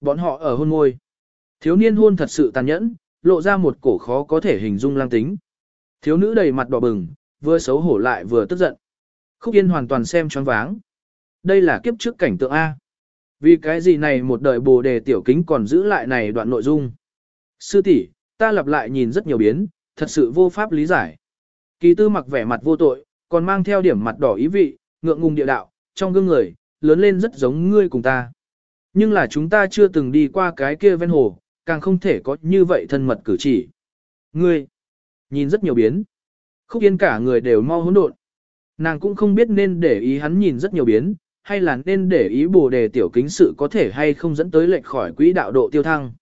Bọn họ ở hôn môi. Thiếu niên hôn thật sự tàn nhẫn, lộ ra một cổ khó có thể hình dung lang tính. Thiếu nữ đầy mặt đỏ bừng, vừa xấu hổ lại vừa tức giận. Khúc Yên hoàn toàn xem choáng váng. Đây là kiếp trước cảnh tượng A. Vì cái gì này một đời bồ đề tiểu kính còn giữ lại này đoạn nội dung. Sư tỷ ta lặp lại nhìn rất nhiều biến, thật sự vô pháp lý giải. Kỳ tư mặc vẻ mặt vô tội, còn mang theo điểm mặt đỏ ý vị, ngượng ngùng địa đạo, trong gương người, lớn lên rất giống ngươi cùng ta. Nhưng là chúng ta chưa từng đi qua cái kia ven hồ, càng không thể có như vậy thân mật cử chỉ. Ngươi, nhìn rất nhiều biến. Khúc yên cả người đều mau hỗn độn. Nàng cũng không biết nên để ý hắn nhìn rất nhiều biến, hay là nên để ý bồ đề tiểu kính sự có thể hay không dẫn tới lệch khỏi quỹ đạo độ tiêu thăng.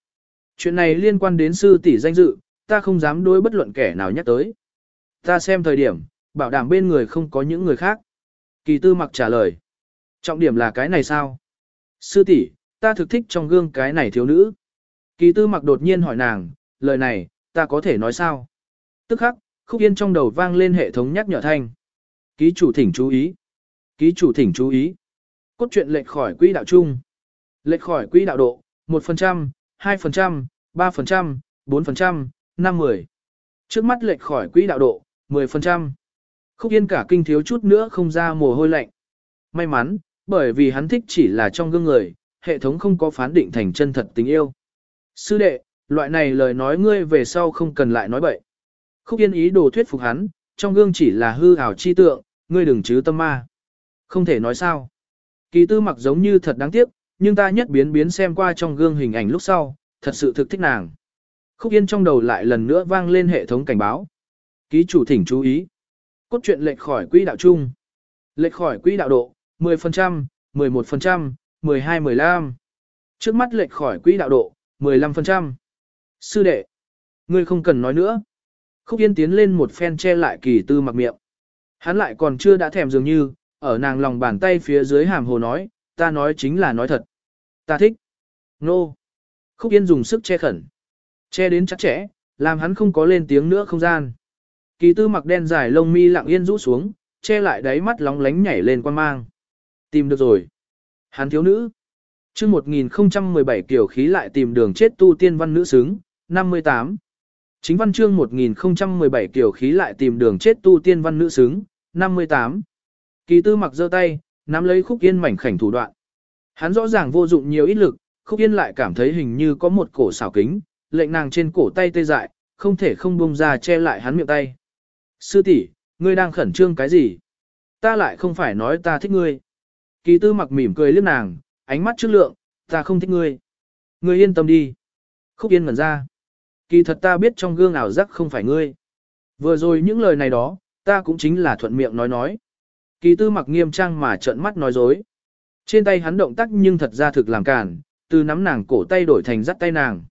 Chuyện này liên quan đến sư tỷ danh dự, ta không dám đối bất luận kẻ nào nhắc tới. Ta xem thời điểm, bảo đảm bên người không có những người khác. Kỳ tư mặc trả lời. Trọng điểm là cái này sao? Sư tỷ, ta thực thích trong gương cái này thiếu nữ. Kỳ tư mặc đột nhiên hỏi nàng, lời này, ta có thể nói sao? Tức khắc, khúc yên trong đầu vang lên hệ thống nhắc nhở thanh. Ký chủ thỉnh chú ý. Ký chủ thỉnh chú ý. Cốt truyện lệch khỏi quỹ đạo chung. Lệch khỏi quỹ đạo độ, 1%, 2%, 3%, 4%, 50. Trước mắt lệch khỏi quỹ đạo độ, 10%. Khúc yên cả kinh thiếu chút nữa không ra mồ hôi lạnh. May mắn, bởi vì hắn thích chỉ là trong gương người, hệ thống không có phán định thành chân thật tình yêu. Sư đệ, loại này lời nói ngươi về sau không cần lại nói bậy. Khúc yên ý đồ thuyết phục hắn, trong gương chỉ là hư ảo chi tượng, ngươi đừng chứ tâm ma. Không thể nói sao. Kỳ tư mặc giống như thật đáng tiếc, nhưng ta nhất biến biến xem qua trong gương hình ảnh lúc sau, thật sự thực thích nàng. Khúc yên trong đầu lại lần nữa vang lên hệ thống cảnh báo. Ký chủ thỉnh chú ý. Cốt truyện lệch khỏi quỹ đạo chung. Lệch khỏi quỹ đạo độ, 10%, 11%, 12-15. Trước mắt lệch khỏi quỹ đạo độ, 15%. Sư đệ, ngươi không cần nói nữa. Khúc Yên tiến lên một phen che lại kỳ tư mặc miệng. Hắn lại còn chưa đã thèm dường như, ở nàng lòng bàn tay phía dưới hàm hồ nói, ta nói chính là nói thật. Ta thích. Nô. No. Khúc Yên dùng sức che khẩn. Che đến chắc chẽ, làm hắn không có lên tiếng nữa không gian. Kỳ tư mặc đen dài lông mi lặng yên rũ xuống, che lại đáy mắt lóng lánh nhảy lên quan mang. Tìm được rồi. Hắn thiếu nữ. chương 1017 kiểu khí lại tìm đường chết tu tiên văn nữ xứng, 58. Chính văn chương 1017 kiểu khí lại tìm đường chết tu tiên văn nữ xứng, 58. Kỳ tư mặc giơ tay, nắm lấy khúc yên mảnh khảnh thủ đoạn. Hắn rõ ràng vô dụng nhiều ít lực, khúc yên lại cảm thấy hình như có một cổ xảo kính, lệnh nàng trên cổ tay tê dại, không thể không bông ra che lại hắn miệng tay. Sư tỷ ngươi đang khẩn trương cái gì? Ta lại không phải nói ta thích ngươi. Kỳ tư mặc mỉm cười liếc nàng, ánh mắt trước lượng, ta không thích ngươi. Ngươi yên tâm đi. Khúc yên ngẩn ra. Kỳ thật ta biết trong gương ảo giác không phải ngươi. Vừa rồi những lời này đó, ta cũng chính là thuận miệng nói nói. Kỳ tư mặc nghiêm trang mà trợn mắt nói dối. Trên tay hắn động tác nhưng thật ra thực làm cản, từ nắm nàng cổ tay đổi thành dắt tay nàng.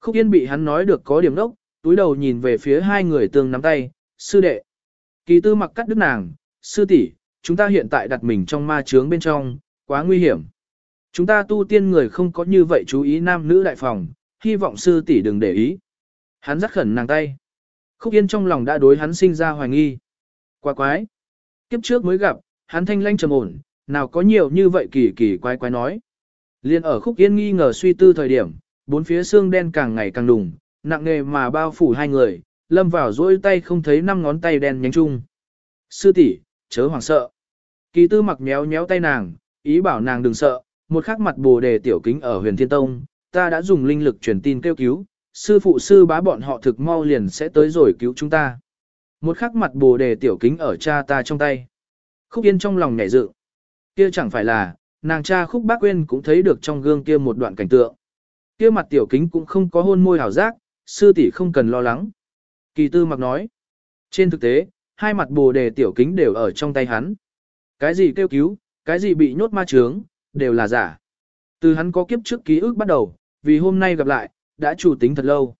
Khúc Yên bị hắn nói được có điểm đốc, túi đầu nhìn về phía hai người tương nắm tay, sư đệ. Kỳ tư mặc cắt đứt nàng, sư tỷ chúng ta hiện tại đặt mình trong ma chướng bên trong, quá nguy hiểm. Chúng ta tu tiên người không có như vậy chú ý nam nữ đại phòng, hy vọng sư tỷ đừng để ý. Hắn dắt khẩn nàng tay. Khúc Yên trong lòng đã đối hắn sinh ra hoài nghi. Quá quái. Kiếp trước mới gặp, hắn thanh lanh trầm ổn, nào có nhiều như vậy kỳ kỳ quái quái nói. Liên ở Khúc Yên nghi ngờ suy tư thời điểm, bốn phía xương đen càng ngày càng đùng, nặng nề mà bao phủ hai người, lâm vào dỗi tay không thấy năm ngón tay đen nhánh chung. Sư tỷ chớ hoảng sợ. Kỳ tư mặc méo méo tay nàng, ý bảo nàng đừng sợ, một khắc mặt bồ đề tiểu kính ở huyền thiên tông, ta đã dùng linh lực truyền tin kêu cứu, sư phụ sư bá bọn họ thực mau liền sẽ tới rồi cứu chúng ta. Một khắc mặt bồ đề tiểu kính ở cha ta trong tay. Khúc yên trong lòng nhảy dự. Kia chẳng phải là, nàng cha khúc bác quên cũng thấy được trong gương kia một đoạn cảnh tượng. Kia mặt tiểu kính cũng không có hôn môi hảo giác, sư tỷ không cần lo lắng. Kỳ tư mặc nói. Trên thực tế, hai mặt bồ đề tiểu kính đều ở trong tay hắn. Cái gì kêu cứu, cái gì bị nhốt ma trướng, đều là giả. Từ hắn có kiếp trước ký ức bắt đầu, vì hôm nay gặp lại, đã chủ tính thật lâu.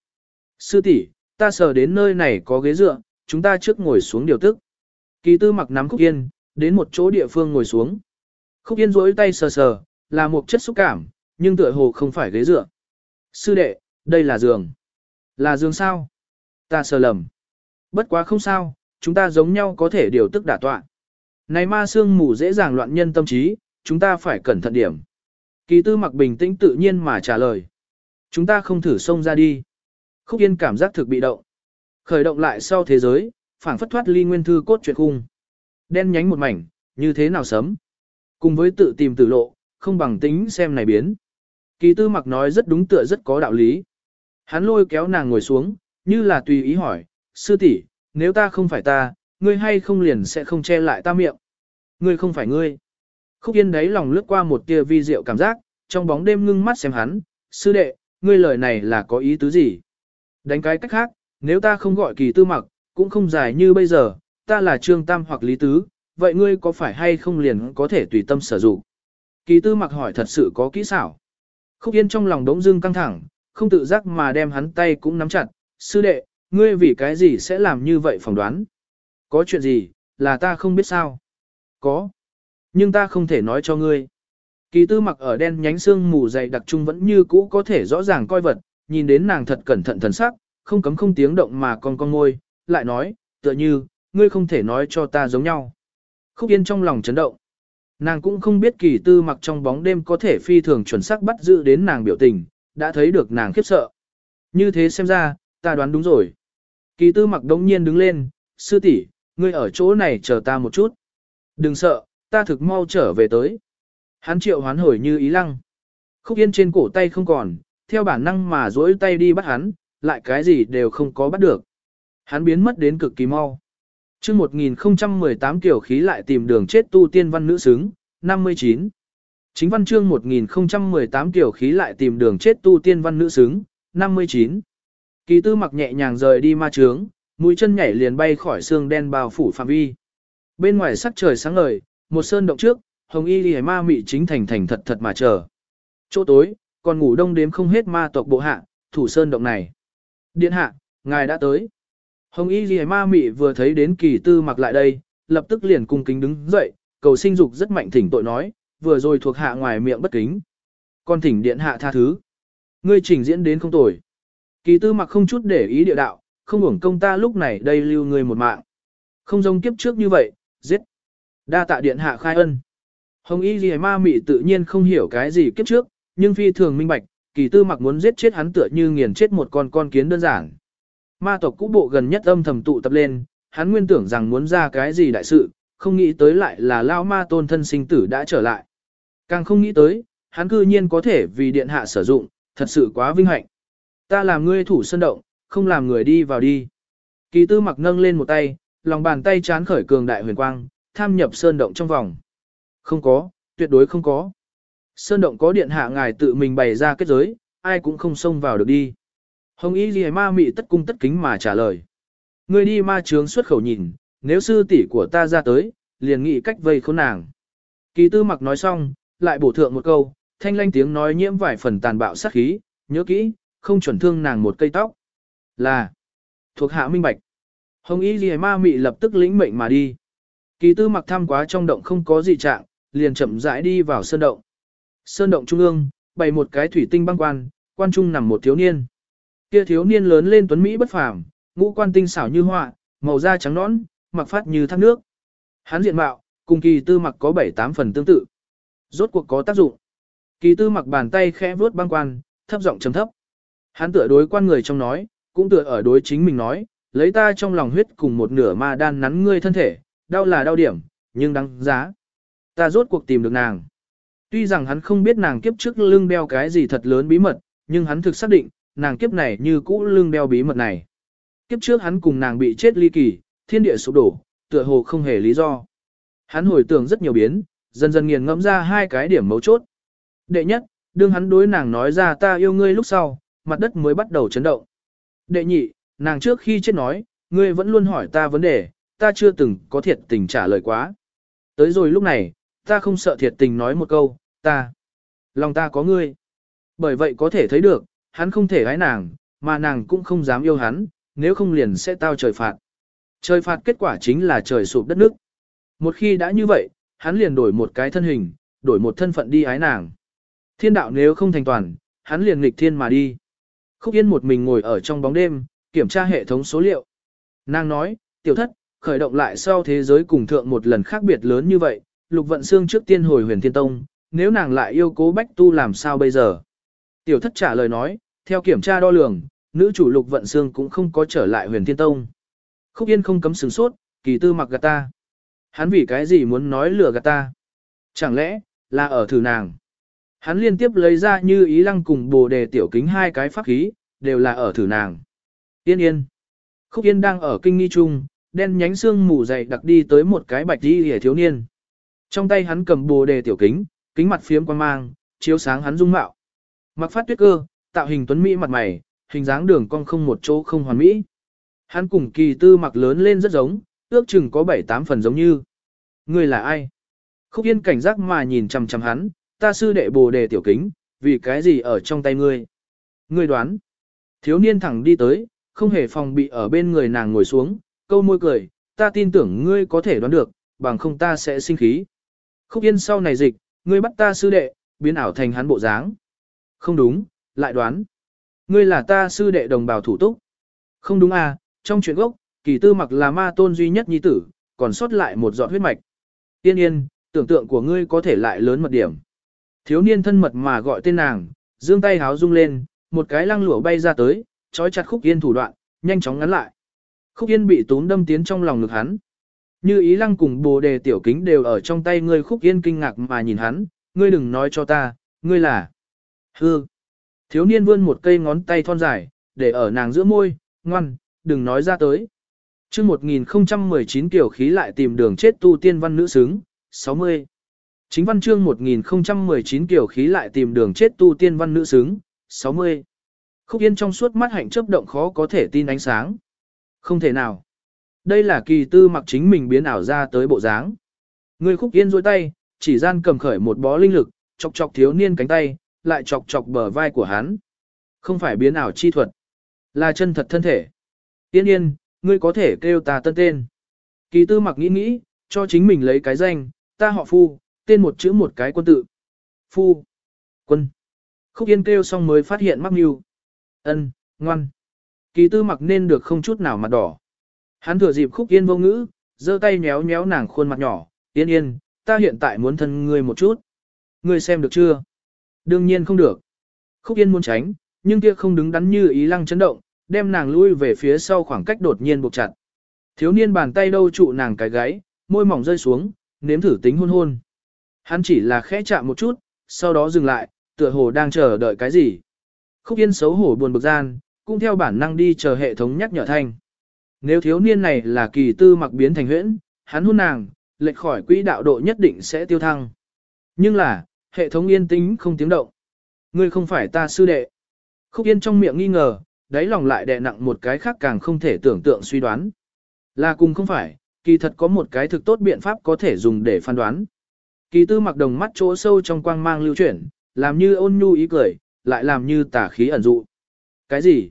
Sư tỷ, ta sờ đến nơi này có ghế dựa, chúng ta trước ngồi xuống điều tức. Kỳ tư mặc nắm khúc yên, đến một chỗ địa phương ngồi xuống. Khúc yên rỗi tay sờ sờ, là một chất xúc cảm, nhưng tựa hồ không phải ghế dựa. Sư đệ, đây là giường. Là giường sao? Ta sờ lầm. Bất quá không sao, chúng ta giống nhau có thể điều tức đả tọa. Này ma sương mù dễ dàng loạn nhân tâm trí, chúng ta phải cẩn thận điểm. Kỳ tư mặc bình tĩnh tự nhiên mà trả lời. Chúng ta không thử xông ra đi. Khúc Yên cảm giác thực bị động. Khởi động lại sau thế giới, phản phất thoát ly nguyên thư cốt truyện khung. Đen nhánh một mảnh, như thế nào sấm. Cùng với tự tìm tử lộ, không bằng tính xem này biến. Kỳ tư mặc nói rất đúng tựa rất có đạo lý. Hắn lôi kéo nàng ngồi xuống, như là tùy ý hỏi, sư tỷ, nếu ta không phải ta, ngươi hay không liền sẽ không che lại ta miệng. Ngươi không phải ngươi. Khúc Yên đấy lòng lướt qua một tia vi diệu cảm giác, trong bóng đêm ngưng mắt xem hắn, sư đệ, ngươi lời này là có ý tứ gì? Đánh cái cách khác, nếu ta không gọi kỳ tư mặc, cũng không dài như bây giờ, ta là trương tam hoặc lý tứ, vậy ngươi có phải hay không liền có thể tùy tâm sử dụng? Kỳ tư mặc hỏi thật sự có kỹ xảo. Khúc Yên trong lòng đống dưng căng thẳng, không tự giác mà đem hắn tay cũng nắm chặt, sư đệ, ngươi vì cái gì sẽ làm như vậy phỏng đoán? Có chuyện gì, là ta không biết sao? Có. Nhưng ta không thể nói cho ngươi. Kỳ tư mặc ở đen nhánh xương mù dày đặc trung vẫn như cũ có thể rõ ràng coi vật, nhìn đến nàng thật cẩn thận thần sắc, không cấm không tiếng động mà con con ngôi, lại nói, tựa như, ngươi không thể nói cho ta giống nhau. Khúc Yên trong lòng chấn động. Nàng cũng không biết kỳ tư mặc trong bóng đêm có thể phi thường chuẩn xác bắt giữ đến nàng biểu tình, đã thấy được nàng khiếp sợ. Như thế xem ra, ta đoán đúng rồi. Kỳ tư mặc đống nhiên đứng lên, sư tỷ ngươi ở chỗ này chờ ta một chút. Đừng sợ, ta thực mau trở về tới. Hắn triệu hoán hồi như ý lăng. Khúc yên trên cổ tay không còn, theo bản năng mà duỗi tay đi bắt hắn, lại cái gì đều không có bắt được. Hắn biến mất đến cực kỳ mau. chương 1018 kiểu khí lại tìm đường chết tu tiên văn nữ xứng, 59. Chính văn chương 1018 kiểu khí lại tìm đường chết tu tiên văn nữ xứng, 59. Kỳ tư mặc nhẹ nhàng rời đi ma trướng, mũi chân nhảy liền bay khỏi xương đen bao phủ phạm vi. Bên ngoài sắc trời sáng ngời, một sơn động trước, hồng y lì ma mị chính thành thành thật thật mà chờ. Chỗ tối, còn ngủ đông đếm không hết ma tộc bộ hạ, thủ sơn động này. Điện hạ, ngài đã tới. Hồng y lì ma mị vừa thấy đến kỳ tư mặc lại đây, lập tức liền cung kính đứng dậy, cầu sinh dục rất mạnh thỉnh tội nói, vừa rồi thuộc hạ ngoài miệng bất kính. Con thỉnh điện hạ tha thứ. Ngươi trình diễn đến không tồi. Kỳ tư mặc không chút để ý địa đạo, không hưởng công ta lúc này đây lưu người một mạng. Không giống kiếp trước như vậy, giết. Đa tạ điện hạ khai ân. Hồng Y gì Ma Mị tự nhiên không hiểu cái gì kiếp trước, nhưng phi thường minh bạch, kỳ tư mặc muốn giết chết hắn tựa như nghiền chết một con con kiến đơn giản. Ma tộc cũ bộ gần nhất âm thầm tụ tập lên, hắn nguyên tưởng rằng muốn ra cái gì đại sự, không nghĩ tới lại là lao ma tôn thân sinh tử đã trở lại. Càng không nghĩ tới, hắn cư nhiên có thể vì điện hạ sử dụng, thật sự quá vinh hạnh. Ta làm ngươi thủ sân động, không làm người đi vào đi. Kỳ tư mặc nâng lên một tay, lòng bàn tay chán khởi cường đại huyền quang, tham nhập sơn động trong vòng. Không có, tuyệt đối không có. Sơn động có điện hạ ngài tự mình bày ra kết giới, ai cũng không xông vào được đi. Hồng Y Ghi Ma Mị tất cung tất kính mà trả lời. Người đi ma trướng xuất khẩu nhìn, nếu sư tỷ của ta ra tới, liền nghĩ cách vây khốn nàng. Kỳ tư mặc nói xong, lại bổ thượng một câu, thanh lanh tiếng nói nhiễm vài phần tàn bạo sát khí, nhớ kỹ, không chuẩn thương nàng một cây tóc. Là, thuộc hạ minh bạch. Hồng Y Ghi Ma Mị lập tức lĩnh mệnh mà đi. Kỳ tư mặc tham quá trong động không có gì trạng, liền chậm rãi đi vào sơn động. Sơn động trung ương, bày một cái thủy tinh băng quan, quan trung nằm một thiếu niên. Kia thiếu niên lớn lên tuấn Mỹ bất phàm, ngũ quan tinh xảo như họa, màu da trắng nõn, mặc phát như thác nước. Hắn diện mạo, cùng kỳ tư mặc có 7-8 phần tương tự. Rốt cuộc có tác dụng. Kỳ tư mặc bàn tay khẽ vuốt băng quan, thấp giọng trầm thấp. Hắn tựa đối quan người trong nói, cũng tựa ở đối chính mình nói, lấy ta trong lòng huyết cùng một nửa ma đan nắn ngươi thân thể, đau là đau điểm, nhưng đáng giá. Ta rốt cuộc tìm được nàng. Tuy rằng hắn không biết nàng kiếp trước lưng đeo cái gì thật lớn bí mật, nhưng hắn thực xác định, nàng kiếp này như cũ lưng đeo bí mật này. Kiếp trước hắn cùng nàng bị chết ly kỳ, thiên địa sụp đổ, tựa hồ không hề lý do. Hắn hồi tưởng rất nhiều biến, dần dần nghiền ngẫm ra hai cái điểm mấu chốt. Đệ nhất, đương hắn đối nàng nói ra ta yêu ngươi lúc sau, mặt đất mới bắt đầu chấn động. Đệ nhị, nàng trước khi chết nói, ngươi vẫn luôn hỏi ta vấn đề, ta chưa từng có thiệt tình trả lời quá. Tới rồi lúc này, ta không sợ thiệt tình nói một câu, ta, lòng ta có ngươi. Bởi vậy có thể thấy được, hắn không thể gái nàng, mà nàng cũng không dám yêu hắn, nếu không liền sẽ tao trời phạt. Trời phạt kết quả chính là trời sụp đất nước. Một khi đã như vậy, hắn liền đổi một cái thân hình, đổi một thân phận đi ái nàng. Thiên đạo nếu không thành toàn, hắn liền nghịch thiên mà đi. Khúc Yên một mình ngồi ở trong bóng đêm, kiểm tra hệ thống số liệu. Nàng nói, tiểu thất, khởi động lại sau thế giới cùng thượng một lần khác biệt lớn như vậy, Lục Vận Xương trước tiên hồi huyền thiên tông, nếu nàng lại yêu cố bách tu làm sao bây giờ? Tiểu thất trả lời nói, theo kiểm tra đo lường, nữ chủ lục vận xương cũng không có trở lại huyền thiên tông. Khúc yên không cấm sừng sốt, kỳ tư mặc gạt ta. Hắn vì cái gì muốn nói lừa gạt ta? Chẳng lẽ, là ở thử nàng? Hắn liên tiếp lấy ra như ý lăng cùng bồ đề tiểu kính hai cái pháp khí, đều là ở thử nàng. Yên yên. Khúc yên đang ở kinh nghi chung, đen nhánh xương mù dày đặc đi tới một cái bạch đi hề thiếu niên. Trong tay hắn cầm bồ đề tiểu kính, kính mặt phiếm quan mang, chiếu sáng hắn dung mạo. Mặc phát tuyết cơ, tạo hình tuấn mỹ mặt mày, hình dáng đường cong không một chỗ không hoàn mỹ. Hắn cùng kỳ tư mặc lớn lên rất giống, ước chừng có 7-8 phần giống như. Người là ai? Khúc yên cảnh giác mà nhìn chầm chầm hắn, ta sư đệ bồ đề tiểu kính, vì cái gì ở trong tay ngươi? Ngươi đoán. Thiếu niên thẳng đi tới, không hề phòng bị ở bên người nàng ngồi xuống, câu môi cười, ta tin tưởng ngươi có thể đoán được, bằng không ta sẽ sinh khí. Khúc yên sau này dịch, ngươi bắt ta sư đệ, biến ảo thành hắn bộ dáng. Không đúng, lại đoán. Ngươi là ta sư đệ đồng bào thủ túc. Không đúng à, trong chuyện gốc, kỳ tư mặc là ma tôn duy nhất nhi tử, còn sót lại một giọt huyết mạch. Tiên yên, tưởng tượng của ngươi có thể lại lớn mật điểm. Thiếu niên thân mật mà gọi tên nàng, dương tay háo rung lên, một cái lăng lụa bay ra tới, trói chặt khúc yên thủ đoạn, nhanh chóng ngắn lại. Khúc yên bị tốn đâm tiến trong lòng ngực hắn. Như ý lăng cùng bồ đề tiểu kính đều ở trong tay ngươi khúc yên kinh ngạc mà nhìn hắn, ngươi đừng nói cho ta, ngươi là. Hư. Thiếu niên vươn một cây ngón tay thon dài, để ở nàng giữa môi, ngoan, đừng nói ra tới. chương 1019 tiểu khí lại tìm đường chết tu tiên văn nữ xứng, 60. Chính văn chương 1019 kiểu khí lại tìm đường chết tu tiên văn nữ xứng, 60. Khúc Yên trong suốt mắt hạnh chấp động khó có thể tin ánh sáng. Không thể nào. Đây là kỳ tư mặc chính mình biến ảo ra tới bộ dáng. Người Khúc Yên dôi tay, chỉ gian cầm khởi một bó linh lực, chọc chọc thiếu niên cánh tay, lại chọc chọc bờ vai của hắn. Không phải biến ảo chi thuật, là chân thật thân thể. tiên yên, ngươi có thể kêu ta tân tên. Kỳ tư mặc nghĩ nghĩ, cho chính mình lấy cái danh, ta họ phu, tên một chữ một cái quân tự. Phu. Quân. Khúc Yên kêu xong mới phát hiện mắc mưu. ân ngoan. Kỳ tư mặc nên được không chút nào mặt đỏ. Hắn thừa dịp Khúc Yên vô ngữ, giơ tay nhéo nhéo nàng khuôn mặt nhỏ. Yên yên, ta hiện tại muốn thân ngươi một chút. Ngươi xem được chưa? Đương nhiên không được. Khúc Yên muốn tránh, nhưng kia không đứng đắn như ý lăng chấn động, đem nàng lui về phía sau khoảng cách đột nhiên buộc chặt. Thiếu niên bàn tay đâu trụ nàng cái gáy, môi mỏng rơi xuống, nếm thử tính hôn hôn. Hắn chỉ là khẽ chạm một chút, sau đó dừng lại, tựa hồ đang chờ đợi cái gì. Khúc Yên xấu hổ buồn bực gian, cũng theo bản năng đi chờ hệ thống nhắc nhở thanh. Nếu thiếu niên này là kỳ tư mặc biến thành huyễn, hắn hôn nàng, lệch khỏi quỹ đạo độ nhất định sẽ tiêu thăng. Nhưng là, hệ thống yên tĩnh không tiếng động. Ngươi không phải ta sư đệ. Khúc Yên trong miệng nghi ngờ, đáy lòng lại đè nặng một cái khác càng không thể tưởng tượng suy đoán. Là cùng không phải, kỳ thật có một cái thực tốt biện pháp có thể dùng để phán đoán. Kỳ tư mặc đồng mắt chỗ sâu trong quang mang lưu chuyển, làm như ôn nhu ý cười, lại làm như tà khí ẩn dụ. Cái gì?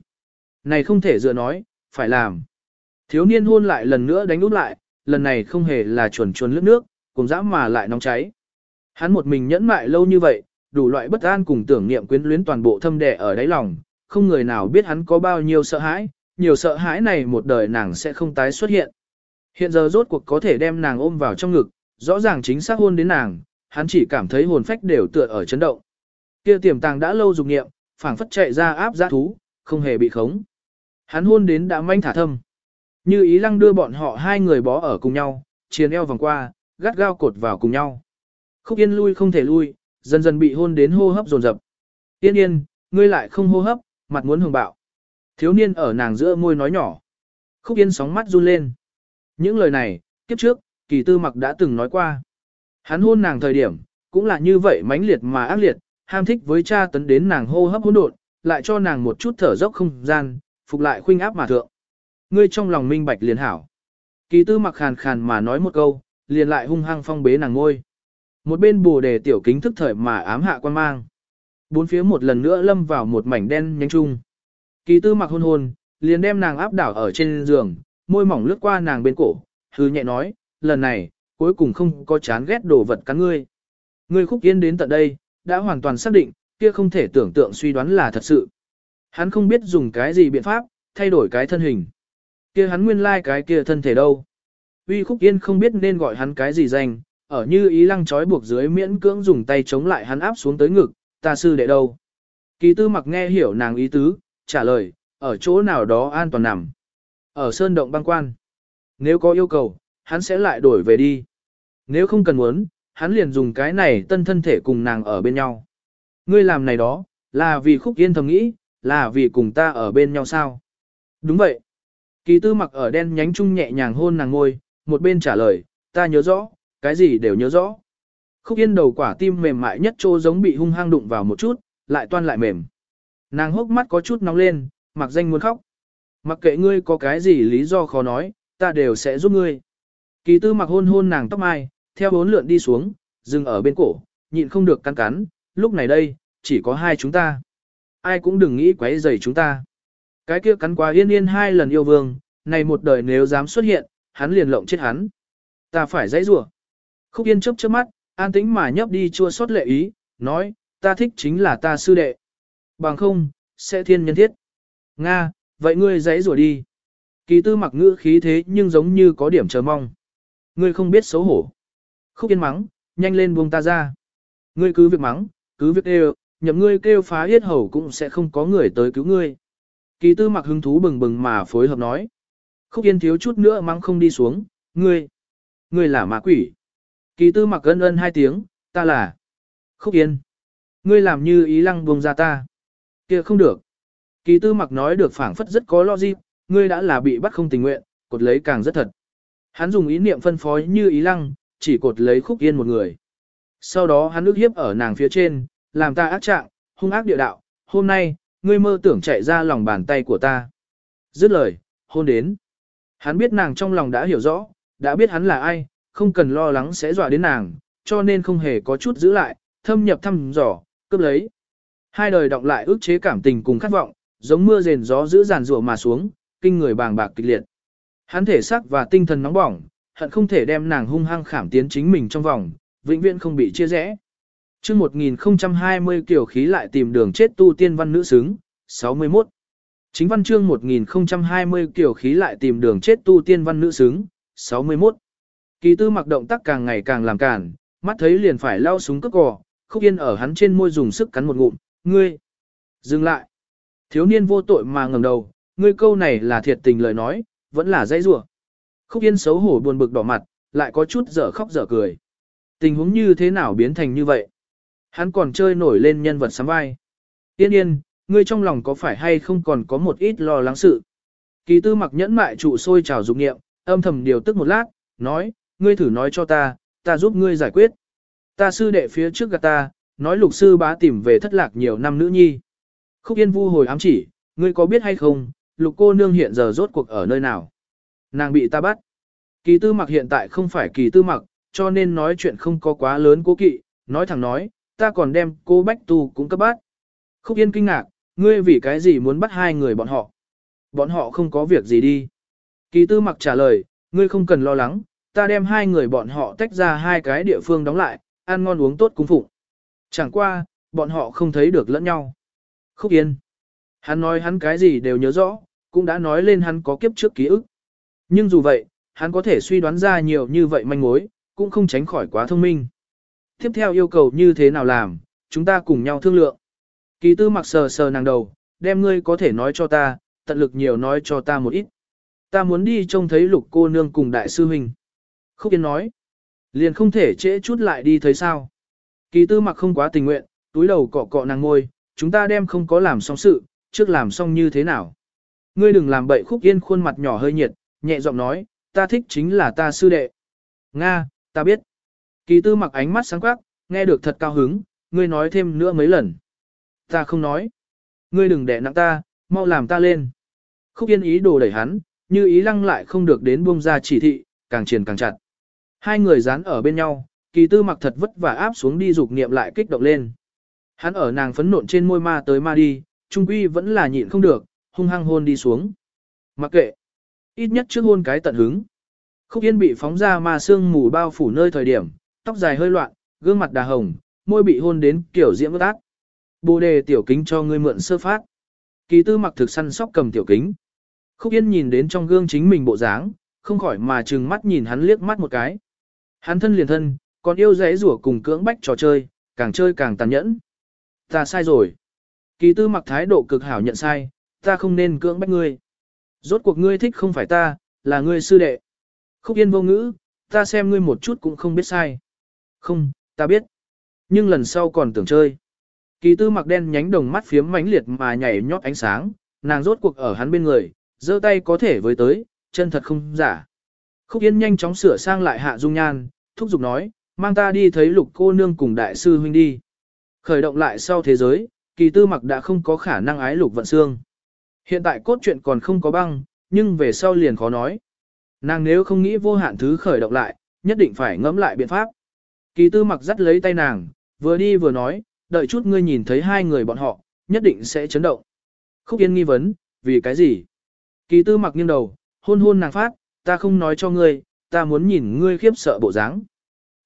Này không thể dựa nói, phải làm. Thiếu niên hôn lại lần nữa đánh út lại, lần này không hề là chuồn chuồn lướt nước, cùng dã mà lại nóng cháy. Hắn một mình nhẫn mại lâu như vậy, đủ loại bất an cùng tưởng niệm quyến luyến toàn bộ thâm đè ở đáy lòng, không người nào biết hắn có bao nhiêu sợ hãi, nhiều sợ hãi này một đời nàng sẽ không tái xuất hiện. Hiện giờ rốt cuộc có thể đem nàng ôm vào trong ngực, rõ ràng chính xác hôn đến nàng, hắn chỉ cảm thấy hồn phách đều tựa ở chấn động. Kia tiềm tàng đã lâu dục nghiệm, phảng phất chạy ra áp giá thú, không hề bị khống. Hắn hôn đến đã manh thả thâm. Như ý lăng đưa bọn họ hai người bó ở cùng nhau, chiến eo vòng qua, gắt gao cột vào cùng nhau. Khúc yên lui không thể lui, dần dần bị hôn đến hô hấp dồn dập. Yên yên, ngươi lại không hô hấp, mặt muốn hồng bạo. Thiếu niên ở nàng giữa môi nói nhỏ. Khúc yên sóng mắt run lên. Những lời này, kiếp trước, kỳ tư mặc đã từng nói qua. Hắn hôn nàng thời điểm, cũng là như vậy mãnh liệt mà ác liệt, ham thích với cha tấn đến nàng hô hấp hỗn độn, lại cho nàng một chút thở dốc không gian, phục lại khuynh áp mà thượng. Ngươi trong lòng minh bạch liền hảo. Kỳ tư mặc khàn khàn mà nói một câu, liền lại hung hăng phong bế nàng ngôi. Một bên bồ đề tiểu kính thức thời mà ám hạ quan mang. Bốn phía một lần nữa lâm vào một mảnh đen nhánh chung. Kỳ tư mặc hôn hôn, liền đem nàng áp đảo ở trên giường, môi mỏng lướt qua nàng bên cổ, hư nhẹ nói, lần này, cuối cùng không có chán ghét đồ vật cắn ngươi. Ngươi khúc yên đến tận đây, đã hoàn toàn xác định, kia không thể tưởng tượng suy đoán là thật sự. Hắn không biết dùng cái gì biện pháp, thay đổi cái thân hình. Kia hắn nguyên lai like cái kia thân thể đâu. Uy khúc yên không biết nên gọi hắn cái gì danh, ở như ý lăng trói buộc dưới miễn cưỡng dùng tay chống lại hắn áp xuống tới ngực, ta sư đệ đâu. Kỳ tư mặc nghe hiểu nàng ý tứ, trả lời, ở chỗ nào đó an toàn nằm. Ở sơn động băng quan. Nếu có yêu cầu, hắn sẽ lại đổi về đi. Nếu không cần muốn, hắn liền dùng cái này tân thân thể cùng nàng ở bên nhau. Ngươi làm này đó, là vì khúc yên thầm nghĩ, là vì cùng ta ở bên nhau sao? Đúng vậy. Kỳ tư mặc ở đen nhánh trung nhẹ nhàng hôn nàng ngôi, một bên trả lời, ta nhớ rõ, cái gì đều nhớ rõ. Khúc yên đầu quả tim mềm mại nhất trô giống bị hung hăng đụng vào một chút, lại toan lại mềm. Nàng hốc mắt có chút nóng lên, mặc danh muốn khóc. Mặc kệ ngươi có cái gì lý do khó nói, ta đều sẽ giúp ngươi. Kỳ tư mặc hôn hôn nàng tóc mai, theo bốn lượn đi xuống, dừng ở bên cổ, nhịn không được cắn cắn, lúc này đây, chỉ có hai chúng ta. Ai cũng đừng nghĩ quấy rầy chúng ta. Cái kia cắn quá yên yên hai lần yêu vương, này một đời nếu dám xuất hiện, hắn liền lộng chết hắn. Ta phải dãy rủa. Khúc yên chớp chớp mắt, an tĩnh mà nhấp đi chua xót lệ ý, nói, ta thích chính là ta sư đệ. Bằng không, sẽ thiên nhân thiết. Nga, vậy ngươi dãy rủa đi. Kỳ tư mặc ngữ khí thế nhưng giống như có điểm chờ mong. Ngươi không biết xấu hổ. Khúc yên mắng, nhanh lên buông ta ra. Ngươi cứ việc mắng, cứ việc kêu, nhậm ngươi kêu phá yết hầu cũng sẽ không có người tới cứu ngươi. Kỳ tư mặc hứng thú bừng bừng mà phối hợp nói. Khúc yên thiếu chút nữa mắng không đi xuống, ngươi, ngươi là ma quỷ. Kỳ tư mặc ân ân hai tiếng, ta là. Khúc yên, ngươi làm như ý lăng buông ra ta. kia không được. Kỳ tư mặc nói được phản phất rất có logic, ngươi đã là bị bắt không tình nguyện, cột lấy càng rất thật. Hắn dùng ý niệm phân phối như ý lăng, chỉ cột lấy khúc yên một người. Sau đó hắn ước hiếp ở nàng phía trên, làm ta ác trạng, hung ác địa đạo, hôm nay, ngươi mơ tưởng chạy ra lòng bàn tay của ta. Dứt lời, hôn đến. Hắn biết nàng trong lòng đã hiểu rõ, đã biết hắn là ai, không cần lo lắng sẽ dọa đến nàng, cho nên không hề có chút giữ lại, thâm nhập thăm dò, cướp lấy. Hai đời đọng lại ước chế cảm tình cùng khát vọng, giống mưa rền gió giữ giàn rủa mà xuống, kinh người bàng bạc kịch liệt. Hắn thể xác và tinh thần nóng bỏng, hận không thể đem nàng hung hăng khảm tiến chính mình trong vòng, vĩnh viễn không bị chia rẽ. Chương 1020 kiểu khí lại tìm đường chết tu tiên văn nữ xứng, 61. Chính văn chương 1020 kiểu khí lại tìm đường chết tu tiên văn nữ xứng, 61. Kỳ tư mặc động tác càng ngày càng làm cản, mắt thấy liền phải lao súng cướp cò, khúc yên ở hắn trên môi dùng sức cắn một ngụm, ngươi. Dừng lại. Thiếu niên vô tội mà ngẩng đầu, ngươi câu này là thiệt tình lời nói, vẫn là dây rủa Khúc yên xấu hổ buồn bực đỏ mặt, lại có chút dở khóc dở cười. Tình huống như thế nào biến thành như vậy? Hắn còn chơi nổi lên nhân vật sắm vai. Yên yên, ngươi trong lòng có phải hay không còn có một ít lo lắng sự? Kỳ tư mặc nhẫn mại trụ sôi trào dục nghiệm, âm thầm điều tức một lát, nói, ngươi thử nói cho ta, ta giúp ngươi giải quyết. Ta sư đệ phía trước gạt ta, nói lục sư bá tìm về thất lạc nhiều năm nữ nhi. Khúc yên vu hồi ám chỉ, ngươi có biết hay không, lục cô nương hiện giờ rốt cuộc ở nơi nào? Nàng bị ta bắt. Kỳ tư mặc hiện tại không phải kỳ tư mặc, cho nên nói chuyện không có quá lớn cố kỵ, nói thẳng nói, ta còn đem cô Bách Tu cũng cấp bắt. Khúc Yên kinh ngạc, ngươi vì cái gì muốn bắt hai người bọn họ? Bọn họ không có việc gì đi. Kỳ tư mặc trả lời, ngươi không cần lo lắng, ta đem hai người bọn họ tách ra hai cái địa phương đóng lại, ăn ngon uống tốt cung phụng. Chẳng qua, bọn họ không thấy được lẫn nhau. Khúc Yên. Hắn nói hắn cái gì đều nhớ rõ, cũng đã nói lên hắn có kiếp trước ký ức. Nhưng dù vậy, hắn có thể suy đoán ra nhiều như vậy manh mối, cũng không tránh khỏi quá thông minh. Tiếp theo yêu cầu như thế nào làm, chúng ta cùng nhau thương lượng. Kỳ tư mặc sờ sờ nàng đầu, đem ngươi có thể nói cho ta, tận lực nhiều nói cho ta một ít. Ta muốn đi trông thấy lục cô nương cùng đại sư huynh. Khúc Yên nói, liền không thể trễ chút lại đi thấy sao. Kỳ tư mặc không quá tình nguyện, túi đầu cọ cọ nàng ngôi, chúng ta đem không có làm xong sự, trước làm xong như thế nào. Ngươi đừng làm bậy Khúc Yên khuôn mặt nhỏ hơi nhiệt, nhẹ giọng nói, ta thích chính là ta sư đệ. Nga, ta biết. Kỳ tư mặc ánh mắt sáng quắc, nghe được thật cao hứng, ngươi nói thêm nữa mấy lần. Ta không nói. Ngươi đừng đẻ nặng ta, mau làm ta lên. Khúc yên ý đồ đẩy hắn, như ý lăng lại không được đến buông ra chỉ thị, càng triền càng chặt. Hai người dán ở bên nhau, kỳ tư mặc thật vất vả áp xuống đi dục niệm lại kích động lên. Hắn ở nàng phấn nộn trên môi ma tới ma đi, trung quy vẫn là nhịn không được, hung hăng hôn đi xuống. Mặc kệ. Ít nhất trước hôn cái tận hứng. Khúc Yên bị phóng ra mà sương mù bao phủ nơi thời điểm, tóc dài hơi loạn, gương mặt đà hồng, môi bị hôn đến kiểu diễm ướt ác. Bồ đề tiểu kính cho ngươi mượn sơ phát. Kỳ tư mặc thực săn sóc cầm tiểu kính. Khúc Yên nhìn đến trong gương chính mình bộ dáng, không khỏi mà trừng mắt nhìn hắn liếc mắt một cái. Hắn thân liền thân, Còn yêu dễ rủa cùng cưỡng bách trò chơi, càng chơi càng tàn nhẫn. Ta sai rồi. Kỳ tư mặc thái độ cực hảo nhận sai, ta không nên cưỡng bách ngươi. Rốt cuộc ngươi thích không phải ta, là ngươi sư đệ. Khúc yên vô ngữ, ta xem ngươi một chút cũng không biết sai. Không, ta biết. Nhưng lần sau còn tưởng chơi. Kỳ tư mặc đen nhánh đồng mắt phiếm mãnh liệt mà nhảy nhót ánh sáng, nàng rốt cuộc ở hắn bên người, giơ tay có thể với tới, chân thật không giả. Khúc Yên nhanh chóng sửa sang lại hạ dung nhan, thúc giục nói, mang ta đi thấy lục cô nương cùng đại sư huynh đi. Khởi động lại sau thế giới, kỳ tư mặc đã không có khả năng ái lục vận xương. Hiện tại cốt truyện còn không có băng, nhưng về sau liền khó nói. Nàng nếu không nghĩ vô hạn thứ khởi động lại, nhất định phải ngẫm lại biện pháp. Kỳ tư mặc dắt lấy tay nàng, vừa đi vừa nói, đợi chút ngươi nhìn thấy hai người bọn họ, nhất định sẽ chấn động. Khúc Yên nghi vấn, vì cái gì? Kỳ tư mặc nghiêng đầu, hôn hôn nàng phát, ta không nói cho ngươi, ta muốn nhìn ngươi khiếp sợ bộ dáng.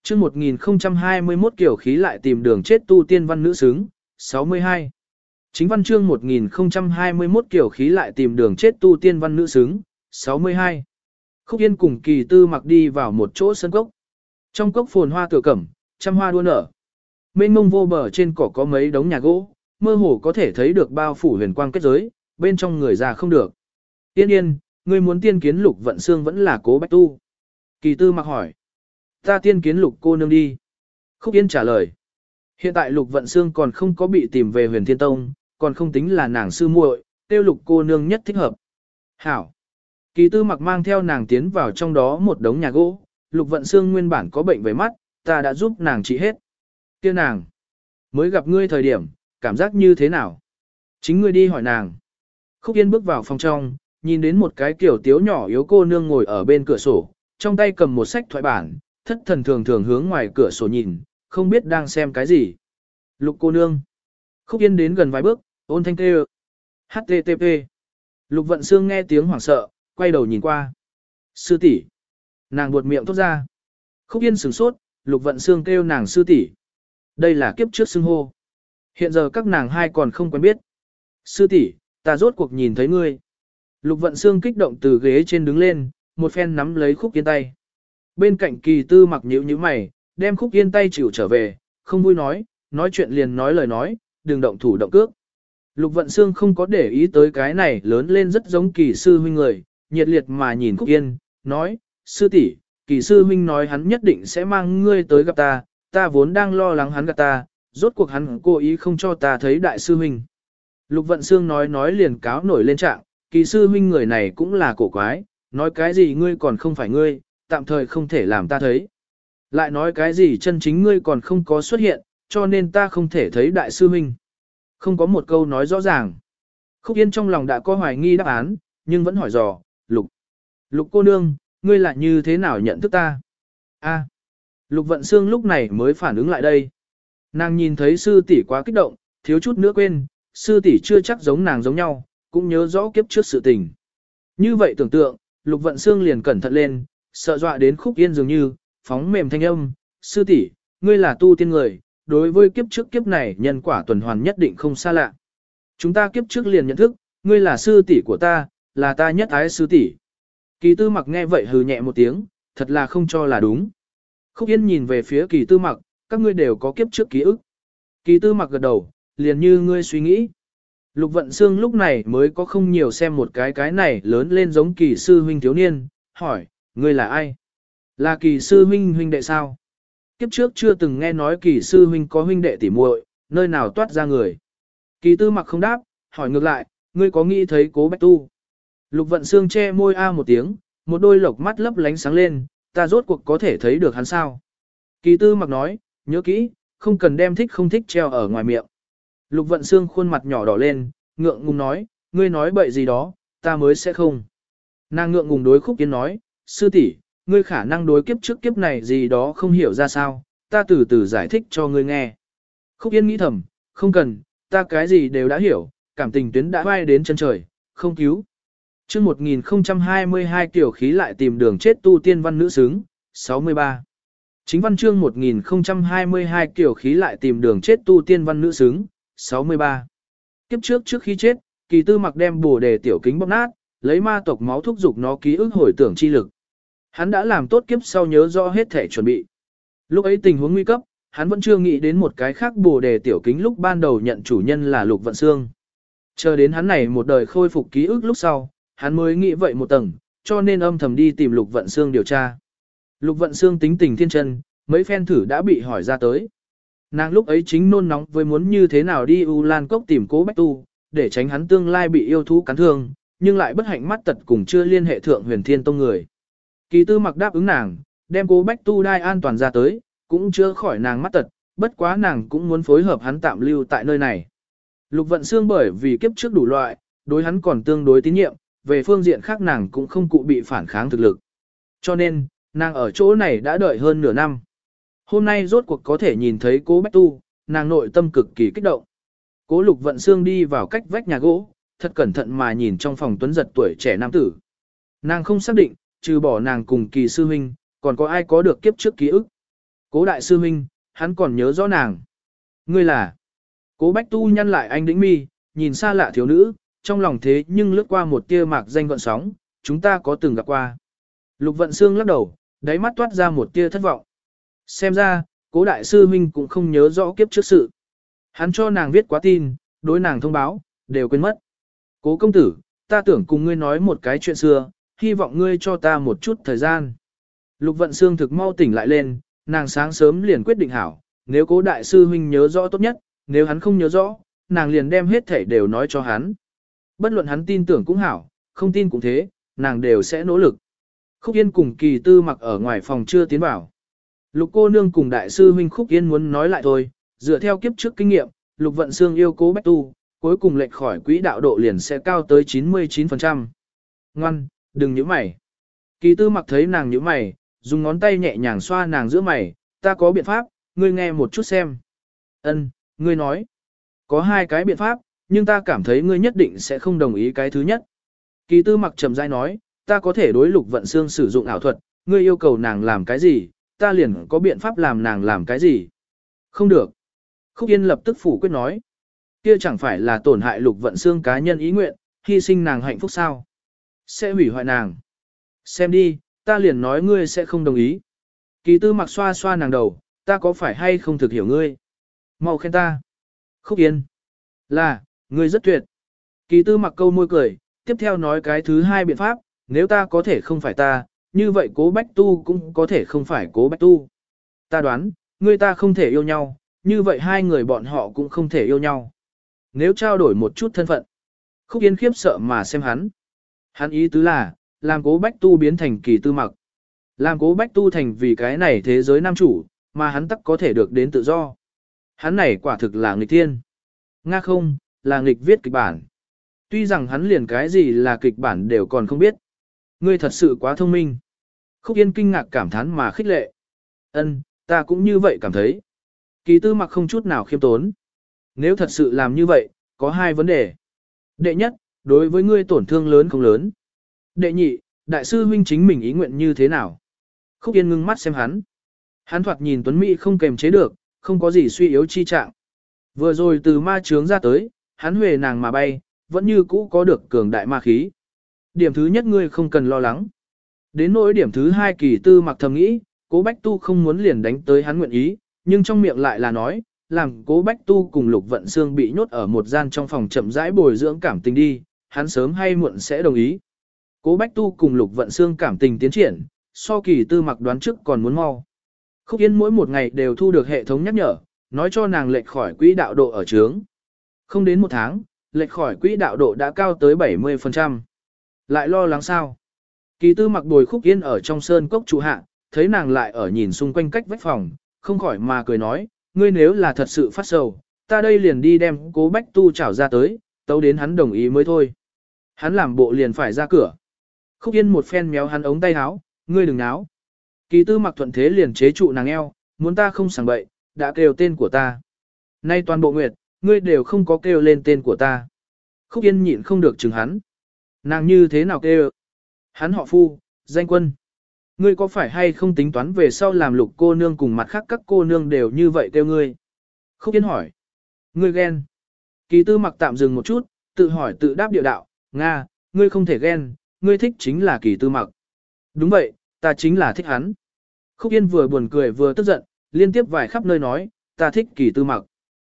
Trước 1021 kiểu khí lại tìm đường chết tu tiên văn nữ xứng, 62. Chính văn chương 1021 kiểu khí lại tìm đường chết tu tiên văn nữ xứng, 62. Khúc Yên cùng kỳ tư mặc đi vào một chỗ sân cốc. Trong cốc phồn hoa tựa cẩm, trăm hoa đua nở. Mênh mông vô bờ trên cỏ có mấy đống nhà gỗ, mơ hồ có thể thấy được bao phủ huyền quang kết giới, bên trong người già không được. Tiên yên, người muốn tiên kiến lục vận xương vẫn là cố bách tu. Kỳ tư mặc hỏi. Ta tiên kiến lục cô nương đi. Khúc Yên trả lời. Hiện tại lục vận xương còn không có bị tìm về huyền thiên tông, còn không tính là nàng sư muội, tiêu lục cô nương nhất thích hợp. Hảo. Kỳ tư mặc mang theo nàng tiến vào trong đó một đống nhà gỗ, lục vận xương nguyên bản có bệnh về mắt, ta đã giúp nàng trị hết. Kia nàng. Mới gặp ngươi thời điểm, cảm giác như thế nào? Chính ngươi đi hỏi nàng. Khúc Yên bước vào phòng trong, nhìn đến một cái kiểu tiếu nhỏ yếu cô nương ngồi ở bên cửa sổ, trong tay cầm một sách thoại bản, thất thần thường thường hướng ngoài cửa sổ nhìn, không biết đang xem cái gì. Lục cô nương. Khúc Yên đến gần vài bước, ôn thanh kêu. HTTP. Lục Vận Xương nghe tiếng hoảng sợ, quay đầu nhìn qua. Sư tỷ, Nàng buột miệng thốt ra. Khúc Yên sửng sốt, Lục Vận Xương kêu nàng sư tỷ. Đây là kiếp trước xưng hô. Hiện giờ các nàng hai còn không quen biết. Sư tỷ, ta rốt cuộc nhìn thấy ngươi. Lục Vận Xương kích động từ ghế trên đứng lên, một phen nắm lấy Khúc Yên tay. Bên cạnh kỳ tư mặc nhữ như mày, đem Khúc Yên tay chịu trở về, không vui nói, nói chuyện liền nói lời nói, đừng động thủ động cước. Lục Vận Sương không có để ý tới cái này lớn lên rất giống kỳ sư huynh người, nhiệt liệt mà nhìn Khúc Yên, nói, sư tỷ, kỳ sư huynh nói hắn nhất định sẽ mang ngươi tới gặp ta, ta vốn đang lo lắng hắn gặp ta, rốt cuộc hắn cố ý không cho ta thấy đại sư huynh. Lục Vận Sương nói nói liền cáo nổi lên trạng, kỳ sư huynh người này cũng là cổ quái, nói cái gì ngươi còn không phải ngươi, tạm thời không thể làm ta thấy. Lại nói cái gì chân chính ngươi còn không có xuất hiện, cho nên ta không thể thấy đại sư huynh. Không có một câu nói rõ ràng. Khúc Yên trong lòng đã có hoài nghi đáp án, nhưng vẫn hỏi dò, Lục. Lục cô nương, ngươi lại như thế nào nhận thức ta? a Lục Vận Xương lúc này mới phản ứng lại đây. Nàng nhìn thấy sư tỷ quá kích động, thiếu chút nữa quên, sư tỷ chưa chắc giống nàng giống nhau, cũng nhớ rõ kiếp trước sự tình. Như vậy tưởng tượng, Lục Vận Xương liền cẩn thận lên, sợ dọa đến khúc yên dường như, phóng mềm thanh âm, sư tỷ ngươi là tu tiên người, đối với kiếp trước kiếp này nhân quả tuần hoàn nhất định không xa lạ. Chúng ta kiếp trước liền nhận thức, ngươi là sư tỷ của ta, là ta nhất ái sư tỷ. Kỳ tư mặc nghe vậy hừ nhẹ một tiếng, thật là không cho là đúng. Khúc Yên nhìn về phía kỳ tư mặc, các ngươi đều có kiếp trước ký ức. Kỳ tư mặc gật đầu, liền như ngươi suy nghĩ. Lục vận xương lúc này mới có không nhiều xem một cái cái này lớn lên giống kỳ sư huynh thiếu niên, hỏi, ngươi là ai? Là kỳ sư huynh huynh đệ sao? Kiếp trước chưa từng nghe nói kỳ sư huynh có huynh đệ tỉ muội, nơi nào toát ra người. Kỳ tư mặc không đáp, hỏi ngược lại, ngươi có nghĩ thấy cố bách tu? Lục vận xương che môi a một tiếng, một đôi lộc mắt lấp lánh sáng lên, ta rốt cuộc có thể thấy được hắn sao? Kỳ tư mặc nói, nhớ kỹ, không cần đem thích không thích treo ở ngoài miệng. Lục vận xương khuôn mặt nhỏ đỏ lên, ngượng ngùng nói, ngươi nói bậy gì đó, ta mới sẽ không. Nàng ngượng ngùng đối khúc kiến nói, sư tỷ, ngươi khả năng đối kiếp trước kiếp này gì đó không hiểu ra sao, ta từ từ giải thích cho ngươi nghe. Khúc Yên nghĩ thầm, không cần, ta cái gì đều đã hiểu, cảm tình tuyến đã vai đến chân trời, không cứu. chương 1022 tiểu khí lại tìm đường chết tu tiên văn nữ xứng, 63. Chính văn chương 1022 tiểu khí lại tìm đường chết tu tiên văn nữ xứng, 63. Kiếp trước trước khi chết, kỳ tư mặc đem bổ đề tiểu kính bóp nát, lấy ma tộc máu thúc dục nó ký ức hồi tưởng chi lực. Hắn đã làm tốt kiếp sau nhớ rõ hết thể chuẩn bị. Lúc ấy tình huống nguy cấp, hắn vẫn chưa nghĩ đến một cái khác bồ đề tiểu kính lúc ban đầu nhận chủ nhân là Lục Vận Xương. Chờ đến hắn này một đời khôi phục ký ức lúc sau, hắn mới nghĩ vậy một tầng, cho nên âm thầm đi tìm Lục Vận Xương điều tra. Lục Vận Xương tính tình thiên chân, mấy phen thử đã bị hỏi ra tới. Nàng lúc ấy chính nôn nóng với muốn như thế nào đi U Lan Cốc tìm cố Bách Tu, để tránh hắn tương lai bị yêu thú cắn thương, nhưng lại bất hạnh mắt tật cùng chưa liên hệ thượng huyền thiên tông người. Kỳ tư mặc đáp ứng nàng, đem cố Bách Tu đai an toàn ra tới, cũng chưa khỏi nàng mắt tật, bất quá nàng cũng muốn phối hợp hắn tạm lưu tại nơi này. Lục vận xương bởi vì kiếp trước đủ loại, đối hắn còn tương đối tín nhiệm, về phương diện khác nàng cũng không cụ bị phản kháng thực lực. Cho nên, nàng ở chỗ này đã đợi hơn nửa năm. Hôm nay rốt cuộc có thể nhìn thấy cố Bách Tu, nàng nội tâm cực kỳ kích động. Cố lục vận xương đi vào cách vách nhà gỗ, thật cẩn thận mà nhìn trong phòng tuấn giật tuổi trẻ nam tử. Nàng không xác định, trừ bỏ nàng cùng kỳ sư huynh, còn có ai có được kiếp trước ký ức. Cố đại sư huynh, hắn còn nhớ rõ nàng. Ngươi là, cố bách tu nhăn lại anh đĩnh mi, nhìn xa lạ thiếu nữ, trong lòng thế nhưng lướt qua một tia mạc danh gọn sóng, chúng ta có từng gặp qua. Lục vận xương lắc đầu, đáy mắt toát ra một tia thất vọng. Xem ra, cố đại sư huynh cũng không nhớ rõ kiếp trước sự. Hắn cho nàng viết quá tin, đối nàng thông báo, đều quên mất. Cố công tử, ta tưởng cùng ngươi nói một cái chuyện xưa, hy vọng ngươi cho ta một chút thời gian. Lục vận xương thực mau tỉnh lại lên, nàng sáng sớm liền quyết định hảo, nếu cố đại sư huynh nhớ rõ tốt nhất, nếu hắn không nhớ rõ, nàng liền đem hết thể đều nói cho hắn. Bất luận hắn tin tưởng cũng hảo, không tin cũng thế, nàng đều sẽ nỗ lực. Khúc Yên cùng kỳ tư mặc ở ngoài phòng chưa tiến vào. Lục cô nương cùng đại sư huynh Khúc Yên muốn nói lại thôi, dựa theo kiếp trước kinh nghiệm, Lục Vận Xương yêu cố Bách Tu, cuối cùng lệch khỏi quỹ đạo độ liền sẽ cao tới 99%. Ngoan, đừng nhíu mày. Kỳ tư mặc thấy nàng nhíu mày, dùng ngón tay nhẹ nhàng xoa nàng giữa mày, ta có biện pháp, ngươi nghe một chút xem. Ân, ngươi nói. Có hai cái biện pháp, nhưng ta cảm thấy ngươi nhất định sẽ không đồng ý cái thứ nhất. Kỳ tư mặc trầm dai nói, ta có thể đối lục vận xương sử dụng ảo thuật, ngươi yêu cầu nàng làm cái gì, ta liền có biện pháp làm nàng làm cái gì. Không được. Khúc Yên lập tức phủ quyết nói. Kia chẳng phải là tổn hại lục vận xương cá nhân ý nguyện, hy sinh nàng hạnh phúc sao. Sẽ hủy hoại nàng. Xem đi, ta liền nói ngươi sẽ không đồng ý. Kỳ tư mặc xoa xoa nàng đầu, ta có phải hay không thực hiểu ngươi? Mau khen ta. Khúc Yên. Là, ngươi rất tuyệt. Kỳ tư mặc câu môi cười, tiếp theo nói cái thứ hai biện pháp, nếu ta có thể không phải ta, như vậy cố bách tu cũng có thể không phải cố bách tu. Ta đoán, ngươi ta không thể yêu nhau, như vậy hai người bọn họ cũng không thể yêu nhau. Nếu trao đổi một chút thân phận, khúc yên khiếp sợ mà xem hắn. Hắn ý tứ là, làm cố bách tu biến thành kỳ tư mặc. Làm cố bách tu thành vì cái này thế giới nam chủ, mà hắn tắc có thể được đến tự do. Hắn này quả thực là nghịch thiên. Nga không, là nghịch viết kịch bản. Tuy rằng hắn liền cái gì là kịch bản đều còn không biết. Ngươi thật sự quá thông minh. Khúc Yên kinh ngạc cảm thán mà khích lệ. Ân, ta cũng như vậy cảm thấy. Kỳ tư mặc không chút nào khiêm tốn. Nếu thật sự làm như vậy, có hai vấn đề. Đệ nhất, đối với ngươi tổn thương lớn không lớn. Đệ nhị, đại sư huynh chính mình ý nguyện như thế nào? Khúc Yên ngưng mắt xem hắn. Hắn thoạt nhìn Tuấn Mỹ không kềm chế được, không có gì suy yếu chi trạng. Vừa rồi từ ma trướng ra tới, hắn huề nàng mà bay, vẫn như cũ có được cường đại ma khí. Điểm thứ nhất ngươi không cần lo lắng. Đến nỗi điểm thứ hai kỳ tư mặc thầm nghĩ, cố Bách Tu không muốn liền đánh tới hắn nguyện ý, nhưng trong miệng lại là nói, làm cố Bách Tu cùng Lục Vận Xương bị nhốt ở một gian trong phòng chậm rãi bồi dưỡng cảm tình đi, hắn sớm hay muộn sẽ đồng ý. Cố Bách Tu cùng Lục Vận Xương cảm tình tiến triển, so kỳ tư mặc đoán trước còn muốn mau. Khúc Yên mỗi một ngày đều thu được hệ thống nhắc nhở, nói cho nàng lệch khỏi quỹ đạo độ ở trướng. Không đến một tháng, lệch khỏi quỹ đạo độ đã cao tới 70%. Lại lo lắng sao? Kỳ tư mặc bồi Khúc Yên ở trong sơn cốc trụ hạ, thấy nàng lại ở nhìn xung quanh cách vách phòng, không khỏi mà cười nói, ngươi nếu là thật sự phát sầu, ta đây liền đi đem cố bách tu trảo ra tới, tấu đến hắn đồng ý mới thôi. Hắn làm bộ liền phải ra cửa. Khúc Yên một phen méo hắn ống tay áo, ngươi đừng náo. Kỳ tư mặc thuận thế liền chế trụ nàng eo, muốn ta không sảng bậy, đã kêu tên của ta. Nay toàn bộ nguyệt, ngươi đều không có kêu lên tên của ta. Khúc Yên nhịn không được chừng hắn. Nàng như thế nào kêu? Hắn họ phu, danh quân. Ngươi có phải hay không tính toán về sau làm lục cô nương cùng mặt khác các cô nương đều như vậy kêu ngươi? Khúc Yên hỏi. Ngươi ghen. Kỳ tư mặc tạm dừng một chút, tự hỏi tự đáp địa đạo. Nga, ngươi không thể ghen, ngươi thích chính là kỳ tư mặc. Đúng vậy, ta chính là thích hắn. Khúc Yên vừa buồn cười vừa tức giận, liên tiếp vài khắp nơi nói, ta thích kỳ tư mặc.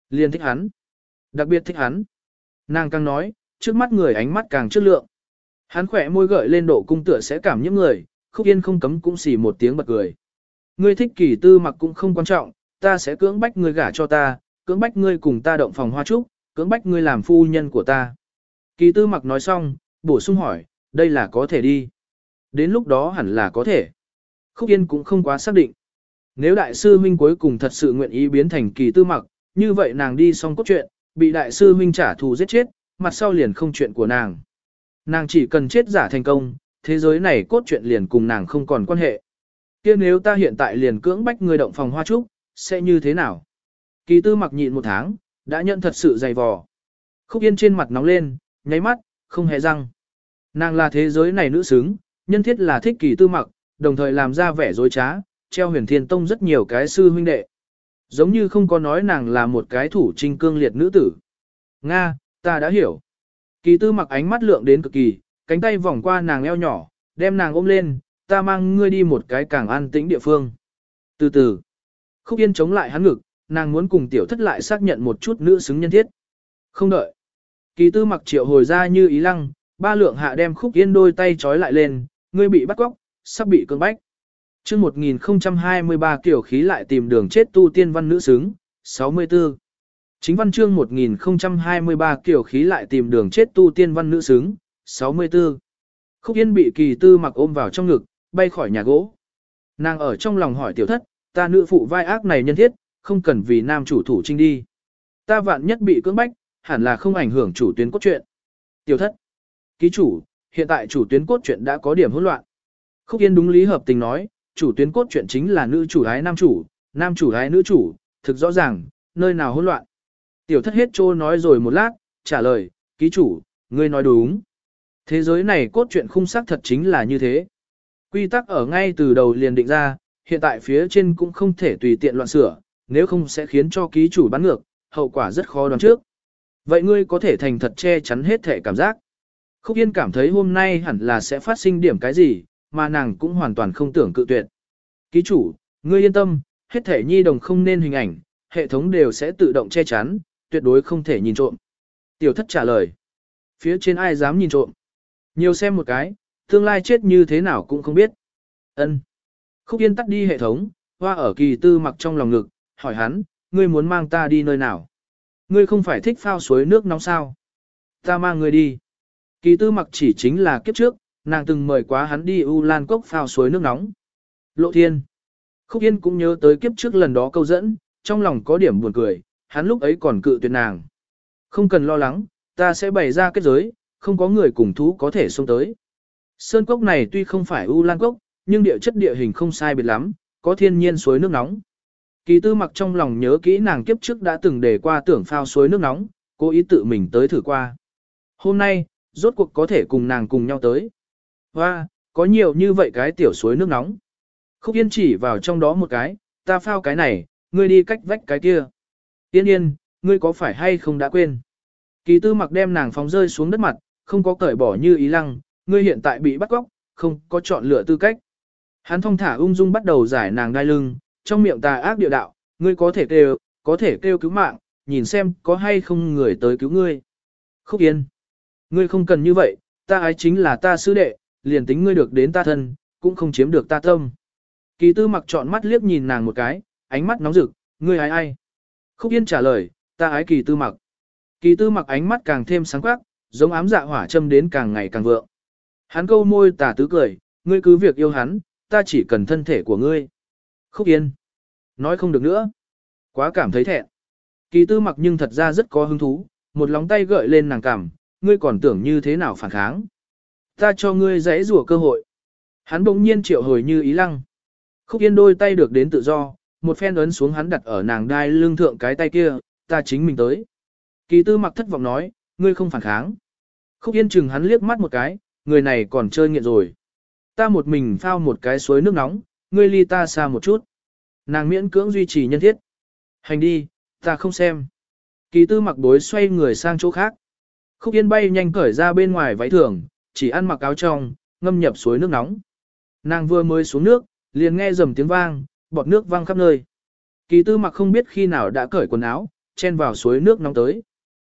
Liên thích hắn. Đặc biệt thích hắn. Nàng càng nói, trước mắt người ánh mắt càng chất lượng. Hắn khỏe môi gợi lên độ cung tựa sẽ cảm những người, khúc yên không cấm cũng xì một tiếng bật cười. Ngươi thích kỳ tư mặc cũng không quan trọng, ta sẽ cưỡng bách ngươi gả cho ta, cưỡng bách ngươi cùng ta động phòng hoa trúc, cưỡng bách ngươi làm phu nhân của ta. Kỳ tư mặc nói xong, bổ sung hỏi, đây là có thể đi. Đến lúc đó hẳn là có thể. Khúc Yên cũng không quá xác định. Nếu đại sư huynh cuối cùng thật sự nguyện ý biến thành kỳ tư mặc, như vậy nàng đi xong cốt truyện, bị đại sư huynh trả thù giết chết, mặt sau liền không chuyện của nàng. Nàng chỉ cần chết giả thành công, thế giới này cốt truyện liền cùng nàng không còn quan hệ. kia nếu ta hiện tại liền cưỡng bách người động phòng hoa trúc, sẽ như thế nào? Kỳ tư mặc nhịn một tháng, đã nhận thật sự dày vò. Khúc yên trên mặt nóng lên, nháy mắt, không hề răng. Nàng là thế giới này nữ xứng, nhân thiết là thích kỳ tư mặc, đồng thời làm ra vẻ dối trá, treo huyền thiên tông rất nhiều cái sư huynh đệ. Giống như không có nói nàng là một cái thủ trinh cương liệt nữ tử. Nga, ta đã hiểu. Kỳ tư mặc ánh mắt lượng đến cực kỳ, cánh tay vòng qua nàng eo nhỏ, đem nàng ôm lên, ta mang ngươi đi một cái càng an tĩnh địa phương. Từ từ, khúc yên chống lại hắn ngực, nàng muốn cùng tiểu thất lại xác nhận một chút nữ xứng nhân thiết. Không đợi. Kỳ tư mặc triệu hồi ra như ý lăng, ba lượng hạ đem khúc yên đôi tay trói lại lên, ngươi bị bắt cóc, sắp bị cưỡng bách. chương 1023 kiểu khí lại tìm đường chết tu tiên văn nữ xứng, 64. Chính văn chương 1023 kiểu khí lại tìm đường chết tu tiên văn nữ xứng, 64. Khúc Yên bị kỳ tư mặc ôm vào trong ngực, bay khỏi nhà gỗ. Nàng ở trong lòng hỏi tiểu thất, ta nữ phụ vai ác này nhân thiết, không cần vì nam chủ thủ trinh đi. Ta vạn nhất bị cưỡng bách, hẳn là không ảnh hưởng chủ tuyến cốt truyện. Tiểu thất. Ký chủ, hiện tại chủ tuyến cốt truyện đã có điểm hỗn loạn. Khúc Yên đúng lý hợp tình nói, chủ tuyến cốt truyện chính là nữ chủ hái nam chủ, nam chủ hái nữ chủ, thực rõ ràng, nơi nào hỗn loạn. Tiểu thất hết trô nói rồi một lát, trả lời, ký chủ, ngươi nói đúng. Thế giới này cốt truyện khung sắc thật chính là như thế. Quy tắc ở ngay từ đầu liền định ra, hiện tại phía trên cũng không thể tùy tiện loạn sửa, nếu không sẽ khiến cho ký chủ bắn ngược, hậu quả rất khó đoán trước. Vậy ngươi có thể thành thật che chắn hết thể cảm giác. Khúc Yên cảm thấy hôm nay hẳn là sẽ phát sinh điểm cái gì, mà nàng cũng hoàn toàn không tưởng cự tuyệt. Ký chủ, ngươi yên tâm, hết thể nhi đồng không nên hình ảnh, hệ thống đều sẽ tự động che chắn, tuyệt đối không thể nhìn trộm. Tiểu thất trả lời. Phía trên ai dám nhìn trộm? Nhiều xem một cái, tương lai chết như thế nào cũng không biết. ân Khúc Yên tắt đi hệ thống, hoa ở kỳ tư mặc trong lòng ngực, hỏi hắn, ngươi muốn mang ta đi nơi nào? Ngươi không phải thích phao suối nước nóng sao? Ta mang ngươi đi. Kỳ tư mặc chỉ chính là kiếp trước, nàng từng mời quá hắn đi U Lan Cốc phao suối nước nóng. Lộ thiên. Khúc Yên cũng nhớ tới kiếp trước lần đó câu dẫn, trong lòng có điểm buồn cười, hắn lúc ấy còn cự tuyệt nàng. Không cần lo lắng, ta sẽ bày ra kết giới, không có người cùng thú có thể xông tới. Sơn cốc này tuy không phải U Lan Cốc, nhưng địa chất địa hình không sai biệt lắm, có thiên nhiên suối nước nóng. Kỳ tư mặc trong lòng nhớ kỹ nàng kiếp trước đã từng đề qua tưởng phao suối nước nóng, cố ý tự mình tới thử qua. Hôm nay, rốt cuộc có thể cùng nàng cùng nhau tới. Và, có nhiều như vậy cái tiểu suối nước nóng. Khúc Yên chỉ vào trong đó một cái, ta phao cái này, ngươi đi cách vách cái kia. Yên yên, ngươi có phải hay không đã quên? Kỳ tư mặc đem nàng phóng rơi xuống đất mặt, không có cởi bỏ như ý lăng, ngươi hiện tại bị bắt cóc, không có chọn lựa tư cách. Hắn thong thả ung dung bắt đầu giải nàng đai lưng, trong miệng tà ác địa đạo, ngươi có thể kêu, có thể kêu cứu mạng, nhìn xem có hay không người tới cứu ngươi. Khúc Yên, ngươi không cần như vậy, ta ái chính là ta sư đệ, liền tính ngươi được đến ta thân, cũng không chiếm được ta tâm. Kỳ tư mặc trọn mắt liếc nhìn nàng một cái, ánh mắt nóng rực, ngươi ái ai? Khúc Yên trả lời, ta ái kỳ tư mặc. Kỳ tư mặc ánh mắt càng thêm sáng quắc, giống ám dạ hỏa châm đến càng ngày càng vượng. Hắn câu môi tà tứ cười, ngươi cứ việc yêu hắn, ta chỉ cần thân thể của ngươi. Khúc Yên. Nói không được nữa. Quá cảm thấy thẹn. Kỳ tư mặc nhưng thật ra rất có hứng thú, một lóng tay gợi lên nàng cảm, ngươi còn tưởng như thế nào phản kháng. Ta cho ngươi giấy rùa cơ hội. Hắn bỗng nhiên triệu hồi như ý lăng. Khúc Yên đôi tay được đến tự do, một phen ấn xuống hắn đặt ở nàng đai lưng thượng cái tay kia, ta chính mình tới. Kỳ tư mặc thất vọng nói, ngươi không phản kháng. Khúc Yên chừng hắn liếc mắt một cái, người này còn chơi nghiện rồi. Ta một mình phao một cái suối nước nóng, ngươi ly ta xa một chút. Nàng miễn cưỡng duy trì nhân thiết. Hành đi, ta không xem. Kỳ tư mặc bối xoay người sang chỗ khác. Khúc Yên bay nhanh cởi ra bên ngoài váy thường, chỉ ăn mặc áo trong, ngâm nhập suối nước nóng. Nàng vừa mới xuống nước, liền nghe rầm tiếng vang, bọt nước vang khắp nơi. Kỳ tư mặc không biết khi nào đã cởi quần áo, chen vào suối nước nóng tới.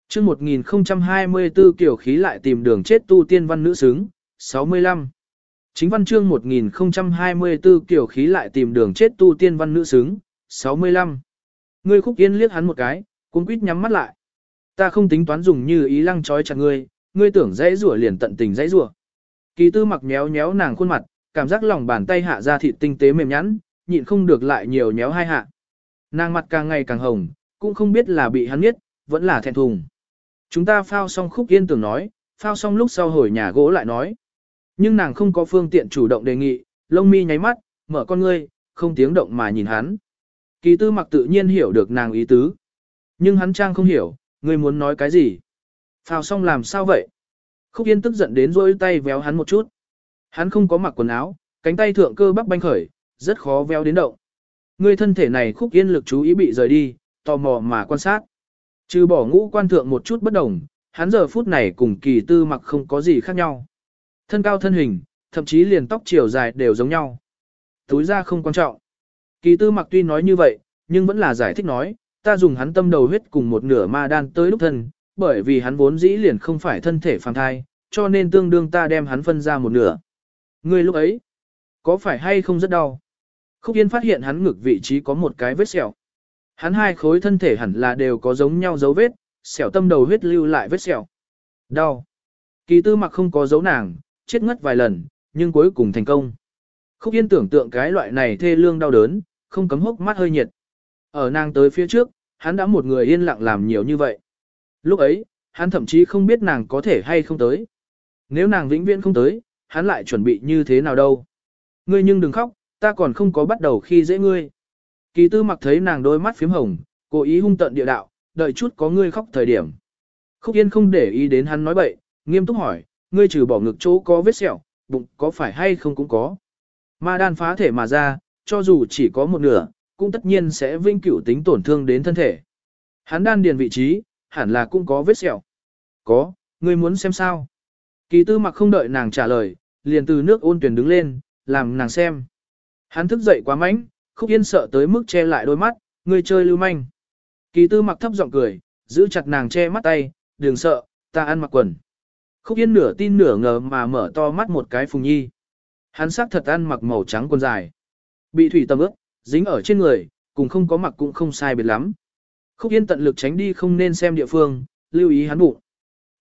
chương 1024 kiểu khí lại tìm đường chết tu tiên văn nữ xứng, 65. Chính văn chương 1024 kiểu khí lại tìm đường chết tu tiên văn nữ xứng, 65. Ngươi khúc yên liếc hắn một cái, cũng quýt nhắm mắt lại. Ta không tính toán dùng như ý lăng trói chặt ngươi, ngươi tưởng dãy rủa liền tận tình dãy rủa. Kỳ tư mặc nhéo nhéo nàng khuôn mặt, cảm giác lòng bàn tay hạ ra thịt tinh tế mềm nhẵn, nhịn không được lại nhiều nhéo hai hạ. Nàng mặt càng ngày càng hồng, cũng không biết là bị hắn biết, vẫn là thẹn thùng. Chúng ta phao xong khúc yên tưởng nói, phao xong lúc sau hồi nhà gỗ lại nói. Nhưng nàng không có phương tiện chủ động đề nghị, lông mi nháy mắt, mở con ngươi, không tiếng động mà nhìn hắn. Kỳ tư mặc tự nhiên hiểu được nàng ý tứ. Nhưng hắn trang không hiểu, ngươi muốn nói cái gì. Phào xong làm sao vậy? Khúc yên tức giận đến rôi tay véo hắn một chút. Hắn không có mặc quần áo, cánh tay thượng cơ bắp banh khởi, rất khó véo đến động. Ngươi thân thể này khúc yên lực chú ý bị rời đi, tò mò mà quan sát. Trừ bỏ ngũ quan thượng một chút bất đồng, hắn giờ phút này cùng kỳ tư mặc không có gì khác nhau. Thân cao thân hình, thậm chí liền tóc chiều dài đều giống nhau. Túi ra không quan trọng. Kỳ tư mặc tuy nói như vậy, nhưng vẫn là giải thích nói, ta dùng hắn tâm đầu huyết cùng một nửa ma đan tới lúc thân, bởi vì hắn vốn dĩ liền không phải thân thể phàm thai, cho nên tương đương ta đem hắn phân ra một nửa. Ngươi lúc ấy, có phải hay không rất đau? Khúc Yên phát hiện hắn ngực vị trí có một cái vết sẹo. Hắn hai khối thân thể hẳn là đều có giống nhau dấu vết, sẹo tâm đầu huyết lưu lại vết sẹo. Đau. Kỳ tư mặc không có dấu nàng, chết ngất vài lần, nhưng cuối cùng thành công. Khúc Yên tưởng tượng cái loại này thê lương đau đớn, không cấm hốc mắt hơi nhiệt. Ở nàng tới phía trước, hắn đã một người yên lặng làm nhiều như vậy. Lúc ấy, hắn thậm chí không biết nàng có thể hay không tới. Nếu nàng vĩnh viễn không tới, hắn lại chuẩn bị như thế nào đâu. Ngươi nhưng đừng khóc, ta còn không có bắt đầu khi dễ ngươi. Kỳ tư mặc thấy nàng đôi mắt phím hồng, cố ý hung tận địa đạo, đợi chút có ngươi khóc thời điểm. Khúc Yên không để ý đến hắn nói bậy, nghiêm túc hỏi, ngươi trừ bỏ ngực chỗ có vết sẹo, bụng có phải hay không cũng có. Ma đan phá thể mà ra, cho dù chỉ có một nửa, cũng tất nhiên sẽ vinh cửu tính tổn thương đến thân thể. Hắn đan điền vị trí, hẳn là cũng có vết sẹo. Có, ngươi muốn xem sao? Kỳ tư mặc không đợi nàng trả lời, liền từ nước ôn tuyển đứng lên, làm nàng xem. Hắn thức dậy quá mánh, khúc yên sợ tới mức che lại đôi mắt, ngươi chơi lưu manh. Kỳ tư mặc thấp giọng cười, giữ chặt nàng che mắt tay, đừng sợ, ta ăn mặc quần. Khúc yên nửa tin nửa ngờ mà mở to mắt một cái phùng nhi. Hắn sắc thật ăn mặc màu trắng quần dài. Bị thủy tầm ướt, dính ở trên người, cùng không có mặc cũng không sai biệt lắm. Khúc yên tận lực tránh đi không nên xem địa phương, lưu ý hắn bụng.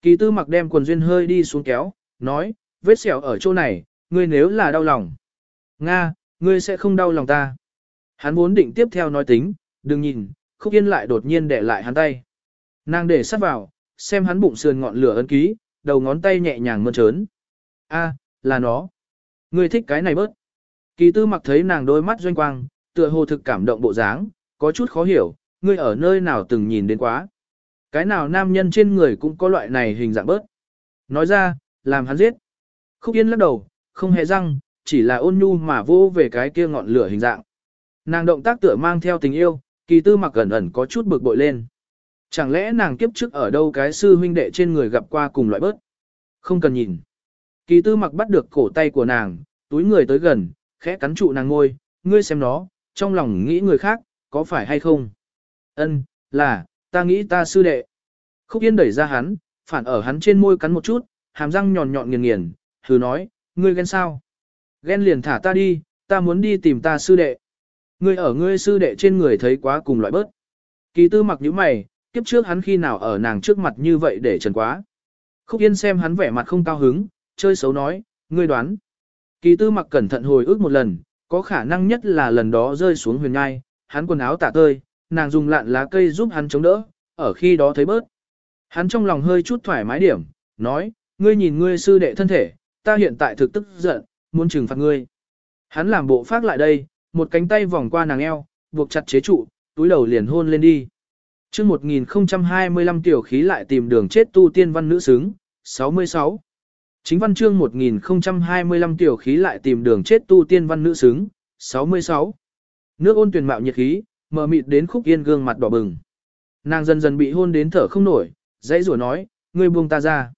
Kỳ tư mặc đem quần duyên hơi đi xuống kéo, nói, vết sẹo ở chỗ này, ngươi nếu là đau lòng. Nga, ngươi sẽ không đau lòng ta. Hắn muốn định tiếp theo nói tính, đừng nhìn, khúc yên lại đột nhiên để lại hắn tay. Nàng để sát vào, xem hắn bụng sườn ngọn lửa ấn ký, đầu ngón tay nhẹ nhàng mơn trớn. A, là nó. Ngươi thích cái này bớt. Kỳ tư mặc thấy nàng đôi mắt doanh quang, tựa hồ thực cảm động bộ dáng, có chút khó hiểu, ngươi ở nơi nào từng nhìn đến quá. Cái nào nam nhân trên người cũng có loại này hình dạng bớt. Nói ra, làm hắn giết. Khúc Yên lắc đầu, không hề răng, chỉ là ôn nhu mà vô về cái kia ngọn lửa hình dạng. Nàng động tác tựa mang theo tình yêu, kỳ tư mặc gần ẩn có chút bực bội lên. Chẳng lẽ nàng kiếp trước ở đâu cái sư huynh đệ trên người gặp qua cùng loại bớt? Không cần nhìn. Kỳ tư mặc bắt được cổ tay của nàng, túi người tới gần, khẽ cắn trụ nàng ngôi, ngươi xem nó, trong lòng nghĩ người khác, có phải hay không? Ân, là, ta nghĩ ta sư đệ. Khúc Yên đẩy ra hắn, phản ở hắn trên môi cắn một chút, hàm răng nhọn nhọn nghiền nghiền, thử nói, ngươi ghen sao? Ghen liền thả ta đi, ta muốn đi tìm ta sư đệ. Ngươi ở ngươi sư đệ trên người thấy quá cùng loại bớt. Kỳ tư mặc như mày, kiếp trước hắn khi nào ở nàng trước mặt như vậy để trần quá. Khúc Yên xem hắn vẻ mặt không cao hứng, chơi xấu nói, ngươi đoán. Kỳ tư mặc cẩn thận hồi ức một lần, có khả năng nhất là lần đó rơi xuống huyền ngai, hắn quần áo tả tơi, nàng dùng lạn lá cây giúp hắn chống đỡ, ở khi đó thấy bớt. Hắn trong lòng hơi chút thoải mái điểm, nói, ngươi nhìn ngươi sư đệ thân thể, ta hiện tại thực tức giận, muốn trừng phạt ngươi. Hắn làm bộ phát lại đây, một cánh tay vòng qua nàng eo, buộc chặt chế trụ, túi đầu liền hôn lên đi chương 1025 tiểu khí lại tìm đường chết tu tiên văn nữ xứng, 66. Chính văn chương 1025 tiểu khí lại tìm đường chết tu tiên văn nữ xứng, 66. Nước ôn tuyển mạo nhiệt khí, mờ mịt đến khúc yên gương mặt đỏ bừng. Nàng dần dần bị hôn đến thở không nổi, dãy rủa nói, ngươi buông ta ra.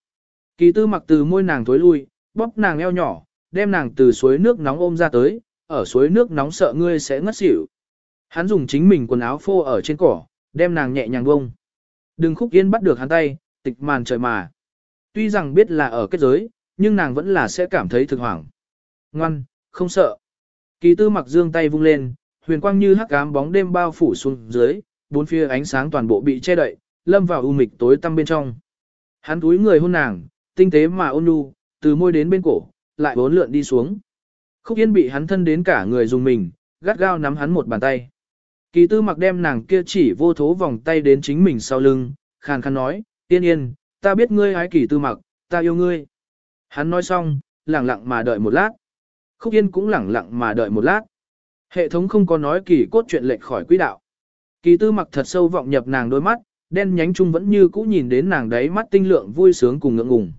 Kỳ tư mặc từ môi nàng thối lui, bóp nàng eo nhỏ, đem nàng từ suối nước nóng ôm ra tới, ở suối nước nóng sợ ngươi sẽ ngất xỉu. Hắn dùng chính mình quần áo phô ở trên cỏ, đem nàng nhẹ nhàng bông. Đừng khúc yên bắt được hắn tay, tịch màn trời mà. Tuy rằng biết là ở kết giới, nhưng nàng vẫn là sẽ cảm thấy thực hoảng. Ngoan, không sợ. Kỳ tư mặc dương tay vung lên, huyền quang như hắc ám bóng đêm bao phủ xuống dưới, bốn phía ánh sáng toàn bộ bị che đậy, lâm vào u mịch tối tăm bên trong. Hắn túi người hôn nàng, tinh tế mà ôn nhu, từ môi đến bên cổ, lại bốn lượn đi xuống. Khúc Yên bị hắn thân đến cả người dùng mình, gắt gao nắm hắn một bàn tay. Kỳ tư mặc đem nàng kia chỉ vô thố vòng tay đến chính mình sau lưng, khàn khàn nói, tiên yên, ta biết ngươi ái kỳ tư mặc, ta yêu ngươi. Hắn nói xong, lặng lặng mà đợi một lát. Khúc Yên cũng lặng lặng mà đợi một lát. Hệ thống không có nói kỳ cốt chuyện lệch khỏi quỹ đạo. Kỳ tư mặc thật sâu vọng nhập nàng đôi mắt, đen nhánh chung vẫn như cũ nhìn đến nàng đấy mắt tinh lượng vui sướng cùng ngưỡng ngùng.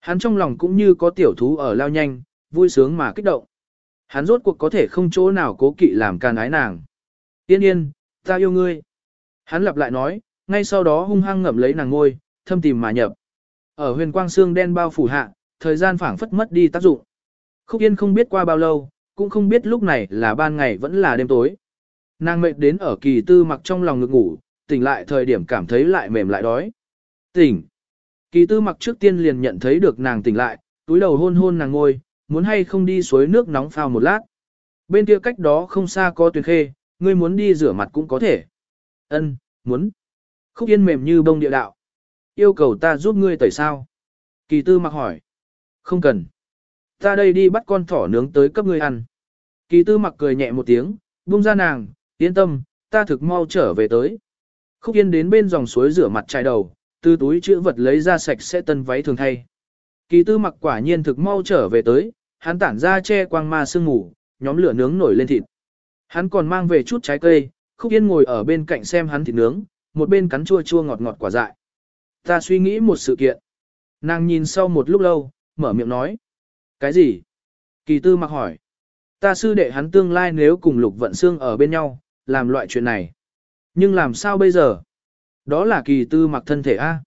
Hắn trong lòng cũng như có tiểu thú ở lao nhanh, vui sướng mà kích động. Hắn rốt cuộc có thể không chỗ nào cố kỵ làm can ái nàng. Yên yên, ta yêu ngươi. Hắn lặp lại nói, ngay sau đó hung hăng ngậm lấy nàng ngôi, thâm tìm mà nhập. Ở huyền quang xương đen bao phủ hạ, thời gian phảng phất mất đi tác dụng. Khúc Yên không biết qua bao lâu, cũng không biết lúc này là ban ngày vẫn là đêm tối. Nàng mệt đến ở kỳ tư mặc trong lòng ngực ngủ, tỉnh lại thời điểm cảm thấy lại mềm lại đói. Tỉnh. Kỳ tư mặc trước tiên liền nhận thấy được nàng tỉnh lại, túi đầu hôn hôn nàng ngôi, muốn hay không đi suối nước nóng phao một lát. Bên kia cách đó không xa có tuyền khê, ngươi muốn đi rửa mặt cũng có thể. Ân, muốn. Khúc yên mềm như bông địa đạo. Yêu cầu ta giúp ngươi tẩy sao? Kỳ tư mặc hỏi. Không cần. Ta đây đi bắt con thỏ nướng tới cấp ngươi ăn. Kỳ tư mặc cười nhẹ một tiếng, buông ra nàng, yên tâm, ta thực mau trở về tới. Khúc yên đến bên dòng suối rửa mặt chai đầu, từ túi chữ vật lấy ra sạch sẽ tân váy thường thay. Kỳ tư mặc quả nhiên thực mau trở về tới, hắn tản ra che quang ma sương ngủ, nhóm lửa nướng nổi lên thịt. Hắn còn mang về chút trái cây, khúc yên ngồi ở bên cạnh xem hắn thịt nướng, một bên cắn chua chua ngọt ngọt quả dại. Ta suy nghĩ một sự kiện. Nàng nhìn sau một lúc lâu, mở miệng nói. Cái gì? Kỳ tư mặc hỏi. Ta sư đệ hắn tương lai nếu cùng lục vận xương ở bên nhau, làm loại chuyện này. Nhưng làm sao bây giờ? Đó là kỳ tư mặc thân thể A.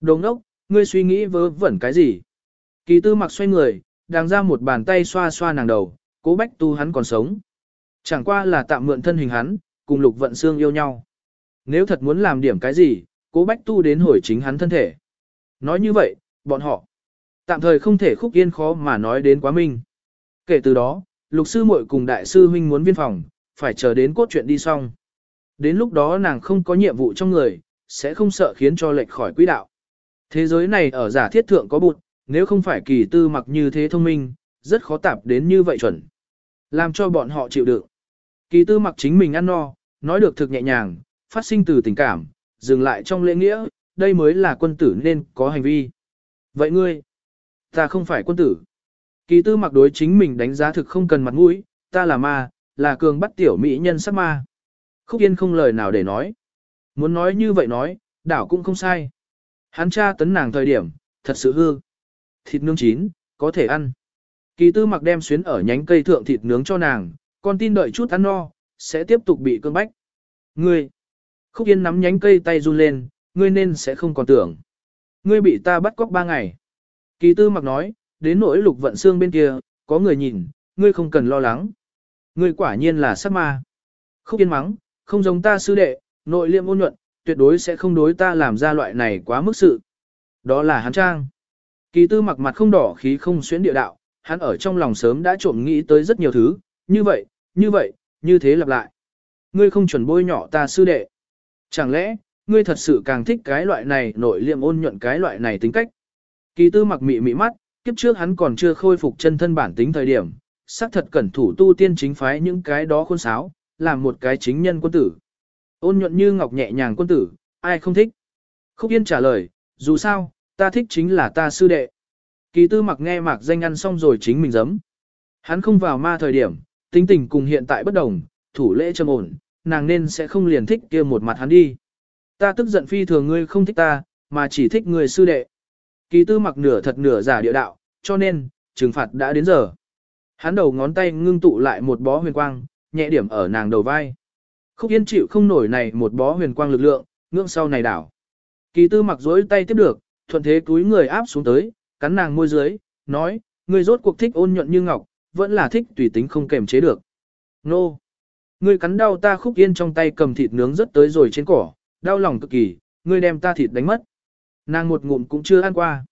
Đồng ốc, ngươi suy nghĩ vớ vẩn cái gì? Kỳ tư mặc xoay người, đang ra một bàn tay xoa xoa nàng đầu, cố bách tu hắn còn sống. Chẳng qua là tạm mượn thân hình hắn, cùng lục vận xương yêu nhau. Nếu thật muốn làm điểm cái gì, cố bách tu đến hồi chính hắn thân thể. Nói như vậy, bọn họ tạm thời không thể khúc yên khó mà nói đến quá minh. Kể từ đó, lục sư muội cùng đại sư huynh muốn viên phòng, phải chờ đến cốt chuyện đi xong. Đến lúc đó nàng không có nhiệm vụ trong người, sẽ không sợ khiến cho lệch khỏi quỹ đạo. Thế giới này ở giả thiết thượng có bụt, nếu không phải kỳ tư mặc như thế thông minh, rất khó tạp đến như vậy chuẩn. Làm cho bọn họ chịu đựng. Kỳ tư mặc chính mình ăn no, nói được thực nhẹ nhàng, phát sinh từ tình cảm, dừng lại trong lễ nghĩa, đây mới là quân tử nên có hành vi. Vậy ngươi, ta không phải quân tử. Kỳ tư mặc đối chính mình đánh giá thực không cần mặt mũi, ta là ma, là cường bắt tiểu mỹ nhân sắc ma. Khúc Yên không lời nào để nói. Muốn nói như vậy nói, đảo cũng không sai. Hắn cha tấn nàng thời điểm, thật sự hư. Thịt nướng chín, có thể ăn. Kỳ tư mặc đem xuyến ở nhánh cây thượng thịt nướng cho nàng, con tin đợi chút ăn no, sẽ tiếp tục bị cơn bách. Ngươi, khúc yên nắm nhánh cây tay run lên, ngươi nên sẽ không còn tưởng. Ngươi bị ta bắt cóc ba ngày. Kỳ tư mặc nói, đến nỗi lục vận xương bên kia, có người nhìn, ngươi không cần lo lắng. Ngươi quả nhiên là sát ma. Khúc yên mắng, không giống ta sư đệ, nội liêm ôn nhuận, tuyệt đối sẽ không đối ta làm ra loại này quá mức sự. Đó là hắn trang. Kỳ tư mặc mặt không đỏ khí không xuyến địa đạo, hắn ở trong lòng sớm đã trộm nghĩ tới rất nhiều thứ, như vậy, như vậy, như thế lặp lại. Ngươi không chuẩn bôi nhỏ ta sư đệ. Chẳng lẽ, ngươi thật sự càng thích cái loại này nội liệm ôn nhuận cái loại này tính cách. Kỳ tư mặc mị mị mắt, kiếp trước hắn còn chưa khôi phục chân thân bản tính thời điểm, xác thật cẩn thủ tu tiên chính phái những cái đó khôn sáo, làm một cái chính nhân quân tử. Ôn nhuận như ngọc nhẹ nhàng quân tử, ai không thích? Khúc Yên trả lời, dù sao, ta thích chính là ta sư đệ. Kỳ tư mặc nghe mạc danh ăn xong rồi chính mình giấm. Hắn không vào ma thời điểm, tính tình cùng hiện tại bất đồng, thủ lễ trầm ổn, nàng nên sẽ không liền thích kia một mặt hắn đi. Ta tức giận phi thường ngươi không thích ta, mà chỉ thích người sư đệ. Kỳ tư mặc nửa thật nửa giả địa đạo, cho nên, trừng phạt đã đến giờ. Hắn đầu ngón tay ngưng tụ lại một bó huyền quang, nhẹ điểm ở nàng đầu vai. Khúc Yên chịu không nổi này một bó huyền quang lực lượng, ngưỡng sau này đảo. Kỳ tư mặc dối tay tiếp được, thuận thế túi người áp xuống tới, cắn nàng môi dưới, nói, ngươi rốt cuộc thích ôn nhuận như ngọc, vẫn là thích tùy tính không kềm chế được. Nô! Ngươi cắn đau ta khúc yên trong tay cầm thịt nướng rất tới rồi trên cỏ, đau lòng cực kỳ, ngươi đem ta thịt đánh mất. Nàng một ngụm cũng chưa ăn qua.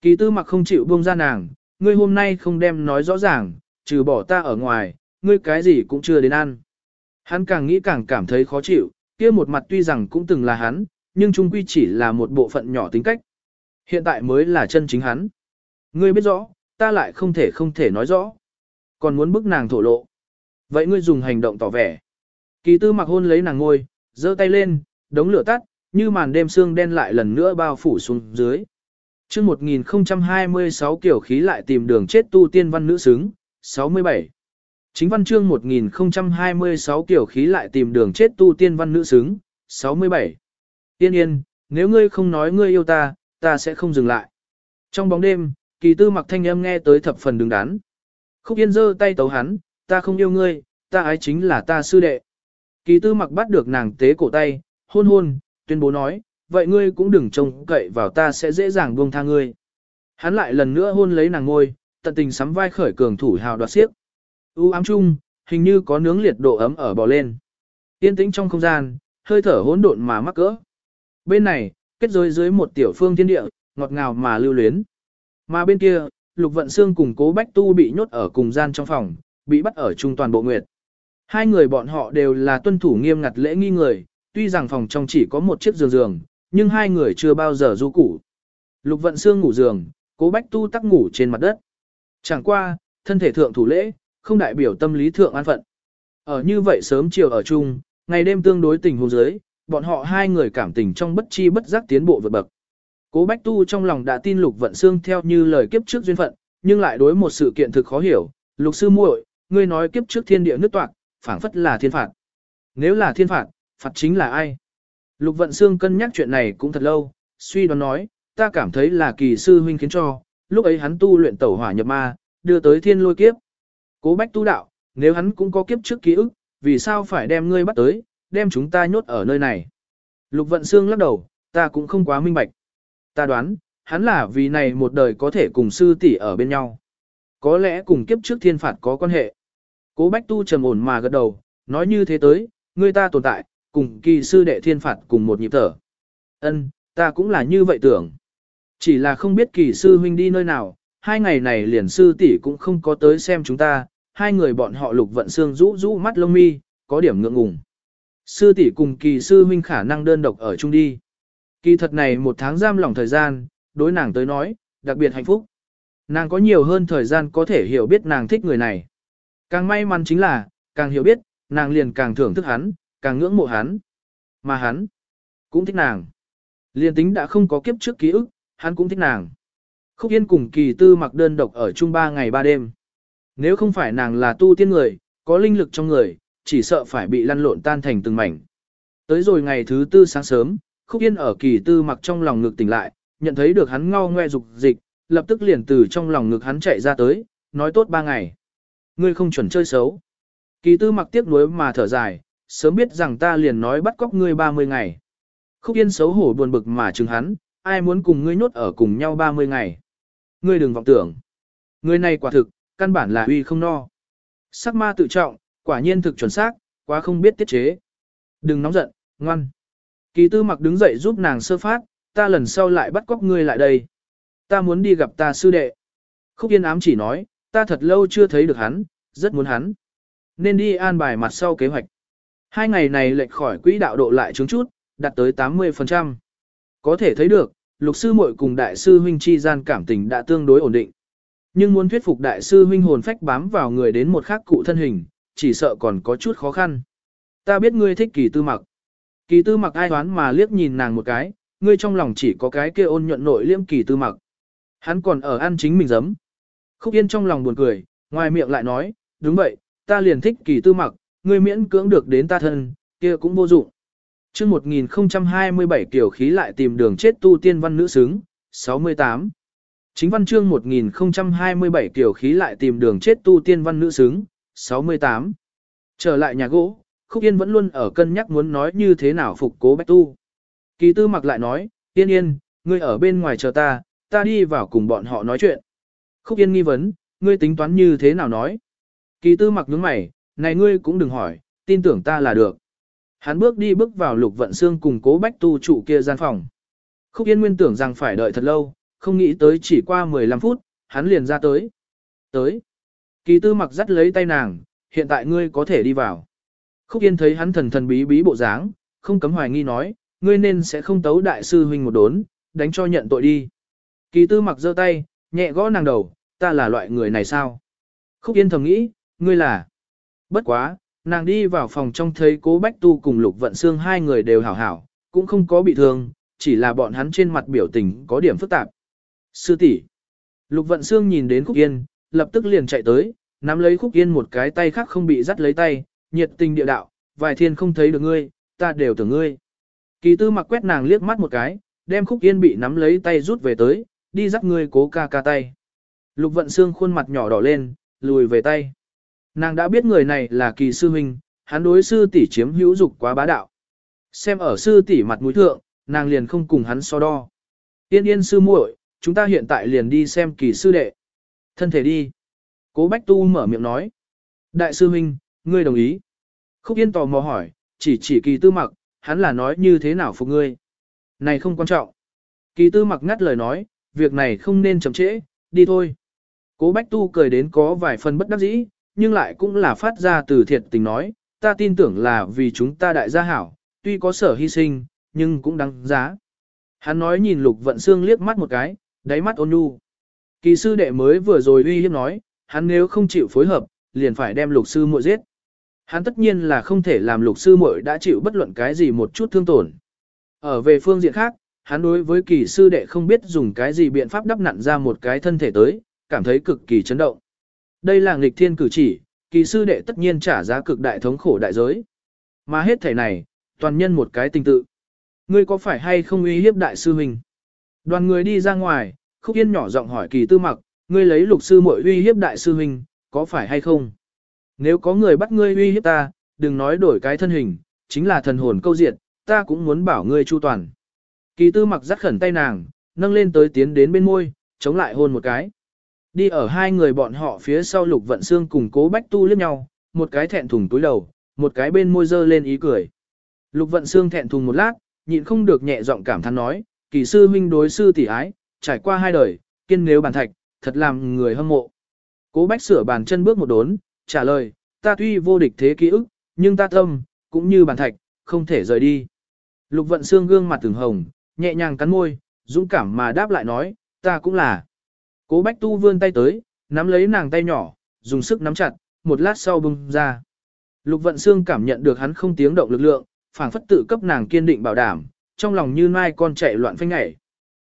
Kỳ tư mặc không chịu buông ra nàng, ngươi hôm nay không đem nói rõ ràng, trừ bỏ ta ở ngoài, ngươi cái gì cũng chưa đến ăn. Hắn càng nghĩ càng cảm thấy khó chịu, kia một mặt tuy rằng cũng từng là hắn, nhưng chung quy chỉ là một bộ phận nhỏ tính cách. Hiện tại mới là chân chính hắn. Ngươi biết rõ, ta lại không thể không thể nói rõ. Còn muốn bức nàng thổ lộ. Vậy ngươi dùng hành động tỏ vẻ. Kỳ tư mặc hôn lấy nàng ngôi, giơ tay lên, đống lửa tắt, như màn đêm sương đen lại lần nữa bao phủ xuống dưới. Trước 1026 kiểu khí lại tìm đường chết tu tiên văn nữ xứng, 67. Chính văn chương 1026 kiểu khí lại tìm đường chết tu tiên văn nữ xứng, 67. Tiên yên, nếu ngươi không nói ngươi yêu ta, ta sẽ không dừng lại. Trong bóng đêm, kỳ tư mặc thanh âm nghe tới thập phần đứng đắn. Khúc yên giơ tay tấu hắn, ta không yêu ngươi, ta ái chính là ta sư đệ. Kỳ tư mặc bắt được nàng tế cổ tay, hôn hôn, tuyên bố nói, vậy ngươi cũng đừng trông cậy vào ta sẽ dễ dàng buông tha ngươi. Hắn lại lần nữa hôn lấy nàng ngôi, tận tình sắm vai khởi cường thủ hào đoạt xiếc. U ám chung, hình như có nướng liệt độ ấm ở bò lên. Yên tĩnh trong không gian, hơi thở hỗn độn mà mắc cỡ. Bên này, kết rối dưới một tiểu phương thiên địa, ngọt ngào mà lưu luyến. Mà bên kia, Lục Vận Xương cùng Cố Bách Tu bị nhốt ở cùng gian trong phòng, bị bắt ở trung toàn bộ nguyệt. Hai người bọn họ đều là tuân thủ nghiêm ngặt lễ nghi người, tuy rằng phòng trong chỉ có một chiếc giường giường, nhưng hai người chưa bao giờ du củ. Lục Vận Xương ngủ giường, Cố Bách Tu tắc ngủ trên mặt đất. Chẳng qua, thân thể thượng thủ lễ, không đại biểu tâm lý thượng an phận. Ở như vậy sớm chiều ở chung, ngày đêm tương đối tình huống dưới, bọn họ hai người cảm tình trong bất chi bất giác tiến bộ vượt bậc. Cố Bách Tu trong lòng đã tin Lục Vận Xương theo như lời kiếp trước duyên phận, nhưng lại đối một sự kiện thực khó hiểu, Lục sư muội, ngươi nói kiếp trước thiên địa nước toạc, phảng phất là thiên phạt. Nếu là thiên phạt, phạt chính là ai? Lục Vận Xương cân nhắc chuyện này cũng thật lâu, suy đoán nói, ta cảm thấy là kỳ sư huynh khiến cho, lúc ấy hắn tu luyện tẩu hỏa nhập ma, đưa tới thiên lôi kiếp. Cố Bách tu đạo, nếu hắn cũng có kiếp trước ký ức, vì sao phải đem ngươi bắt tới, đem chúng ta nhốt ở nơi này? Lục Vận Xương lắc đầu, ta cũng không quá minh bạch. Ta đoán, hắn là vì này một đời có thể cùng sư tỷ ở bên nhau. Có lẽ cùng kiếp trước thiên phạt có quan hệ. Cố Bách Tu trầm ổn mà gật đầu, nói như thế tới, người ta tồn tại, cùng kỳ sư đệ thiên phạt cùng một nhịp thở. Ân, ta cũng là như vậy tưởng. Chỉ là không biết kỳ sư huynh đi nơi nào, hai ngày này liền sư tỷ cũng không có tới xem chúng ta, hai người bọn họ lục vận xương rũ rũ mắt lông mi, có điểm ngượng ngùng. Sư tỷ cùng kỳ sư huynh khả năng đơn độc ở chung đi. Kỳ thật này một tháng giam lỏng thời gian, đối nàng tới nói, đặc biệt hạnh phúc. Nàng có nhiều hơn thời gian có thể hiểu biết nàng thích người này. Càng may mắn chính là, càng hiểu biết, nàng liền càng thưởng thức hắn, càng ngưỡng mộ hắn. Mà hắn, cũng thích nàng. Liền tính đã không có kiếp trước ký ức, hắn cũng thích nàng. Khúc Yên cùng kỳ tư mặc đơn độc ở chung ba ngày ba đêm. Nếu không phải nàng là tu tiên người, có linh lực trong người, chỉ sợ phải bị lăn lộn tan thành từng mảnh. Tới rồi ngày thứ tư sáng sớm, Khúc Yên ở kỳ tư mặc trong lòng ngực tỉnh lại, nhận thấy được hắn ngao ngoe dục dịch, lập tức liền từ trong lòng ngực hắn chạy ra tới, nói tốt ba ngày. Ngươi không chuẩn chơi xấu. Kỳ tư mặc tiếc nuối mà thở dài, sớm biết rằng ta liền nói bắt cóc ngươi 30 ngày. Khúc Yên xấu hổ buồn bực mà chừng hắn, ai muốn cùng ngươi nhốt ở cùng nhau 30 ngày. Ngươi đừng vọng tưởng. Ngươi này quả thực, căn bản là uy không no. Sắc ma tự trọng, quả nhiên thực chuẩn xác, quá không biết tiết chế. Đừng nóng giận, ngoan. Kỳ tư mặc đứng dậy giúp nàng sơ phát, ta lần sau lại bắt cóc ngươi lại đây. Ta muốn đi gặp ta sư đệ. Khúc yên ám chỉ nói, ta thật lâu chưa thấy được hắn, rất muốn hắn. Nên đi an bài mặt sau kế hoạch. Hai ngày này lệch khỏi quỹ đạo độ lại chứng chút, đạt tới 80%. Có thể thấy được, lục sư muội cùng đại sư huynh chi gian cảm tình đã tương đối ổn định. Nhưng muốn thuyết phục đại sư huynh hồn phách bám vào người đến một khác cụ thân hình, chỉ sợ còn có chút khó khăn. Ta biết ngươi thích kỳ tư mặc. Kỳ tư mặc ai đoán mà liếc nhìn nàng một cái, ngươi trong lòng chỉ có cái kia ôn nhuận nội liêm kỳ tư mặc. Hắn còn ở ăn chính mình giấm. Khúc Yên trong lòng buồn cười, ngoài miệng lại nói, đúng vậy, ta liền thích kỳ tư mặc, ngươi miễn cưỡng được đến ta thân, kia cũng vô dụng. chương 1027 kiểu khí lại tìm đường chết tu tiên văn nữ xứng, 68. Chính văn chương 1027 kiểu khí lại tìm đường chết tu tiên văn nữ xứng, 68. Trở lại nhà gỗ, Khúc Yên vẫn luôn ở cân nhắc muốn nói như thế nào phục cố Bách Tu. Kỳ tư mặc lại nói, Yên Yên, ngươi ở bên ngoài chờ ta, ta đi vào cùng bọn họ nói chuyện. Khúc Yên nghi vấn, ngươi tính toán như thế nào nói? Kỳ tư mặc nhướng mày, này ngươi cũng đừng hỏi, tin tưởng ta là được. Hắn bước đi bước vào lục vận xương cùng cố bách tu trụ kia gian phòng. Khúc Yên nguyên tưởng rằng phải đợi thật lâu, không nghĩ tới chỉ qua 15 phút, hắn liền ra tới. Tới. Kỳ tư mặc dắt lấy tay nàng, hiện tại ngươi có thể đi vào. Khúc Yên thấy hắn thần thần bí bí bộ dáng, không cấm hoài nghi nói, ngươi nên sẽ không tấu đại sư huynh một đốn, đánh cho nhận tội đi. Kỳ tư mặc giơ tay, nhẹ gõ nàng đầu, ta là loại người này sao? Khúc Yên thầm nghĩ, ngươi là. Bất quá, nàng đi vào phòng trong thấy cố Bách Tu cùng Lục Vận Xương hai người đều hảo hảo, cũng không có bị thương, chỉ là bọn hắn trên mặt biểu tình có điểm phức tạp. Sư tỷ Lục Vận Xương nhìn đến Khúc Yên, lập tức liền chạy tới, nắm lấy Khúc Yên một cái tay khác không bị dắt lấy tay, nhiệt tình địa đạo, vài thiên không thấy được ngươi, ta đều tưởng ngươi. Kỳ tư mặc quét nàng liếc mắt một cái, đem Khúc Yên bị nắm lấy tay rút về tới, đi dắt ngươi cố ca ca tay. Lục Vận Xương khuôn mặt nhỏ đỏ lên, lùi về tay. Nàng đã biết người này là kỳ sư huynh, hắn đối sư tỷ chiếm hữu dục quá bá đạo. Xem ở sư tỷ mặt mũi thượng, nàng liền không cùng hắn so đo. Tiên yên sư muội, chúng ta hiện tại liền đi xem kỳ sư đệ. Thân thể đi. Cố Bách Tu mở miệng nói. Đại sư huynh, ngươi đồng ý. Khúc Yên tò mò hỏi, chỉ chỉ kỳ tư mặc, hắn là nói như thế nào phục ngươi. Này không quan trọng. Kỳ tư mặc ngắt lời nói, việc này không nên chậm trễ, đi thôi. Cố Bách Tu cười đến có vài phần bất đắc dĩ, nhưng lại cũng là phát ra từ thiệt tình nói, ta tin tưởng là vì chúng ta đại gia hảo, tuy có sở hy sinh, nhưng cũng đáng giá. Hắn nói nhìn Lục Vận Xương liếc mắt một cái, đáy mắt ôn nhu. Kỳ sư đệ mới vừa rồi uy hiếp nói, hắn nếu không chịu phối hợp, liền phải đem lục sư muội giết. Hắn tất nhiên là không thể làm lục sư muội đã chịu bất luận cái gì một chút thương tổn. Ở về phương diện khác, hắn đối với kỳ sư đệ không biết dùng cái gì biện pháp đắp nặn ra một cái thân thể tới, cảm thấy cực kỳ chấn động. Đây là nghịch thiên cử chỉ, kỳ sư đệ tất nhiên trả giá cực đại thống khổ đại giới. Mà hết thể này, toàn nhân một cái tình tự. Ngươi có phải hay không uy hiếp đại sư huynh? Đoàn người đi ra ngoài, Khúc Yên nhỏ giọng hỏi kỳ tư mặc, ngươi lấy lục sư muội uy hiếp đại sư huynh, có phải hay không? Nếu có người bắt ngươi uy hiếp ta, đừng nói đổi cái thân hình, chính là thần hồn câu diệt, ta cũng muốn bảo ngươi chu toàn. Kỳ tư mặc dắt khẩn tay nàng, nâng lên tới tiến đến bên môi, chống lại hôn một cái. Đi ở hai người bọn họ phía sau lục vận xương cùng cố bách tu liếc nhau, một cái thẹn thùng túi đầu, một cái bên môi dơ lên ý cười. Lục vận xương thẹn thùng một lát, nhịn không được nhẹ giọng cảm thán nói, kỳ sư huynh đối sư tỷ ái, trải qua hai đời, kiên nếu bàn thạch, thật làm người hâm mộ. Cố bách sửa bàn chân bước một đốn, trả lời, ta tuy vô địch thế ký ức, nhưng ta tâm, cũng như bàn thạch, không thể rời đi. Lục vận xương gương mặt từng hồng, nhẹ nhàng cắn môi, dũng cảm mà đáp lại nói, ta cũng là. Cố bách tu vươn tay tới, nắm lấy nàng tay nhỏ, dùng sức nắm chặt, một lát sau bung ra. Lục vận xương cảm nhận được hắn không tiếng động lực lượng, phảng phất tự cấp nàng kiên định bảo đảm, trong lòng như mai con chạy loạn phanh ngảy.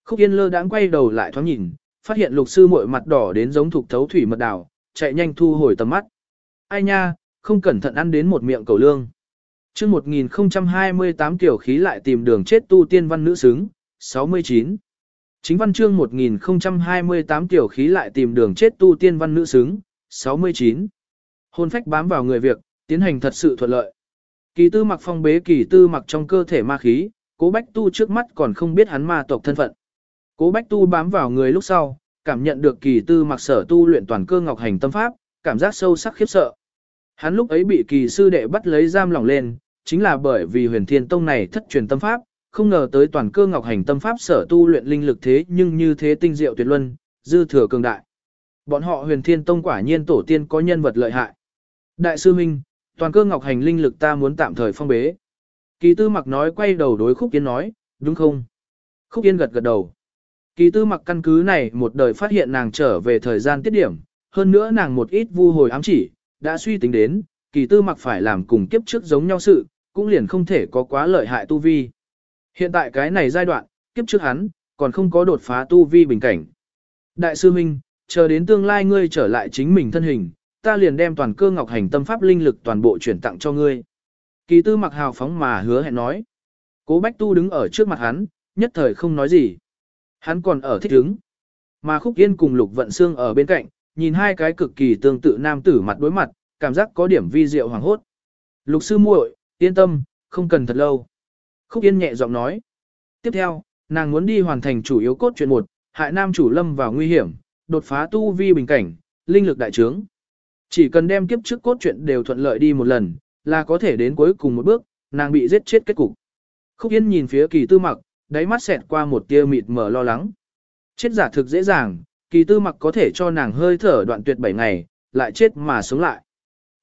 Khúc Yên lơ đãng quay đầu lại thoáng nhìn, phát hiện lục sư muội mặt đỏ đến giống thuộc thấu thủy mật đào, chạy nhanh thu hồi tầm mắt. Ai nha, không cẩn thận ăn đến một miệng cầu lương. chương 1028 tiểu khí lại tìm đường chết tu tiên văn nữ xứng, 69. Chính văn chương 1028 tiểu khí lại tìm đường chết tu tiên văn nữ xứng, 69. Hôn phách bám vào người việc, tiến hành thật sự thuận lợi. Kỳ tư mặc phong bế kỳ tư mặc trong cơ thể ma khí, cố bách tu trước mắt còn không biết hắn ma tộc thân phận. Cố Bách Tu bám vào người lúc sau, cảm nhận được kỳ tư mặc sở tu luyện toàn cơ ngọc hành tâm pháp, cảm giác sâu sắc khiếp sợ. Hắn lúc ấy bị kỳ sư đệ bắt lấy giam lỏng lên, chính là bởi vì huyền thiên tông này thất truyền tâm pháp, không ngờ tới toàn cơ ngọc hành tâm pháp sở tu luyện linh lực thế nhưng như thế tinh diệu tuyệt luân, dư thừa cường đại. Bọn họ huyền thiên tông quả nhiên tổ tiên có nhân vật lợi hại. Đại sư Minh, toàn cơ ngọc hành linh lực ta muốn tạm thời phong bế. Kỳ tư mặc nói quay đầu đối khúc yên nói, đúng không? Khúc yên gật gật đầu. Kỳ tư mặc căn cứ này một đời phát hiện nàng trở về thời gian tiết điểm, hơn nữa nàng một ít vu hồi ám chỉ, đã suy tính đến, kỳ tư mặc phải làm cùng kiếp trước giống nhau sự, cũng liền không thể có quá lợi hại tu vi. Hiện tại cái này giai đoạn, kiếp trước hắn, còn không có đột phá tu vi bình cảnh. Đại sư Minh, chờ đến tương lai ngươi trở lại chính mình thân hình, ta liền đem toàn cơ ngọc hành tâm pháp linh lực toàn bộ chuyển tặng cho ngươi. Kỳ tư mặc hào phóng mà hứa hẹn nói. Cố Bách Tu đứng ở trước mặt hắn, nhất thời không nói gì. Hắn còn ở thích đứng Mà Khúc Yên cùng Lục Vận Xương ở bên cạnh, nhìn hai cái cực kỳ tương tự nam tử mặt đối mặt, cảm giác có điểm vi diệu hoàng hốt. Lục sư muội, yên tâm, không cần thật lâu. Khúc Yên nhẹ giọng nói. Tiếp theo, nàng muốn đi hoàn thành chủ yếu cốt chuyện một, hại nam chủ lâm vào nguy hiểm, đột phá tu vi bình cảnh, linh lực đại trướng. Chỉ cần đem kiếp trước cốt truyện đều thuận lợi đi một lần, là có thể đến cuối cùng một bước, nàng bị giết chết kết cục. Khúc Yên nhìn phía kỳ tư mặc, đáy mắt xẹt qua một tia mịt mờ lo lắng. Chết giả thực dễ dàng, kỳ tư mặc có thể cho nàng hơi thở đoạn tuyệt 7 ngày, lại chết mà sống lại.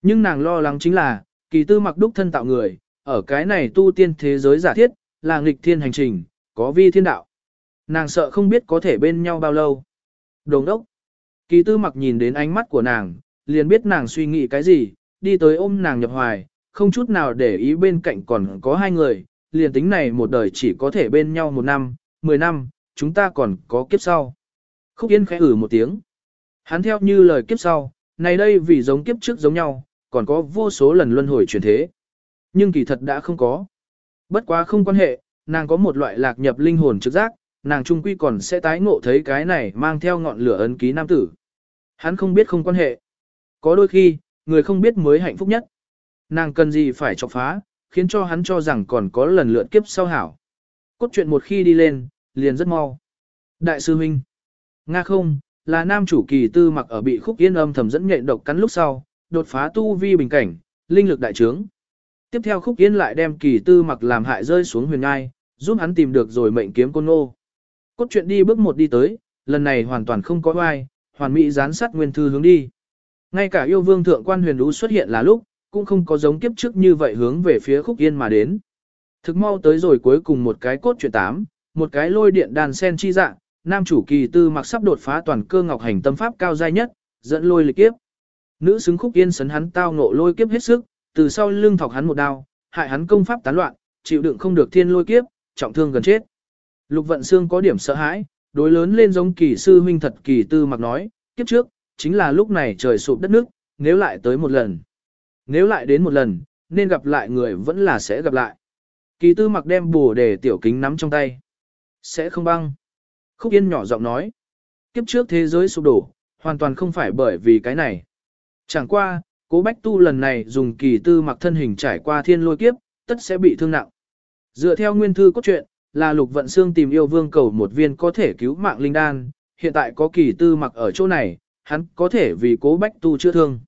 Nhưng nàng lo lắng chính là, kỳ tư mặc đúc thân tạo người, ở cái này tu tiên thế giới giả thiết, là nghịch thiên hành trình, có vi thiên đạo. Nàng sợ không biết có thể bên nhau bao lâu. Đồng đốc. Kỳ tư mặc nhìn đến ánh mắt của nàng, liền biết nàng suy nghĩ cái gì, đi tới ôm nàng nhập hoài, không chút nào để ý bên cạnh còn có hai người, liền tính này một đời chỉ có thể bên nhau một năm, mười năm, chúng ta còn có kiếp sau. Khúc Yên khẽ ử một tiếng. Hắn theo như lời kiếp sau, này đây vì giống kiếp trước giống nhau, còn có vô số lần luân hồi chuyển thế. Nhưng kỳ thật đã không có. Bất quá không quan hệ, nàng có một loại lạc nhập linh hồn trực giác, nàng trung quy còn sẽ tái ngộ thấy cái này mang theo ngọn lửa ấn ký nam tử. Hắn không biết không quan hệ. Có đôi khi, người không biết mới hạnh phúc nhất. Nàng cần gì phải chọc phá, khiến cho hắn cho rằng còn có lần lượt kiếp sau hảo. Cốt truyện một khi đi lên, liền rất mau. Đại sư Minh. Nga không, là nam chủ kỳ tư mặc ở bị khúc yên âm thầm dẫn nhện độc cắn lúc sau, đột phá tu vi bình cảnh, linh lực đại trướng. Tiếp theo khúc yên lại đem kỳ tư mặc làm hại rơi xuống huyền ngai, giúp hắn tìm được rồi mệnh kiếm côn nô. Cốt truyện đi bước một đi tới, lần này hoàn toàn không có ai, hoàn mỹ gián sát nguyên thư hướng đi. Ngay cả yêu vương thượng quan huyền đú xuất hiện là lúc, cũng không có giống kiếp trước như vậy hướng về phía khúc yên mà đến. Thực mau tới rồi cuối cùng một cái cốt truyện tám, một cái lôi điện đàn sen chi dạng, nam chủ kỳ tư mặc sắp đột phá toàn cơ ngọc hành tâm pháp cao giai nhất, dẫn lôi lịch kiếp. Nữ xứng khúc yên sấn hắn tao ngộ lôi kiếp hết sức, từ sau lưng thọc hắn một đao, hại hắn công pháp tán loạn, chịu đựng không được thiên lôi kiếp, trọng thương gần chết. Lục vận xương có điểm sợ hãi, đối lớn lên giống kỳ sư huynh thật kỳ tư mặc nói, kiếp trước, chính là lúc này trời sụp đất nước, nếu lại tới một lần. Nếu lại đến một lần, nên gặp lại người vẫn là sẽ gặp lại. Kỳ tư mặc đem bùa để tiểu kính nắm trong tay. Sẽ không băng. Khúc Yên nhỏ giọng nói. Kiếp trước thế giới sụp đổ, hoàn toàn không phải bởi vì cái này. Chẳng qua, cố bách tu lần này dùng kỳ tư mặc thân hình trải qua thiên lôi kiếp, tất sẽ bị thương nặng. Dựa theo nguyên thư cốt truyện, là lục vận xương tìm yêu vương cầu một viên có thể cứu mạng linh đan, hiện tại có kỳ tư mặc ở chỗ này, hắn có thể vì cố bách tu chữa thương.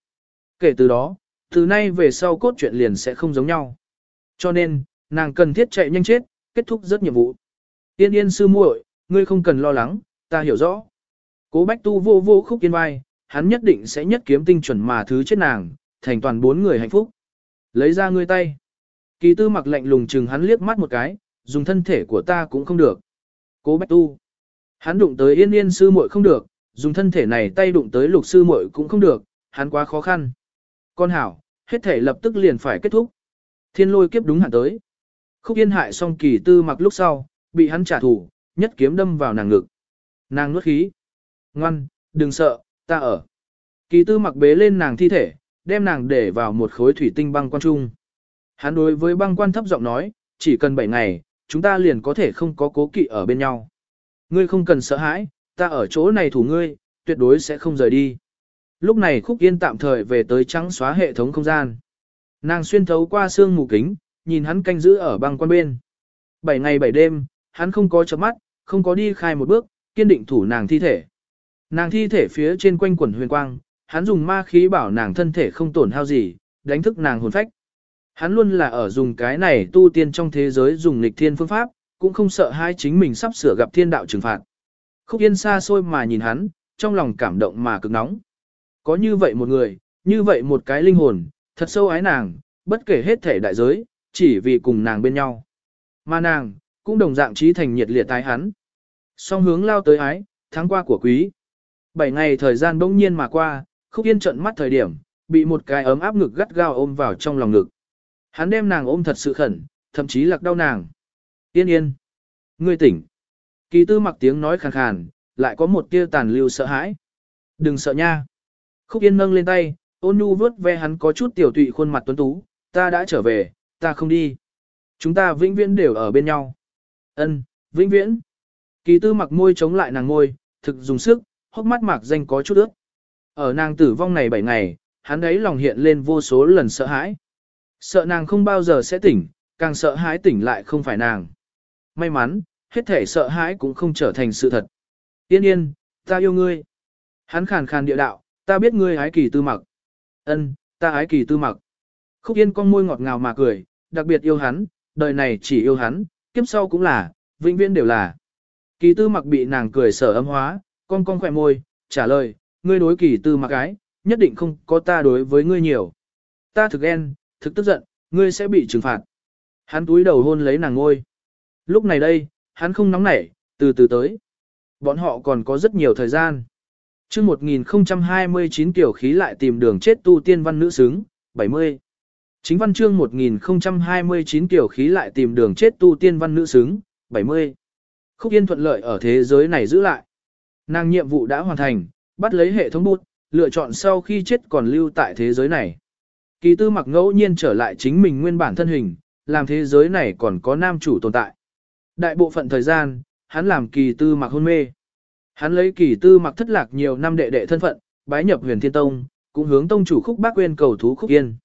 Kể từ đó, từ nay về sau cốt truyện liền sẽ không giống nhau. Cho nên, nàng cần thiết chạy nhanh chết, kết thúc rất nhiệm vụ. Tiên yên sư muội, ngươi không cần lo lắng, ta hiểu rõ. Cố bách tu vô vô khúc yên vai, hắn nhất định sẽ nhất kiếm tinh chuẩn mà thứ chết nàng, thành toàn bốn người hạnh phúc. Lấy ra ngươi tay. Kỳ tư mặc lạnh lùng chừng hắn liếc mắt một cái, dùng thân thể của ta cũng không được. Cố bách tu. Hắn đụng tới yên yên sư muội không được, dùng thân thể này tay đụng tới lục sư muội cũng không được, hắn quá khó khăn. Con hảo, hết thể lập tức liền phải kết thúc. Thiên lôi kiếp đúng hạn tới. Khúc yên hại xong kỳ tư mặc lúc sau, bị hắn trả thù, nhất kiếm đâm vào nàng ngực. Nàng nuốt khí. Ngoan, đừng sợ, ta ở. Kỳ tư mặc bế lên nàng thi thể, đem nàng để vào một khối thủy tinh băng quan trung. Hắn đối với băng quan thấp giọng nói, chỉ cần 7 ngày, chúng ta liền có thể không có cố kỵ ở bên nhau. Ngươi không cần sợ hãi, ta ở chỗ này thủ ngươi, tuyệt đối sẽ không rời đi. Lúc này khúc yên tạm thời về tới trắng xóa hệ thống không gian. Nàng xuyên thấu qua xương mù kính, nhìn hắn canh giữ ở băng quan bên. 7 ngày 7 đêm, hắn không có chớp mắt, không có đi khai một bước, kiên định thủ nàng thi thể. Nàng thi thể phía trên quanh quần huyền quang, hắn dùng ma khí bảo nàng thân thể không tổn hao gì, đánh thức nàng hồn phách. Hắn luôn là ở dùng cái này tu tiên trong thế giới dùng nghịch thiên phương pháp, cũng không sợ hai chính mình sắp sửa gặp thiên đạo trừng phạt. Khúc Yên xa xôi mà nhìn hắn, trong lòng cảm động mà cực nóng. Có như vậy một người, như vậy một cái linh hồn, thật sâu ái nàng, bất kể hết thể đại giới, chỉ vì cùng nàng bên nhau. Mà nàng, cũng đồng dạng trí thành nhiệt liệt tái hắn. Song hướng lao tới ái, tháng qua của quý. Bảy ngày thời gian bỗng nhiên mà qua, khúc yên trận mắt thời điểm, bị một cái ấm áp ngực gắt gao ôm vào trong lòng ngực. Hắn đem nàng ôm thật sự khẩn, thậm chí lạc đau nàng. Yên yên. Ngươi tỉnh. Kỳ tư mặc tiếng nói khàn khàn, lại có một tia tàn lưu sợ hãi. Đừng sợ nha. Khúc yên nâng lên tay, ôn nhu vớt ve hắn có chút tiểu tụy khuôn mặt tuấn tú. Ta đã trở về, ta không đi. Chúng ta vĩnh viễn đều ở bên nhau. Ân, vĩnh viễn. Kỳ tư mặc môi chống lại nàng môi, thực dùng sức, hốc mắt mạc danh có chút ướt. Ở nàng tử vong này 7 ngày, hắn ấy lòng hiện lên vô số lần sợ hãi. Sợ nàng không bao giờ sẽ tỉnh, càng sợ hãi tỉnh lại không phải nàng. May mắn, hết thể sợ hãi cũng không trở thành sự thật. Yên yên, ta yêu ngươi. Hắn khàn khàn địa đạo, ta biết ngươi ái kỳ tư mặc. Ân, ta ái kỳ tư mặc. Khúc Yên con môi ngọt ngào mà cười, đặc biệt yêu hắn, đời này chỉ yêu hắn, kiếp sau cũng là, vĩnh viễn đều là. Kỳ tư mặc bị nàng cười sở âm hóa, con con khỏe môi, trả lời, ngươi đối kỳ tư mặc gái nhất định không có ta đối với ngươi nhiều. Ta thực ghen, thực tức giận, ngươi sẽ bị trừng phạt. Hắn túi đầu hôn lấy nàng ngôi. Lúc này đây, hắn không nóng nảy, từ từ tới. Bọn họ còn có rất nhiều thời gian. Trước 1029 tiểu khí lại tìm đường chết tu tiên văn nữ xứng, 70. Chính văn chương 1029 tiểu khí lại tìm đường chết tu tiên văn nữ xứng, 70. Khúc Yên thuận lợi ở thế giới này giữ lại. Nàng nhiệm vụ đã hoàn thành, bắt lấy hệ thống bút, lựa chọn sau khi chết còn lưu tại thế giới này. Kỳ tư mặc ngẫu nhiên trở lại chính mình nguyên bản thân hình, làm thế giới này còn có nam chủ tồn tại. Đại bộ phận thời gian, hắn làm kỳ tư mặc hôn mê. Hắn lấy kỳ tư mặc thất lạc nhiều năm đệ đệ thân phận, bái nhập huyền thiên tông, cũng hướng tông chủ khúc bác quên cầu thú khúc yên.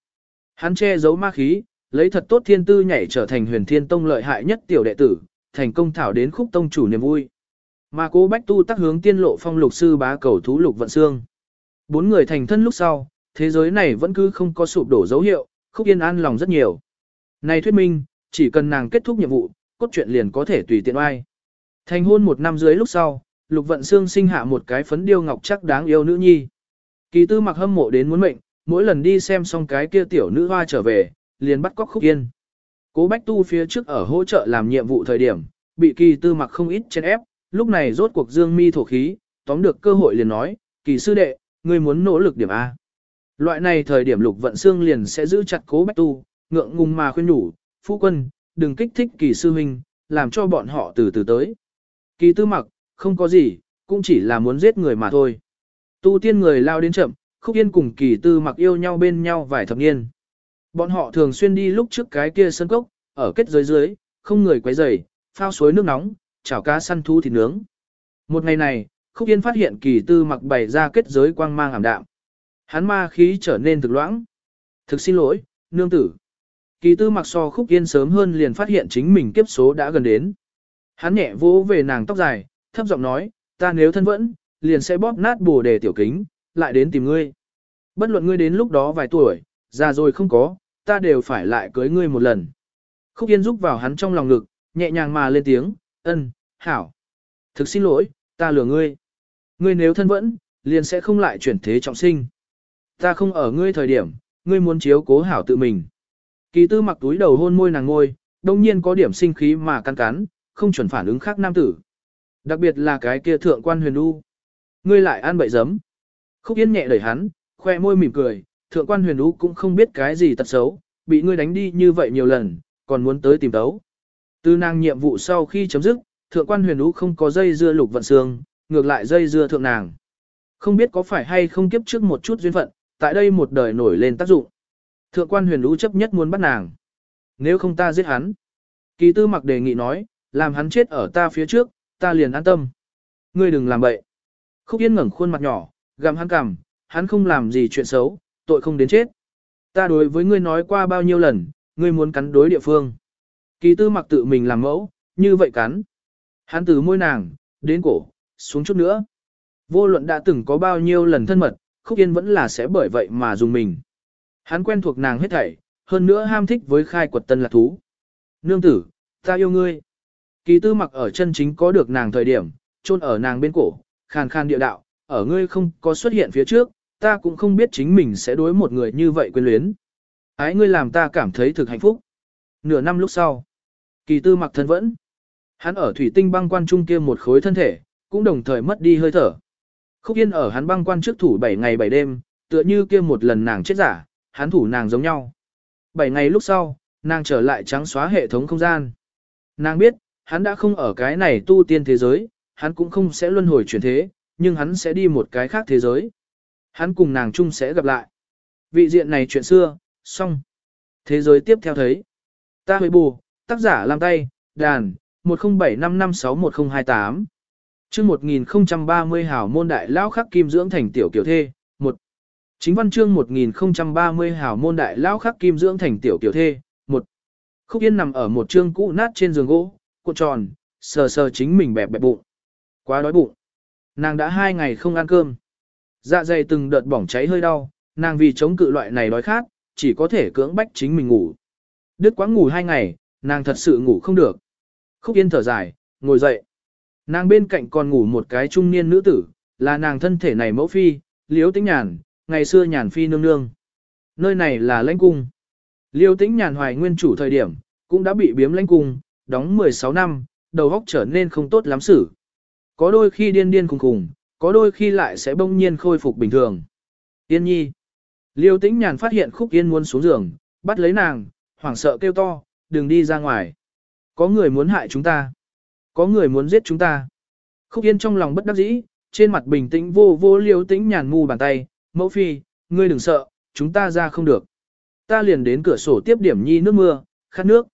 Hắn che giấu ma khí, lấy thật tốt thiên tư nhảy trở thành huyền thiên tông lợi hại nhất tiểu đệ tử, thành công thảo đến khúc tông chủ niềm vui. Mà cố bách tu tác hướng tiên lộ phong lục sư bá cầu thú lục vận xương. Bốn người thành thân lúc sau, thế giới này vẫn cứ không có sụp đổ dấu hiệu, khúc yên an lòng rất nhiều. Này thuyết minh, chỉ cần nàng kết thúc nhiệm vụ, cốt truyện liền có thể tùy tiện oai. Thành hôn một năm dưới lúc sau, Lục Vận Xương sinh hạ một cái phấn điêu ngọc chắc đáng yêu nữ nhi. Kỳ tư mặc hâm mộ đến muốn mệnh, mỗi lần đi xem xong cái kia tiểu nữ hoa trở về, liền bắt cóc khúc yên. Cố Bách Tu phía trước ở hỗ trợ làm nhiệm vụ thời điểm, bị kỳ tư mặc không ít chen ép, lúc này rốt cuộc dương mi thổ khí, tóm được cơ hội liền nói, kỳ sư đệ, ngươi muốn nỗ lực điểm A. Loại này thời điểm lục vận xương liền sẽ giữ chặt cố Bách Tu, ngượng ngùng mà khuyên nhủ, phu quân, đừng kích thích kỳ sư huynh, làm cho bọn họ từ từ tới. Kỳ tư mặc, không có gì, cũng chỉ là muốn giết người mà thôi. Tu tiên người lao đến chậm, khúc yên cùng kỳ tư mặc yêu nhau bên nhau vài thập niên. Bọn họ thường xuyên đi lúc trước cái kia sân cốc, ở kết dưới dưới, không người quấy rầy, phao suối nước nóng, chảo cá săn thu thịt nướng. Một ngày này, khúc yên phát hiện kỳ tư mặc bày ra kết giới quang mang ảm đạm. Hắn ma khí trở nên thực loãng. Thực xin lỗi, nương tử. Kỳ tư mặc so khúc yên sớm hơn liền phát hiện chính mình kiếp số đã gần đến. Hắn nhẹ vỗ về nàng tóc dài, thấp giọng nói, ta nếu thân vẫn, liền sẽ bóp nát bồ đề tiểu kính, lại đến tìm ngươi. Bất luận ngươi đến lúc đó vài tuổi, già rồi không có, ta đều phải lại cưới ngươi một lần. Khúc Yên giúp vào hắn trong lòng ngực, nhẹ nhàng mà lên tiếng, ân, hảo. Thực xin lỗi, ta lừa ngươi. Ngươi nếu thân vẫn, liền sẽ không lại chuyển thế trọng sinh. Ta không ở ngươi thời điểm, ngươi muốn chiếu cố hảo tự mình. Kỳ tư mặc túi đầu hôn môi nàng ngôi, đông nhiên có điểm sinh khí mà căn cắn, không chuẩn phản ứng khác nam tử. Đặc biệt là cái kia thượng quan huyền đu. Ngươi lại ăn bậy giấm. Khúc yên nhẹ đẩy hắn, khoe môi mỉm cười, thượng quan huyền ú cũng không biết cái gì tật xấu, bị ngươi đánh đi như vậy nhiều lần, còn muốn tới tìm tấu. Từ nàng nhiệm vụ sau khi chấm dứt, thượng quan huyền ú không có dây dưa lục vận xương, ngược lại dây dưa thượng nàng. Không biết có phải hay không kiếp trước một chút duyên phận, tại đây một đời nổi lên tác dụng. Thượng quan huyền ú chấp nhất muốn bắt nàng. Nếu không ta giết hắn. Kỳ tư mặc đề nghị nói, làm hắn chết ở ta phía trước, ta liền an tâm. Ngươi đừng làm bậy. Khúc Yên ngẩng khuôn mặt nhỏ, gặm hắn cằm, hắn không làm gì chuyện xấu, tội không đến chết. Ta đối với ngươi nói qua bao nhiêu lần, ngươi muốn cắn đối địa phương. Kỳ tư mặc tự mình làm mẫu, như vậy cắn. Hắn từ môi nàng, đến cổ, xuống chút nữa. Vô luận đã từng có bao nhiêu lần thân mật, Khúc Yên vẫn là sẽ bởi vậy mà dùng mình. Hắn quen thuộc nàng hết thảy, hơn nữa ham thích với khai quật tân lạc thú. Nương tử, ta yêu ngươi. Kỳ tư mặc ở chân chính có được nàng thời điểm, chôn ở nàng bên cổ, khàn khàn địa đạo, ở ngươi không có xuất hiện phía trước, ta cũng không biết chính mình sẽ đối một người như vậy quyến luyến. Ái ngươi làm ta cảm thấy thực hạnh phúc. Nửa năm lúc sau, kỳ tư mặc thân vẫn. Hắn ở thủy tinh băng quan trung kia một khối thân thể, cũng đồng thời mất đi hơi thở. Khúc yên ở hắn băng quan trước thủ 7 ngày 7 đêm, tựa như kia một lần nàng chết giả, hắn thủ nàng giống nhau. 7 ngày lúc sau, nàng trở lại trắng xóa hệ thống không gian. Nàng biết, hắn đã không ở cái này tu tiên thế giới, hắn cũng không sẽ luân hồi chuyển thế, nhưng hắn sẽ đi một cái khác thế giới. Hắn cùng nàng chung sẽ gặp lại. Vị diện này chuyện xưa, xong. Thế giới tiếp theo thấy. Ta hơi bù, tác giả làm tay, đàn, 1075561028. Chương 1030 hảo môn đại lão khắc kim dưỡng thành tiểu kiểu thê, 1. Chính văn chương 1030 hảo môn đại lão khắc kim dưỡng thành tiểu kiểu thê, 1. Khúc Yên nằm ở một chương cũ nát trên giường gỗ, cuộn tròn, sờ sờ chính mình bẹp bẹp bụng. Quá đói bụng. Nàng đã hai ngày không ăn cơm. Dạ dày từng đợt bỏng cháy hơi đau, nàng vì chống cự loại này đói khát, chỉ có thể cưỡng bách chính mình ngủ. Đứt quãng ngủ hai ngày, nàng thật sự ngủ không được. Khúc Yên thở dài, ngồi dậy. Nàng bên cạnh còn ngủ một cái trung niên nữ tử, là nàng thân thể này mẫu phi, liếu tĩnh nhàn, ngày xưa nhàn phi nương nương. Nơi này là lãnh cung. Liêu tĩnh nhàn hoài nguyên chủ thời điểm, cũng đã bị biếm lãnh cung, đóng 16 năm, đầu óc trở nên không tốt lắm xử. Có đôi khi điên điên khùng khùng, có đôi khi lại sẽ bỗng nhiên khôi phục bình thường. Yên nhi. Liêu tĩnh nhàn phát hiện khúc yên muốn xuống giường, bắt lấy nàng, hoảng sợ kêu to, đừng đi ra ngoài. Có người muốn hại chúng ta. Có người muốn giết chúng ta. Khúc yên trong lòng bất đắc dĩ, trên mặt bình tĩnh vô vô liêu tĩnh nhàn mù bàn tay, mẫu phi, ngươi đừng sợ, chúng ta ra không được. Ta liền đến cửa sổ tiếp điểm nhi nước mưa, khát nước.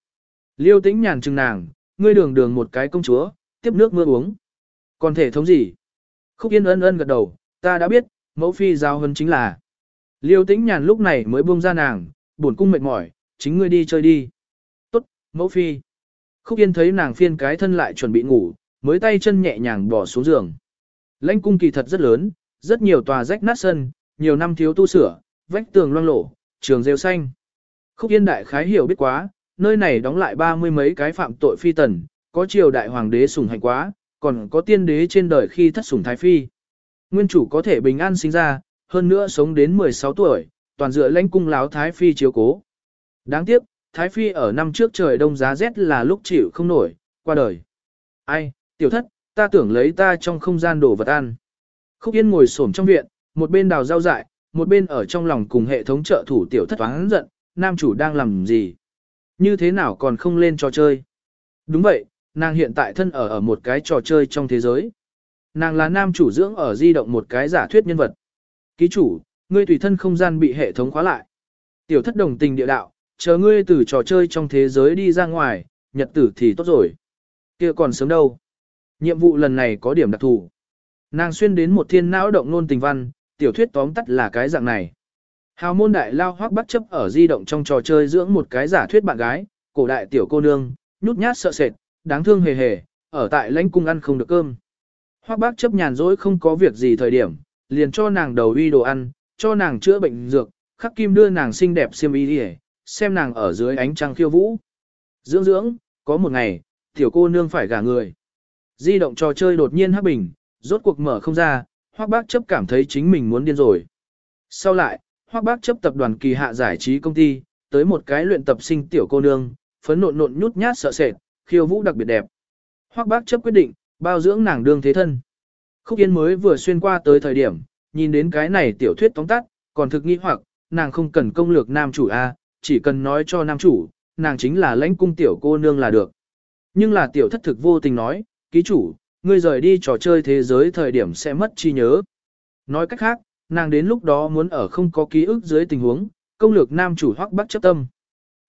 Liêu tĩnh nhàn chừng nàng, ngươi đường đường một cái công chúa, tiếp nước mưa uống. Còn thể thống gì? Khúc Yên ân ân gật đầu, ta đã biết, mẫu phi giao hơn chính là. Liêu tĩnh nhàn lúc này mới buông ra nàng, buồn cung mệt mỏi, chính ngươi đi chơi đi. Tốt, mẫu phi. Khúc Yên thấy nàng phiên cái thân lại chuẩn bị ngủ, mới tay chân nhẹ nhàng bỏ xuống giường. Lãnh cung kỳ thật rất lớn, rất nhiều tòa rách nát sân, nhiều năm thiếu tu sửa, vách tường loang lổ, trường rêu xanh. Khúc Yên đại khái hiểu biết quá, nơi này đóng lại ba mươi mấy cái phạm tội phi tần, có triều đại hoàng đế sủng hành quá, còn có tiên đế trên đời khi thất sủng thái phi. Nguyên chủ có thể bình an sinh ra, hơn nữa sống đến 16 tuổi, toàn dựa lãnh cung láo thái phi chiếu cố. Đáng tiếc, thái phi ở năm trước trời đông giá rét là lúc chịu không nổi, qua đời. Ai, tiểu thất, ta tưởng lấy ta trong không gian đồ vật ăn. Khúc Yên ngồi xổm trong viện, một bên đào rau dại, một bên ở trong lòng cùng hệ thống trợ thủ tiểu thất toán giận, nam chủ đang làm gì? Như thế nào còn không lên trò chơi? Đúng vậy, nàng hiện tại thân ở ở một cái trò chơi trong thế giới. Nàng là nam chủ dưỡng ở di động một cái giả thuyết nhân vật. Ký chủ, ngươi tùy thân không gian bị hệ thống khóa lại. Tiểu thất đồng tình địa đạo, chờ ngươi từ trò chơi trong thế giới đi ra ngoài, nhật tử thì tốt rồi. kia còn sớm đâu. Nhiệm vụ lần này có điểm đặc thù. Nàng xuyên đến một thiên não động nôn tình văn, tiểu thuyết tóm tắt là cái dạng này. Hào môn đại lao hoác bắt chấp ở di động trong trò chơi dưỡng một cái giả thuyết bạn gái, cổ đại tiểu cô nương, nhút nhát sợ sệt, đáng thương hề hề, ở tại lãnh cung ăn không được cơm. Hoắc bác chấp nhàn rỗi không có việc gì thời điểm, liền cho nàng đầu uy đồ ăn, cho nàng chữa bệnh dược, khắc kim đưa nàng xinh đẹp xiêm y đi xem nàng ở dưới ánh trăng khiêu vũ. Dưỡng dưỡng, có một ngày, tiểu cô nương phải gả người. Di động trò chơi đột nhiên hắc bình, rốt cuộc mở không ra, Hoắc bác chấp cảm thấy chính mình muốn điên rồi. Sau lại, Hoắc bác chấp tập đoàn kỳ hạ giải trí công ty, tới một cái luyện tập sinh tiểu cô nương, phấn nộn nộn nhút nhát sợ sệt, khiêu vũ đặc biệt đẹp. Hoắc bác chấp quyết định, bao dưỡng nàng đương thế thân. Khúc Yên mới vừa xuyên qua tới thời điểm, nhìn đến cái này tiểu thuyết tóm tắt, còn thực nghi hoặc, nàng không cần công lược nam chủ A, chỉ cần nói cho nam chủ, nàng chính là lãnh cung tiểu cô nương là được. Nhưng là tiểu thất thực vô tình nói, ký chủ, ngươi rời đi trò chơi thế giới thời điểm sẽ mất chi nhớ. Nói cách khác, nàng đến lúc đó muốn ở không có ký ức dưới tình huống, công lược nam chủ hoắc bắc chấp tâm.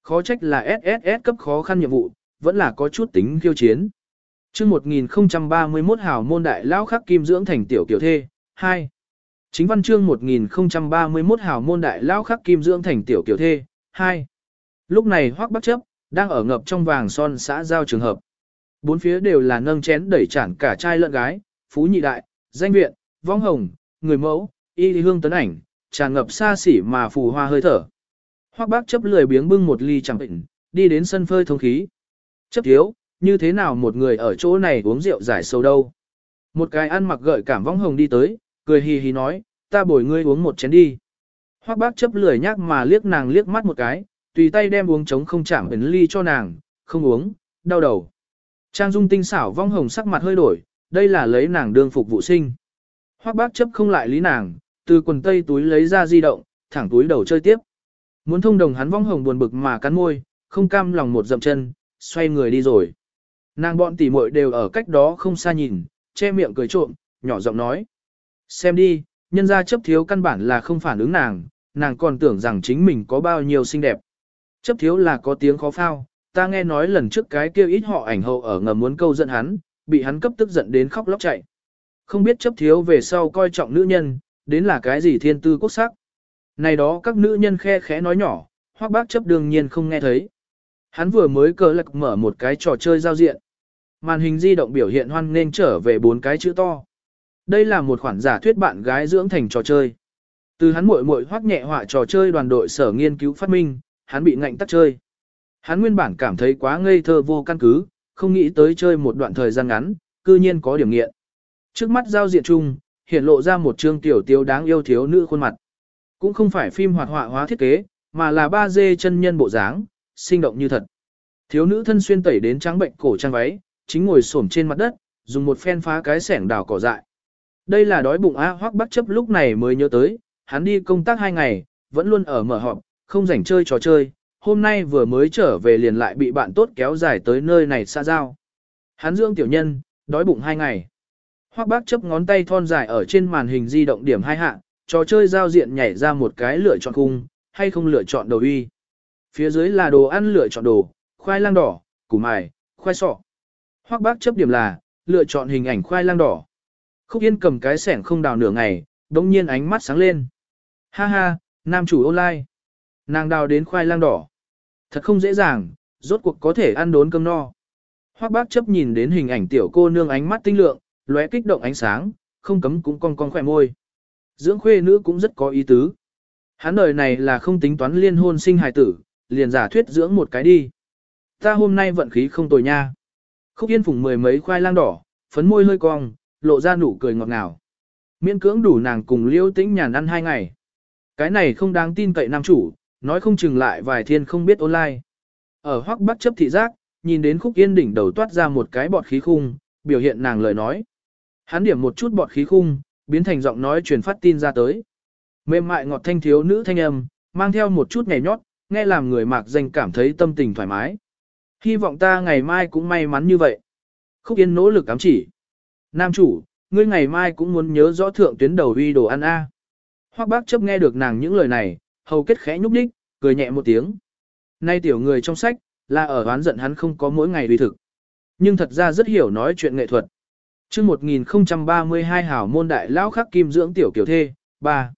Khó trách là SSS cấp khó khăn nhiệm vụ, vẫn là có chút tính khiêu chiến. Trước 1031 hào môn đại lão khắc kim dưỡng thành tiểu kiểu thê, 2. Chính văn chương 1031 hào môn đại lão khắc kim dưỡng thành tiểu kiểu thê, 2. Lúc này Hoắc Bắc chấp, đang ở ngập trong vàng son xã giao trường hợp. Bốn phía đều là nâng chén đẩy chản cả trai lẫn gái, phú nhị đại, danh viện, vong hồng, người mẫu, y hương tấn ảnh, tràn ngập xa xỉ mà phù hoa hơi thở. Hoắc Bác chấp lười biếng bưng một ly chẳng bệnh, đi đến sân phơi thông khí. Chấp thiếu, như thế nào một người ở chỗ này uống rượu giải sâu đâu. Một cái ăn mặc gợi cảm vong hồng đi tới, cười hì hì nói, ta bồi ngươi uống một chén đi. Hoắc bác chấp lười nhác mà liếc nàng liếc mắt một cái, tùy tay đem uống trống không chạm ấn ly cho nàng, không uống, đau đầu. Trang dung tinh xảo vong hồng sắc mặt hơi đổi, đây là lấy nàng đương phục vụ sinh. Hoắc bác chấp không lại lý nàng, từ quần tây túi lấy ra di động, thẳng túi đầu chơi tiếp. Muốn thông đồng hắn vong hồng buồn bực mà cắn môi, không cam lòng một dậm chân, xoay người đi rồi. Nàng bọn tỉ muội đều ở cách đó không xa nhìn, che miệng cười trộm, nhỏ giọng nói. Xem đi, nhân gia chấp thiếu căn bản là không phản ứng nàng, nàng còn tưởng rằng chính mình có bao nhiêu xinh đẹp. Chấp thiếu là có tiếng khó phao, ta nghe nói lần trước cái kêu ít họ ảnh hậu ở ngầm muốn câu giận hắn, bị hắn cấp tức giận đến khóc lóc chạy. Không biết chấp thiếu về sau coi trọng nữ nhân, đến là cái gì thiên tư quốc sắc. Này đó các nữ nhân khe khẽ nói nhỏ, hoác bác chấp đương nhiên không nghe thấy. Hắn vừa mới cờ lạc mở một cái trò chơi giao diện. Màn hình di động biểu hiện hoan nên trở về bốn cái chữ to. Đây là một khoản giả thuyết bạn gái dưỡng thành trò chơi. Từ hắn muội muội hoắc nhẹ họa trò chơi đoàn đội sở nghiên cứu phát minh, hắn bị ngạnh tắt chơi. Hắn nguyên bản cảm thấy quá ngây thơ vô căn cứ, không nghĩ tới chơi một đoạn thời gian ngắn, cư nhiên có điểm nghiện. Trước mắt giao diện chung, hiện lộ ra một trương tiểu tiêu đáng yêu thiếu nữ khuôn mặt. Cũng không phải phim hoạt họa hóa thiết kế, mà là 3D chân nhân bộ dáng, sinh động như thật. Thiếu nữ thân xuyên tẩy đến trắng bệnh cổ trang váy, chính ngồi xổm trên mặt đất, dùng một phen phá cái sẻng đào cỏ dại. Đây là đói bụng A Hoắc Bắc chấp lúc này mới nhớ tới, hắn đi công tác hai ngày, vẫn luôn ở mở họp, không rảnh chơi trò chơi, hôm nay vừa mới trở về liền lại bị bạn tốt kéo dài tới nơi này xa giao. Hắn dưỡng tiểu nhân, đói bụng hai ngày. Hoắc bác chấp ngón tay thon dài ở trên màn hình di động điểm hai hạ, trò chơi giao diện nhảy ra một cái lựa chọn khung, hay không lựa chọn đầu uy. Phía dưới là đồ ăn lựa chọn đồ, khoai lang đỏ, củ mài, khoai sọ. Hoắc bác chấp điểm là, lựa chọn hình ảnh khoai lang đỏ. Khúc Yên cầm cái sẻng không đào nửa ngày, đống nhiên ánh mắt sáng lên. Ha ha, nam chủ online. Nàng đào đến khoai lang đỏ. Thật không dễ dàng, rốt cuộc có thể ăn đốn cơm no. Hoắc bác chấp nhìn đến hình ảnh tiểu cô nương ánh mắt tinh lượng, lóe kích động ánh sáng, không cấm cũng cong cong khỏe môi. Dưỡng khuê nữ cũng rất có ý tứ. Hắn đời này là không tính toán liên hôn sinh hài tử, liền giả thuyết dưỡng một cái đi. Ta hôm nay vận khí không tồi nha. Khúc Yên phùng mười mấy khoai lang đỏ, phấn môi hơi cong, lộ ra nụ cười ngọt ngào. Miễn cưỡng đủ nàng cùng Liễu tĩnh nhàn ăn hai ngày. Cái này không đáng tin cậy nam chủ, nói không chừng lại vài thiên không biết online. Ở hoắc Bắc chấp thị giác, nhìn đến khúc yên đỉnh đầu toát ra một cái bọt khí khung, biểu hiện nàng lời nói. Hắn điểm một chút bọt khí khung, biến thành giọng nói truyền phát tin ra tới. Mềm mại ngọt thanh thiếu nữ thanh âm, mang theo một chút nhảy nhót, nghe làm người mạc danh cảm thấy tâm tình thoải mái. Hy vọng ta ngày mai cũng may mắn như vậy. Khúc Yên nỗ lực ám chỉ. Nam chủ, ngươi ngày mai cũng muốn nhớ rõ thượng tuyến đầu uy đồ ăn A. Hoác bác chấp nghe được nàng những lời này, hầu kết khẽ nhúc đích, cười nhẹ một tiếng. Nay tiểu người trong sách, là ở oán giận hắn không có mỗi ngày uy thực. Nhưng thật ra rất hiểu nói chuyện nghệ thuật. chương 1032 hảo môn đại lão khắc kim dưỡng tiểu kiểu thê, 3.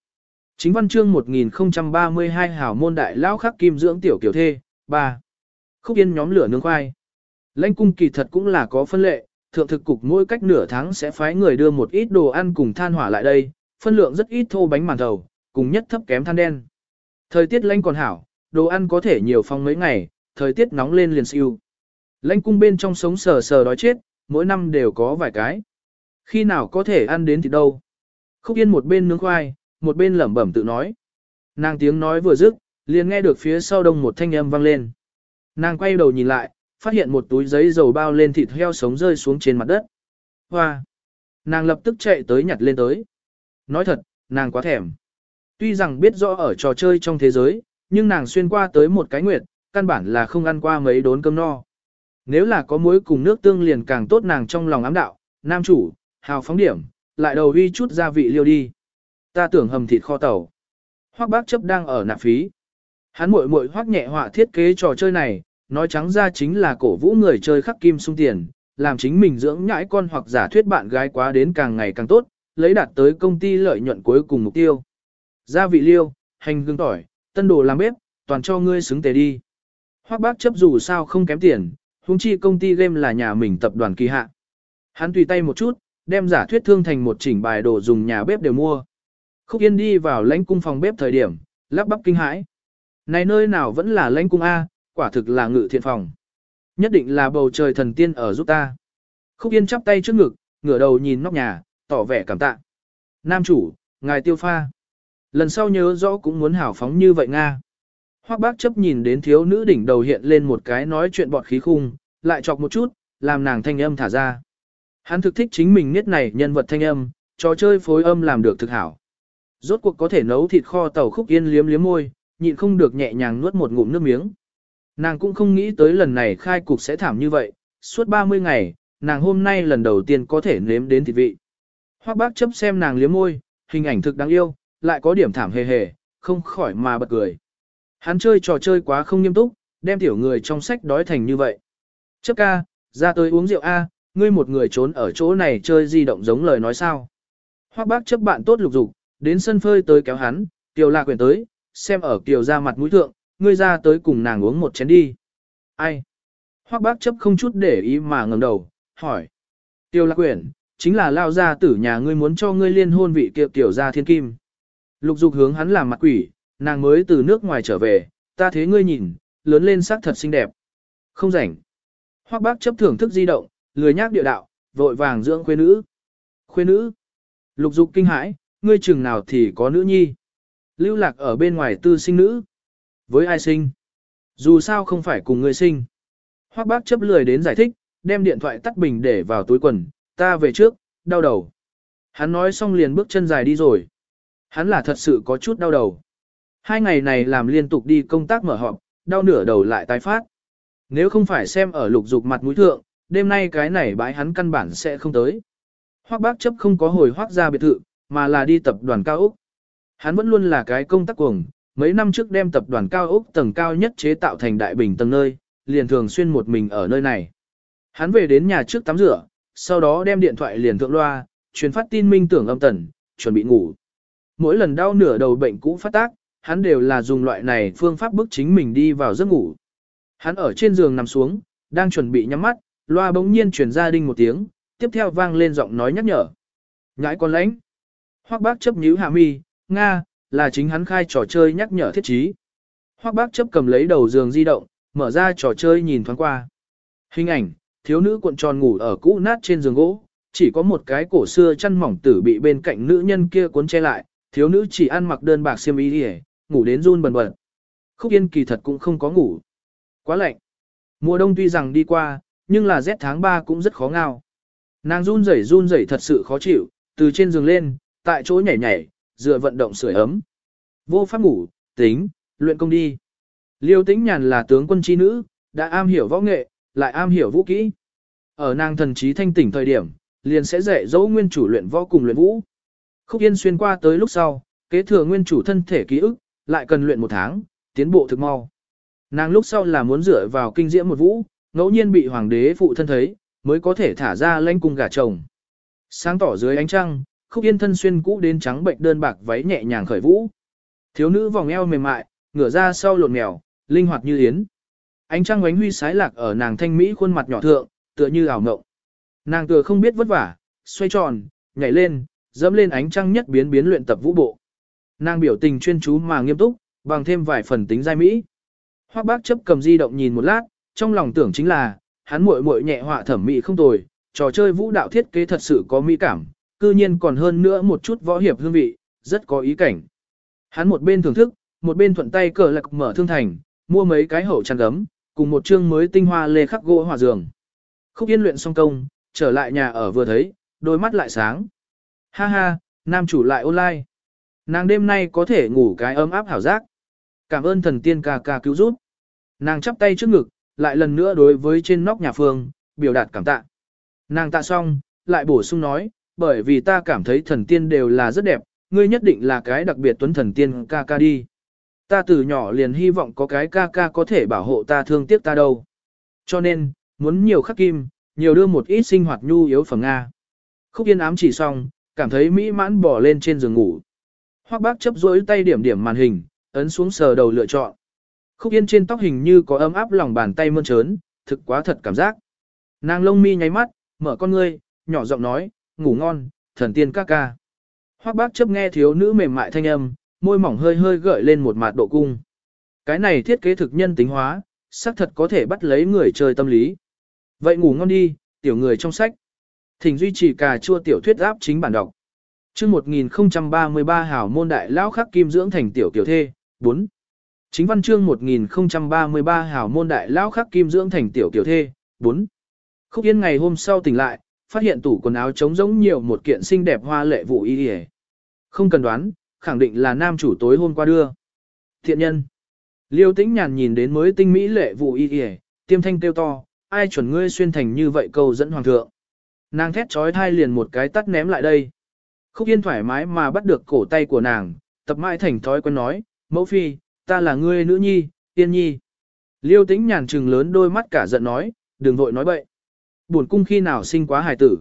Chính văn chương 1032 hảo môn đại lão khắc kim dưỡng tiểu kiểu thê, 3. Khúc yên nhóm lửa nướng khoai. Lãnh cung kỳ thật cũng là có phân lệ, thượng thực cục mỗi cách nửa tháng sẽ phái người đưa một ít đồ ăn cùng than hỏa lại đây, phân lượng rất ít thô bánh màn thầu, cùng nhất thấp kém than đen. Thời tiết lãnh còn hảo, đồ ăn có thể nhiều phong mấy ngày, thời tiết nóng lên liền siêu. Lãnh cung bên trong sống sờ sờ đói chết, mỗi năm đều có vài cái. Khi nào có thể ăn đến thì đâu. Khúc Yên một bên nướng khoai, một bên lẩm bẩm tự nói. Nàng tiếng nói vừa dứt, liền nghe được phía sau đông một thanh âm vang lên. Nàng quay đầu nhìn lại, phát hiện một túi giấy dầu bao lên thịt heo sống rơi xuống trên mặt đất. Hoa! Nàng lập tức chạy tới nhặt lên tới. Nói thật, nàng quá thèm. Tuy rằng biết rõ ở trò chơi trong thế giới, nhưng nàng xuyên qua tới một cái nguyệt, căn bản là không ăn qua mấy đốn cơm no. Nếu là có muối cùng nước tương liền càng tốt nàng trong lòng ám đạo, nam chủ, hào phóng điểm, lại đầu uy chút gia vị liêu đi. Ta tưởng hầm thịt kho tàu. Hoắc bác chấp đang ở nạp phí. Hắn muội muội hoắc nhẹ họa thiết kế trò chơi này, nói trắng ra chính là cổ vũ người chơi khắc kim sung tiền, làm chính mình dưỡng nhãi con hoặc giả thuyết bạn gái quá đến càng ngày càng tốt, lấy đạt tới công ty lợi nhuận cuối cùng mục tiêu. Gia vị liêu, hành gương tỏi, tân đồ làm bếp, toàn cho ngươi xứng tề đi. Hoắc bác chấp dù sao không kém tiền, huống chi công ty game là nhà mình tập đoàn kỳ hạ. Hắn tùy tay một chút, đem giả thuyết thương thành một chỉnh bài đồ dùng nhà bếp đều mua. Khúc Yên đi vào lãnh cung phòng bếp thời điểm, lắp bắp kinh hãi. Này nơi nào vẫn là lãnh cung A, quả thực là ngự thiện phòng. Nhất định là bầu trời thần tiên ở giúp ta. Khúc Yên chắp tay trước ngực, ngửa đầu nhìn nóc nhà, tỏ vẻ cảm tạ. Nam chủ, ngài tiêu pha. Lần sau nhớ rõ cũng muốn hảo phóng như vậy Nga. Hoác bác chấp nhìn đến thiếu nữ đỉnh đầu hiện lên một cái nói chuyện bọt khí khung, lại chọc một chút, làm nàng thanh âm thả ra. Hắn thực thích chính mình niết này nhân vật thanh âm, trò chơi phối âm làm được thực hảo. Rốt cuộc có thể nấu thịt kho tàu khúc yên liếm liếm môi, nhịn không được nhẹ nhàng nuốt một ngụm nước miếng. Nàng cũng không nghĩ tới lần này khai cục sẽ thảm như vậy, suốt 30 ngày, nàng hôm nay lần đầu tiên có thể nếm đến thịt vị. Hoắc bác chấp xem nàng liếm môi, hình ảnh thực đáng yêu, lại có điểm thảm hề hề, không khỏi mà bật cười. Hắn chơi trò chơi quá không nghiêm túc, đem tiểu người trong sách đói thành như vậy. Chấp ca, ra tới uống rượu A, ngươi một người trốn ở chỗ này chơi di động giống lời nói sao. Hoắc bác chấp bạn tốt lục dục, đến sân phơi tới kéo hắn, Kiều lạc quyền tới, xem ở kiều ra mặt mũi thượng, ngươi ra tới cùng nàng uống một chén đi. Ai? Hoắc bác chấp không chút để ý mà ngẩng đầu, hỏi. Tiêu lạc quyển, chính là lao gia tử nhà ngươi muốn cho ngươi liên hôn vị kiệu tiểu gia thiên kim. Lục dục hướng hắn làm mặt quỷ, nàng mới từ nước ngoài trở về, ta thế ngươi nhìn, lớn lên sắc thật xinh đẹp. Không rảnh. Hoắc bác chấp thưởng thức di động, lười nhác địa đạo, vội vàng dưỡng khuê nữ. Khuê nữ. Lục dục kinh hãi, ngươi chừng nào thì có nữ nhi. Lưu lạc ở bên ngoài tư sinh nữ. Với ai sinh? Dù sao không phải cùng ngươi sinh. Hoắc bác chấp lười đến giải thích, đem điện thoại tắt bình để vào túi quần, ta về trước, đau đầu. Hắn nói xong liền bước chân dài đi rồi. Hắn là thật sự có chút đau đầu. Hai ngày này làm liên tục đi công tác mở họp, đau nửa đầu lại tái phát. Nếu không phải xem ở lục dục mặt mũi thượng, đêm nay cái này bãi hắn căn bản sẽ không tới. Hoắc bác chấp không có hồi hoác ra biệt thự, mà là đi tập đoàn cao Úc. Hắn vẫn luôn là cái công tác cuồng, mấy năm trước đem tập đoàn cao Úc tầng cao nhất chế tạo thành đại bình tầng nơi, liền thường xuyên một mình ở nơi này. Hắn về đến nhà trước tắm rửa, sau đó đem điện thoại liền thượng loa, truyền phát tin minh tưởng âm tần, chuẩn bị ngủ. Mỗi lần đau nửa đầu bệnh cũ phát tác, hắn đều là dùng loại này phương pháp bức chính mình đi vào giấc ngủ. Hắn ở trên giường nằm xuống, đang chuẩn bị nhắm mắt, loa bỗng nhiên truyền ra đinh một tiếng, tiếp theo vang lên giọng nói nhắc nhở. Nhãi con lãnh. Hoắc bác chấp nhíu hạ mi, Nga, là chính hắn khai trò chơi nhắc nhở thiết trí. Hoắc bác chấp cầm lấy đầu giường di động, mở ra trò chơi nhìn thoáng qua. Hình ảnh, thiếu nữ cuộn tròn ngủ ở cũ nát trên giường gỗ, chỉ có một cái cổ xưa chăn mỏng tử bị bên cạnh nữ nhân kia cuốn che lại, thiếu nữ chỉ ăn mặc đơn bạc xiêm y đi ngủ đến run bần bật. Khúc Yên kỳ thật cũng không có ngủ. Quá lạnh. Mùa đông tuy rằng đi qua, nhưng là rét tháng 3 cũng rất khó ngao. Nàng run rẩy run rẩy thật sự khó chịu, từ trên giường lên, tại chỗ nhảy nhảy, dựa vận động sưởi ấm. Vô pháp ngủ, tính, luyện công đi. Liêu tĩnh nhàn là tướng quân chi nữ, đã am hiểu võ nghệ, lại am hiểu vũ kỹ. Ở nàng thần trí thanh tỉnh thời điểm, liền sẽ dạy dỗ nguyên chủ luyện võ cùng luyện vũ. Khúc Yên xuyên qua tới lúc sau, kế thừa nguyên chủ thân thể ký ức, lại cần luyện một tháng, tiến bộ thực mau. Nàng lúc sau là muốn dựa vào kinh diễm một vũ, ngẫu nhiên bị hoàng đế phụ thân thấy, mới có thể thả ra lãnh cung gả chồng. Sáng tỏ dưới ánh trăng, Khúc Yên thân xuyên cũ đến trắng bệnh đơn bạc váy nhẹ nhàng khởi vũ. Thiếu nữ vòng eo mềm mại, ngửa ra sau lộn mèo, linh hoạt như yến. Ánh trăng ánh huy sái lạc ở nàng thanh mỹ khuôn mặt nhỏ thượng, tựa như ảo ngộng. Nàng tựa không biết vất vả, xoay tròn, nhảy lên, dẫm lên ánh trăng nhất biến biến luyện tập vũ bộ. Nàng biểu tình chuyên chú mà nghiêm túc, bằng thêm vài phần tính giai mỹ. Hoắc Bác chấp cầm di động nhìn một lát, trong lòng tưởng chính là, hắn muội muội nhẹ họa thẩm mỹ không tồi, trò chơi vũ đạo thiết kế thật sự có mỹ cảm, cư nhiên còn hơn nữa một chút võ hiệp hương vị, rất có ý cảnh. Hắn một bên thưởng thức, một bên thuận tay cờ lạc mở thương thành, mua mấy cái hậu chăn gấm, cùng một chương mới tinh hoa lê khắc gỗ hòa giường. Khúc Yên luyện xong công, trở lại nhà ở vừa thấy, đôi mắt lại sáng. Ha ha, nam chủ lại online. Nàng đêm nay có thể ngủ cái ấm áp hảo giác. Cảm ơn thần tiên ca ca cứu giúp. Nàng chắp tay trước ngực, lại lần nữa đối với trên nóc nhà phương, biểu đạt cảm tạ. Nàng tạ xong, lại bổ sung nói, bởi vì ta cảm thấy thần tiên đều là rất đẹp, ngươi nhất định là cái đặc biệt tuấn thần tiên ca ca đi. Ta từ nhỏ liền hy vọng có cái ca ca có thể bảo hộ ta thương tiếc ta đâu. Cho nên, muốn nhiều khắc kim, nhiều đưa một ít sinh hoạt nhu yếu phẩm Nga. Khúc yên ám chỉ xong, cảm thấy mỹ mãn bỏ lên trên giường ngủ. Hoác bác chấp rỗi tay điểm điểm màn hình, ấn xuống sờ đầu lựa chọn. Khúc yên trên tóc hình như có ấm áp lòng bàn tay mơn trớn, thực quá thật cảm giác. Nàng lông mi nháy mắt, mở con ngươi, nhỏ giọng nói, ngủ ngon, thần tiên ca ca. Hoác bác chấp nghe thiếu nữ mềm mại thanh âm, môi mỏng hơi hơi gợi lên một mạt độ cung. Cái này thiết kế thực nhân tính hóa, xác thật có thể bắt lấy người chơi tâm lý. Vậy ngủ ngon đi, tiểu người trong sách. Thỉnh duy trì cà chua tiểu thuyết áp chính bản đọc. Chương 1033 hảo môn đại lão khắc kim dưỡng thành tiểu tiểu thê, 4. Chính văn chương 1033 hảo môn đại lão khắc kim dưỡng thành tiểu tiểu thê, 4. Khúc Yên ngày hôm sau tỉnh lại, phát hiện tủ quần áo trống rỗng nhiều một kiện xinh đẹp hoa lệ vụ y y. Không cần đoán, khẳng định là nam chủ tối hôm qua đưa. Thiện nhân. Liêu tĩnh nhàn nhìn đến mới tinh mỹ lệ vụ y y, tiêm thanh tiêu to, ai chuẩn ngươi xuyên thành như vậy câu dẫn hoàng thượng. Nàng thét trói thai liền một cái tắt ném lại đây. Khúc Yên thoải mái mà bắt được cổ tay của nàng, tập mãi thành thói quen nói, mẫu phi, ta là ngươi nữ nhi, tiên nhi. Liêu tĩnh nhàn trừng lớn đôi mắt cả giận nói, đừng vội nói bậy. Buồn cung khi nào sinh quá hài tử.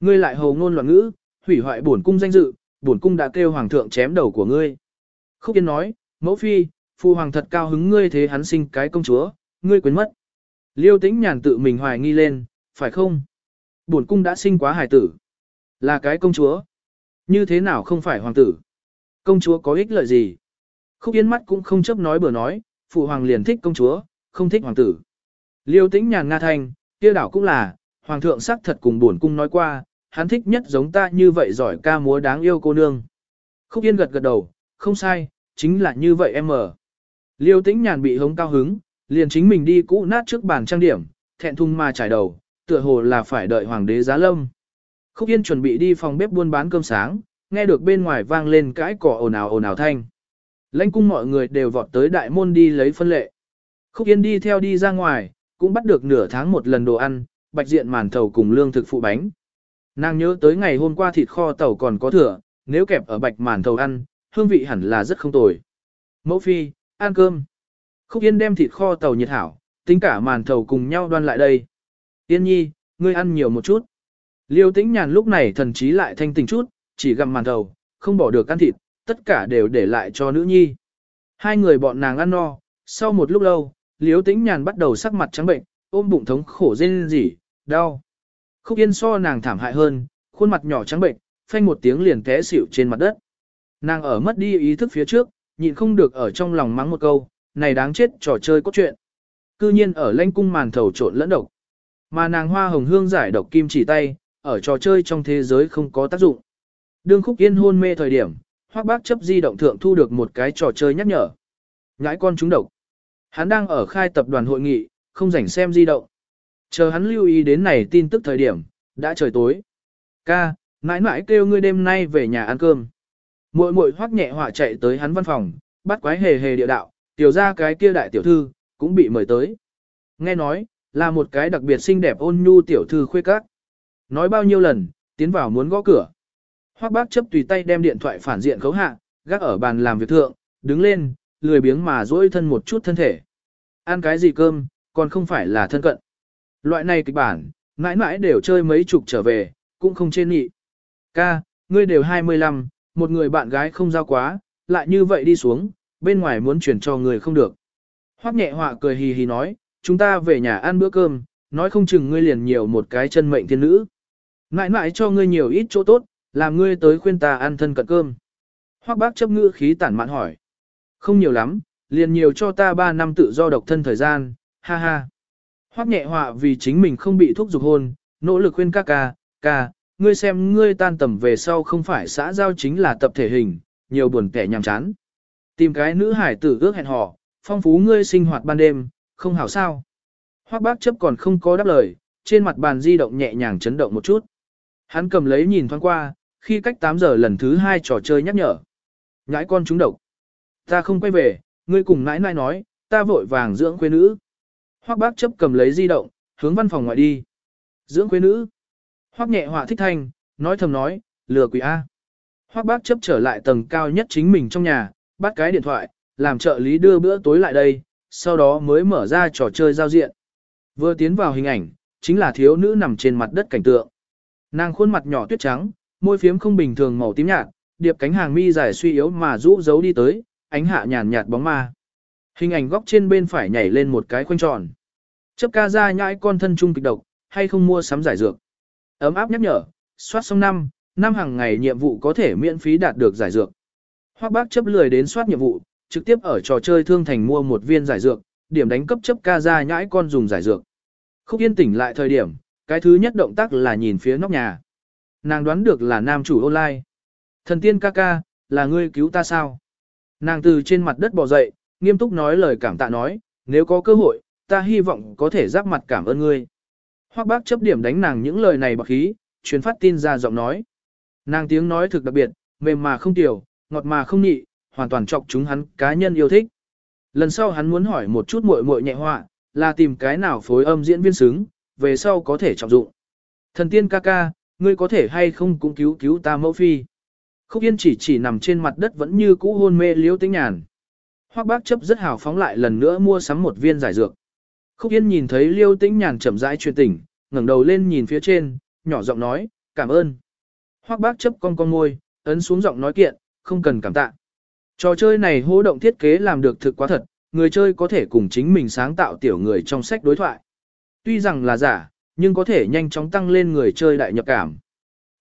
Ngươi lại hồ ngôn loạn ngữ, hủy hoại buồn cung danh dự, buồn cung đã kêu hoàng thượng chém đầu của ngươi. Khúc Yên nói, mẫu phi, phu hoàng thật cao hứng ngươi thế hắn sinh cái công chúa, ngươi quên mất. Liêu tĩnh nhàn tự mình hoài nghi lên, phải không? Buồn cung đã sinh quá hài tử. Là cái công chúa. Như thế nào không phải hoàng tử? Công chúa có ích lợi gì? Khúc Yên mắt cũng không chấp nói bừa nói, phụ hoàng liền thích công chúa, không thích hoàng tử. Liêu tĩnh nhàn nga thanh, kia đảo cũng là, hoàng thượng sắc thật cùng buồn cung nói qua, hắn thích nhất giống ta như vậy giỏi ca múa đáng yêu cô nương. Khúc Yên gật gật đầu, không sai, chính là như vậy em ở. Liêu tĩnh nhàn bị hống cao hứng, liền chính mình đi cũ nát trước bàn trang điểm, thẹn thùng mà trải đầu, tựa hồ là phải đợi hoàng đế giá lâm. Khúc Yên chuẩn bị đi phòng bếp buôn bán cơm sáng, nghe được bên ngoài vang lên cái cỏ ồn ào ồn ào thanh. Lãnh cung mọi người đều vọt tới đại môn đi lấy phân lệ. Khúc Yên đi theo đi ra ngoài, cũng bắt được nửa tháng một lần đồ ăn, bạch diện màn thầu cùng lương thực phụ bánh. Nàng nhớ tới ngày hôm qua thịt kho tàu còn có thừa, nếu kẹp ở bạch màn thầu ăn, hương vị hẳn là rất không tồi. Mẫu phi, ăn cơm. Khúc Yên đem thịt kho tàu nhiệt hảo, tính cả màn thầu cùng nhau đoan lại đây. Yên nhi, ngươi ăn nhiều một chút. Liêu tĩnh nhàn lúc này thần trí lại thanh tình chút, chỉ gặm màn thầu, không bỏ được ăn thịt, tất cả đều để lại cho nữ nhi. Hai người bọn nàng ăn no, sau một lúc lâu, liếu tĩnh nhàn bắt đầu sắc mặt trắng bệnh, ôm bụng thống khổ rên rỉ, đau. Khúc Yên so nàng thảm hại hơn, khuôn mặt nhỏ trắng bệnh, phanh một tiếng liền té xỉu trên mặt đất. Nàng ở mất đi ý thức phía trước, nhịn không được ở trong lòng mắng một câu, này đáng chết trò chơi cốt truyện. Cư nhiên ở lanh cung màn thầu trộn lẫn độc. Mà nàng hoa hồng hương giải độc kim chỉ tay, ở trò chơi trong thế giới không có tác dụng. Đương khúc yên hôn mê thời điểm, hoác bác chấp di động thượng thu được một cái trò chơi nhắc nhở. Ngãi con trúng độc. Hắn đang ở khai tập đoàn hội nghị, không rảnh xem di động. Chờ hắn lưu ý đến này tin tức thời điểm, đã trời tối. Ca, mãi mãi kêu ngươi đêm nay về nhà ăn cơm. Muội muội hoắc nhẹ họa chạy tới hắn văn phòng, bắt quái hề hề địa đạo, tiểu ra cái kia đại tiểu thư, cũng bị mời tới. Nghe nói, là một cái đặc biệt xinh đẹp ôn nhu tiểu thư khuê các. Nói bao nhiêu lần, tiến vào muốn gõ cửa. Hoắc bác chấp tùy tay đem điện thoại phản diện khấu hạ, gác ở bàn làm việc thượng, đứng lên, lười biếng mà duỗi thân một chút thân thể. Ăn cái gì cơm, còn không phải là thân cận. Loại này kịch bản, mãi mãi đều chơi mấy chục trở về, cũng không trên nhị. Ca, ngươi đều 25, một người bạn gái không giao quá, lại như vậy đi xuống, bên ngoài muốn chuyển cho người không được. Hoắc nhẹ họa cười hì hì nói, chúng ta về nhà ăn bữa cơm, nói không chừng ngươi liền nhiều một cái chân mệnh thiên nữ. Mãi mãi cho ngươi nhiều ít chỗ tốt, làm ngươi tới khuyên ta ăn thân cận cơm. Hoắc bác chấp ngữ khí tản mạn hỏi. Không nhiều lắm, liền nhiều cho ta 3 năm tự do độc thân thời gian, ha ha. Hoắc nhẹ họa vì chính mình không bị thuốc giục hôn, nỗ lực khuyên ca ca, ca, ngươi xem ngươi tan tầm về sau không phải xã giao chính là tập thể hình, nhiều buồn kẻ nhàm chán. Tìm cái nữ hải tử ước hẹn hò, phong phú ngươi sinh hoạt ban đêm, không hảo sao. Hoắc bác chấp còn không có đáp lời, trên mặt bàn di động nhẹ nhàng chấn động một chút. Hắn cầm lấy nhìn thoáng qua, khi cách 8 giờ lần thứ hai trò chơi nhắc nhở. Ngãi con trúng độc. Ta không quay về, ngươi cùng nãi nãi nói, ta vội vàng dưỡng quê nữ. Hoắc bác chấp cầm lấy di động, hướng văn phòng ngoại đi. Dưỡng quê nữ. Hoắc nhẹ họa thích thanh, nói thầm nói, lừa quỷ A. Hoắc bác chấp trở lại tầng cao nhất chính mình trong nhà, bắt cái điện thoại, làm trợ lý đưa bữa tối lại đây, sau đó mới mở ra trò chơi giao diện. Vừa tiến vào hình ảnh, chính là thiếu nữ nằm trên mặt đất cảnh tượng. Nàng khuôn mặt nhỏ tuyết trắng, môi phiếm không bình thường màu tím nhạt, điệp cánh hàng mi dài suy yếu mà rũ giấu đi tới, ánh hạ nhàn nhạt bóng ma. Hình ảnh góc trên bên phải nhảy lên một cái khoanh tròn. Chấp ca ra nhãi con thân trung kịch độc, hay không mua sắm giải dược. Ấm áp nhắc nhở, soát xong năm, năm hàng ngày nhiệm vụ có thể miễn phí đạt được giải dược. Hoắc bác chấp lười đến soát nhiệm vụ, trực tiếp ở trò chơi thương thành mua một viên giải dược, điểm đánh cấp chấp ca ra nhãi con dùng giải dược. Khúc yên tỉnh lại thời điểm, cái thứ nhất động tác là nhìn phía nóc nhà. Nàng đoán được là nam chủ online. Thần tiên ca ca, là ngươi cứu ta sao? Nàng từ trên mặt đất bò dậy, nghiêm túc nói lời cảm tạ nói, nếu có cơ hội, ta hy vọng có thể giáp mặt cảm ơn ngươi. Hoắc bác chấp điểm đánh nàng những lời này bạc khí, truyền phát tin ra giọng nói. Nàng tiếng nói thực đặc biệt, mềm mà không tiểu, ngọt mà không nhị, hoàn toàn chọc chúng hắn cá nhân yêu thích. Lần sau hắn muốn hỏi một chút muội muội nhẹ họa, là tìm cái nào phối âm diễn viên xứng, về sau có thể trọng dụng. Thần tiên ca ca, ngươi có thể hay không cũng cứu cứu ta mẫu phi. Khúc Yên chỉ chỉ nằm trên mặt đất vẫn như cũ hôn mê liếu tĩnh nhàn. Hoắc bác chấp rất hào phóng lại lần nữa mua sắm một viên giải dược. Khúc Yên nhìn thấy liêu tĩnh nhàn chậm rãi truyền tỉnh, ngẩng đầu lên nhìn phía trên, nhỏ giọng nói, cảm ơn. Hoắc bác chấp con con môi, ấn xuống giọng nói kiện, không cần cảm tạ. Trò chơi này hô động thiết kế làm được thực quá thật, người chơi có thể cùng chính mình sáng tạo tiểu người trong sách đối thoại. Tuy rằng là giả, nhưng có thể nhanh chóng tăng lên người chơi đại nhập cảm.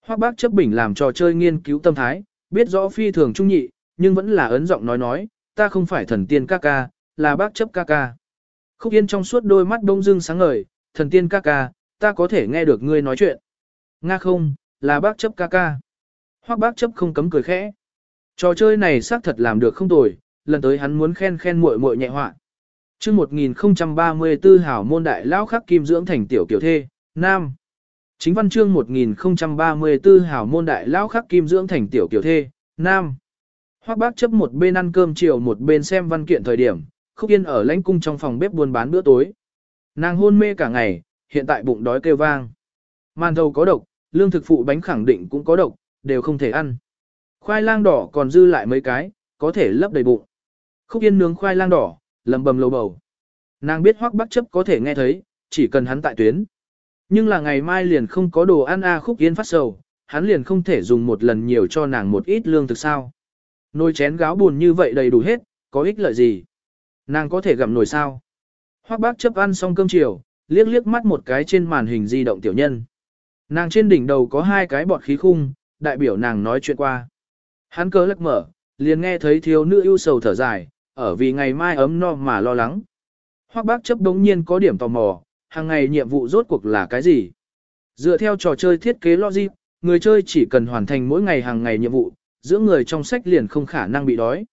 Hoắc bác chấp bình làm trò chơi nghiên cứu tâm thái, biết rõ phi thường trung nhị, nhưng vẫn là ấn giọng nói nói, ta không phải thần tiên ca ca, là bác chấp ca ca. Khúc Yên trong suốt đôi mắt đông dưng sáng ngời, thần tiên ca ca, ta có thể nghe được ngươi nói chuyện. Nga không, là bác chấp ca ca. Hoắc bác chấp không cấm cười khẽ. Trò chơi này xác thật làm được không tồi, lần tới hắn muốn khen khen muội muội nhẹ họa. Chương 1034 hảo môn đại lão khắc kim dưỡng thành tiểu kiểu thê, nam. Chính văn chương 1034 hảo môn đại lão khắc kim dưỡng thành tiểu kiểu thê, nam. Hoắc bác chấp một bên ăn cơm chiều một bên xem văn kiện thời điểm, khúc yên ở lãnh cung trong phòng bếp buôn bán bữa tối. Nàng hôn mê cả ngày, hiện tại bụng đói kêu vang. Màn thầu có độc, lương thực phụ bánh khẳng định cũng có độc, đều không thể ăn. Khoai lang đỏ còn dư lại mấy cái, có thể lấp đầy bụng. Khúc yên nướng khoai lang đỏ, lầm bầm lầu bầu. Nàng biết hoắc bác chấp có thể nghe thấy, chỉ cần hắn tại tuyến. Nhưng là ngày mai liền không có đồ ăn a khúc yên phát sầu, hắn liền không thể dùng một lần nhiều cho nàng một ít lương thực sao. Nồi chén gáo buồn như vậy đầy đủ hết, có ích lợi gì? Nàng có thể gặm nồi sao? Hoắc bác chấp ăn xong cơm chiều, liếc liếc mắt một cái trên màn hình di động tiểu nhân. Nàng trên đỉnh đầu có hai cái bọt khí khung, đại biểu nàng nói chuyện qua. Hắn cớ lắc mở, liền nghe thấy thiếu nữ ưu sầu thở dài, ở vì ngày mai ấm no mà lo lắng. Hoắc bác chấp đống nhiên có điểm tò mò, hàng ngày nhiệm vụ rốt cuộc là cái gì? Dựa theo trò chơi thiết kế logic, người chơi chỉ cần hoàn thành mỗi ngày hàng ngày nhiệm vụ, giữa người trong sách liền không khả năng bị đói.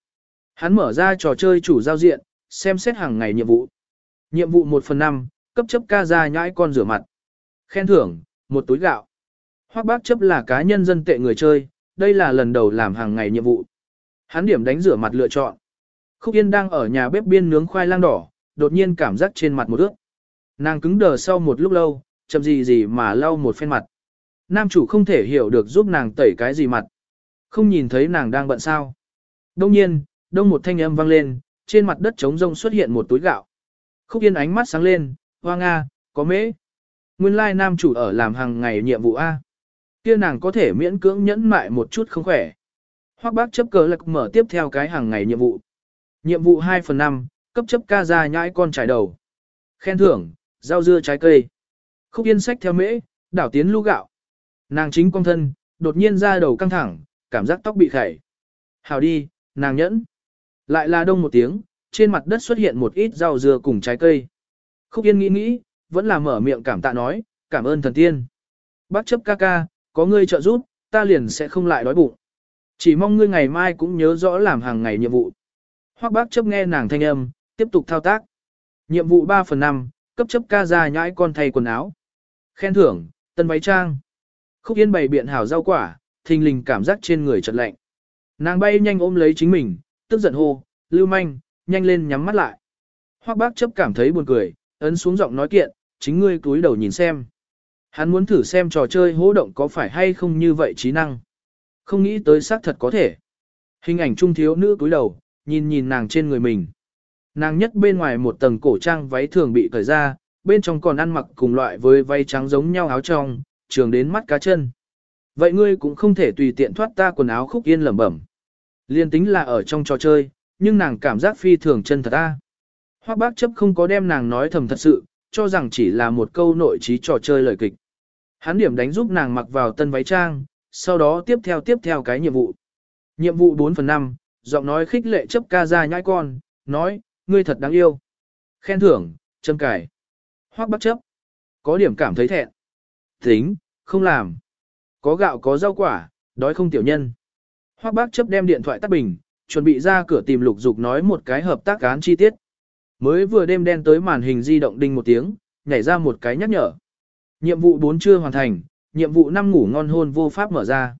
Hắn mở ra trò chơi chủ giao diện, xem xét hàng ngày nhiệm vụ. Nhiệm vụ 1 phần 5, cấp chấp ca ra nhãi con rửa mặt. Khen thưởng, một túi gạo. Hoắc bác chấp là cá nhân dân tệ người chơi, đây là lần đầu làm hàng ngày nhiệm vụ. Hắn điểm đánh rửa mặt lựa chọn. Khúc Yên đang ở nhà bếp biên nướng khoai lang đỏ, đột nhiên cảm giác trên mặt một ướt. Nàng cứng đờ sau một lúc lâu, chậm gì gì mà lau một phen mặt. Nam chủ không thể hiểu được giúp nàng tẩy cái gì mặt. Không nhìn thấy nàng đang bận sao. Đông nhiên, đông một thanh âm vang lên, trên mặt đất trống rông xuất hiện một túi gạo. Khúc Yên ánh mắt sáng lên, hoa nga, có mễ. Nguyên lai nam chủ ở làm hàng ngày nhiệm vụ A. Kia nàng có thể miễn cưỡng nhẫn mại một chút không khỏe. Hoắc bác chấp cờ lạc mở tiếp theo cái hàng ngày nhiệm vụ. Nhiệm vụ 2 phần 5, cấp chấp ca ra nhãi con trải đầu. Khen thưởng, rau dưa trái cây. Khúc yên sách theo mễ, đảo tiến lưu gạo. Nàng chính quang thân, đột nhiên ra đầu căng thẳng, cảm giác tóc bị khẩy. Hào đi, nàng nhẫn. Lại là đông một tiếng, trên mặt đất xuất hiện một ít rau dưa cùng trái cây. Khúc yên nghĩ nghĩ, vẫn là mở miệng cảm tạ nói, cảm ơn thần tiên. Bác chấp ca ca, có ngươi trợ giúp, ta liền sẽ không lại đói bụng. Chỉ mong ngươi ngày mai cũng nhớ rõ làm hàng ngày nhiệm vụ. Hoắc bác chấp nghe nàng thanh âm, tiếp tục thao tác. Nhiệm vụ 3 phần 5, cấp chấp ca ra nhãi con thay quần áo. Khen thưởng, tân váy trang. Khúc Yên bày biện hảo rau quả, thình lình cảm giác trên người chợt lạnh. Nàng bay nhanh ôm lấy chính mình, tức giận hô, lưu manh, nhanh lên nhắm mắt lại. Hoắc bác chấp cảm thấy buồn cười, ấn xuống giọng nói kiện, chính ngươi túi đầu nhìn xem. Hắn muốn thử xem trò chơi hố động có phải hay không như vậy trí năng. Không nghĩ tới xác thật có thể. Hình ảnh trung thiếu nữ túi đầu, nhìn nhìn nàng trên người mình. Nàng nhất bên ngoài một tầng cổ trang váy thường bị cởi ra, bên trong còn ăn mặc cùng loại với váy trắng giống nhau áo trong, trường đến mắt cá chân. Vậy ngươi cũng không thể tùy tiện thoát ta quần áo khúc yên lẩm bẩm. Liên tính là ở trong trò chơi, nhưng nàng cảm giác phi thường chân thật ta. Hoác bác chấp không có đem nàng nói thầm thật sự, cho rằng chỉ là một câu nội trí trò chơi lời kịch. Hắn điểm đánh giúp nàng mặc vào tân váy trang, sau đó tiếp theo tiếp theo cái nhiệm vụ. Nhiệm vụ 4 phần 5, giọng nói khích lệ chấp ca ra nhãi con, nói, ngươi thật đáng yêu. Khen thưởng, châm cải. Hoác bắt chấp. Có điểm cảm thấy thẹn. Tính, không làm. Có gạo có rau quả, đói không tiểu nhân. Hoác bác chấp đem điện thoại tắt bình, chuẩn bị ra cửa tìm lục dục nói một cái hợp tác án chi tiết. Mới vừa đêm đen tới màn hình di động đinh một tiếng, nhảy ra một cái nhắc nhở. Nhiệm vụ 4 chưa hoàn thành, nhiệm vụ 5 ngủ ngon hôn vô pháp mở ra.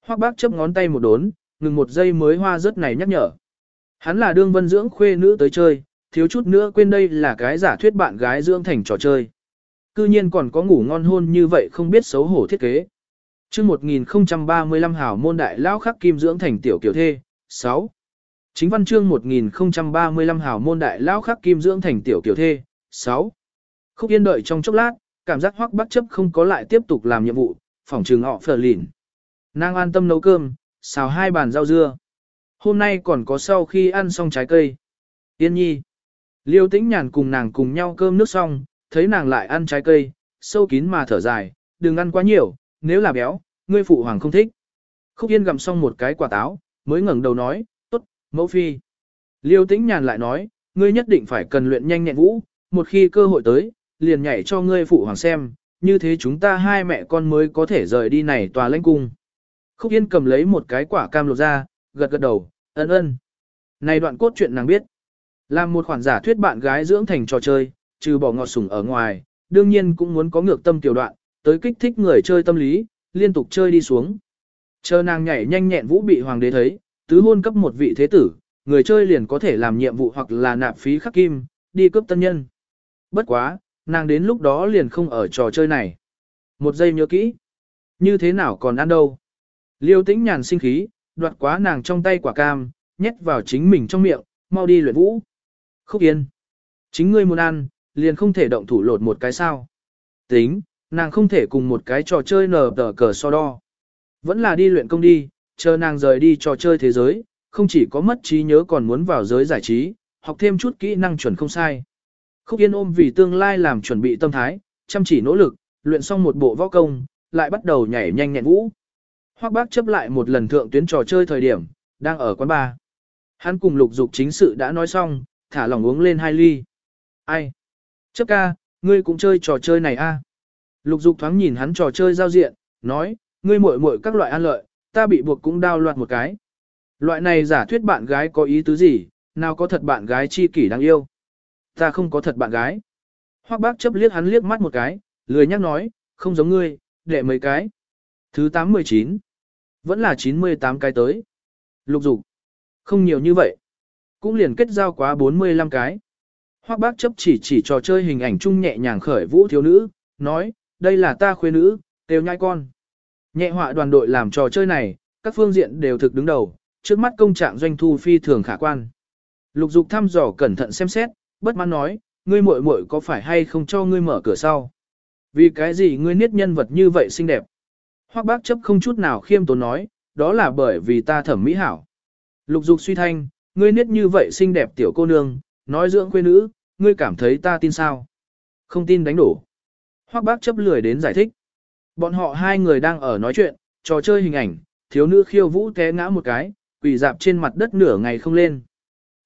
Hoác bác chấp ngón tay một đốn, ngừng một giây mới hoa rớt này nhắc nhở. Hắn là đương vân dưỡng khuê nữ tới chơi, thiếu chút nữa quên đây là cái giả thuyết bạn gái dưỡng thành trò chơi. Cư nhiên còn có ngủ ngon hôn như vậy không biết xấu hổ thiết kế. chương 1035 hảo môn đại lão khắc kim dưỡng thành tiểu kiểu thê, 6. Chính văn chương 1035 hảo môn đại lão khắc kim dưỡng thành tiểu kiểu thê, 6. Khúc yên đợi trong chốc lát, cảm giác hoắc bắt chấp không có lại tiếp tục làm nhiệm vụ, phòng trường họ phở lìn. Nàng an tâm nấu cơm, xào hai bàn rau dưa. Hôm nay còn có sau khi ăn xong trái cây. Yên nhi. Liêu tĩnh nhàn cùng nàng cùng nhau cơm nước xong, thấy nàng lại ăn trái cây, sâu kín mà thở dài, đừng ăn quá nhiều, nếu là béo, ngươi phụ hoàng không thích. Khúc yên gặm xong một cái quả táo, mới ngẩng đầu nói, tốt, mẫu phi. Liêu tĩnh nhàn lại nói, ngươi nhất định phải cần luyện nhanh nhẹn vũ, một khi cơ hội tới, liền nhảy cho ngươi phụ hoàng xem, như thế chúng ta hai mẹ con mới có thể rời đi này tòa lãnh cung. Khúc Yên cầm lấy một cái quả cam lột ra, gật gật đầu, ân ân. Này đoạn cốt truyện nàng biết. Làm một khoản giả thuyết bạn gái dưỡng thành trò chơi, trừ bỏ ngọt sủng ở ngoài, đương nhiên cũng muốn có ngược tâm tiểu đoạn, tới kích thích người chơi tâm lý, liên tục chơi đi xuống. Chờ nàng nhảy nhanh nhẹn vũ bị hoàng đế thấy, tứ hôn cấp một vị thế tử, người chơi liền có thể làm nhiệm vụ hoặc là nạp phí khắc kim, đi cướp tân nhân. Bất quá, nàng đến lúc đó liền không ở trò chơi này. Một giây nhớ kỹ. Như thế nào còn ăn đâu. Liêu tĩnh nhàn sinh khí, đoạt quá nàng trong tay quả cam, nhét vào chính mình trong miệng, mau đi luyện vũ. Khúc yên. Chính ngươi muốn ăn, liền không thể động thủ lột một cái sao. Tính, nàng không thể cùng một cái trò chơi nở tờ cờ so đo. Vẫn là đi luyện công đi, chờ nàng rời đi trò chơi thế giới, không chỉ có mất trí nhớ còn muốn vào giới giải trí, học thêm chút kỹ năng chuẩn không sai. Khúc Yên ôm vì tương lai làm chuẩn bị tâm thái, chăm chỉ nỗ lực, luyện xong một bộ võ công, lại bắt đầu nhảy nhanh nhẹn vũ. Hoắc Bác chấp lại một lần thượng tuyến trò chơi thời điểm, đang ở quán bar. Hắn cùng lục dục chính sự đã nói xong, thả lòng uống lên hai ly. Ai? Chấp ca, ngươi cũng chơi trò chơi này a? À? Lục dục thoáng nhìn hắn trò chơi giao diện, nói, ngươi muội muội các loại an lợi, ta bị buộc cũng đau loạt một cái. Loại này giả thuyết bạn gái có ý tứ gì, nào có thật bạn gái chi kỷ đáng yêu. Ta không có thật bạn gái. Hoắc bác chấp liếc hắn liếc mắt một cái, lười nhắc nói, không giống ngươi, đệ mấy cái. Thứ 819. Vẫn là 98 cái tới. Lục dục. Không nhiều như vậy. Cũng liền kết giao quá 45 cái. Hoắc bác chấp chỉ chỉ trò chơi hình ảnh chung nhẹ nhàng khởi vũ thiếu nữ, nói, đây là ta khuê nữ, đều nhai con. Nhẹ họa đoàn đội làm trò chơi này, các phương diện đều thực đứng đầu, trước mắt công trạng doanh thu phi thường khả quan. Lục dục thăm dò cẩn thận xem xét, bất mãn nói, ngươi muội muội có phải hay không cho ngươi mở cửa sau? Vì cái gì ngươi niết nhân vật như vậy xinh đẹp? Hoắc bác chấp không chút nào khiêm tốn nói, đó là bởi vì ta thẩm mỹ hảo. Lục dục suy thanh, ngươi niết như vậy xinh đẹp tiểu cô nương, nói dưỡng quê nữ, ngươi cảm thấy ta tin sao? Không tin đánh đổ. Hoắc bác chấp lười đến giải thích. Bọn họ hai người đang ở nói chuyện, trò chơi hình ảnh, thiếu nữ khiêu vũ té ngã một cái, quỳ dạp trên mặt đất nửa ngày không lên.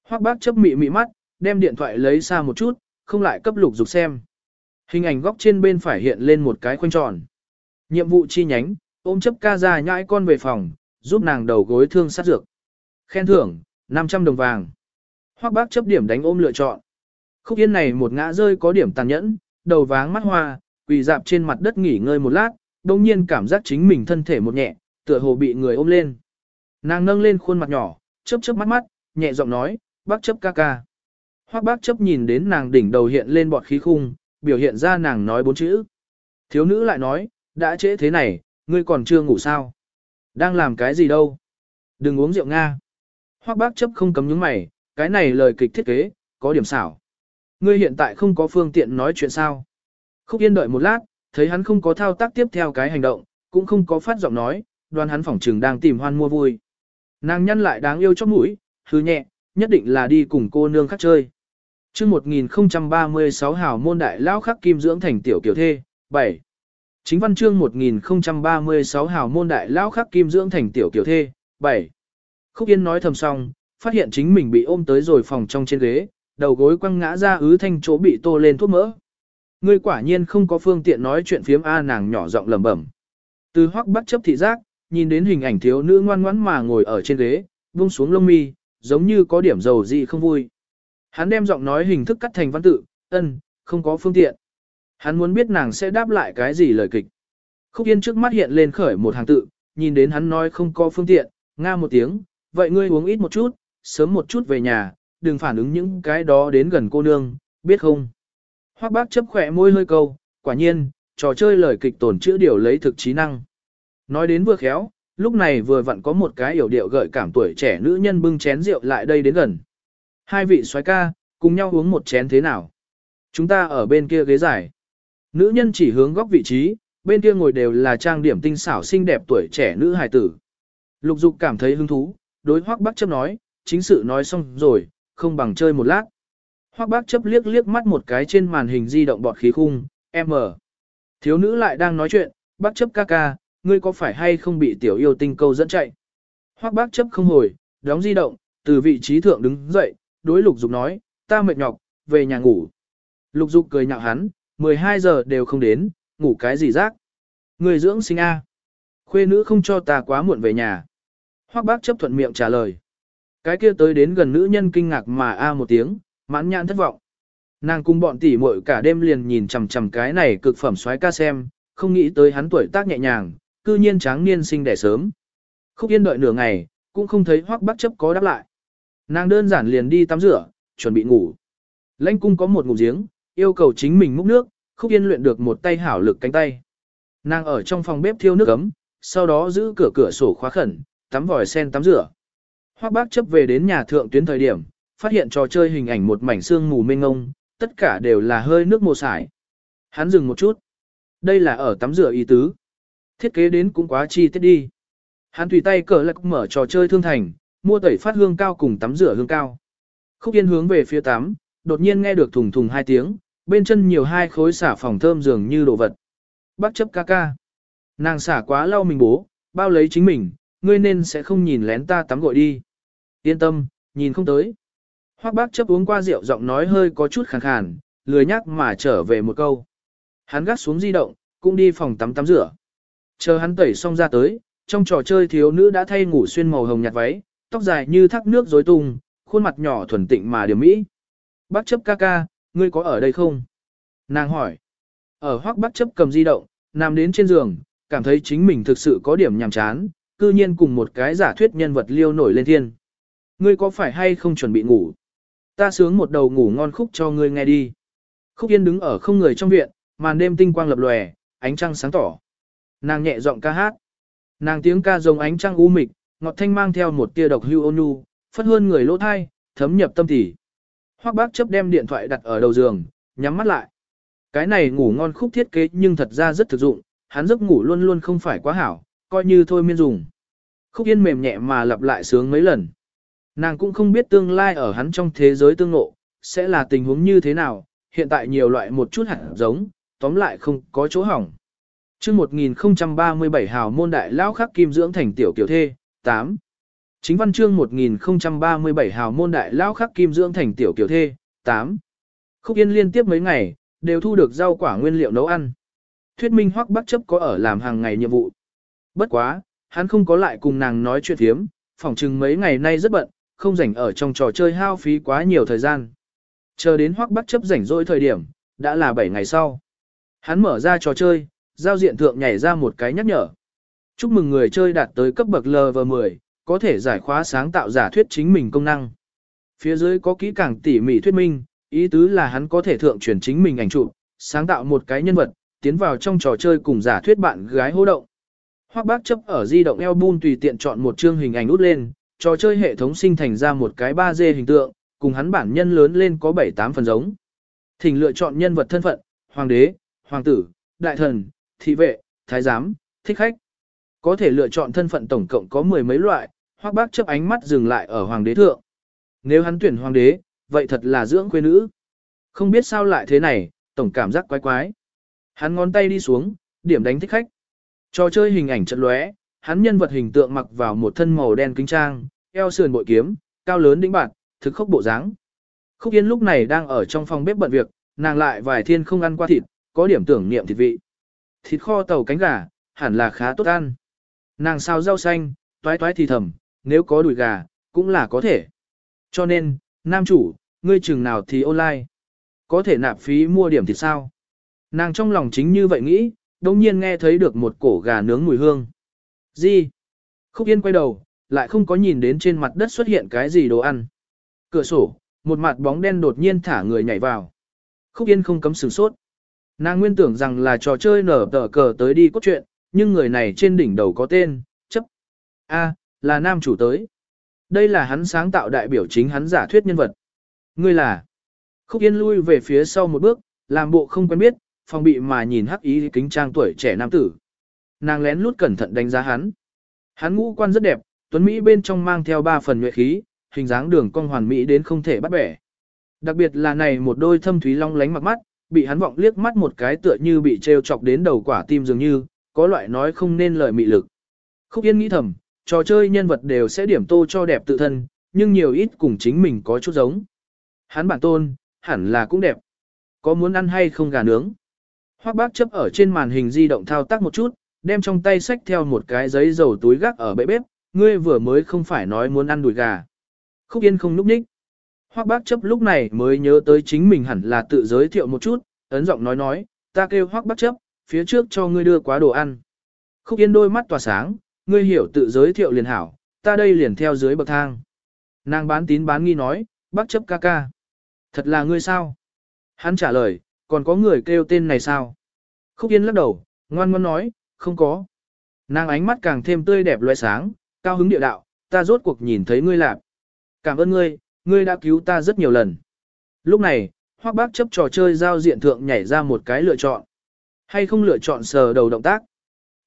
Hoắc bác chấp mị mị mắt, đem điện thoại lấy xa một chút, không lại cấp lục dục xem. Hình ảnh góc trên bên phải hiện lên một cái khoanh tròn. Nhiệm vụ chi nhánh, ôm chấp ca ra nhãi con về phòng, giúp nàng đầu gối thương sát dược. Khen thưởng, 500 đồng vàng. Hoắc bác chấp điểm đánh ôm lựa chọn. Khúc yên này một ngã rơi có điểm tàn nhẫn, đầu váng mắt hoa, quỳ dạp trên mặt đất nghỉ ngơi một lát, đồng nhiên cảm giác chính mình thân thể một nhẹ, tựa hồ bị người ôm lên. Nàng nâng lên khuôn mặt nhỏ, chớp chớp mắt mắt, nhẹ giọng nói, bác chấp ca ca. Hoắc bác chấp nhìn đến nàng đỉnh đầu hiện lên bọt khí khung, biểu hiện ra nàng nói bốn chữ. Thiếu nữ lại nói, đã trễ thế này, ngươi còn chưa ngủ sao? Đang làm cái gì đâu? Đừng uống rượu Nga. Hoắc bác chấp không cấm những mày, cái này lời kịch thiết kế, có điểm xảo. Ngươi hiện tại không có phương tiện nói chuyện sao? Khúc Yên đợi một lát, thấy hắn không có thao tác tiếp theo cái hành động, cũng không có phát giọng nói, đoán hắn phỏng trừng đang tìm hoan mua vui. Nàng nhăn lại đáng yêu chót mũi, hứ nhẹ, nhất định là đi cùng cô nương khác chơi. Trước 1036 hào môn đại lão khắc kim dưỡng thành tiểu kiểu thê, 7. Chính văn chương 1036 hào môn đại lão khắc kim dưỡng thành tiểu kiểu thê, 7. Khúc Yên nói thầm xong, phát hiện chính mình bị ôm tới rồi phòng trong trên ghế, đầu gối quăng ngã ra ứ thanh chỗ bị tô lên thuốc mỡ. Ngươi quả nhiên không có phương tiện nói chuyện phiếm A nàng nhỏ giọng lẩm bẩm. Từ hoắc bắt chấp thị giác, nhìn đến hình ảnh thiếu nữ ngoan ngoãn mà ngồi ở trên ghế, buông xuống lông mi, giống như có điểm dầu gì không vui. Hắn đem giọng nói hình thức cắt thành văn tự, ân, không có phương tiện. Hắn muốn biết nàng sẽ đáp lại cái gì lời kịch. Khúc Yên trước mắt hiện lên khởi một hàng tự, nhìn đến hắn nói không có phương tiện, nga một tiếng, vậy ngươi uống ít một chút, sớm một chút về nhà, đừng phản ứng những cái đó đến gần cô nương, biết không? Hoác bác chấp khỏe môi hơi câu, quả nhiên, trò chơi lời kịch tổn chữ điều lấy thực trí năng. Nói đến vừa khéo, lúc này vừa vặn có một cái hiểu điệu gợi cảm tuổi trẻ nữ nhân bưng chén rượu lại đây đến gần. Hai vị soái ca, cùng nhau uống một chén thế nào? Chúng ta ở bên kia ghế dài. Nữ nhân chỉ hướng góc vị trí, bên kia ngồi đều là trang điểm tinh xảo xinh đẹp tuổi trẻ nữ hài tử. Lục dục cảm thấy hứng thú, đối hoắc bác chấp nói, chính sự nói xong rồi, không bằng chơi một lát. Hoắc bác chấp liếc liếc mắt một cái trên màn hình di động bọt khí khung, M. Thiếu nữ lại đang nói chuyện, bác chấp ca ca, ngươi có phải hay không bị tiểu yêu tinh câu dẫn chạy? Hoắc bác chấp không hồi, đóng di động, từ vị trí thượng đứng dậy, đối lục dục nói, ta mệt nhọc, về nhà ngủ. Lục dục cười nhạo hắn, 12 giờ đều không đến, ngủ cái gì rác. Người dưỡng sinh A. Khuê nữ không cho ta quá muộn về nhà. Hoắc bác chấp thuận miệng trả lời. Cái kia tới đến gần nữ nhân kinh ngạc mà A một tiếng, mãn nhãn thất vọng. Nàng cùng bọn tỷ muội cả đêm liền nhìn chằm chằm cái này cực phẩm xoái ca xem, không nghĩ tới hắn tuổi tác nhẹ nhàng, cư nhiên tráng niên sinh đẻ sớm. Khúc Yên đợi nửa ngày, cũng không thấy Hoắc bác chấp có đáp lại. Nàng đơn giản liền đi tắm rửa, chuẩn bị ngủ. Lãnh cung có một ngụm giếng, yêu cầu chính mình múc nước, Khúc Yên luyện được một tay hảo lực cánh tay. Nàng ở trong phòng bếp thiêu nước ấm, sau đó giữ cửa cửa sổ khóa khẩn, tắm vòi sen tắm rửa. Hoắc Bác chấp về đến nhà thượng tuyến thời điểm, phát hiện trò chơi hình ảnh một mảnh xương mù mênh ngông, tất cả đều là hơi nước mồ sải. Hắn dừng một chút. Đây là ở tắm rửa y tứ. Thiết kế đến cũng quá chi tiết đi. Hắn tùy tay cờ lạc mở trò chơi thương thành, mua tẩy phát hương cao cùng tắm rửa hương cao. Khúc Yên hướng về phía tắm, đột nhiên nghe được thùng thùng hai tiếng, bên chân nhiều hai khối xả phòng thơm dường như đồ vật. Bác chấp ca ca. Nàng xả quá lau mình bố, bao lấy chính mình, ngươi nên sẽ không nhìn lén ta tắm gội đi. Yên tâm, nhìn không tới. Hoác bác chấp uống qua rượu giọng nói hơi có chút khàn khàn, lười nhắc mà trở về một câu. Hắn gắt xuống di động, cũng đi phòng tắm tắm rửa. Chờ hắn tẩy xong ra tới, trong trò chơi thiếu nữ đã thay ngủ xuyên màu hồng nhạt váy, tóc dài như thác nước rối tung, khuôn mặt nhỏ thuần tịnh mà điểm mỹ. Bác chấp ca ca, ngươi có ở đây không? Nàng hỏi. Ở hoác bác chấp cầm di động, nằm đến trên giường, cảm thấy chính mình thực sự có điểm nhàm chán, cư nhiên cùng một cái giả thuyết nhân vật liêu nổi lên thiên. Ngươi có phải hay không chuẩn bị ngủ? Ta sướng một đầu ngủ ngon khúc cho ngươi nghe đi. Khúc Yên đứng ở không người trong viện, màn đêm tinh quang lập lòe, ánh trăng sáng tỏ. Nàng nhẹ giọng ca hát. Nàng tiếng ca rồng ánh trăng u mịch, ngọt thanh mang theo một tia độc hưu ôn nhu, phất hơn người lỗ thai, thấm nhập tâm tỉ. Hoắc Bác chấp đem điện thoại đặt ở đầu giường, nhắm mắt lại. Cái này ngủ ngon khúc thiết kế nhưng thật ra rất thực dụng, hắn giấc ngủ luôn luôn không phải quá hảo, coi như thôi miên dùng. Khúc Yên mềm nhẹ mà lặp lại sướng mấy lần. Nàng cũng không biết tương lai ở hắn trong thế giới tương ngộ, sẽ là tình huống như thế nào, hiện tại nhiều loại một chút hẳn giống, tóm lại không có chỗ hỏng. chương 1037 hào môn đại lão khắc kim dưỡng thành tiểu kiểu thê, 8. Chính văn chương 1037 hào môn đại lão khắc kim dưỡng thành tiểu kiểu thê, 8. Khúc Yên liên tiếp mấy ngày, đều thu được rau quả nguyên liệu nấu ăn. Thuyết minh hoắc bắt chấp có ở làm hàng ngày nhiệm vụ. Bất quá, hắn không có lại cùng nàng nói chuyện thiếm, phỏng chừng mấy ngày nay rất bận, không rảnh ở trong trò chơi hao phí quá nhiều thời gian. Chờ đến hoắc bắt chấp rảnh rỗi thời điểm, đã là 7 ngày sau. Hắn mở ra trò chơi, giao diện thượng nhảy ra một cái nhắc nhở. Chúc mừng người chơi đạt tới cấp bậc LV10, có thể giải khóa sáng tạo giả thuyết chính mình công năng. Phía dưới có kỹ càng tỉ mỉ thuyết minh, ý tứ là hắn có thể thượng truyền chính mình ảnh chụp, sáng tạo một cái nhân vật, tiến vào trong trò chơi cùng giả thuyết bạn gái hô động. Hoắc bác chấp ở di động album tùy tiện chọn một chương hình ảnh út lên, trò chơi hệ thống sinh thành ra một cái 3D hình tượng, cùng hắn bản nhân lớn lên có 7-8 phần giống. Thỉnh lựa chọn nhân vật thân phận, hoàng đế, hoàng tử, đại thần, thị vệ, thái giám, thích khách. Có thể lựa chọn thân phận tổng cộng có mười mấy loại, Hoắc bác chấp ánh mắt dừng lại ở hoàng đế thượng. Nếu hắn tuyển hoàng đế, vậy thật là dưỡng quê nữ. Không biết sao lại thế này, tổng cảm giác quái quái. Hắn ngón tay đi xuống, điểm đánh thích khách. Trò chơi hình ảnh trận lóe, hắn nhân vật hình tượng mặc vào một thân màu đen kính trang, eo sườn bội kiếm, cao lớn đĩnh bạt, thực khốc bộ dáng. Khúc Yên lúc này đang ở trong phòng bếp bận việc, nàng lại vài thiên không ăn qua thịt, có điểm tưởng niệm thịt vị. Thịt kho tàu cánh gà, hẳn là khá tốt ăn. Nàng xào rau xanh, toái toái thì thầm, nếu có đùi gà, cũng là có thể. Cho nên, nam chủ, ngươi chừng nào thì online. Có thể nạp phí mua điểm thịt sao? Nàng trong lòng chính như vậy nghĩ, đồng nhiên nghe thấy được một cổ gà nướng mùi hương. Gì? Khúc Yên quay đầu, lại không có nhìn đến trên mặt đất xuất hiện cái gì đồ ăn. Cửa sổ, một mặt bóng đen đột nhiên thả người nhảy vào. Khúc Yên không cấm sửng sốt. Nàng nguyên tưởng rằng là trò chơi nở tờ cờ tới đi cốt truyện, nhưng người này trên đỉnh đầu có tên, chấp. A, là nam chủ tới. Đây là hắn sáng tạo đại biểu chính hắn giả thuyết nhân vật. Ngươi là. Khúc Yên lui về phía sau một bước, làm bộ không quen biết, phòng bị mà nhìn hắc ý kính trang tuổi trẻ nam tử. Nàng lén lút cẩn thận đánh giá hắn. Hắn ngũ quan rất đẹp, tuấn Mỹ bên trong mang theo ba phần nhuệ khí, hình dáng đường cong hoàn mỹ đến không thể bắt bẻ. Đặc biệt là này một đôi thâm thúy long lánh mặc mắt, bị hắn vọng liếc mắt một cái tựa như bị treo chọc đến đầu quả tim dường như, có loại nói không nên lời mị lực. Khúc Yên nghĩ thầm, trò chơi nhân vật đều sẽ điểm tô cho đẹp tự thân, nhưng nhiều ít cùng chính mình có chút giống. Hắn bản tôn, hẳn là cũng đẹp. Có muốn ăn hay không gà nướng? Hoắc bác chấp ở trên màn hình di động thao tác một chút, đem trong tay sách theo một cái giấy dầu túi gác ở bệ bếp, ngươi vừa mới không phải nói muốn ăn đùi gà. Khúc Yên không núp ních. Hoắc bác chấp lúc này mới nhớ tới chính mình hẳn là tự giới thiệu một chút, ấn giọng nói nói, ta kêu Hoắc bác chấp, phía trước cho ngươi đưa quá đồ ăn. Khúc Yên đôi mắt tỏa sáng, ngươi hiểu tự giới thiệu liền hảo, ta đây liền theo dưới bậc thang. Nàng bán tín bán nghi nói, bác chấp ca ca. Thật là ngươi sao? Hắn trả lời, còn có người kêu tên này sao? Khúc Yên lắc đầu, ngoan ngoan nói, không có. Nàng ánh mắt càng thêm tươi đẹp loại sáng, cao hứng địa đạo, ta rốt cuộc nhìn thấy ngươi lạc. Cảm ơn ngươi, ngươi đã cứu ta rất nhiều lần. Lúc này, Hoắc Bác chấp trò chơi giao diện thượng nhảy ra một cái lựa chọn. Hay không lựa chọn sờ đầu động tác.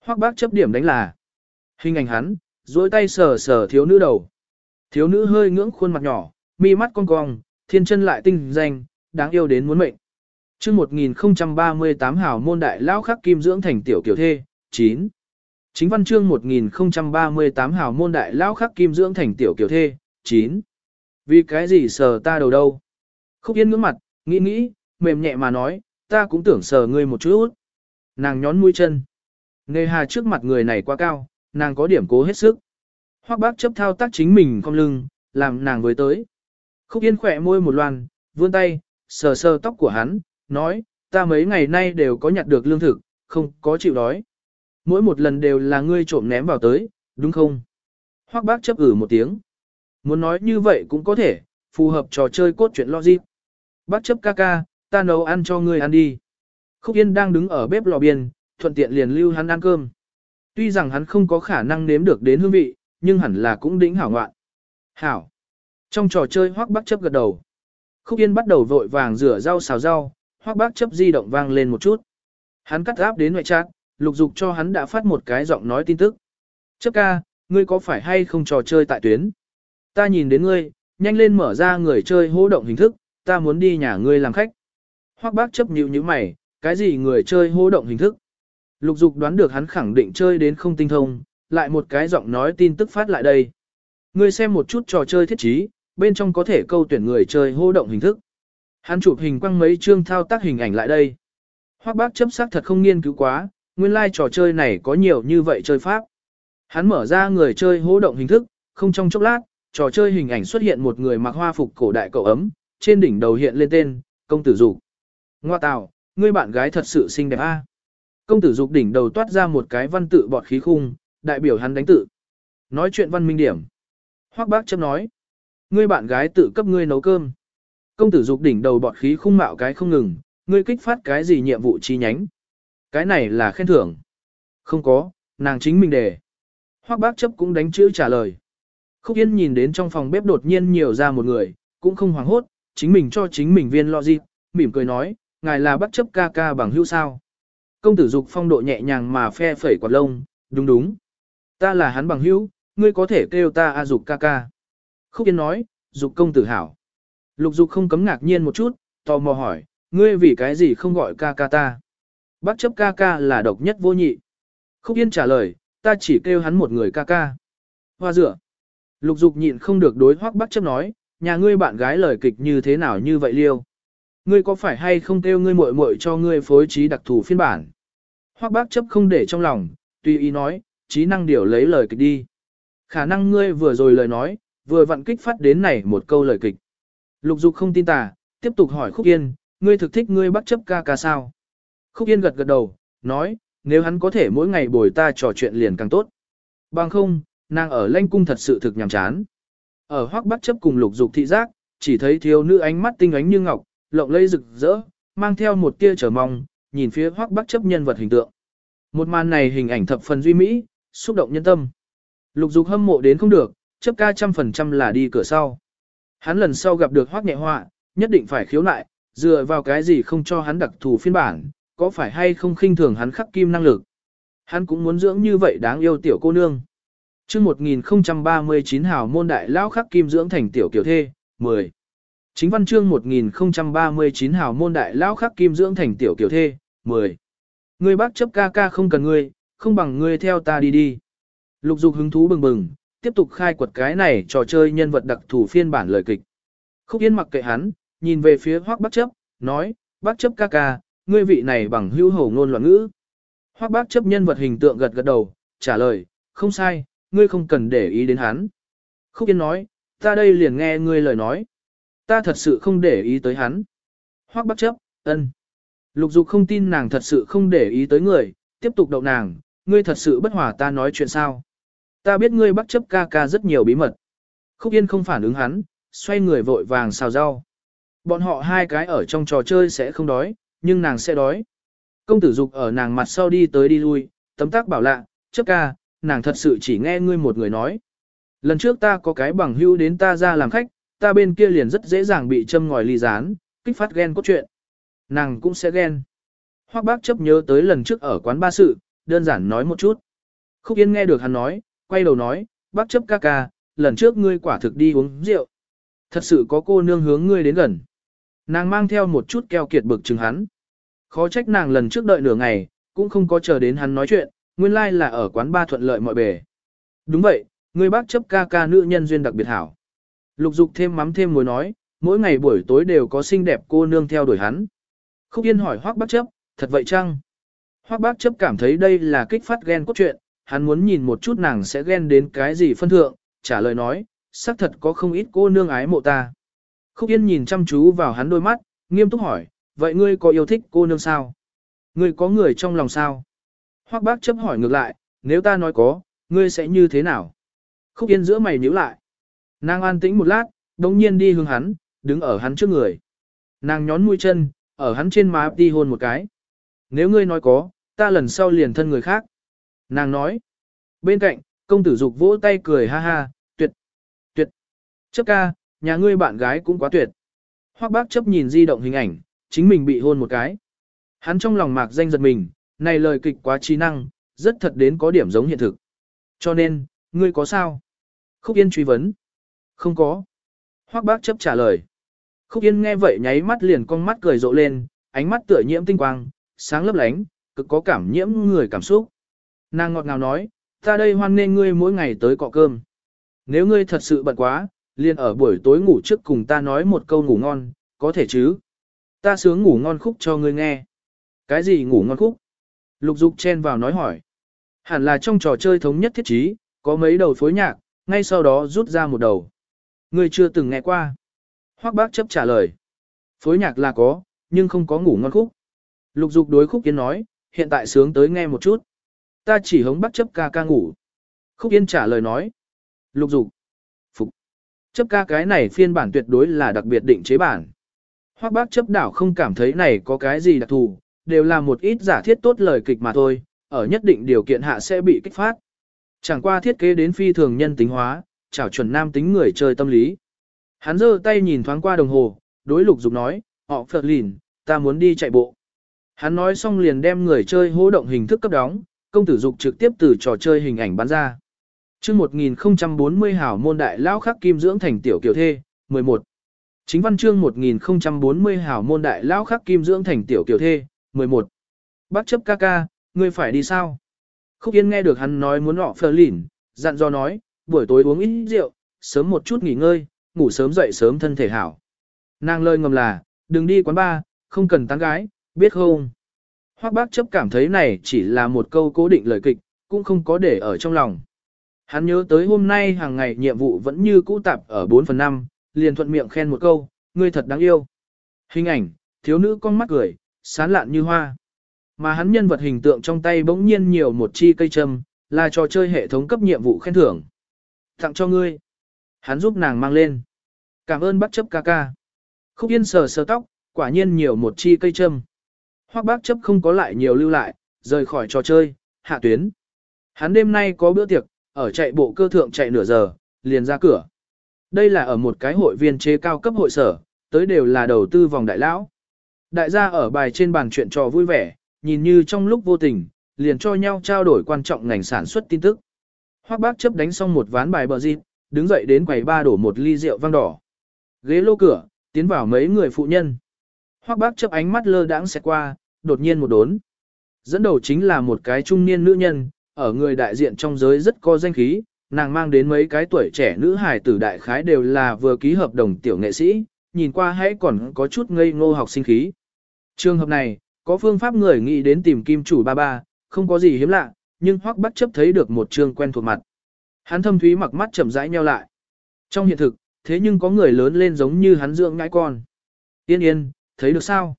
Hoắc Bác chấp điểm đánh là. Hình ảnh hắn, duỗi tay sờ sờ thiếu nữ đầu. Thiếu nữ hơi ngưỡng khuôn mặt nhỏ, mi mắt cong cong, thiên chân lại tinh danh, đáng yêu đến muốn mệnh. Chương 1038 hảo môn đại lão khắc kim dưỡng thành tiểu kiểu thê, 9. Chính văn chương 1038 hảo môn đại lão khắc kim dưỡng thành tiểu kiểu thê, 9. Vì cái gì sờ ta đầu đâu? Khúc Yên ngưỡng mặt, nghĩ nghĩ, mềm nhẹ mà nói, ta cũng tưởng sờ ngươi một chút. Nàng nhón mũi chân. Nề hà trước mặt người này quá cao, nàng có điểm cố hết sức. Hoắc bác chấp thao tác chính mình cong lưng, làm nàng với tới. Khúc Yên khỏe môi một loan, vươn tay, sờ sờ tóc của hắn, nói, ta mấy ngày nay đều có nhặt được lương thực, không có chịu đói. Mỗi một lần đều là ngươi trộm ném vào tới, đúng không? Hoắc bác chấp ử một tiếng. Muốn nói như vậy cũng có thể, phù hợp trò chơi cốt truyện logic. Bác chấp ca ca, ta nấu ăn cho ngươi ăn đi. Khúc Yên đang đứng ở bếp lò biên, thuận tiện liền lưu hắn ăn cơm. Tuy rằng hắn không có khả năng nếm được đến hương vị, nhưng hẳn là cũng đỉnh hảo ngoạn. Hảo. Trong trò chơi hoắc bác chấp gật đầu. Khúc Yên bắt đầu vội vàng rửa rau xào rau, hoắc bác chấp di động vang lên một chút. Hắn cắt áp đến ngoại chat, lục dục cho hắn đã phát một cái giọng nói tin tức. Chấp ca, ngươi có phải hay không trò chơi tại tuyến? Ta nhìn đến ngươi, nhanh lên mở ra người chơi hô động hình thức, ta muốn đi nhà ngươi làm khách. Hoắc bác chấp nhíu như mày, cái gì người chơi hô động hình thức? Lục dục đoán được hắn khẳng định chơi đến không tinh thông, lại một cái giọng nói tin tức phát lại đây. Ngươi xem một chút trò chơi thiết trí, bên trong có thể câu tuyển người chơi hô động hình thức. Hắn chụp hình quăng mấy chương thao tác hình ảnh lại đây. Hoắc bác chấp sắc thật không nghiên cứu quá, nguyên lai like trò chơi này có nhiều như vậy chơi pháp. Hắn mở ra người chơi hô động hình thức, không trong chốc lát, trò chơi hình ảnh xuất hiện một người mặc hoa phục cổ đại cậu ấm, trên đỉnh đầu hiện lên tên, công tử dục. Ngoa tào, ngươi bạn gái thật sự xinh đẹp a. Công tử dục đỉnh đầu toát ra một cái văn tự bọt khí khung, đại biểu hắn đánh tự. Nói chuyện văn minh điểm. Hoắc bác chấp nói. Ngươi bạn gái tự cấp ngươi nấu cơm. Công tử dục đỉnh đầu bọt khí khung mạo cái không ngừng, ngươi kích phát cái gì nhiệm vụ chi nhánh. Cái này là khen thưởng. Không có, nàng chính mình đề. Hoắc bác chấp cũng đánh chữ trả lời. Khúc Yên nhìn đến trong phòng bếp đột nhiên nhiều ra một người, cũng không hoảng hốt, chính mình cho chính mình viên lo gì, mỉm cười nói, ngài là bắt chấp ca ca bằng hữu sao. Công tử dục phong độ nhẹ nhàng mà phe phẩy quạt lông, đúng đúng. Ta là hắn bằng hữu, ngươi có thể kêu ta A dục ca ca. Khúc Yên nói, dục công tử hảo. Lục dục không cấm ngạc nhiên một chút, tò mò hỏi, ngươi vì cái gì không gọi ca ca ta. Bác chấp ca ca là độc nhất vô nhị. Khúc Yên trả lời, ta chỉ kêu hắn một người ca ca. Hoa dựa. Lục dục nhịn không được đối hoác bác chấp nói, nhà ngươi bạn gái lời kịch như thế nào như vậy liêu. Ngươi có phải hay không kêu ngươi muội muội cho ngươi phối trí đặc thù phiên bản. Hoắc bác chấp không để trong lòng, tùy ý nói, trí năng điều lấy lời kịch đi. Khả năng ngươi vừa rồi lời nói, vừa vặn kích phát đến này một câu lời kịch. Lục dục không tin tà, tiếp tục hỏi Khúc Yên, ngươi thực thích ngươi bắt chấp ca ca sao? Khúc Yên gật gật đầu, nói, nếu hắn có thể mỗi ngày bồi ta trò chuyện liền càng tốt. Bằng không, nàng ở lanh cung thật sự thực nhàm chán. Ở hoác bắt chấp cùng lục dục thị giác, chỉ thấy thiếu nữ ánh mắt tinh ánh như ngọc, lộng lây rực rỡ, mang theo một tia trở mong, nhìn phía Hoắc Bắc chấp nhân vật hình tượng. Một màn này hình ảnh thập phần duy mỹ, xúc động nhân tâm. Lục dục hâm mộ đến không được, chấp ca trăm phần trăm là đi cửa sau. Hắn lần sau gặp được Hoắc nhẹ họa, nhất định phải khiếu nại, dựa vào cái gì không cho hắn đặc thù phiên bản, có phải hay không khinh thường hắn khắc kim năng lực. Hắn cũng muốn dưỡng như vậy đáng yêu tiểu cô nương. Trước 1039 hào môn đại lão khắc kim dưỡng thành tiểu kiểu thê, 10. Chính văn chương 1039 hào môn đại lão khắc kim dưỡng thành tiểu kiểu thê, 10. Ngươi bác chấp ca ca không cần ngươi, không bằng ngươi theo ta đi đi. Lục dục hứng thú bừng bừng, tiếp tục khai quật cái này trò chơi nhân vật đặc thù phiên bản lời kịch. Khúc Yên mặc kệ hắn, nhìn về phía Hoắc Bác Chấp, nói, Bác Chấp ca ca, ngươi vị này bằng hữu hổ ngôn loạn ngữ. Hoắc Bác Chấp nhân vật hình tượng gật gật đầu, trả lời, không sai, ngươi không cần để ý đến hắn. Khúc Yên nói, ta đây liền nghe ngươi lời nói. Ta thật sự không để ý tới hắn. Hoắc bất Chấp, ân. Lục Dục không tin nàng thật sự không để ý tới người, tiếp tục đậu nàng, ngươi thật sự bất hòa ta nói chuyện sao. Ta biết ngươi bắt chấp ca ca rất nhiều bí mật. Khúc Yên không phản ứng hắn, xoay người vội vàng xào rau. Bọn họ hai cái ở trong trò chơi sẽ không đói, nhưng nàng sẽ đói. Công tử dục ở nàng mặt sau đi tới đi lui, tấm tác bảo lạ, chấp ca, nàng thật sự chỉ nghe ngươi một người nói. Lần trước ta có cái bằng hữu đến ta ra làm khách, ta bên kia liền rất dễ dàng bị châm ngòi ly rán, kích phát ghen cốt truyện. Nàng cũng sẽ ghen. Hoắc bác chấp nhớ tới lần trước ở quán ba sự, đơn giản nói một chút. Khúc Yên nghe được hắn nói, quay đầu nói, bác chấp ca ca, lần trước ngươi quả thực đi uống rượu. Thật sự có cô nương hướng ngươi đến gần. Nàng mang theo một chút keo kiệt bực chừng hắn. Khó trách nàng lần trước đợi nửa ngày, cũng không có chờ đến hắn nói chuyện, nguyên lai like là ở quán ba thuận lợi mọi bề. Đúng vậy, ngươi bác chấp ca ca nữ nhân duyên đặc biệt hảo. Lục dục thêm mắm thêm muối nói, mỗi ngày buổi tối đều có xinh đẹp cô nương theo đuổi hắn. Khúc Yên hỏi Hoác bác chấp, thật vậy chăng? Hoác bác chấp cảm thấy đây là kích phát ghen cốt truyện, hắn muốn nhìn một chút nàng sẽ ghen đến cái gì phân thượng, trả lời nói, xác thật có không ít cô nương ái mộ ta. Khúc Yên nhìn chăm chú vào hắn đôi mắt, nghiêm túc hỏi, vậy ngươi có yêu thích cô nương sao? Ngươi có người trong lòng sao? Hoác bác chấp hỏi ngược lại, nếu ta nói có, ngươi sẽ như thế nào? Khúc Yên giữa mày nhíu lại. Nàng an tĩnh một lát, đồng nhiên đi hướng hắn, đứng ở hắn trước người. Nàng nhón mũi chân, ở hắn trên má đi hôn một cái. Nếu ngươi nói có, ta lần sau liền thân người khác. Nàng nói. Bên cạnh, công tử dục vỗ tay cười ha ha, tuyệt, tuyệt. Chấp ca, nhà ngươi bạn gái cũng quá tuyệt. Hoắc bác chấp nhìn di động hình ảnh, chính mình bị hôn một cái. Hắn trong lòng mạc danh giật mình, này lời kịch quá trí năng, rất thật đến có điểm giống hiện thực. Cho nên, ngươi có sao? Khúc Yên truy vấn. Không có. Hoắc bác chấp trả lời. Khúc Yên nghe vậy nháy mắt liền con mắt cười rộ lên, ánh mắt tựa nhiễm tinh quang, sáng lấp lánh, cực có cảm nhiễm người cảm xúc. Nàng ngọt ngào nói, ta đây hoan nên ngươi mỗi ngày tới cọ cơm. Nếu ngươi thật sự bận quá, liền ở buổi tối ngủ trước cùng ta nói một câu ngủ ngon, có thể chứ? Ta sướng ngủ ngon khúc cho ngươi nghe. Cái gì ngủ ngon khúc? Lục dục chen vào nói hỏi. Hẳn là trong trò chơi thống nhất thiết trí, có mấy đầu phối nhạc, ngay sau đó rút ra một đầu. Ngươi chưa từng nghe qua. Hoắc bác chấp trả lời. Phối nhạc là có, nhưng không có ngủ ngon khúc. Lục dục đối khúc kiến nói, hiện tại sướng tới nghe một chút. Ta chỉ hống bác chấp ca ca ngủ. Khúc yên trả lời nói. Lục dục. Phục. Chấp ca cái này phiên bản tuyệt đối là đặc biệt định chế bản. Hoắc bác chấp đảo không cảm thấy này có cái gì đặc thù, đều là một ít giả thiết tốt lời kịch mà thôi, ở nhất định điều kiện hạ sẽ bị kích phát. Chẳng qua thiết kế đến phi thường nhân tính hóa, chảo chuẩn nam tính người chơi tâm lý. Hắn giơ tay nhìn thoáng qua đồng hồ, đối lục dục nói, họ phật lìn, ta muốn đi chạy bộ. Hắn nói xong liền đem người chơi hô động hình thức cấp đóng, công tử dục trực tiếp từ trò chơi hình ảnh bắn ra. chương 1040 hảo môn đại lao khắc kim dưỡng thành tiểu kiều thê, 11. Chính văn chương 1040 hảo môn đại lao khắc kim dưỡng thành tiểu kiều thê, 11. Bác chấp ca ca, ngươi phải đi sao? Khúc Yên nghe được hắn nói muốn họ phờ lỉn, dặn do nói, buổi tối uống ít rượu, sớm một chút nghỉ ngơi, ngủ sớm dậy sớm thân thể hảo. Nàng lời ngầm là, đừng đi quán bar, không cần tán gái, biết không? Hoắc bác chấp cảm thấy này chỉ là một câu cố định lời kịch, cũng không có để ở trong lòng. Hắn nhớ tới hôm nay hàng ngày nhiệm vụ vẫn như cũ tạp ở 4 phần 5, liền thuận miệng khen một câu, ngươi thật đáng yêu. Hình ảnh, thiếu nữ con mắt cười, sán lạn như hoa. Mà hắn nhân vật hình tượng trong tay bỗng nhiên nhiều một chi cây châm, là trò chơi hệ thống cấp nhiệm vụ khen thưởng. Tặng cho ngươi. Hắn giúp nàng mang lên. Cảm ơn bác chấp ca ca. Khúc Yên sờ sờ tóc, quả nhiên nhiều một chi cây châm. Hoắc bác chấp không có lại nhiều lưu lại, rời khỏi trò chơi, hạ tuyến. Hắn đêm nay có bữa tiệc, ở chạy bộ cơ thượng chạy nửa giờ, liền ra cửa. Đây là ở một cái hội viên chế cao cấp hội sở, tới đều là đầu tư vòng đại lão. Đại gia ở bài trên bàn chuyện trò vui vẻ, nhìn như trong lúc vô tình, liền cho nhau trao đổi quan trọng ngành sản xuất tin tức. Hoắc bác chấp đánh xong một ván bài bờ dịp, đứng dậy đến quầy ba đổ một ly rượu vang đỏ. Ghế lô cửa, tiến vào mấy người phụ nhân. Hoắc bác chấp ánh mắt lơ đãng xẹt qua, đột nhiên một đốn. Dẫn đầu chính là một cái trung niên nữ nhân, ở người đại diện trong giới rất có danh khí, nàng mang đến mấy cái tuổi trẻ nữ hài tử đại khái đều là vừa ký hợp đồng tiểu nghệ sĩ, nhìn qua hãy còn có chút ngây ngô học sinh khí. Trường hợp này, có phương pháp người nghĩ đến tìm kim chủ ba ba, không có gì hiếm lạ, nhưng Hoắc bắt chấp thấy được một trương quen thuộc mặt. Hắn thâm thúy mặc mắt chậm rãi nheo lại. Trong hiện thực, thế nhưng có người lớn lên giống như hắn dưỡng ngãi con. Yên yên, thấy được sao?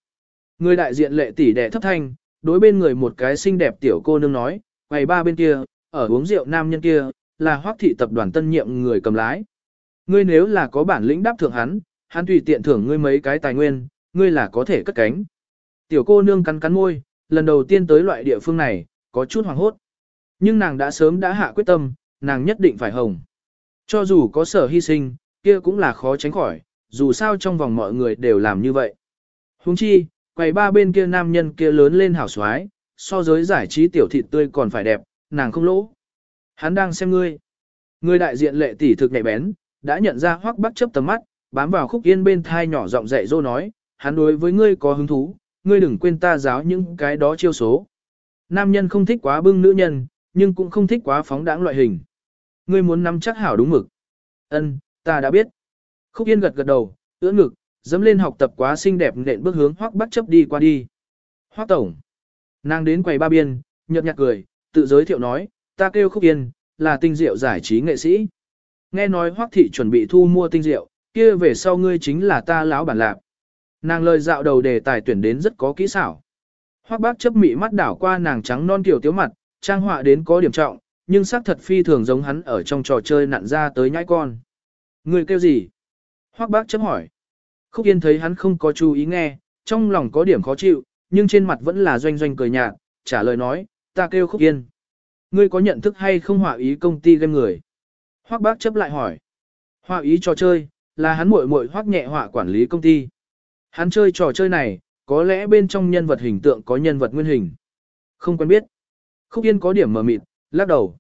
Người đại diện lệ tỷ đệ thấp thanh, đối bên người một cái xinh đẹp tiểu cô nương nói, quầy ba bên kia, ở uống rượu nam nhân kia, là hoắc thị tập đoàn tân nhiệm người cầm lái. Ngươi nếu là có bản lĩnh đáp thưởng hắn, hắn tùy tiện thưởng ngươi mấy cái tài nguyên, ngươi là có thể cất cánh. Tiểu cô nương cắn cắn môi, lần đầu tiên tới loại địa phương này, có chút hoàng hốt. Nhưng nàng đã sớm đã hạ quyết tâm, nàng nhất định phải hồng. Cho dù có sở hy sinh, kia cũng là khó tránh khỏi, dù sao trong vòng mọi người đều làm như vậy. Huống chi, quầy ba bên kia nam nhân kia lớn lên hảo xoái, so giới giải trí tiểu thịt tươi còn phải đẹp, nàng không lỗ. Hắn đang xem ngươi. Người đại diện lệ tỷ thực nhạy bén, đã nhận ra hoắc bắc chấp tầm mắt, bám vào khúc yên bên thai nhỏ giọng dạy dô nói, hắn đối với ngươi có hứng thú, ngươi đừng quên ta giáo những cái đó chiêu số. Nam nhân không thích quá bưng nữ nhân, nhưng cũng không thích quá phóng đãng loại hình. Ngươi muốn nắm chắc hảo đúng mực. Ân, ta đã biết. Khúc yên gật gật đầu, ưỡn ngực, dẫm lên học tập quá xinh đẹp nện bước hướng hoắc bắc chấp đi qua đi. Hoắc tổng. Nàng đến quầy ba biên, nhợt nhạt cười, tự giới thiệu nói, ta kêu khúc yên, là tinh diệu giải trí nghệ sĩ. Nghe nói hoắc thị chuẩn bị thu mua tinh diệu, kia về sau ngươi chính là ta lão bản lạc. Nàng lời dạo đầu đề tài tuyển đến rất có kỹ xảo. Hoắc bác chấp mị mắt đảo qua nàng trắng non tiểu tiếu mặt, trang họa đến có điểm trọng, nhưng xác thật phi thường giống hắn ở trong trò chơi nặn ra tới nhãi con. Người kêu gì? Hoắc bác chấm hỏi. Khúc Yên thấy hắn không có chú ý nghe, trong lòng có điểm khó chịu, nhưng trên mặt vẫn là doanh doanh cười nhạt, trả lời nói, ta kêu Khúc Yên. Ngươi có nhận thức hay không họa ý công ty game người? Hoắc bác chấp lại hỏi. Họa ý trò chơi, là hắn muội muội hoắc nhẹ họa quản lý công ty. Hắn chơi trò chơi này, có lẽ bên trong nhân vật hình tượng có nhân vật nguyên hình. Không quen biết. Khúc Yên có điểm mờ mịt, lắc đầu.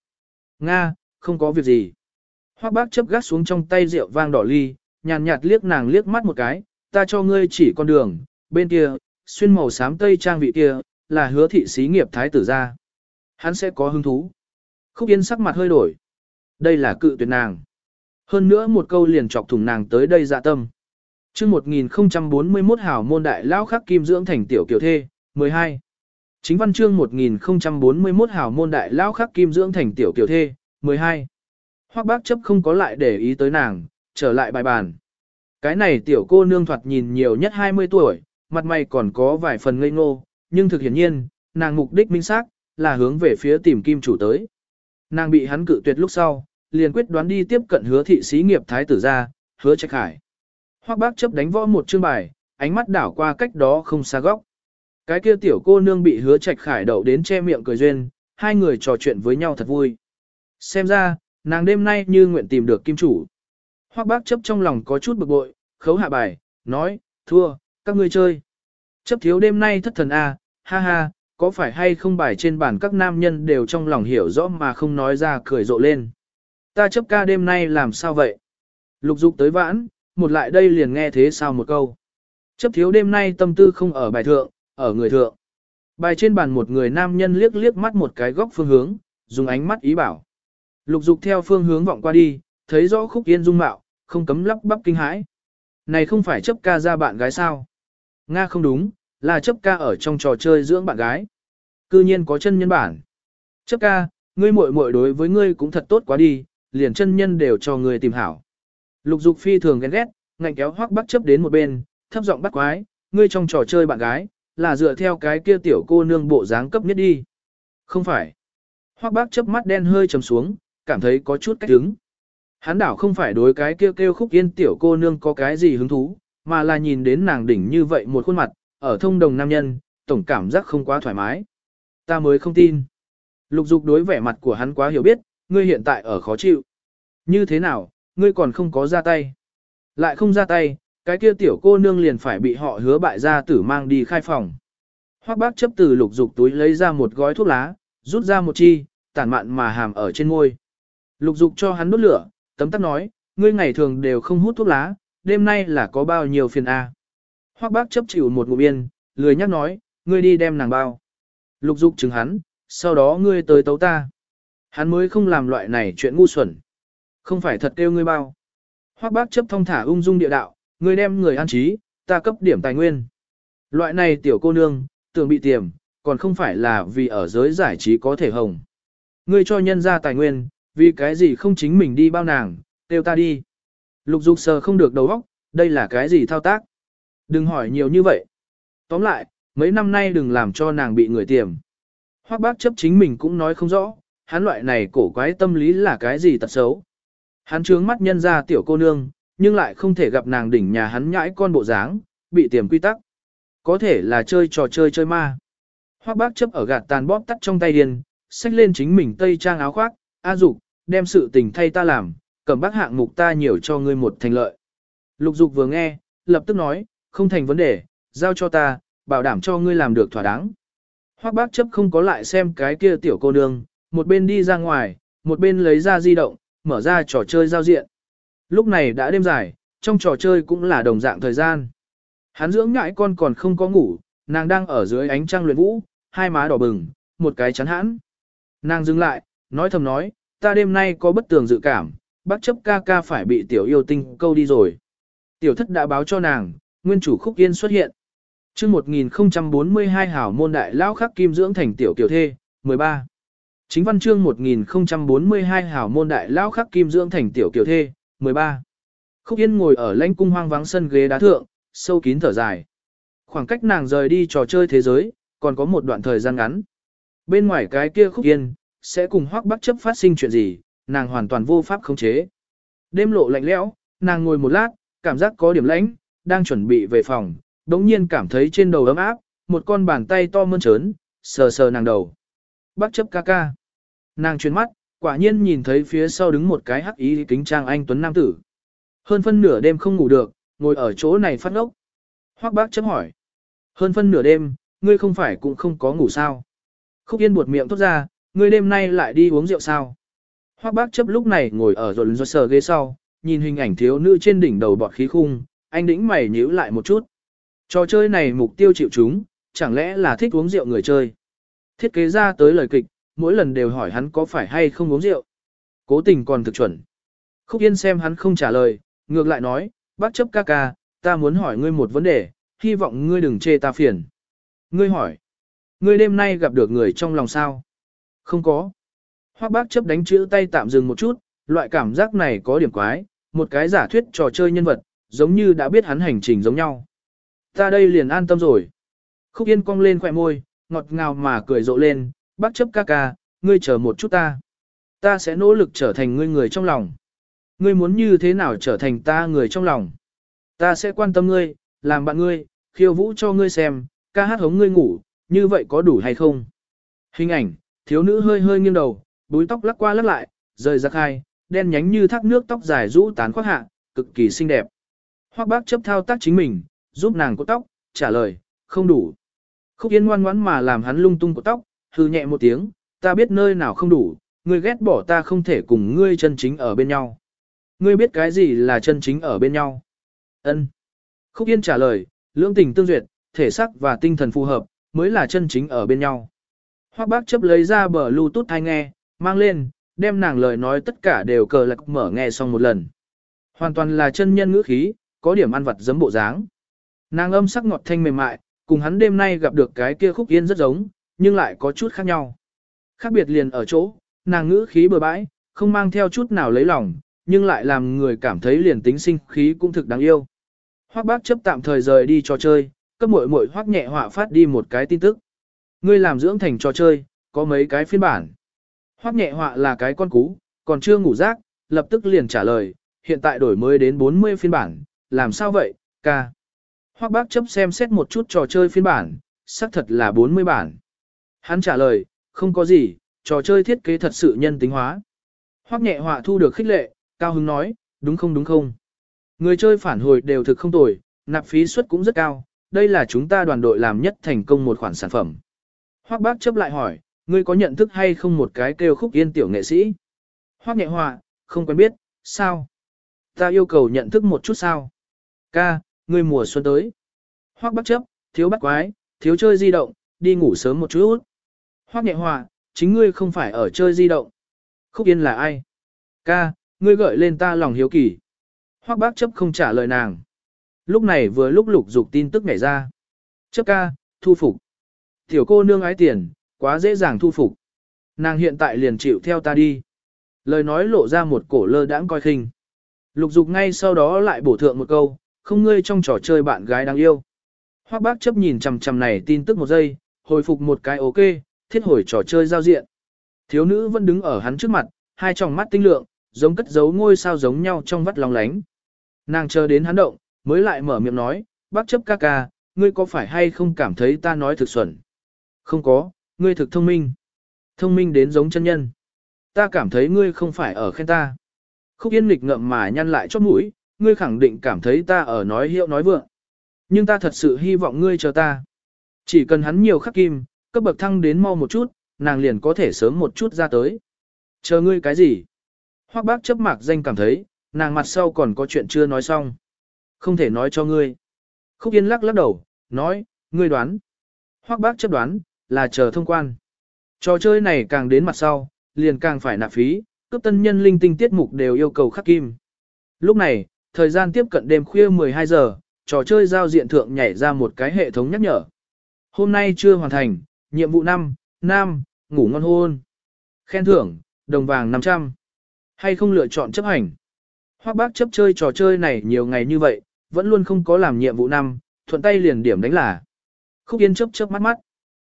Nga, không có việc gì. Hoắc bác chấp gác xuống trong tay rượu vang đỏ ly, nhàn nhạt liếc nàng liếc mắt một cái, ta cho ngươi chỉ con đường, bên kia, xuyên màu xám tây trang vị kia, là hứa thị xí nghiệp thái tử gia. Hắn sẽ có hứng thú. Khúc Yên sắc mặt hơi đổi. Đây là cự tuyệt nàng. Hơn nữa một câu liền chọc thủng nàng tới đây dạ tâm. chương 1041 hảo môn đại lao khắc kim dưỡng thành tiểu kiều thê, 12. Chính văn chương 1041 hảo môn đại lao khắc kim dưỡng thành tiểu tiểu thê, 12. Hoác bác chấp không có lại để ý tới nàng, trở lại bài bàn. Cái này tiểu cô nương thoạt nhìn nhiều nhất 20 tuổi, mặt mày còn có vài phần ngây ngô, nhưng thực hiển nhiên, nàng mục đích minh xác là hướng về phía tìm kim chủ tới. Nàng bị hắn cự tuyệt lúc sau, liền quyết đoán đi tiếp cận hứa thị sĩ nghiệp thái tử ra, hứa trạch khải. Hoắc bác chấp đánh võ một chương bài, ánh mắt đảo qua cách đó không xa góc. Cái kia tiểu cô nương bị hứa trạch khải đậu đến che miệng cười duyên, hai người trò chuyện với nhau thật vui. Xem ra, nàng đêm nay như nguyện tìm được kim chủ. Hoắc bác chấp trong lòng có chút bực bội, khấu hạ bài, nói, thua, các ngươi chơi. Chấp thiếu đêm nay thất thần a, à, ha ha, có phải hay không bài trên bản các nam nhân đều trong lòng hiểu rõ mà không nói ra cười rộ lên. Ta chấp ca đêm nay làm sao vậy? Lục dục tới vãn, một lại đây liền nghe thế sao một câu. Chấp thiếu đêm nay tâm tư không ở bài thượng, ở người thượng. Bài trên bàn một người nam nhân liếc liếc mắt một cái góc phương hướng, dùng ánh mắt ý bảo. Lục dục theo phương hướng vọng qua đi, thấy rõ khúc yên dung mạo, không cấm lắp bắp kinh hãi. Này không phải chấp ca ra bạn gái sao? Nga không đúng, là chấp ca ở trong trò chơi dưỡng bạn gái. Cư nhiên có chân nhân bản. Chấp ca, ngươi muội muội đối với ngươi cũng thật tốt quá đi, liền chân nhân đều cho ngươi tìm hảo. Lục dục phi thường ghen ghét, ngạnh kéo hoắc bắt chấp đến một bên, thấp giọng bắt quái, ngươi trong trò chơi bạn gái, là dựa theo cái kia tiểu cô nương bộ dáng cấp nhất đi. Không phải. Hoắc bác chớp mắt đen hơi trầm xuống, cảm thấy có chút cách đứng. Hắn đảo không phải đối cái kêu kêu khúc yên tiểu cô nương có cái gì hứng thú, mà là nhìn đến nàng đỉnh như vậy một khuôn mặt, ở thông đồng nam nhân, tổng cảm giác không quá thoải mái. Ta mới không tin. Lục dục đối vẻ mặt của hắn quá hiểu biết, ngươi hiện tại ở khó chịu. Như thế nào, ngươi còn không có ra tay. Lại không ra tay, cái kia tiểu cô nương liền phải bị họ hứa bại gia tử mang đi khai phòng. Hoắc bác chấp từ lục dục túi lấy ra một gói thuốc lá, rút ra một chi, tản mạn mà hàm ở trên môi. Lục dục cho hắn đốt lửa, tấm tắc nói, ngươi ngày thường đều không hút thuốc lá, đêm nay là có bao nhiêu phiền A. Hoắc bác chấp chịu một ngụm yên, lười nhắc nói, ngươi đi đem nàng bao. Lục dục chứng hắn, sau đó ngươi tới tấu ta. Hắn mới không làm loại này chuyện ngu xuẩn. Không phải thật kêu ngươi bao. Hoắc bác chấp thông thả ung dung địa đạo, ngươi đem người an trí, ta cấp điểm tài nguyên. Loại này tiểu cô nương, tưởng bị tiềm, còn không phải là vì ở giới giải trí có thể hồng. Ngươi cho nhân ra tài nguyên, vì cái gì không chính mình đi bao nàng, tiêu ta đi. Lục dục sờ không được đầu óc, đây là cái gì thao tác. Đừng hỏi nhiều như vậy. Tóm lại, mấy năm nay đừng làm cho nàng bị người tiềm. Hoắc bác chấp chính mình cũng nói không rõ, hắn loại này cổ quái tâm lý là cái gì tật xấu. Hắn trướng mắt nhân ra tiểu cô nương, nhưng lại không thể gặp nàng đỉnh nhà hắn nhãi con bộ dáng, bị tiềm quy tắc. Có thể là chơi trò chơi chơi ma. Hoắc bác chấp ở gạt tàn bóp tắt trong tay điên, xách lên chính mình tây trang áo khoác, A dục, đem sự tình thay ta làm, cầm bác hạng mục ta nhiều cho ngươi một thành lợi. Lục dục vừa nghe, lập tức nói, không thành vấn đề, giao cho ta, bảo đảm cho ngươi làm được thỏa đáng. Hoắc bác chấp không có lại xem cái kia tiểu cô nương, một bên đi ra ngoài, một bên lấy ra di động, mở ra trò chơi giao diện. Lúc này đã đêm dài, trong trò chơi cũng là đồng dạng thời gian. Hắn dưỡng ngại con còn không có ngủ, nàng đang ở dưới ánh trăng luyện vũ, hai má đỏ bừng, một cái chắn hãn. Nàng dừng lại, nói thầm nói, ta đêm nay có bất tường dự cảm, bác chấp ca ca phải bị tiểu yêu tinh câu đi rồi. Tiểu thất đã báo cho nàng, nguyên chủ khúc yên xuất hiện. chương 1042 hảo môn đại lão khắc kim dưỡng thành tiểu kiều thê, 13. Chính văn chương 1042 hảo môn đại lão khắc kim dưỡng thành tiểu kiều thê, 13. Khúc yên ngồi ở lãnh cung hoang vắng sân ghế đá thượng, sâu kín thở dài. Khoảng cách nàng rời đi trò chơi thế giới, còn có một đoạn thời gian ngắn. Bên ngoài cái kia khúc yên, sẽ cùng hoác Bắc chấp phát sinh chuyện gì, nàng hoàn toàn vô pháp khống chế. Đêm lộ lạnh lẽo, nàng ngồi một lát, cảm giác có điểm lãnh, đang chuẩn bị về phòng, đống nhiên cảm thấy trên đầu ấm áp, một con bàn tay to mơn trớn, sờ sờ nàng đầu. Bác chấp ca ca. Nàng chuyển mắt, quả nhiên nhìn thấy phía sau đứng một cái hắc ý kính trang anh Tuấn Nam Tử. Hơn phân nửa đêm không ngủ được, ngồi ở chỗ này phát ngốc. Hoác bác chấm hỏi. Hơn phân nửa đêm, ngươi không phải cũng không có ngủ sao. Khúc yên buột miệng thốt ra, ngươi đêm nay lại đi uống rượu sao. Hoác bác chấp lúc này ngồi ở rộn rộn sờ ghế sau, nhìn hình ảnh thiếu nữ trên đỉnh đầu bọt khí khung, anh đĩnh mày nhíu lại một chút. Trò chơi này mục tiêu chịu chúng, chẳng lẽ là thích uống rượu người chơi. Thiết kế ra tới lời kịch, mỗi lần đều hỏi hắn có phải hay không uống rượu. Cố tình còn thực chuẩn. Khúc Yên xem hắn không trả lời, ngược lại nói, bác chấp ca ca, ta muốn hỏi ngươi một vấn đề, hy vọng ngươi đừng chê ta phiền. Ngươi hỏi, ngươi đêm nay gặp được người trong lòng sao? Không có. Hoác bác chấp đánh chữ tay tạm dừng một chút, loại cảm giác này có điểm quái, một cái giả thuyết trò chơi nhân vật, giống như đã biết hắn hành trình giống nhau. Ta đây liền an tâm rồi. Khúc Yên cong lên khỏe môi, ngọt ngào mà cười rộ lên, bác chấp ca ca, ngươi chờ một chút ta. Ta sẽ nỗ lực trở thành ngươi người trong lòng. Ngươi muốn như thế nào trở thành ta người trong lòng. Ta sẽ quan tâm ngươi, làm bạn ngươi, khiêu vũ cho ngươi xem, ca hát hống ngươi ngủ, như vậy có đủ hay không? Hình ảnh, thiếu nữ hơi hơi nghiêng đầu, búi tóc lắc qua lắc lại, rời ra khai, đen nhánh như thác nước tóc dài rũ tán khoác hạ, cực kỳ xinh đẹp. Hoắc bác chấp thao tác chính mình, giúp nàng cột tóc, trả lời, không đủ. Khúc Yên ngoan ngoãn mà làm hắn lung tung cột tóc, hư nhẹ một tiếng, ta biết nơi nào không đủ, ngươi ghét bỏ ta không thể cùng ngươi chân chính ở bên nhau. Ngươi biết cái gì là chân chính ở bên nhau? Ân. Khúc Yên trả lời, lưỡng tình tương duyệt, thể sắc và tinh thần phù hợp, mới là chân chính ở bên nhau. Hoắc bác chấp lấy ra bờ Bluetooth hay nghe, mang lên, đem nàng lời nói tất cả đều cờ lạc mở nghe xong một lần. Hoàn toàn là chân nhân ngữ khí, có điểm ăn vặt giấm bộ dáng. Nàng âm sắc ngọt thanh mềm mại, cùng hắn đêm nay gặp được cái kia khúc yên rất giống, nhưng lại có chút khác nhau. Khác biệt liền ở chỗ, nàng ngữ khí bừa bãi, không mang theo chút nào lấy lòng, nhưng lại làm người cảm thấy liền tính sinh khí cũng thực đáng yêu. Hoắc bác chấp tạm thời rời đi trò chơi, cấp muội muội hoắc nhẹ họa phát đi một cái tin tức. Ngươi làm dưỡng thành trò chơi, có mấy cái phiên bản. Hoắc nhẹ họa là cái con cú, còn chưa ngủ rác, lập tức liền trả lời, hiện tại đổi mới đến 40 phiên bản, làm sao vậy, ca. Hoắc bác chấp xem xét một chút trò chơi phiên bản, xác thật là 40 bản. Hắn trả lời, không có gì, trò chơi thiết kế thật sự nhân tính hóa. Hoắc nhẹ họa thu được khích lệ, cao hứng nói, đúng không đúng không. Người chơi phản hồi đều thực không tồi, nạp phí suất cũng rất cao, đây là chúng ta đoàn đội làm nhất thành công một khoản sản phẩm. Hoắc bác chấp lại hỏi, ngươi có nhận thức hay không một cái kêu khúc yên tiểu nghệ sĩ? Hoắc nhẹ họa, không quen biết, sao? Ta yêu cầu nhận thức một chút sao? Ca, ngươi mùa xuân tới. Hoắc bác chấp, thiếu bắt quái, thiếu chơi di động, đi ngủ sớm một chút. Hoắc nhẹ hòa, chính ngươi không phải ở chơi di động. Khúc Yên là ai? Ca, ngươi gợi lên ta lòng hiếu kỳ. Hoắc bác chấp không trả lời nàng. Lúc này vừa lúc lục dục tin tức nhảy ra. Chấp ca, thu phục. Tiểu cô nương ái tiền, quá dễ dàng thu phục. Nàng hiện tại liền chịu theo ta đi. Lời nói lộ ra một cổ lơ đãng coi khinh. Lục dục ngay sau đó lại bổ thượng một câu, không ngươi trong trò chơi bạn gái đáng yêu. Hoắc bác chấp nhìn chằm chằm này tin tức một giây, hồi phục một cái ok, thiết hồi trò chơi giao diện. Thiếu nữ vẫn đứng ở hắn trước mặt, hai tròng mắt tinh lượng, giống cất giấu ngôi sao giống nhau trong vắt lòng lánh. Nàng chờ đến hắn động, mới lại mở miệng nói, bác chấp ca ca, ngươi có phải hay không cảm thấy ta nói thực xuẩn? Không có, ngươi thực thông minh. Thông minh đến giống chân nhân. Ta cảm thấy ngươi không phải ở khen ta. Khúc yên nghịch ngậm mà nhăn lại chót mũi, ngươi khẳng định cảm thấy ta ở nói hiệu nói vượng. Nhưng ta thật sự hy vọng ngươi chờ ta. Chỉ cần hắn nhiều khắc kim, cấp bậc thăng đến mau một chút, nàng liền có thể sớm một chút ra tới. Chờ ngươi cái gì? Hoắc bác chấp mạc danh cảm thấy, nàng mặt sau còn có chuyện chưa nói xong. Không thể nói cho ngươi. Khúc Yên lắc lắc đầu, nói, ngươi đoán. Hoắc bác chấp đoán, là chờ thông quan. Trò chơi này càng đến mặt sau, liền càng phải nạp phí, cấp tân nhân linh tinh tiết mục đều yêu cầu khắc kim. Lúc này, thời gian tiếp cận đêm khuya 12 giờ, trò chơi giao diện thượng nhảy ra một cái hệ thống nhắc nhở. Hôm nay chưa hoàn thành, nhiệm vụ 5, Nam, ngủ ngon hôn. Khen thưởng, đồng vàng 500. Hay không lựa chọn chấp hành. Hoác bác chấp chơi trò chơi này nhiều ngày như vậy, vẫn luôn không có làm nhiệm vụ năm, thuận tay liền điểm đánh là. Khúc Yên chấp chấp mắt mắt.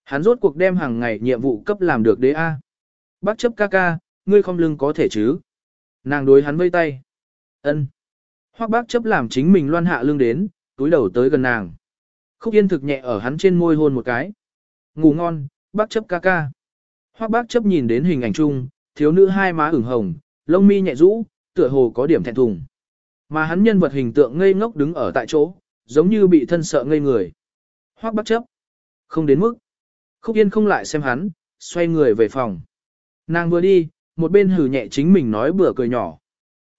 Hắn rốt cuộc đem hàng ngày nhiệm vụ cấp làm được đế A. Bác chấp ca ca, ngươi không lưng có thể chứ. Nàng đối hắn vây tay. ân Hoác bác chấp làm chính mình loan hạ lưng đến, túi đầu tới gần nàng. Khúc Yên thực nhẹ ở hắn trên môi hôn một cái. Ngủ ngon, bác chấp ca ca. Hoác bác chấp nhìn đến hình ảnh chung, thiếu nữ hai má ửng hồng, lông mi nhẹ rũ, tựa hồ có điểm thẹn thùng. Mà hắn nhân vật hình tượng ngây ngốc đứng ở tại chỗ, giống như bị thân sợ ngây người. Hoác bác chấp. Không đến mức. Khúc Yên không lại xem hắn, xoay người về phòng. Nàng vừa đi, một bên hử nhẹ chính mình nói bừa cười nhỏ.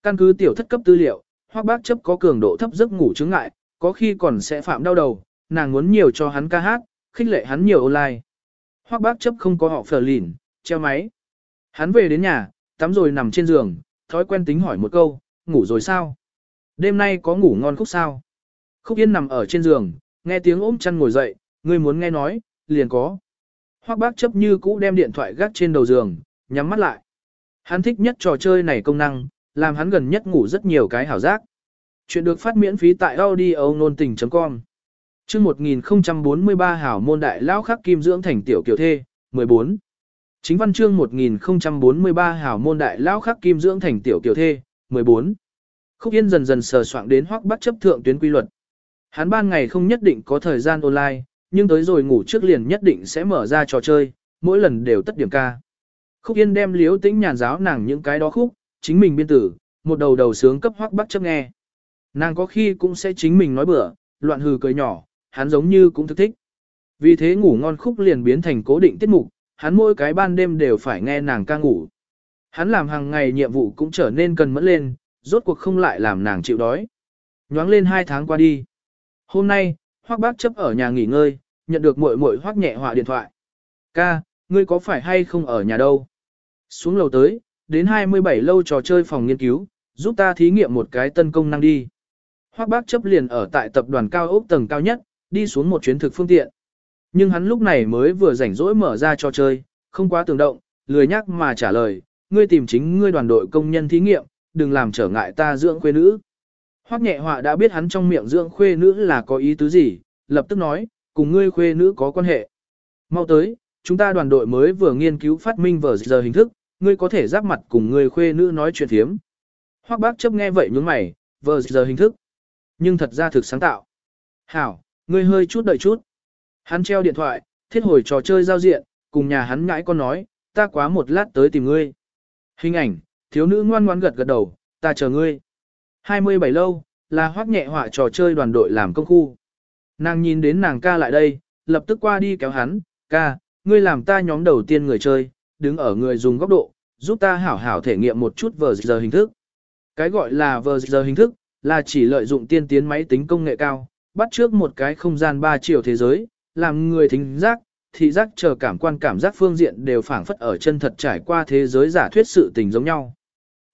Căn cứ tiểu thất cấp tư liệu, hoác bác chấp có cường độ thấp giấc ngủ chứng ngại, có khi còn sẽ phạm đau đầu, nàng muốn nhiều cho hắn ca hát, khích lệ hắn nhiều online. Hoắc bác chấp không có họ phờ lìn, treo máy. Hắn về đến nhà, tắm rồi nằm trên giường, thói quen tính hỏi một câu, ngủ rồi sao? Đêm nay có ngủ ngon khúc sao? Khúc Yên nằm ở trên giường, nghe tiếng ôm chăn ngồi dậy, người muốn nghe nói, liền có. Hoắc bác chấp như cũ đem điện thoại gác trên đầu giường, nhắm mắt lại. Hắn thích nhất trò chơi này công năng, làm hắn gần nhất ngủ rất nhiều cái hảo giác. Chuyện được phát miễn phí tại audio nôn tình.com chương 1043 hảo môn đại lão khắc kim dưỡng thành tiểu kiều thê, 14. Chính văn chương 1043 hảo môn đại lão khắc kim dưỡng thành tiểu kiều thê, 14. Khúc Yên dần dần sờ soạn đến hoắc bắt chấp thượng tuyến quy luật. Hắn ban ngày không nhất định có thời gian online, nhưng tới rồi ngủ trước liền nhất định sẽ mở ra trò chơi, mỗi lần đều tất điểm ca. Khúc Yên đem liếu tĩnh nhàn giáo nàng những cái đó khúc, chính mình biên tử, một đầu đầu sướng cấp hoắc bắt chấp nghe. Nàng có khi cũng sẽ chính mình nói bữa, loạn hừ cười nhỏ, hắn giống như cũng thức thích. Vì thế ngủ ngon khúc liền biến thành cố định tiết mục, hắn mỗi cái ban đêm đều phải nghe nàng ca ngủ. Hắn làm hàng ngày nhiệm vụ cũng trở nên cần mẫn lên, rốt cuộc không lại làm nàng chịu đói. Nhoáng lên hai tháng qua đi. Hôm nay, Hoắc Bác chấp ở nhà nghỉ ngơi, nhận được muội muội Hoắc nhẹ họa điện thoại. Ca, ngươi có phải hay không ở nhà đâu? Xuống lầu tới, đến 27 lâu trò chơi phòng nghiên cứu, giúp ta thí nghiệm một cái tân công năng đi. Hoắc Bác chấp liền ở tại tập đoàn cao ốc tầng cao nhất, đi xuống một chuyến thực phương tiện. Nhưng hắn lúc này mới vừa rảnh rỗi mở ra cho chơi, không quá tưởng động, lười nhắc mà trả lời, ngươi tìm chính ngươi đoàn đội công nhân thí nghiệm, đừng làm trở ngại ta dưỡng khuê nữ. Hoắc nhẹ họa đã biết hắn trong miệng dưỡng khuê nữ là có ý tứ gì, lập tức nói, cùng ngươi khuê nữ có quan hệ. Mau tới, chúng ta đoàn đội mới vừa nghiên cứu phát minh vở giờ hình thức, ngươi có thể giáp mặt cùng ngươi khuê nữ nói chuyện thiếm. Hoắc bác chấp nghe vậy nhướng mày, vở giờ hình thức. Nhưng thật ra thực sáng tạo. Hảo, Ngươi hơi chút đợi chút. Hắn treo điện thoại, thiết hồi trò chơi giao diện, cùng nhà hắn ngãi con nói, ta quá một lát tới tìm ngươi. Hình ảnh, thiếu nữ ngoan ngoan gật gật đầu, ta chờ ngươi. 27 lâu, là hoác nhẹ họa trò chơi đoàn đội làm công khu. Nàng nhìn đến nàng ca lại đây, lập tức qua đi kéo hắn, ca, ngươi làm ta nhóm đầu tiên người chơi, đứng ở người dùng góc độ, giúp ta hảo hảo thể nghiệm một chút vờ giờ hình thức. Cái gọi là vờ giờ hình thức, là chỉ lợi dụng tiên tiến máy tính công nghệ cao, bắt trước một cái không gian ba chiều thế giới, làm người thính giác, thị giác chờ cảm quan cảm giác phương diện đều phảng phất ở chân thật trải qua thế giới giả thuyết sự tình giống nhau.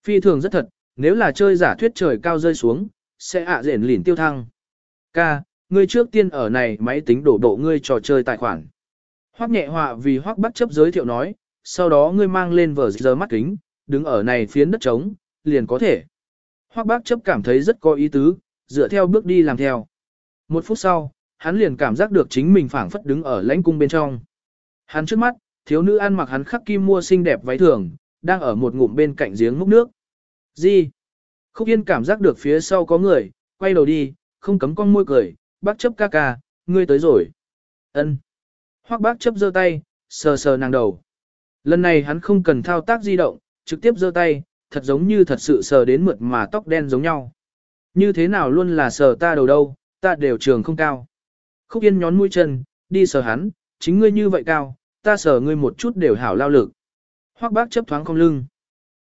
Phi thường rất thật, nếu là chơi giả thuyết trời cao rơi xuống, sẽ ạ à rển lỉn tiêu thăng. Ca, ngươi trước tiên ở này máy tính đổ bộ ngươi trò chơi tài khoản. Hoắc nhẹ họa vì Hoắc bắt chấp giới thiệu nói, sau đó ngươi mang lên vở giờ mắt kính, đứng ở này phiến đất trống, liền có thể. Hoắc bác chấp cảm thấy rất có ý tứ, dựa theo bước đi làm theo. Một phút sau, hắn liền cảm giác được chính mình phảng phất đứng ở lãnh cung bên trong. Hắn trước mắt, thiếu nữ ăn mặc hắn khắc kim mua xinh đẹp váy thường, đang ở một ngụm bên cạnh giếng múc nước. Gì? Khúc Yên cảm giác được phía sau có người, quay đầu đi, không cấm con môi cười, bác chấp ca ca, ngươi tới rồi. ân Hoắc bác chấp giơ tay, sờ sờ nàng đầu. Lần này hắn không cần thao tác di động, trực tiếp giơ tay, thật giống như thật sự sờ đến mượt mà tóc đen giống nhau. Như thế nào luôn là sờ ta đầu đâu, ta đều trường không cao. Khúc Yên nhón mũi chân, đi sờ hắn, chính ngươi như vậy cao, ta sờ ngươi một chút đều hảo lao lực. Hoắc bác chấp thoáng không lưng.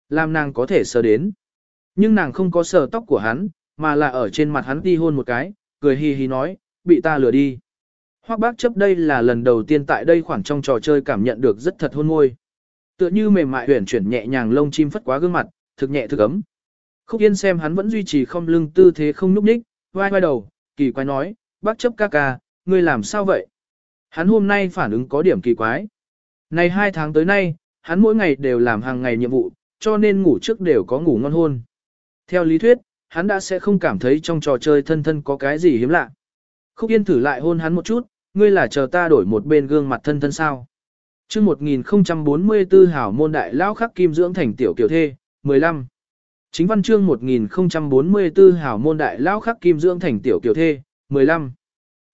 Làm nàng có thể sờ đến. Nhưng nàng không có sờ tóc của hắn, mà là ở trên mặt hắn đi hôn một cái, cười hì hì nói, bị ta lừa đi. Hoắc bác chấp đây là lần đầu tiên tại đây khoảng trong trò chơi cảm nhận được rất thật hôn môi. Tựa như mềm mại huyển chuyển nhẹ nhàng lông chim phất quá gương mặt, thực nhẹ thực ấm. Khúc Yên xem hắn vẫn duy trì không lưng tư thế không núp ních, vai vai đầu, kỳ quái nói, bác chấp ca ca, ngươi làm sao vậy? Hắn hôm nay phản ứng có điểm kỳ quái. Này hai tháng tới nay, hắn mỗi ngày đều làm hàng ngày nhiệm vụ, cho nên ngủ trước đều có ngủ ngon hôn. Theo lý thuyết, hắn đã sẽ không cảm thấy trong trò chơi thân thân có cái gì hiếm lạ. Khúc Yên thử lại hôn hắn một chút, ngươi là chờ ta đổi một bên gương mặt thân thân sao. chương 1044 hảo môn đại lão khắc kim dưỡng thành tiểu kiểu thê, 15. Chính văn chương 1044 hảo môn đại lão khắc kim dưỡng thành tiểu kiều thê, 15.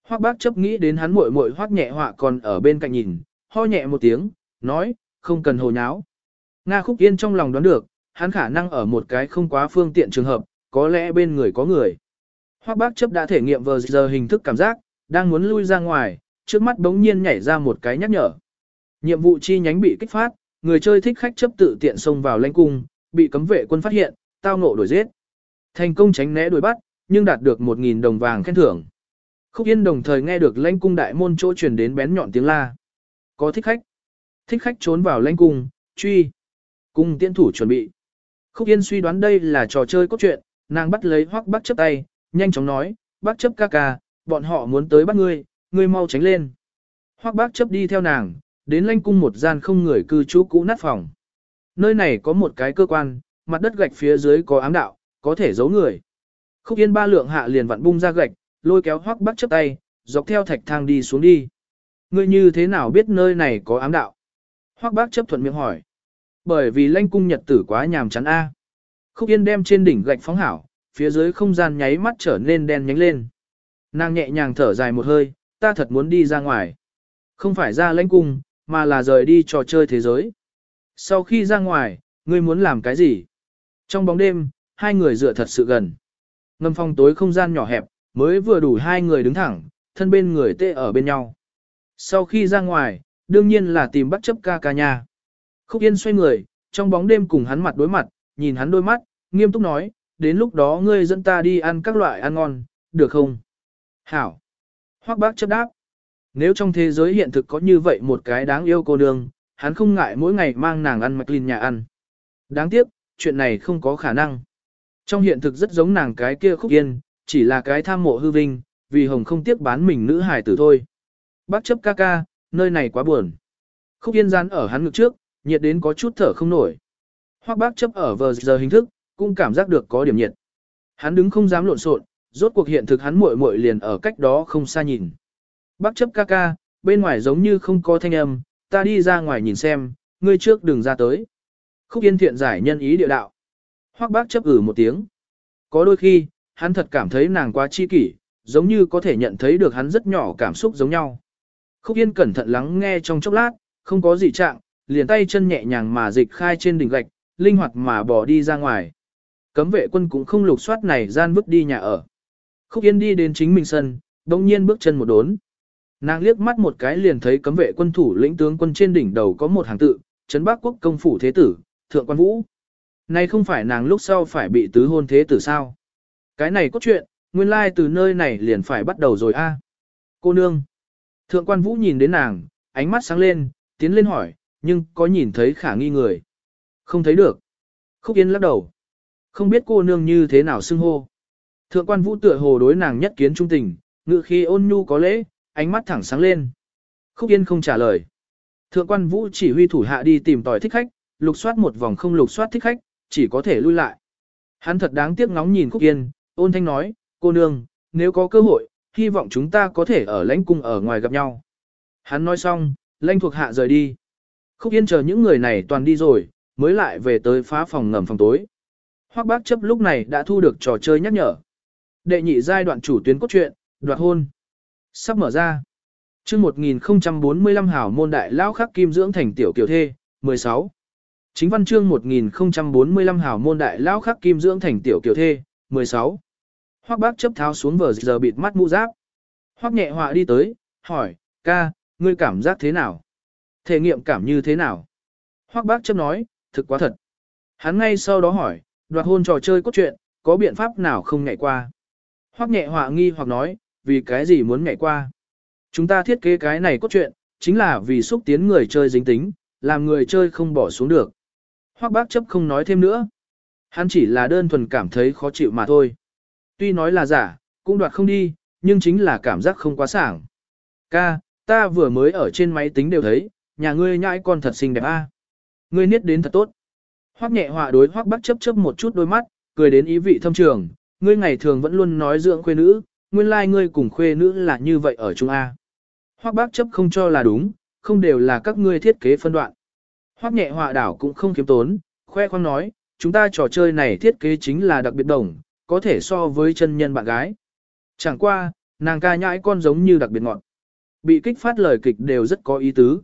Hoắc bác chấp nghĩ đến hắn muội muội hoắc nhẹ họa còn ở bên cạnh nhìn, ho nhẹ một tiếng, nói, không cần hồ nháo. Nga khúc yên trong lòng đoán được, hắn khả năng ở một cái không quá phương tiện trường hợp, có lẽ bên người có người. Hoắc bác chấp đã thể nghiệm vừa giờ hình thức cảm giác, đang muốn lui ra ngoài, trước mắt bỗng nhiên nhảy ra một cái nhắc nhở. Nhiệm vụ chi nhánh bị kích phát, người chơi thích khách chấp tự tiện xông vào lãnh cung, bị cấm vệ quân phát hiện, tao ngộ đuổi giết. Thành công tránh né đuổi bắt, nhưng đạt được 1.000 đồng vàng khen thưởng. Khúc Yên đồng thời nghe được lãnh cung đại môn chỗ truyền đến bén nhọn tiếng la. Có thích khách. Thích khách trốn vào lãnh cung, truy. Cung tiễn thủ chuẩn bị. Khúc Yên suy đoán đây là trò chơi cốt truyện, nàng bắt lấy hoắc bác chấp tay, nhanh chóng nói, bác chấp ca ca, bọn họ muốn tới bắt ngươi, ngươi mau tránh lên. Hoắc bác chấp đi theo nàng, đến lãnh cung một gian không người cư trú cũ nát phòng. Nơi này có một cái cơ quan, mặt đất gạch phía dưới có ám đạo, có thể giấu người. Khúc Yên ba lượng hạ liền vặn bung ra gạch, lôi kéo hoắc bắc chấp tay, dọc theo thạch thang đi xuống đi. Ngươi như thế nào biết nơi này có ám đạo? Hoắc bác chấp thuận miệng hỏi. Bởi vì lanh cung nhật tử quá nhàm chán a. Khúc Yên đem trên đỉnh gạch phóng hảo, phía dưới không gian nháy mắt trở nên đen nhánh lên. Nàng nhẹ nhàng thở dài một hơi, ta thật muốn đi ra ngoài. Không phải ra lãnh cung, mà là rời đi trò chơi thế giới. Sau khi ra ngoài, ngươi muốn làm cái gì? Trong bóng đêm, hai người dựa thật sự gần. Ngâm phong tối không gian nhỏ hẹp, mới vừa đủ hai người đứng thẳng, thân bên người tê ở bên nhau. Sau khi ra ngoài, đương nhiên là tìm bắt chấp ca ca nhà. Khúc Yên xoay người, trong bóng đêm cùng hắn mặt đối mặt, nhìn hắn đôi mắt, nghiêm túc nói, đến lúc đó ngươi dẫn ta đi ăn các loại ăn ngon, được không? Hảo. Hoác bác chấp đáp. Nếu trong thế giới hiện thực có như vậy một cái đáng yêu cô nương, hắn không ngại mỗi ngày mang nàng ăn mạch linh nhà ăn. Đáng tiếc, chuyện này không có khả năng. Trong hiện thực rất giống nàng cái kia khúc yên, chỉ là cái tham mộ hư vinh, vì hồng không tiếc bán mình nữ hài tử thôi. Bác chấp ca ca, nơi này quá buồn. Khúc yên rán ở hắn ngực trước, nhiệt đến có chút thở không nổi. Hoặc bác chấp ở vờ giờ hình thức, cũng cảm giác được có điểm nhiệt. Hắn đứng không dám lộn xộn, rốt cuộc hiện thực hắn muội muội liền ở cách đó không xa nhìn. Bác chấp ca ca, bên ngoài giống như không có thanh âm, ta đi ra ngoài nhìn xem, ngươi trước đừng ra tới. Khúc yên thiện giải nhân ý địa đạo. Hoắc bác chấp ử ừ một tiếng. Có đôi khi, hắn thật cảm thấy nàng quá chi kỷ, giống như có thể nhận thấy được hắn rất nhỏ cảm xúc giống nhau. Khúc Yên cẩn thận lắng nghe trong chốc lát, không có gì trạng, liền tay chân nhẹ nhàng mà dịch khai trên đỉnh gạch, linh hoạt mà bỏ đi ra ngoài. Cấm vệ quân cũng không lục soát này gian bước đi nhà ở. Khúc Yên đi đến chính mình sân, đồng nhiên bước chân một đốn. Nàng liếc mắt một cái liền thấy cấm vệ quân thủ lĩnh tướng quân trên đỉnh đầu có một hàng tự, Trấn Bắc Quốc công phủ thế tử, thượng quan vũ. Này không phải nàng lúc sau phải bị tứ hôn thế tử sao? Cái này có chuyện, nguyên lai like từ nơi này liền phải bắt đầu rồi a. Cô nương. Thượng quan vũ nhìn đến nàng, ánh mắt sáng lên, tiến lên hỏi, nhưng có nhìn thấy khả nghi người. Không thấy được. Khúc Yên lắc đầu. Không biết cô nương như thế nào xưng hô. Thượng quan vũ tựa hồ đối nàng nhất kiến trung tình, ngự khi ôn nhu có lễ, ánh mắt thẳng sáng lên. Khúc Yên không trả lời. Thượng quan vũ chỉ huy thủ hạ đi tìm tòi thích khách, lục soát một vòng không lục soát thích khách, chỉ có thể lui lại. Hắn thật đáng tiếc ngóng nhìn Khúc Yên, ôn thanh nói, cô nương, nếu có cơ hội, hy vọng chúng ta có thể ở lãnh cung ở ngoài gặp nhau. Hắn nói xong, lãnh thuộc hạ rời đi. Khúc Yên chờ những người này toàn đi rồi, mới lại về tới phá phòng ngầm phòng tối. Hoắc bác chấp lúc này đã thu được trò chơi nhắc nhở. Đệ nhị giai đoạn chủ tuyến cốt truyện, đoạt hôn. Sắp mở ra. chương 1045 hảo môn đại lao khắc kim dưỡng thành tiểu kiều thê, 16. Chính văn chương 1045 hảo môn đại lão khắc kim dưỡng thành tiểu kiều thê, 16. Hoắc bác chấp tháo xuống vờ giờ bịt mắt mũ giáp. Hoắc nhẹ họa đi tới, hỏi, ca, ngươi cảm giác thế nào? Thể nghiệm cảm như thế nào? Hoắc bác chấp nói, thực quá thật. Hắn ngay sau đó hỏi, đoạt hôn trò chơi cốt truyện, có biện pháp nào không nhảy qua? Hoắc nhẹ họa nghi hoặc nói, vì cái gì muốn nhảy qua? Chúng ta thiết kế cái này cốt truyện, chính là vì xúc tiến người chơi dính tính, làm người chơi không bỏ xuống được. Hoắc bác chấp không nói thêm nữa. Hắn chỉ là đơn thuần cảm thấy khó chịu mà thôi. Tuy nói là giả, cũng đoạt không đi, nhưng chính là cảm giác không quá sảng. Ca, ta vừa mới ở trên máy tính đều thấy, nhà ngươi nhãi con thật xinh đẹp a. Ngươi niết đến thật tốt. Hoắc nhẹ họa đối Hoắc Bắc chấp chấp một chút đôi mắt, cười đến ý vị thâm trường, ngươi ngày thường vẫn luôn nói dưỡng khuê nữ, nguyên lai like ngươi cùng khuê nữ là như vậy ở chung A. Hoắc Bác chấp không cho là đúng, không đều là các ngươi thiết kế phân đoạn. Hoắc nhẹ họa đảo cũng không kiếm tốn, khoe khoang nói, chúng ta trò chơi này thiết kế chính là đặc biệt đồng, có thể so với chân nhân bạn gái. Chẳng qua, nàng ca nhãi con giống như đặc biệt ngọn. Bị kích phát lời kịch đều rất có ý tứ.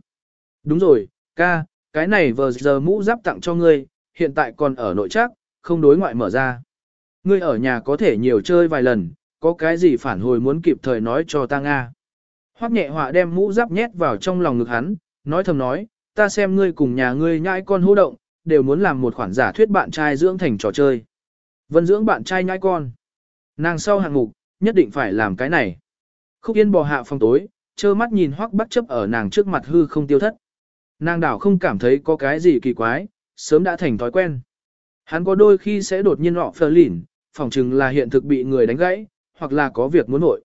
Đúng rồi, ca, cái này vừa giờ mũ giáp tặng cho ngươi, hiện tại còn ở nội trác, không đối ngoại mở ra. Ngươi ở nhà có thể nhiều chơi vài lần, có cái gì phản hồi muốn kịp thời nói cho ta Nga. Hoắc nhẹ họa đem mũ giáp nhét vào trong lòng ngực hắn, nói thầm nói, ta xem ngươi cùng nhà ngươi nhãi con hô động, đều muốn làm một khoản giả thuyết bạn trai dưỡng thành trò chơi. Vân dưỡng bạn trai nhãi con. Nàng sau hạng mục, nhất định phải làm cái này. Khúc Yên bò hạ phòng tối, trơ mắt nhìn Hoắc bắt chấp ở nàng trước mặt hư không tiêu thất. Nàng đảo không cảm thấy có cái gì kỳ quái, sớm đã thành thói quen. Hắn có đôi khi sẽ đột nhiên họ phờ lỉn, phỏng chừng là hiện thực bị người đánh gãy, hoặc là có việc muốn nội.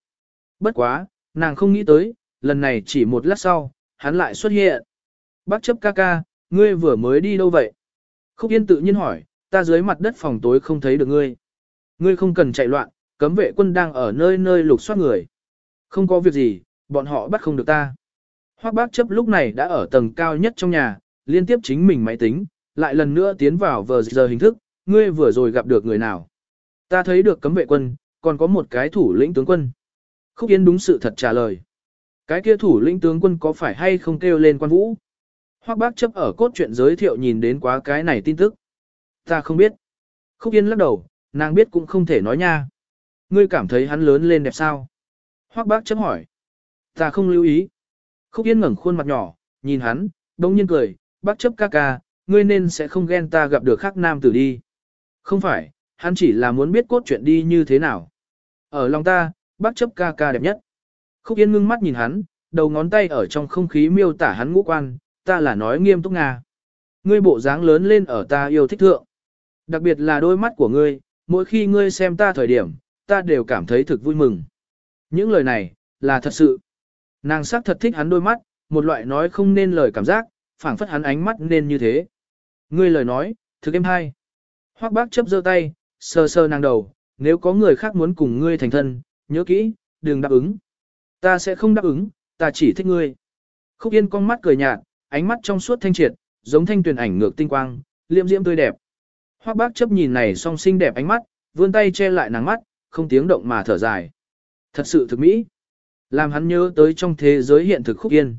Bất quá, nàng không nghĩ tới, lần này chỉ một lát sau, hắn lại xuất hiện. Bác chấp ca ca, ngươi vừa mới đi đâu vậy? Khúc Yên tự nhiên hỏi, ta dưới mặt đất phòng tối không thấy được ngươi. Ngươi không cần chạy loạn, cấm vệ quân đang ở nơi nơi lục soát người. Không có việc gì, bọn họ bắt không được ta. Hoác bác chấp lúc này đã ở tầng cao nhất trong nhà, liên tiếp chính mình máy tính, lại lần nữa tiến vào vờ giờ hình thức, ngươi vừa rồi gặp được người nào. Ta thấy được cấm vệ quân, còn có một cái thủ lĩnh tướng quân. Khúc Yên đúng sự thật trả lời. Cái kia thủ lĩnh tướng quân có phải hay không kêu lên quan vũ? Hoắc bác chấp ở cốt truyện giới thiệu nhìn đến quá cái này tin tức. Ta không biết. Khúc Yên lắc đầu, nàng biết cũng không thể nói nha. Ngươi cảm thấy hắn lớn lên đẹp sao? Hoắc bác chấp hỏi. Ta không lưu ý. Khúc Yên ngẩng khuôn mặt nhỏ, nhìn hắn, đông nhiên cười, bác chấp ca ca, ngươi nên sẽ không ghen ta gặp được khác nam tử đi. Không phải, hắn chỉ là muốn biết cốt chuyện đi như thế nào. Ở lòng ta, bác chấp ca ca đẹp nhất. Khúc Yên ngưng mắt nhìn hắn, đầu ngón tay ở trong không khí miêu tả hắn ngũ quan, ta là nói nghiêm túc Nga. Ngươi bộ dáng lớn lên ở ta yêu thích thượng. Đặc biệt là đôi mắt của ngươi, mỗi khi ngươi xem ta thời điểm, ta đều cảm thấy thực vui mừng. Những lời này, là thật sự. Nàng sắc thật thích hắn đôi mắt, một loại nói không nên lời cảm giác, phảng phất hắn ánh mắt nên như thế. Ngươi lời nói, thực em hay. Hoắc bác chấp giơ tay, sờ sờ nàng đầu, nếu có người khác muốn cùng ngươi thành thân, nhớ kỹ, đừng đáp ứng. Ta sẽ không đáp ứng, ta chỉ thích ngươi. Khúc Yên con mắt cười nhạt, ánh mắt trong suốt thanh triệt, giống thanh tuyển ảnh ngược tinh quang, liễm diễm tươi đẹp. Hoắc bác chấp nhìn này song xinh đẹp ánh mắt, vươn tay che lại nàng mắt, không tiếng động mà thở dài. Thật sự thực mỹ. Làm hắn nhớ tới trong thế giới hiện thực Khúc Yên.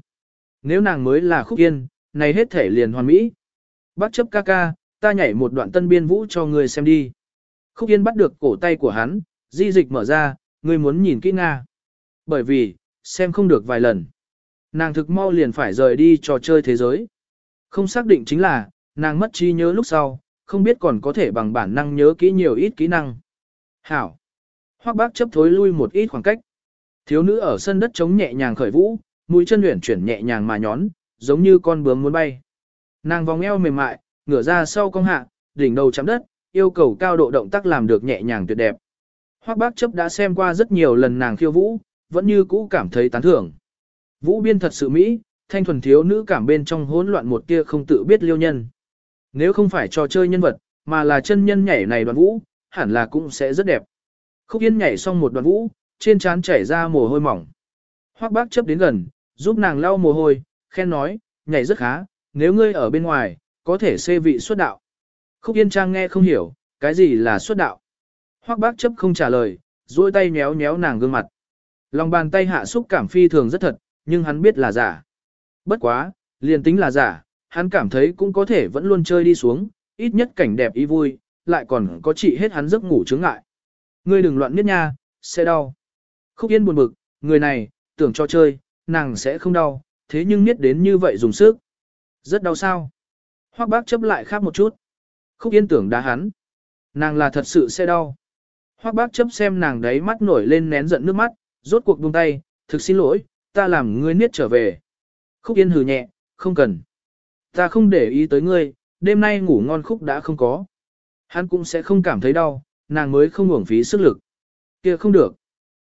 Nếu nàng mới là Khúc Yên, này hết thể liền hoàn mỹ. Bác chấp ca ca, ta nhảy một đoạn tân biên vũ cho người xem đi. Khúc Yên bắt được cổ tay của hắn, di dịch mở ra, người muốn nhìn kỹ Nga. Bởi vì, xem không được vài lần. Nàng thực mau liền phải rời đi trò chơi thế giới. Không xác định chính là, nàng mất trí nhớ lúc sau, không biết còn có thể bằng bản năng nhớ kỹ nhiều ít kỹ năng. Hảo. Hoác bác chấp thối lui một ít khoảng cách. Thiếu nữ ở sân đất trống nhẹ nhàng khởi vũ, mũi chân luyện chuyển nhẹ nhàng mà nhón, giống như con bướm muốn bay. Nàng vòng eo mềm mại, ngửa ra sau cong hạ, đỉnh đầu chạm đất, yêu cầu cao độ động tác làm được nhẹ nhàng tuyệt đẹp. Hoắc bác chấp đã xem qua rất nhiều lần nàng khiêu vũ, vẫn như cũ cảm thấy tán thưởng. Vũ biên thật sự mỹ, thanh thuần thiếu nữ cảm bên trong hỗn loạn một tia không tự biết liêu nhân. Nếu không phải trò chơi nhân vật, mà là chân nhân nhảy này đoạn vũ, hẳn là cũng sẽ rất đẹp. Khúc Yên nhảy xong một đoạn vũ, trên trán chảy ra mồ hôi mỏng. Hoắc bác chấp đến gần, giúp nàng lau mồ hôi, khen nói, nhảy rất khá, nếu ngươi ở bên ngoài, có thể xê vị xuất đạo. Khúc Yên Trang nghe không hiểu, cái gì là xuất đạo. Hoắc bác chấp không trả lời, duỗi tay nhéo nhéo nàng gương mặt. Lòng bàn tay hạ xúc cảm phi thường rất thật, nhưng hắn biết là giả. Bất quá, liền tính là giả, hắn cảm thấy cũng có thể vẫn luôn chơi đi xuống, ít nhất cảnh đẹp ý vui, lại còn có trị hết hắn giấc ngủ chướng ngại. Ngươi đừng loạn miết nha, sẽ đau. Khúc Yên buồn bực, người này, tưởng cho chơi, nàng sẽ không đau, thế nhưng miết đến như vậy dùng sức. Rất đau sao. Hoắc bác chấp lại khác một chút. Khúc Yên tưởng đá hắn. Nàng là thật sự sẽ đau. Hoắc bác chấp xem nàng đấy mắt nổi lên nén giận nước mắt, rốt cuộc buông tay, thực xin lỗi, ta làm ngươi niết trở về. Khúc Yên hừ nhẹ, không cần. Ta không để ý tới ngươi, đêm nay ngủ ngon khúc đã không có. Hắn cũng sẽ không cảm thấy đau, nàng mới không uổng phí sức lực. kia không được.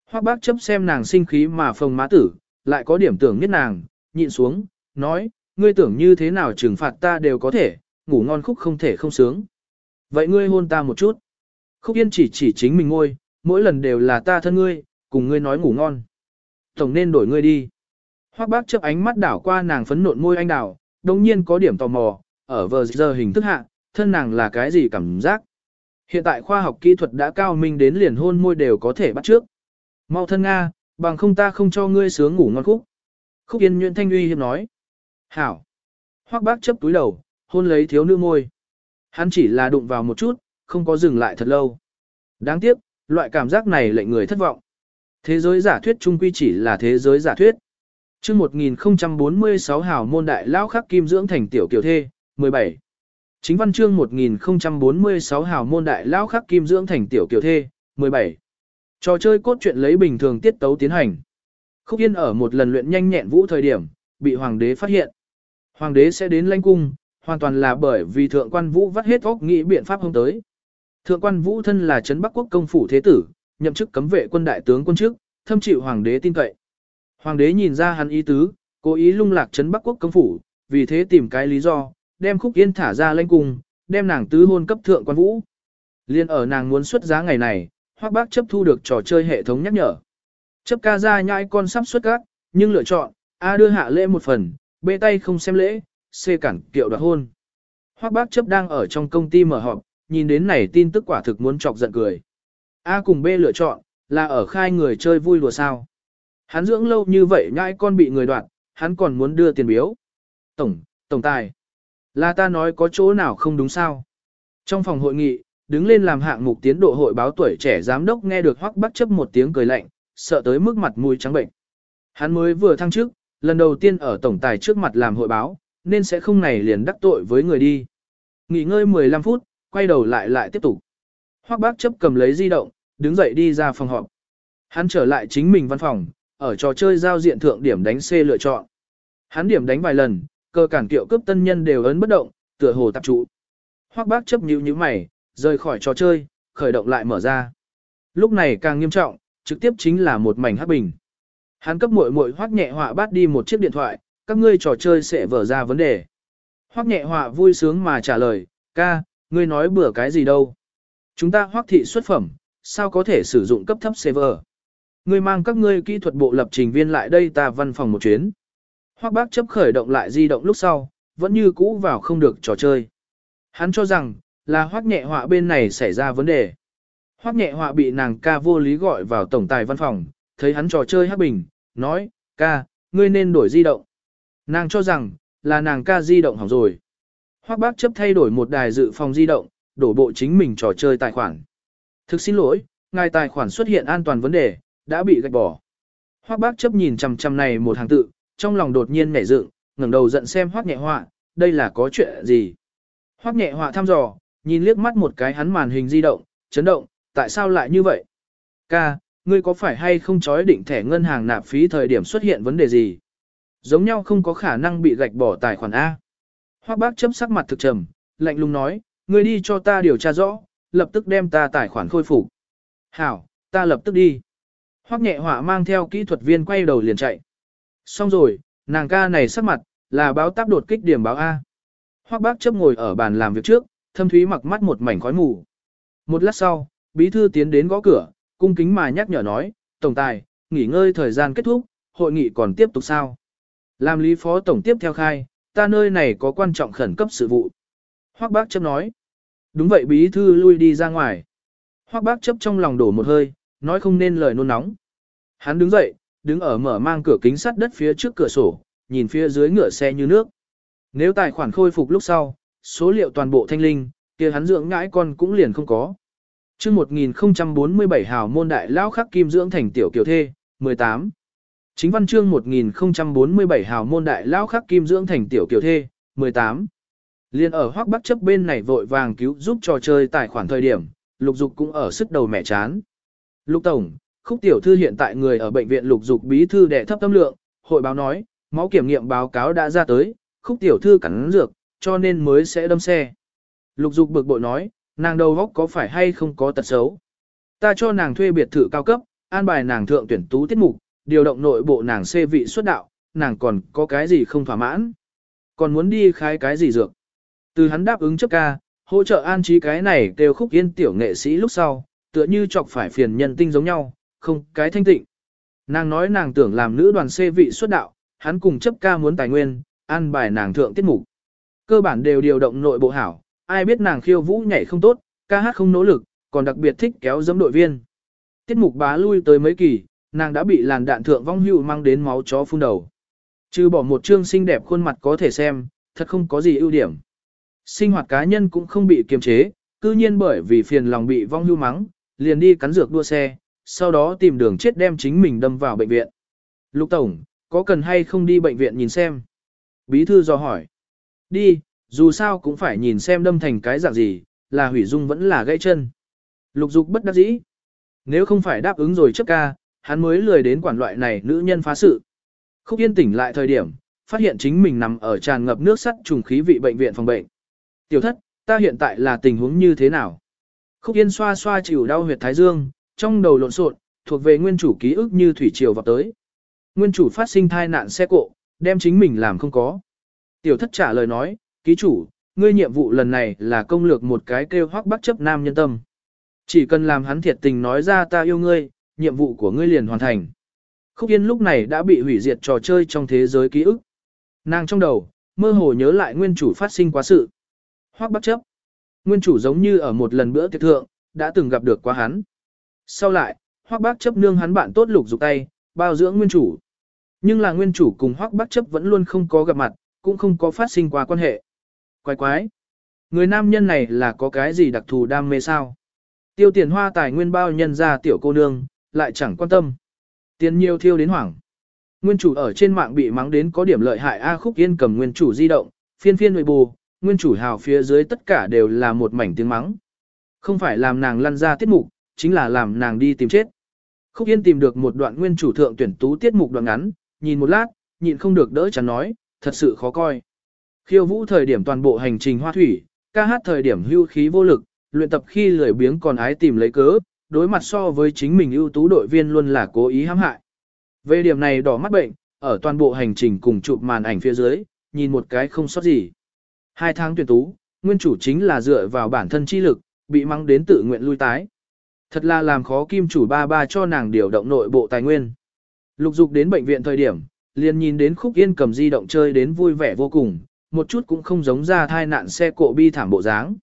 Hoắc bác chấp xem nàng sinh khí mà phồng má tử, lại có điểm tưởng nhất nàng, nhịn xuống, nói, ngươi tưởng như thế nào trừng phạt ta đều có thể, ngủ ngon khúc không thể không sướng. Vậy ngươi hôn ta một chút. Khúc yên chỉ chỉ chính mình ngôi, mỗi lần đều là ta thân ngươi, cùng ngươi nói ngủ ngon. Tổng nên đổi ngươi đi. Hoắc bác chớp ánh mắt đảo qua nàng phấn nộn môi anh đảo, đồng nhiên có điểm tò mò, ở vờ giờ hình thức hạ, thân nàng là cái gì cảm giác. Hiện tại khoa học kỹ thuật đã cao minh đến liền hôn môi đều có thể bắt trước. Mau thân Nga, bằng không ta không cho ngươi sướng ngủ ngon khúc. Khúc yên nhuyễn thanh uy hiếp nói. Hảo. Hoắc bác chấp túi đầu, hôn lấy thiếu nữ môi. Hắn chỉ là đụng vào một chút, không có dừng lại thật lâu. Đáng tiếc, loại cảm giác này lệnh người thất vọng. Thế giới giả thuyết trung quy chỉ là thế giới giả thuyết. Trước 1046 hào môn đại lão khắc kim dưỡng thành tiểu kiều thê, 17. Chính văn chương 1046 hào môn đại lão khắc kim dưỡng thành tiểu kiều thê, 17. Trò chơi cốt truyện lấy bình thường tiết tấu tiến hành. Khúc Yên ở một lần luyện nhanh nhẹn vũ thời điểm, bị hoàng đế phát hiện. Hoàng đế sẽ đến lãnh cung, hoàn toàn là bởi vì thượng quan vũ vắt hết óc nghĩ biện pháp hôm tới. Thượng quan vũ thân là trấn Bắc quốc công phủ thế tử, nhậm chức cấm vệ quân đại tướng quân chức, thâm chịu hoàng đế tin cậy. Hoàng đế nhìn ra hắn ý tứ, cố ý lung lạc trấn Bắc quốc công phủ, vì thế tìm cái lý do, đem khúc yên thả ra lãnh cung, đem nàng tứ hôn cấp thượng quan vũ. Liên ở nàng muốn xuất giá ngày này, hoắc bác chấp thu được trò chơi hệ thống nhắc nhở. Chấp ca ra nhãi con sắp xuất các, nhưng lựa chọn, A đưa hạ lễ một phần, B tay không xem lễ, C cản kiệu đoạt hôn. hoắc bác chấp đang ở trong công ty mở họp, nhìn đến này tin tức quả thực muốn chọc giận cười. A cùng B lựa chọn, là ở khai người chơi vui đùa sao. Hắn dưỡng lâu như vậy nhãi con bị người đoạt, hắn còn muốn đưa tiền biếu. Tổng, tổng tài. Là ta nói có chỗ nào không đúng sao. Trong phòng hội nghị, đứng lên làm hạng mục tiến độ hội báo tuổi trẻ giám đốc nghe được hoắc bắt chấp một tiếng cười lạnh, sợ tới mức mặt mũi trắng bệnh. Hắn mới vừa thăng chức, lần đầu tiên ở tổng tài trước mặt làm hội báo, nên sẽ không này liền đắc tội với người đi. Nghỉ ngơi 15 phút, quay đầu lại lại tiếp tục. Hoắc bác chấp cầm lấy di động, đứng dậy đi ra phòng họp. Hắn trở lại chính mình văn phòng, ở trò chơi giao diện thượng điểm đánh C lựa chọn. Hắn điểm đánh vài lần, cơ cản tiệu cướp tân nhân đều ấn bất động, tựa hồ tập trụ. Hoắc bác chấp nhíu nhíu mày, rời khỏi trò chơi, khởi động lại mở ra. Lúc này càng nghiêm trọng, trực tiếp chính là một mảnh hắc bình. Hắn cấp muội muội hoắc nhẹ họa bắt đi một chiếc điện thoại, các ngươi trò chơi sẽ vở ra vấn đề. Hoắc nhẹ họa vui sướng mà trả lời, ca, ngươi nói bừa cái gì đâu. Chúng ta hoắc thị xuất phẩm, sao có thể sử dụng cấp thấp server. Ngươi mang các ngươi kỹ thuật bộ lập trình viên lại đây ta văn phòng một chuyến. Hoắc bác chấp khởi động lại di động lúc sau, vẫn như cũ vào không được trò chơi. Hắn cho rằng, là hoắc nhẹ họa bên này xảy ra vấn đề. Hoắc nhẹ họa bị nàng ca vô lý gọi vào tổng tài văn phòng, thấy hắn trò chơi hát bình, nói, ca, ngươi nên đổi di động. Nàng cho rằng, là nàng ca di động hỏng rồi. Hoắc bác chấp thay đổi một đài dự phòng di động, đổ bộ chính mình trò chơi tài khoản. Thực xin lỗi, ngài tài khoản xuất hiện an toàn vấn đề, đã bị gạch bỏ. Hoắc bác chấp nhìn chằm chằm này một hàng tự, trong lòng đột nhiên nảy dựng, ngẩng đầu giận xem Hoắc nhẹ họa, đây là có chuyện gì? Hoắc nhẹ họa thăm dò, nhìn liếc mắt một cái hắn màn hình di động, chấn động, tại sao lại như vậy? Ca, ngươi có phải hay không chói định thẻ ngân hàng nạp phí thời điểm xuất hiện vấn đề gì? Giống nhau không có khả năng bị gạch bỏ tài khoản A. Hoắc bác chấp sắc mặt thực trầm, lạnh lùng nói, ngươi đi cho ta điều tra rõ, lập tức đem ta tài khoản khôi phục. Hảo, ta lập tức đi. Hoắc nhẹ họa mang theo kỹ thuật viên quay đầu liền chạy. Xong rồi, nàng ca này sắc mặt, là báo táp đột kích điểm báo A. Hoắc bác chấp ngồi ở bàn làm việc trước, thâm thúy mặc mắt một mảnh khói mù. Một lát sau, bí thư tiến đến gõ cửa, cung kính mà nhắc nhở nói, tổng tài, nghỉ ngơi thời gian kết thúc, hội nghị còn tiếp tục sao? Làm lý phó tổng tiếp theo khai, ta nơi này có quan trọng khẩn cấp sự vụ. Hoắc bác chấp nói. Đúng vậy bí thư lui đi ra ngoài. Hoắc bác chấp trong lòng đổ một hơi, nói không nên lời nôn nóng. Hắn đứng dậy, đứng ở mở mang cửa kính sắt đất phía trước cửa sổ, nhìn phía dưới ngựa xe như nước. Nếu tài khoản khôi phục lúc sau, số liệu toàn bộ thanh linh, kia hắn dưỡng ngãi con cũng liền không có. chương 1047 hào môn đại lão khắc kim dưỡng thành tiểu kiều thê, 18. Chính văn chương 1047 hào môn đại lão khắc kim dưỡng thành tiểu kiều thê, 18. Liên ở hoắc bắc chấp bên này vội vàng cứu giúp trò chơi tài khoản thời điểm, lục dục cũng ở sức đầu mẹ chán. Lục tổng, khúc tiểu thư hiện tại người ở bệnh viện lục dục bí thư đệ thấp tâm lượng, hội báo nói, máu kiểm nghiệm báo cáo đã ra tới, khúc tiểu thư cắn dược, cho nên mới sẽ đâm xe. Lục dục bực bội nói, nàng đầu góc có phải hay không có tật xấu. Ta cho nàng thuê biệt thự cao cấp, an bài nàng thượng tuyển tú tiết mục, điều động nội bộ nàng xê vị xuất đạo, nàng còn có cái gì không thỏa mãn. Còn muốn đi khai cái gì dược. Từ hắn đáp ứng chấp ca, hỗ trợ an trí cái này kêu khúc yên tiểu nghệ sĩ lúc sau, tựa như chọc phải phiền nhân tinh giống nhau, không cái thanh tịnh. Nàng nói nàng tưởng làm nữ đoàn xê vị xuất đạo, hắn cùng chấp ca muốn tài nguyên, an bài nàng thượng tiết mục. Cơ bản đều điều động nội bộ hảo, ai biết nàng khiêu vũ nhảy không tốt, ca hát không nỗ lực, còn đặc biệt thích kéo dẫm đội viên. Tiết mục bá lui tới mấy kỳ, nàng đã bị làn đạn thượng vong hữu mang đến máu chó phun đầu. Trừ bỏ một chương xinh đẹp khuôn mặt có thể xem, thật không có gì ưu điểm. Sinh hoạt cá nhân cũng không bị kiềm chế, cư nhiên bởi vì phiền lòng bị vong hưu mắng, liền đi cắn dược đua xe, sau đó tìm đường chết đem chính mình đâm vào bệnh viện. Lục Tổng, có cần hay không đi bệnh viện nhìn xem? Bí thư do hỏi. Đi, dù sao cũng phải nhìn xem đâm thành cái dạng gì, là hủy dung vẫn là gãy chân. Lục dục bất đắc dĩ. Nếu không phải đáp ứng rồi trước ca, hắn mới lười đến quản loại này nữ nhân phá sự. Khúc yên tỉnh lại thời điểm, phát hiện chính mình nằm ở tràn ngập nước sắt trùng khí vị bệnh viện phòng bệnh. Tiểu thất, ta hiện tại là tình huống như thế nào? Khúc yên xoa xoa chịu đau huyệt thái dương, trong đầu lộn xộn, thuộc về nguyên chủ ký ức như thủy triều vào tới. Nguyên chủ phát sinh thai nạn xe cộ, đem chính mình làm không có. Tiểu thất trả lời nói, ký chủ, ngươi nhiệm vụ lần này là công lược một cái kêu hoắc Bắc chấp nam nhân tâm. Chỉ cần làm hắn thiệt tình nói ra ta yêu ngươi, nhiệm vụ của ngươi liền hoàn thành. Khúc Yên lúc này đã bị hủy diệt trò chơi trong thế giới ký ức. Nàng trong đầu, mơ hồ nhớ lại nguyên chủ phát sinh quá sự. Hoắc bất chấp. Nguyên chủ giống như ở một lần bữa tiệc thượng, đã từng gặp được quá hắn. Sau lại, Hoắc bác chấp nương hắn bạn tốt lục dục tay, bao dưỡng nguyên chủ. Nhưng là nguyên chủ cùng Hoắc bác chấp vẫn luôn không có gặp mặt, cũng không có phát sinh qua quan hệ. Quái quái. Người nam nhân này là có cái gì đặc thù đam mê sao? Tiêu tiền hoa tài nguyên bao nhân ra tiểu cô nương, lại chẳng quan tâm. Tiền nhiều thiêu đến hoảng. Nguyên chủ ở trên mạng bị mắng đến có điểm lợi hại A khúc yên cầm nguyên chủ di động, phiên phiên nội bù, nguyên chủ hào phía dưới tất cả đều là một mảnh tiếng mắng. Không phải làm nàng lăn ra tiết mục, chính là làm nàng đi tìm chết. Khúc Yên tìm được một đoạn nguyên chủ thượng tuyển tú tiết mục đoạn ngắn, nhìn một lát, nhịn không được đỡ chắn nói, thật sự khó coi. Khiêu vũ thời điểm toàn bộ hành trình hoa thủy, ca hát thời điểm hưu khí vô lực, luyện tập khi lười biếng còn ái tìm lấy cớ, đối mặt so với chính mình ưu tú đội viên luôn là cố ý hãm hại. Về điểm này đỏ mắt bệnh, ở toàn bộ hành trình cùng chụp màn ảnh phía dưới, nhìn một cái không sót gì. Hai tháng tuyển tú, nguyên chủ chính là dựa vào bản thân chi lực, bị mắng đến tự nguyện lui tái. Thật là làm khó kim chủ ba ba cho nàng điều động nội bộ tài nguyên. Lục dục đến bệnh viện thời điểm, liền nhìn đến khúc yên cầm di động chơi đến vui vẻ vô cùng, một chút cũng không giống ra thai nạn xe cộ bi thảm bộ dáng.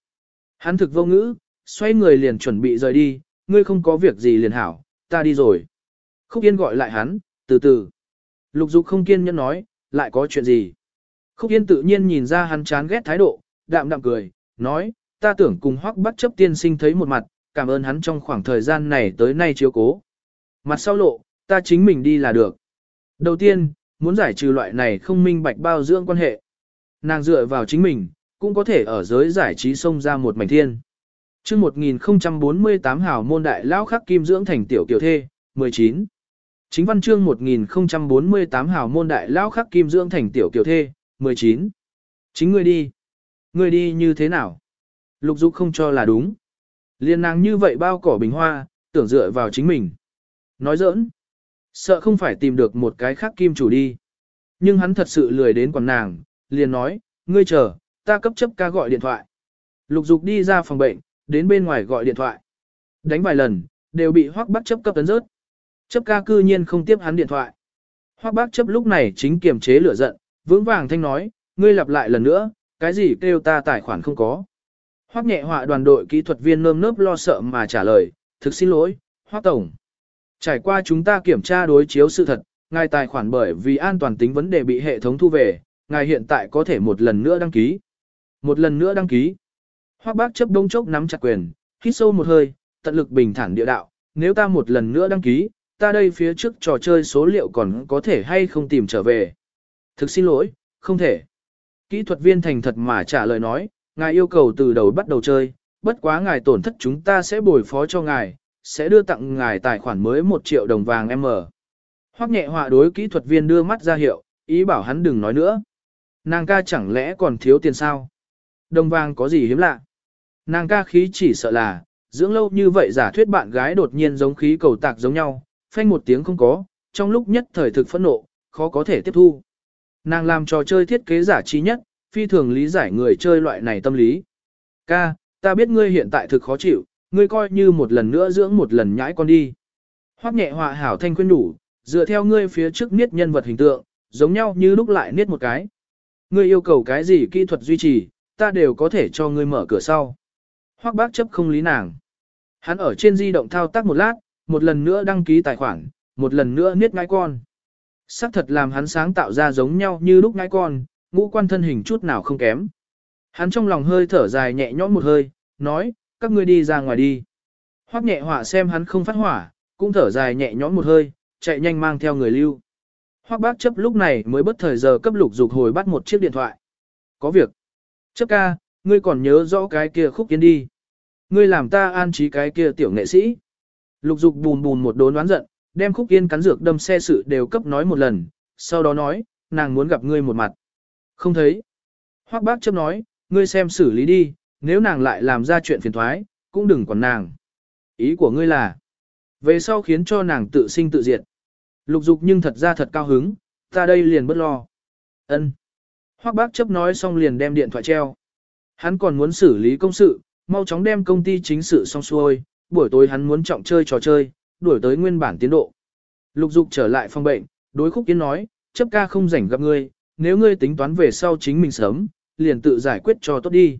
Hắn thực vô ngữ, xoay người liền chuẩn bị rời đi, ngươi không có việc gì liền hảo, ta đi rồi. Khúc yên gọi lại hắn, từ từ. Lục dục không kiên nhẫn nói, lại có chuyện gì. Khúc Yên tự nhiên nhìn ra hắn chán ghét thái độ, đạm đạm cười, nói, ta tưởng cùng hoắc bắt chấp tiên sinh thấy một mặt, cảm ơn hắn trong khoảng thời gian này tới nay chiếu cố. Mặt sau lộ, ta chính mình đi là được. Đầu tiên, muốn giải trừ loại này không minh bạch bao dưỡng quan hệ. Nàng dựa vào chính mình, cũng có thể ở giới giải trí xông ra một mảnh thiên. chương 1048 hào môn đại lão khắc kim dưỡng thành tiểu tiểu thê, 19. Chính văn chương 1048 hào môn đại lão khắc kim dưỡng thành tiểu kiều thê, 19. Chính ngươi đi. Ngươi đi như thế nào? Lục dục không cho là đúng. Liên nàng như vậy bao cỏ bình hoa, tưởng dựa vào chính mình. Nói giỡn. Sợ không phải tìm được một cái khác kim chủ đi. Nhưng hắn thật sự lười đến quần nàng, liền nói, ngươi chờ, ta cấp chấp ca gọi điện thoại. Lục dục đi ra phòng bệnh, đến bên ngoài gọi điện thoại. Đánh vài lần, đều bị hoắc bác chấp cấp tấn rớt. Chấp ca cư nhiên không tiếp hắn điện thoại. Hoắc bác chấp lúc này chính kiềm chế lửa giận, vững vàng thanh nói, ngươi lặp lại lần nữa, cái gì kêu ta tài khoản không có. Hoắc nhẹ họa đoàn đội kỹ thuật viên nơm nớp lo sợ mà trả lời, thực xin lỗi, Hoắc Tổng. Trải qua chúng ta kiểm tra đối chiếu sự thật, ngài tài khoản bởi vì an toàn tính vấn đề bị hệ thống thu về, ngài hiện tại có thể một lần nữa đăng ký. Một lần nữa đăng ký. Hoắc bác chấp đông chốc nắm chặt quyền, hít sâu một hơi, tận lực bình thản địa đạo, nếu ta một lần nữa đăng ký, ta đây phía trước trò chơi số liệu còn có thể hay không tìm trở về. Thực xin lỗi, không thể. Kỹ thuật viên thành thật mà trả lời nói, ngài yêu cầu từ đầu bắt đầu chơi, bất quá ngài tổn thất chúng ta sẽ bồi phó cho ngài, sẽ đưa tặng ngài tài khoản mới 1 triệu đồng vàng M. Hoắc nhẹ họa đối kỹ thuật viên đưa mắt ra hiệu, ý bảo hắn đừng nói nữa. Nàng ca chẳng lẽ còn thiếu tiền sao? Đồng vàng có gì hiếm lạ? Nàng ca khí chỉ sợ là, dưỡng lâu như vậy giả thuyết bạn gái đột nhiên giống khí cầu tạc giống nhau, phanh một tiếng không có, trong lúc nhất thời thực phẫn nộ, khó có thể tiếp thu. Nàng làm trò chơi thiết kế giả trí nhất, phi thường lý giải người chơi loại này tâm lý. Ca, ta biết ngươi hiện tại thực khó chịu, ngươi coi như một lần nữa dưỡng một lần nhãi con đi. Hoắc nhẹ họa hảo thanh khuyên đủ, dựa theo ngươi phía trước niết nhân vật hình tượng, giống nhau như lúc lại niết một cái. Ngươi yêu cầu cái gì kỹ thuật duy trì, ta đều có thể cho ngươi mở cửa sau. Hoắc bác chấp không lý nàng. Hắn ở trên di động thao tác một lát, một lần nữa đăng ký tài khoản, một lần nữa niết ngái con xác thật làm hắn sáng tạo ra giống nhau như lúc ngãi con, ngũ quan thân hình chút nào không kém. Hắn trong lòng hơi thở dài nhẹ nhõm một hơi, nói, các ngươi đi ra ngoài đi. Hoắc nhẹ hỏa xem hắn không phát hỏa, cũng thở dài nhẹ nhõm một hơi, chạy nhanh mang theo người lưu. Hoắc bác chấp lúc này mới bất thời giờ cấp lục dục hồi bắt một chiếc điện thoại. Có việc. Chấp ca, ngươi còn nhớ rõ cái kia khúc kiến đi. Ngươi làm ta an trí cái kia tiểu nghệ sĩ. Lục dục bùn bùn một đốn đoán giận, đem khúc yên cắn dược đâm xe sự đều cấp nói một lần, sau đó nói, nàng muốn gặp ngươi một mặt. Không thấy. Hoắc bác chấp nói, ngươi xem xử lý đi, nếu nàng lại làm ra chuyện phiền thoái, cũng đừng còn nàng. Ý của ngươi là, về sau khiến cho nàng tự sinh tự diệt. Lục dục nhưng thật ra thật cao hứng, ta đây liền bất lo. ân Hoắc bác chấp nói xong liền đem điện thoại treo. Hắn còn muốn xử lý công sự, mau chóng đem công ty chính sự xong xuôi, buổi tối hắn muốn trọng chơi trò chơi, đuổi tới nguyên bản tiến độ. Lục dục trở lại phòng bệnh, đối khúc kiến nói, chấp ca không rảnh gặp ngươi, nếu ngươi tính toán về sau chính mình sớm, liền tự giải quyết cho tốt đi.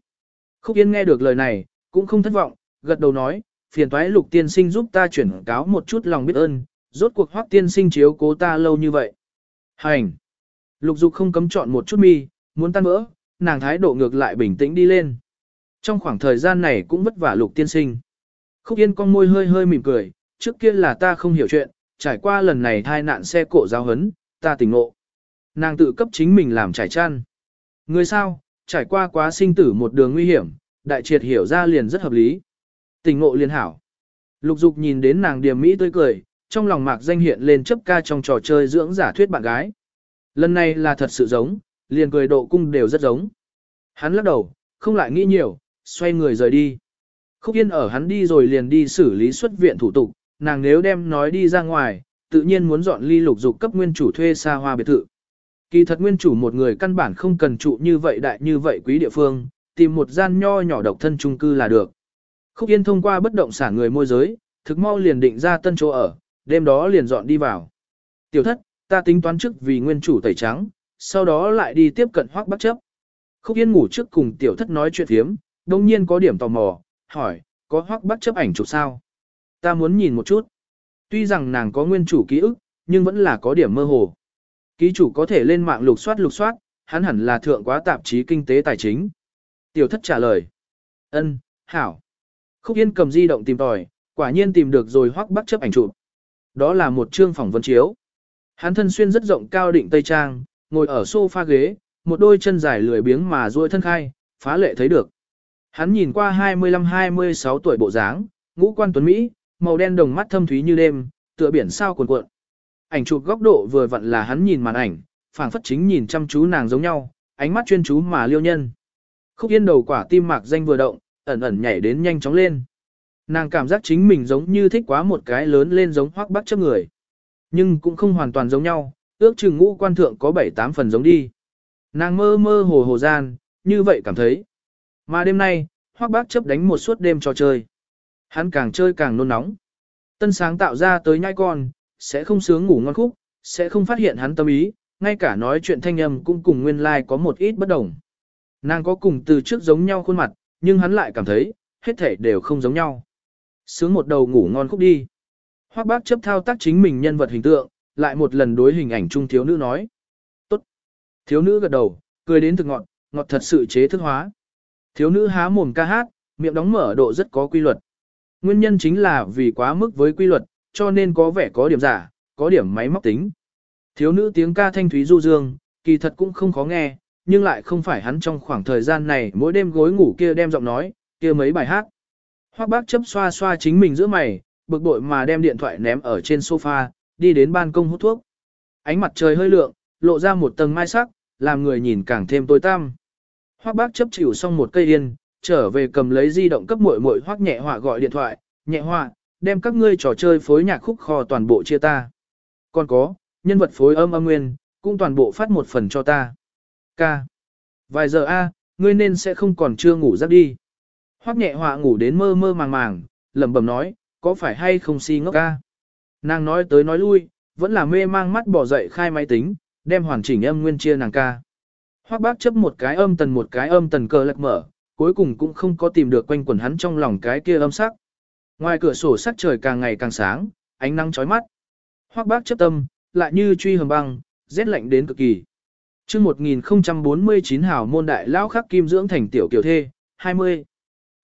Khúc Yên nghe được lời này, cũng không thất vọng, gật đầu nói, phiền toái lục tiên sinh giúp ta chuyển cáo một chút lòng biết ơn, rốt cuộc hoác tiên sinh chiếu cố ta lâu như vậy. Hành! Lục dục không cấm chọn một chút mi, muốn tan vỡ, nàng thái độ ngược lại bình tĩnh đi lên. Trong khoảng thời gian này cũng vất vả lục tiên sinh. Khúc Yên con môi hơi hơi mỉm cười, trước kia là ta không hiểu chuyện, trải qua lần này thai nạn xe cộ giao hấn, ta tỉnh ngộ. Nàng tự cấp chính mình làm trải chăn. Người sao, trải qua quá sinh tử một đường nguy hiểm, đại triệt hiểu ra liền rất hợp lý. Tỉnh ngộ liền hảo. Lục dục nhìn đến nàng điềm mỹ tươi cười, trong lòng mạc danh hiện lên chấp ca trong trò chơi dưỡng giả thuyết bạn gái. Lần này là thật sự giống, liền cười độ cung đều rất giống. Hắn lắc đầu, không lại nghĩ nhiều, xoay người rời đi. Khúc Yên ở hắn đi rồi liền đi xử lý xuất viện thủ tục, nàng nếu đem nói đi ra ngoài, tự nhiên muốn dọn ly lục dục cấp nguyên chủ thuê xa hoa biệt thự. Kỳ thật nguyên chủ một người căn bản không cần trụ như vậy đại như vậy quý địa phương, tìm một gian nho nhỏ độc thân chung cư là được. Khúc Yên thông qua bất động sản người môi giới, thực mau liền định ra tân chỗ ở, đêm đó liền dọn đi vào. Tiểu thất, ta tính toán trước vì nguyên chủ tẩy trắng, sau đó lại đi tiếp cận hoác bắt chấp. Khúc Yên ngủ trước cùng tiểu thất nói chuyện thiếm, đồng nhiên có điểm tò mò, hỏi, có hoác bắt chấp ảnh chụp sao? Ta muốn nhìn một chút. Tuy rằng nàng có nguyên chủ ký ức, nhưng vẫn là có điểm mơ hồ. Ký chủ có thể lên mạng lục soát lục soát, hắn hẳn là thượng quá tạp chí kinh tế tài chính. Tiểu thất trả lời. ân, hảo. Khúc Yên cầm di động tìm tòi, quả nhiên tìm được rồi hoắc bắt chấp ảnh chụp. Đó là một chương phỏng vấn chiếu. Hắn thân xuyên rất rộng cao định tây trang, ngồi ở sofa ghế, một đôi chân dài lười biếng mà duỗi thân khai, phá lệ thấy được. Hắn nhìn qua 25-26 tuổi bộ dáng, ngũ quan tuấn Mỹ, màu đen đồng mắt thâm thúy như đêm, tựa biển sao cuồn cuộn. ảnh chụp góc độ vừa vặn là hắn nhìn màn ảnh, phảng phất chính nhìn chăm chú nàng giống nhau, ánh mắt chuyên chú mà liêu nhân. Khúc Yên đầu quả tim mạc danh vừa động, ẩn ẩn nhảy đến nhanh chóng lên. Nàng cảm giác chính mình giống như thích quá một cái lớn lên giống hoác bắc chấp người. Nhưng cũng không hoàn toàn giống nhau, ước chừng ngũ quan thượng có 7-8 phần giống đi. Nàng mơ mơ hồ hồ gian, như vậy cảm thấy. Mà đêm nay, hoác bác chấp đánh một suốt đêm trò chơi. Hắn càng chơi càng nôn nóng. Tân sáng tạo ra tới nhai con, sẽ không sướng ngủ ngon khúc, sẽ không phát hiện hắn tâm ý, ngay cả nói chuyện thanh âm cũng cùng nguyên lai like có một ít bất đồng. Nàng có cùng từ trước giống nhau khuôn mặt, nhưng hắn lại cảm thấy, hết thể đều không giống nhau. Sướng một đầu ngủ ngon khúc đi. Hoác bác chấp thao tác chính mình nhân vật hình tượng, lại một lần đối hình ảnh trung thiếu nữ nói. Tốt. Thiếu nữ gật đầu, cười đến thực ngọt, ngọt thật sự chế thức hóa. Thiếu nữ há mồm ca hát, miệng đóng mở độ rất có quy luật. Nguyên nhân chính là vì quá mức với quy luật, cho nên có vẻ có điểm giả, có điểm máy móc tính. Thiếu nữ tiếng ca thanh thúy du dương, kỳ thật cũng không khó nghe, nhưng lại không phải hắn trong khoảng thời gian này mỗi đêm gối ngủ kia đem giọng nói, kia mấy bài hát. Hoắc bác chấp xoa xoa chính mình giữa mày, bực bội mà đem điện thoại ném ở trên sofa, đi đến ban công hút thuốc. Ánh mặt trời hơi lượng, lộ ra một tầng mai sắc, làm người nhìn càng thêm tối tăm. Hoắc bác chấp chịu xong một cây yên, trở về cầm lấy di động cấp muội muội Hoắc nhẹ họa gọi điện thoại, nhẹ họa, đem các ngươi trò chơi phối nhạc khúc kho toàn bộ chia ta. Còn có, nhân vật phối âm âm nguyên, cũng toàn bộ phát một phần cho ta. Ca. Vài giờ a, ngươi nên sẽ không còn chưa ngủ giấc đi. Hoắc nhẹ họa ngủ đến mơ mơ màng màng, lẩm bẩm nói, có phải hay không si ngốc ca. Nàng nói tới nói lui, vẫn là mê mang mắt bỏ dậy khai máy tính, đem hoàn chỉnh âm nguyên chia nàng ca. Hoắc bác chấp một cái âm tần một cái âm tần cờ lật mở, cuối cùng cũng không có tìm được quanh quẩn hắn trong lòng cái kia âm sắc. Ngoài cửa sổ sắc trời càng ngày càng sáng, ánh nắng chói mắt. Hoắc bác chấp tâm, lại như truy hầm băng, rét lạnh đến cực kỳ. Chương 1049 hảo môn đại lão khắc kim dưỡng thành tiểu kiều thê, 20.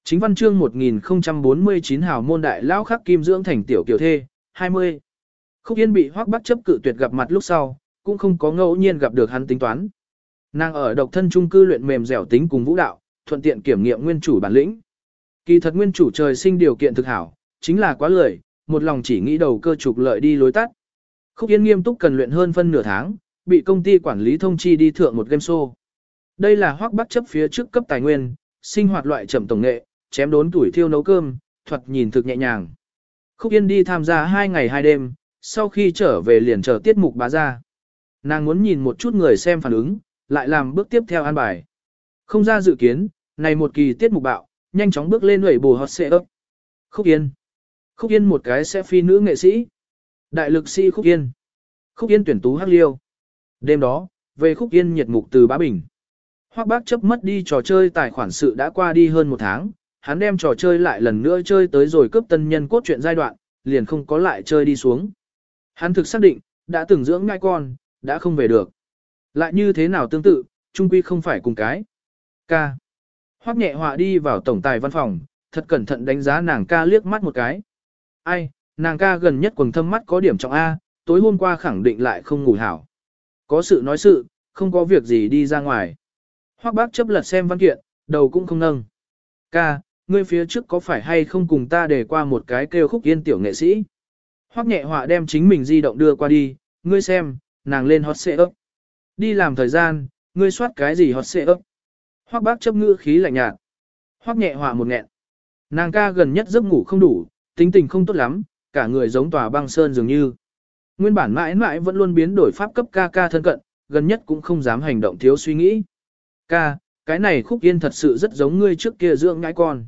Chính văn chương 1049 hảo môn đại lão khắc kim dưỡng thành tiểu kiều thê, 20. Khúc Yên bị Hoắc Bắc chấp cự tuyệt gặp mặt lúc sau, cũng không có ngẫu nhiên gặp được hắn tính toán. Nàng ở độc thân trung cư luyện mềm dẻo tính cùng vũ đạo, thuận tiện kiểm nghiệm nguyên chủ bản lĩnh. Kỳ thật nguyên chủ trời sinh điều kiện thực hảo, chính là quá lười, một lòng chỉ nghĩ đầu cơ trục lợi đi lối tắt. Khúc Yên nghiêm túc cần luyện hơn phân nửa tháng, bị công ty quản lý thông chi đi thượng một game show. Đây là hoác bắc chấp phía trước cấp tài nguyên, sinh hoạt loại chậm tổng nghệ, chém đốn tuổi thiêu nấu cơm, thuật nhìn thực nhẹ nhàng. Khúc Yên đi tham gia 2 ngày 2 đêm, sau khi trở về liền chờ tiết mục bá ra. Nàng muốn nhìn một chút người xem phản ứng, lại làm bước tiếp theo an bài. Không ra dự kiến, này một kỳ tiết mục bạo, nhanh chóng bước lên hủy bù hot xệ ấp. Khúc Yên. Khúc Yên một cái sẽ phi nữ nghệ sĩ. Đại lực sĩ Khúc Yên. Khúc Yên tuyển tú hắc liêu. Đêm đó, về Khúc Yên nhiệt mục từ Bá Bình. Hoác bác chấp mất đi trò chơi tài khoản sự đã qua đi hơn một tháng, hắn đem trò chơi lại lần nữa chơi tới rồi cướp tân nhân cốt truyện giai đoạn, liền không có lại chơi đi xuống. Hắn thực xác định, đã từng dưỡng ngai con, đã không về được. Lại như thế nào tương tự, trung quy không phải cùng cái. Ca. Hoắc nhẹ họa đi vào tổng tài văn phòng, thật cẩn thận đánh giá nàng ca liếc mắt một cái. Ai, nàng ca gần nhất quần thâm mắt có điểm trọng A, tối hôm qua khẳng định lại không ngủ hảo. Có sự nói sự, không có việc gì đi ra ngoài. Hoắc bác chấp lật xem văn kiện, đầu cũng không nâng. Ca, ngươi phía trước có phải hay không cùng ta để qua một cái kêu khúc yên tiểu nghệ sĩ? Hoắc nhẹ họa đem chính mình di động đưa qua đi, ngươi xem, nàng lên hot xệ ấp. Đi làm thời gian, ngươi soát cái gì hot xệ ấp. Hoắc bác chấp ngữ khí lạnh nhạt. Hoắc nhẹ họa một nghẹn. Nàng ca gần nhất giấc ngủ không đủ, tính tình không tốt lắm, cả người giống tòa băng sơn dường như. Nguyên bản mãi mãi vẫn luôn biến đổi pháp cấp ca ca thân cận, gần nhất cũng không dám hành động thiếu suy nghĩ. Ca, cái này khúc yên thật sự rất giống ngươi trước kia dưỡng ngãi con.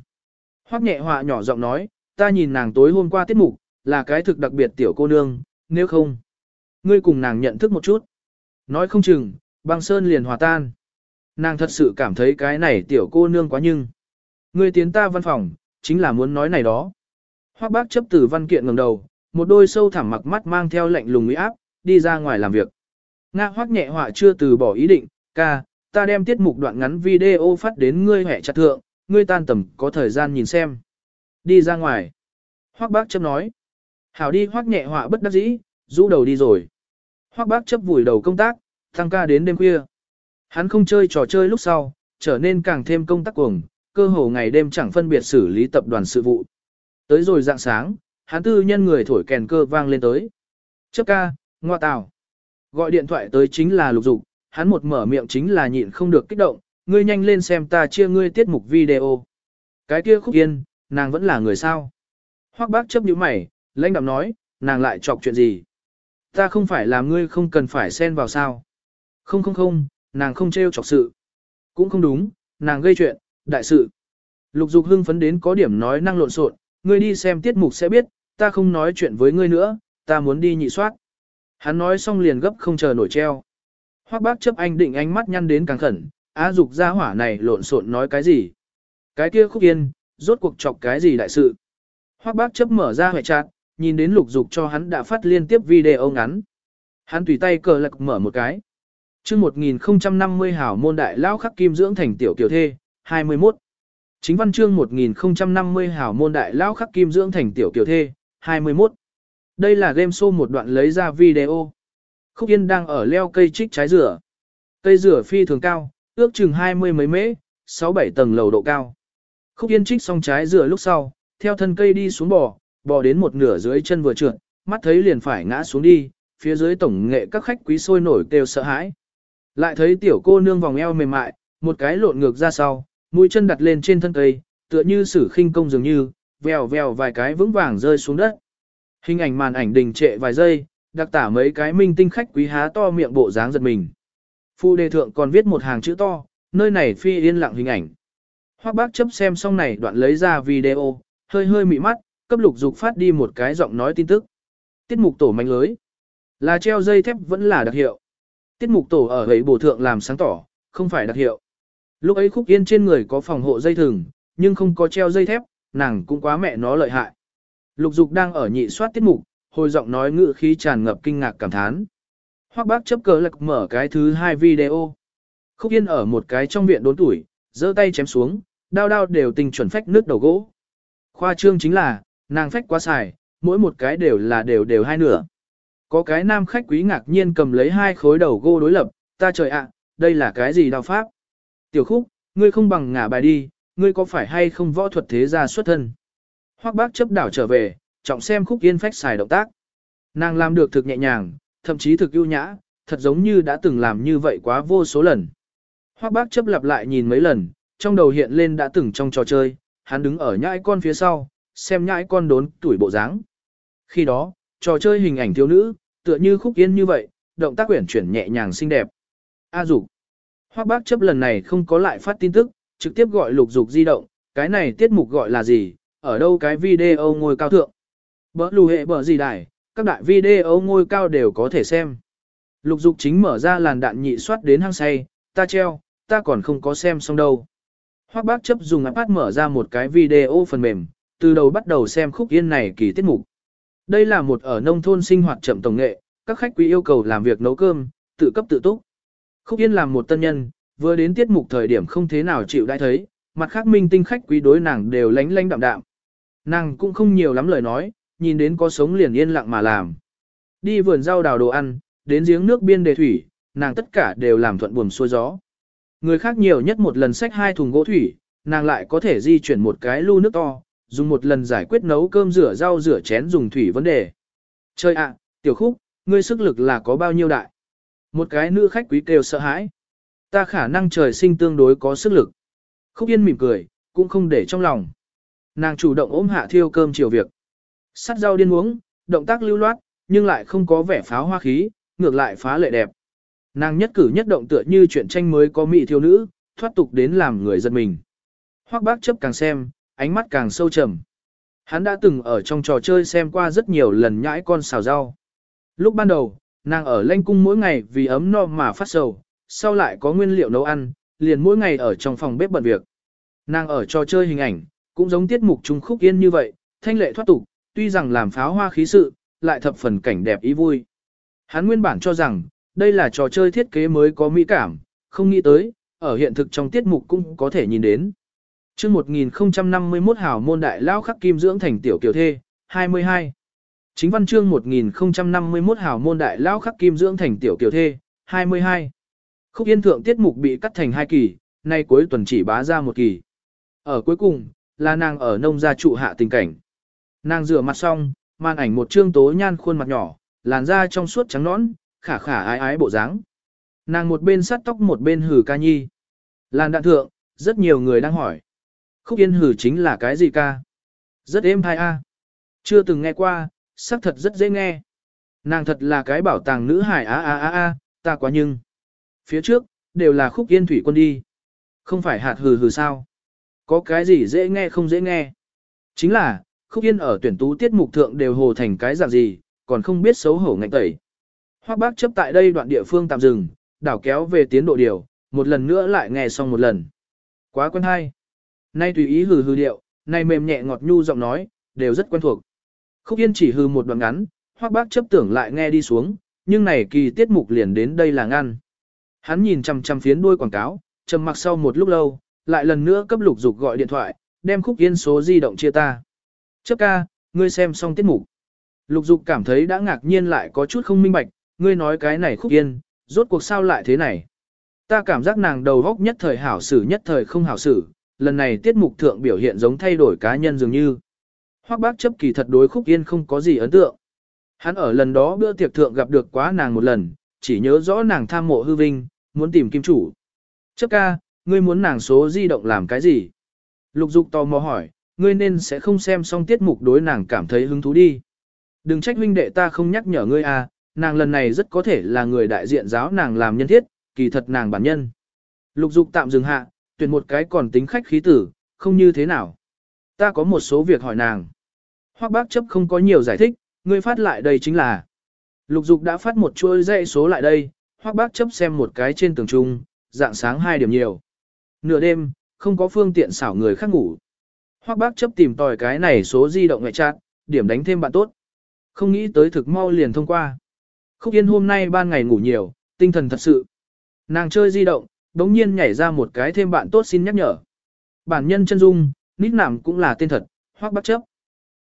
Hoắc nhẹ họa nhỏ giọng nói, ta nhìn nàng tối hôm qua tiết mục, là cái thực đặc biệt tiểu cô nương, nếu không. Ngươi cùng nàng nhận thức một chút. Nói không chừng, băng sơn liền hòa tan. Nàng thật sự cảm thấy cái này tiểu cô nương quá nhưng. Ngươi tiến ta văn phòng, chính là muốn nói này đó. Hoắc bác chấp tử văn kiện ngẩng đầu, một đôi sâu thẳm mặc mắt mang theo lệnh lùng uy áp, đi ra ngoài làm việc. Nga Hoắc nhẹ họa chưa từ bỏ ý định, ca, ta đem tiết mục đoạn ngắn video phát đến ngươi hệ chặt thượng, ngươi tan tầm có thời gian nhìn xem. Đi ra ngoài. Hoắc bác chấp nói. Hảo đi Hoắc nhẹ họa bất đắc dĩ, rũ đầu đi rồi. Hoắc bác chấp vùi đầu công tác, thăng ca đến đêm khuya. Hắn không chơi trò chơi lúc sau, trở nên càng thêm công tác cuồng, cơ hồ ngày đêm chẳng phân biệt xử lý tập đoàn sự vụ. Tới rồi dạng sáng, hắn tư nhân người thổi kèn cơ vang lên tới. Chấp ca, ngoa tào. Gọi điện thoại tới chính là lục dục, hắn một mở miệng chính là nhịn không được kích động, ngươi nhanh lên xem ta chia ngươi tiết mục video. Cái kia khúc yên, nàng vẫn là người sao. Hoắc bác chấp nhíu mày, lãnh đạm nói, nàng lại chọc chuyện gì. Ta không phải là ngươi không cần phải xen vào sao. Không không không, nàng không trêu chọc sự. Cũng không đúng, nàng gây chuyện, đại sự. Lục dục hưng phấn đến có điểm nói năng lộn xộn, ngươi đi xem tiết mục sẽ biết, ta không nói chuyện với ngươi nữa, ta muốn đi nhị soát. Hắn nói xong liền gấp không chờ nổi treo. Hoắc bác chấp anh định ánh mắt nhăn đến càng khẩn, á dục ra hỏa này lộn xộn nói cái gì. Cái kia khúc yên, rốt cuộc chọc cái gì đại sự. Hoắc bác chấp mở ra hệ chat, nhìn đến lục dục cho hắn đã phát liên tiếp video ngắn. Hắn tùy tay cờ lạc mở một cái chương 1050 hảo môn đại Lão khắc kim dưỡng thành tiểu kiều thê, 21. Chính văn chương 1050 hảo môn đại Lão khắc kim dưỡng thành tiểu kiều thê, 21. Đây là game show một đoạn lấy ra video. Khúc Yên đang ở leo cây trích trái dừa. Cây dừa phi thường cao, ước chừng 20 mấy mễ, 6-7 tầng lầu độ cao. Khúc Yên trích xong trái dừa lúc sau, theo thân cây đi xuống bò, bò đến một nửa dưới chân vừa trượt, mắt thấy liền phải ngã xuống đi, phía dưới tổng nghệ các khách quý sôi nổi kêu sợ hãi. Lại thấy tiểu cô nương vòng eo mềm mại, một cái lộn ngược ra sau, mũi chân đặt lên trên thân cây, tựa như sử khinh công dường như, vèo vèo vài cái vững vàng rơi xuống đất. Hình ảnh màn ảnh đình trệ vài giây, đặc tả mấy cái minh tinh khách quý há to miệng bộ dáng giật mình. Phu đề thượng còn viết một hàng chữ to, nơi này phi yên lặng hình ảnh. Hoắc bác chấp xem xong này đoạn lấy ra video, hơi hơi mị mắt, cấp lục dục phát đi một cái giọng nói tin tức. Tiết mục tổ mạnh lưới. Là treo dây thép vẫn là đặc hiệu. Tiết mục tổ ở ấy bổ thượng làm sáng tỏ, không phải đặc hiệu. Lúc ấy khúc yên trên người có phòng hộ dây thừng, nhưng không có treo dây thép, nàng cũng quá mẹ nó lợi hại. Lục dục đang ở nhị soát tiết mục, hồi giọng nói ngữ khí tràn ngập kinh ngạc cảm thán. Hoắc bác chấp cờ lạc mở cái thứ hai video. Khúc yên ở một cái trong viện đốn tuổi, giơ tay chém xuống, đao đao đều tình chuẩn phách nước đầu gỗ. Khoa trương chính là, nàng phách quá xài, mỗi một cái đều là đều đều hai nửa. Có cái nam khách quý ngạc nhiên cầm lấy hai khối đầu gỗ đối lập, ta trời ạ, đây là cái gì đao pháp? Tiểu khúc, ngươi không bằng ngả bài đi, ngươi có phải hay không võ thuật thế gia xuất thân? Hoắc bác chấp đảo trở về, trọng xem khúc yên phách xài động tác. Nàng làm được thực nhẹ nhàng, thậm chí thực ưu nhã, thật giống như đã từng làm như vậy quá vô số lần. Hoắc bác chấp lặp lại nhìn mấy lần, trong đầu hiện lên đã từng trong trò chơi, hắn đứng ở nhãi con phía sau, xem nhãi con đốn tuổi bộ dáng. Khi đó, trò chơi hình ảnh thiếu nữ, tựa như khúc yên như vậy, động tác quyển chuyển nhẹ nhàng xinh đẹp. A dục Hoắc bác chấp lần này không có lại phát tin tức, trực tiếp gọi lục dục di động, cái này tiết mục gọi là gì, ở đâu cái video ngôi cao thượng. Bỡ lù hệ bỡ gì đài, các đại video ngôi cao đều có thể xem. Lục dục chính mở ra làn đạn nhị soát đến hang say, ta treo, ta còn không có xem xong đâu. Hoắc bác chấp dùng iPad mở ra một cái video phần mềm, từ đầu bắt đầu xem khúc yên này kỳ tiết mục. Đây là một ở nông thôn sinh hoạt chậm tổng nghệ, các khách quý yêu cầu làm việc nấu cơm, tự cấp tự túc. Khúc yên làm một tân nhân, vừa đến tiết mục thời điểm không thế nào chịu đãi thấy, mặt khác minh tinh khách quý đối nàng đều lánh lánh đạm đạm. Nàng cũng không nhiều lắm lời nói, nhìn đến có sống liền yên lặng mà làm. Đi vườn rau đào đồ ăn, đến giếng nước biên đề thủy, nàng tất cả đều làm thuận buồm xuôi gió. Người khác nhiều nhất một lần xách hai thùng gỗ thủy, nàng lại có thể di chuyển một cái lu nước to, dùng một lần giải quyết nấu cơm rửa rau rửa chén dùng thủy vấn đề. Chơi ạ, tiểu khúc, ngươi sức lực là có bao nhiêu đại? Một cái nữ khách quý kêu sợ hãi. Ta khả năng trời sinh tương đối có sức lực. Khúc Yên mỉm cười, cũng không để trong lòng. Nàng chủ động ôm hạ thiêu cơm chiều việc. Sắt rau điên uống, động tác lưu loát, nhưng lại không có vẻ pháo hoa khí, ngược lại phá lệ đẹp. Nàng nhất cử nhất động tựa như chuyện tranh mới có mỹ thiếu nữ, thoát tục đến làm người giật mình. Hoắc bác chấp càng xem, ánh mắt càng sâu trầm. Hắn đã từng ở trong trò chơi xem qua rất nhiều lần nhãi con xào rau. Lúc ban đầu, nàng ở lanh cung mỗi ngày vì ấm no mà phát sầu, sau lại có nguyên liệu nấu ăn, liền mỗi ngày ở trong phòng bếp bận việc. Nàng ở trò chơi hình ảnh, cũng giống tiết mục trung khúc yên như vậy, thanh lệ thoát tục, tuy rằng làm pháo hoa khí sự, lại thập phần cảnh đẹp ý vui. Hắn nguyên bản cho rằng, đây là trò chơi thiết kế mới có mỹ cảm, không nghĩ tới, ở hiện thực trong tiết mục cũng có thể nhìn đến chương 1051 hảo môn đại lao khắc kim dưỡng thành tiểu kiều thê, 22. Chính văn chương 1051 hảo môn đại lao khắc kim dưỡng thành tiểu kiều thê, 22. Khúc yên thượng tiết mục bị cắt thành hai kỳ, nay cuối tuần chỉ bá ra một kỳ. Ở cuối cùng, là nàng ở nông gia trụ hạ tình cảnh. Nàng rửa mặt xong, màn ảnh một trương tố nhan khuôn mặt nhỏ, làn da trong suốt trắng nõn, khả khả ái ái bộ dáng. Nàng một bên sát tóc một bên hử ca nhi. Làn đạn thượng, rất nhiều người đang hỏi. Khúc yên hử chính là cái gì ca? Rất êm thai a Chưa từng nghe qua, sắc thật rất dễ nghe. Nàng thật là cái bảo tàng nữ hải a a a a, ta quá nhưng. Phía trước, đều là khúc yên thủy quân đi. Không phải hạt hừ hừ sao. Có cái gì dễ nghe không dễ nghe. Chính là, khúc yên ở tuyển tú tiết mục thượng đều hồ thành cái dạng gì, còn không biết xấu hổ ngạnh tẩy. Hoác bác chấp tại đây đoạn địa phương tạm dừng, đảo kéo về tiến độ điều, một lần nữa lại nghe xong một lần. Quá quen hay. Nay tùy ý hừ hừ điệu, nay mềm nhẹ ngọt nhu giọng nói, đều rất quen thuộc. Khúc Yên chỉ hừ một đoạn ngắn, hoác bác chấp tưởng lại nghe đi xuống, nhưng này kỳ tiết mục liền đến đây là ngăn. Hắn nhìn chằm chằm phiến đuôi quảng cáo, trầm mặc sau một lúc lâu, lại lần nữa cấp lục dục gọi điện thoại, đem khúc yên số di động chia ta. Chấp ca, ngươi xem xong tiết mục. Lục dục cảm thấy đã ngạc nhiên lại có chút không minh bạch, ngươi nói cái này khúc yên, rốt cuộc sao lại thế này. Ta cảm giác nàng đầu góc nhất thời hảo xử nhất thời không hảo xử, lần này tiết mục thượng biểu hiện giống thay đổi cá nhân dường như. Hoắc bác chấp kỳ thật đối khúc yên không có gì ấn tượng. Hắn ở lần đó bữa tiệc thượng gặp được quá nàng một lần, chỉ nhớ rõ nàng tham mộ hư vinh, muốn tìm kim chủ. Chấp ca, ngươi muốn nàng số di động làm cái gì? Lục dục tò mò hỏi, ngươi nên sẽ không xem xong tiết mục đối nàng cảm thấy hứng thú đi. Đừng trách huynh đệ ta không nhắc nhở ngươi à, nàng lần này rất có thể là người đại diện giáo nàng làm nhân thiết, kỳ thật nàng bản nhân. Lục dục tạm dừng hạ, tuyển một cái còn tính khách khí tử, không như thế nào. Ta có một số việc hỏi nàng. Hoắc bác chấp không có nhiều giải thích, ngươi phát lại đây chính là. Lục dục đã phát một chuỗi dãy số lại đây, Hoắc bác chấp xem một cái trên tường trung, dạng sáng 2 điểm nhiều. Nửa đêm, không có phương tiện xảo người khác ngủ. Hoắc bác chấp tìm tòi cái này số di động ngoại trạng, điểm đánh thêm bạn tốt. Không nghĩ tới thực mau liền thông qua. Khúc Yên hôm nay ban ngày ngủ nhiều, tinh thần thật sự. Nàng chơi di động, đống nhiên nhảy ra một cái thêm bạn tốt xin nhắc nhở. Bản nhân chân dung, nít nảm cũng là tên thật, hoác bắt chấp.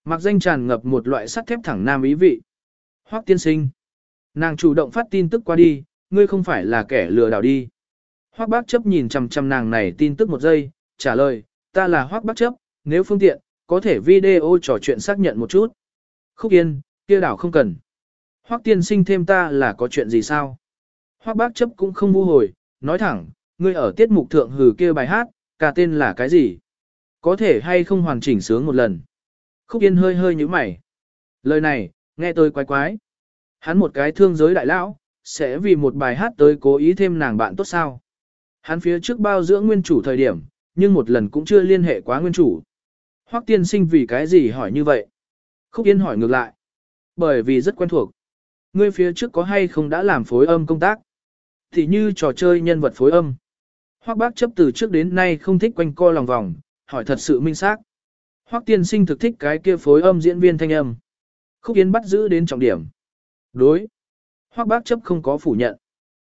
Mặc danh tràn ngập một loại sắt thép thẳng nam ý vị. Hoác tiên sinh. Nàng chủ động phát tin tức qua đi, ngươi không phải là kẻ lừa đảo đi. Hoác bác chấp nhìn chằm chằm nàng này tin tức một giây, trả lời, ta là hoác bác chấp, nếu phương tiện, có thể video trò chuyện xác nhận một chút. Khúc yên, kia đảo không cần. Hoác tiên sinh thêm ta là có chuyện gì sao? Hoác bác chấp cũng không vu hồi, nói thẳng, ngươi ở tiết mục thượng hừ kia bài hát, cả tên là cái gì? Có thể hay không hoàn chỉnh sướng một lần? Khúc yên hơi hơi như mày. Lời này, nghe tôi quái quái. Hắn một cái thương giới đại lão, sẽ vì một bài hát tới cố ý thêm nàng bạn tốt sao? Hắn phía trước bao dưỡng nguyên chủ thời điểm, nhưng một lần cũng chưa liên hệ quá nguyên chủ. Hoắc tiên sinh vì cái gì hỏi như vậy? Khúc Yên hỏi ngược lại. Bởi vì rất quen thuộc. Ngươi phía trước có hay không đã làm phối âm công tác? Thì như trò chơi nhân vật phối âm. Hoắc bác chấp từ trước đến nay không thích quanh co lòng vòng, hỏi thật sự minh xác. Hoắc tiên sinh thực thích cái kia phối âm diễn viên thanh âm. Khúc Yên bắt giữ đến trọng điểm. Đối. Hoắc bác chấp không có phủ nhận.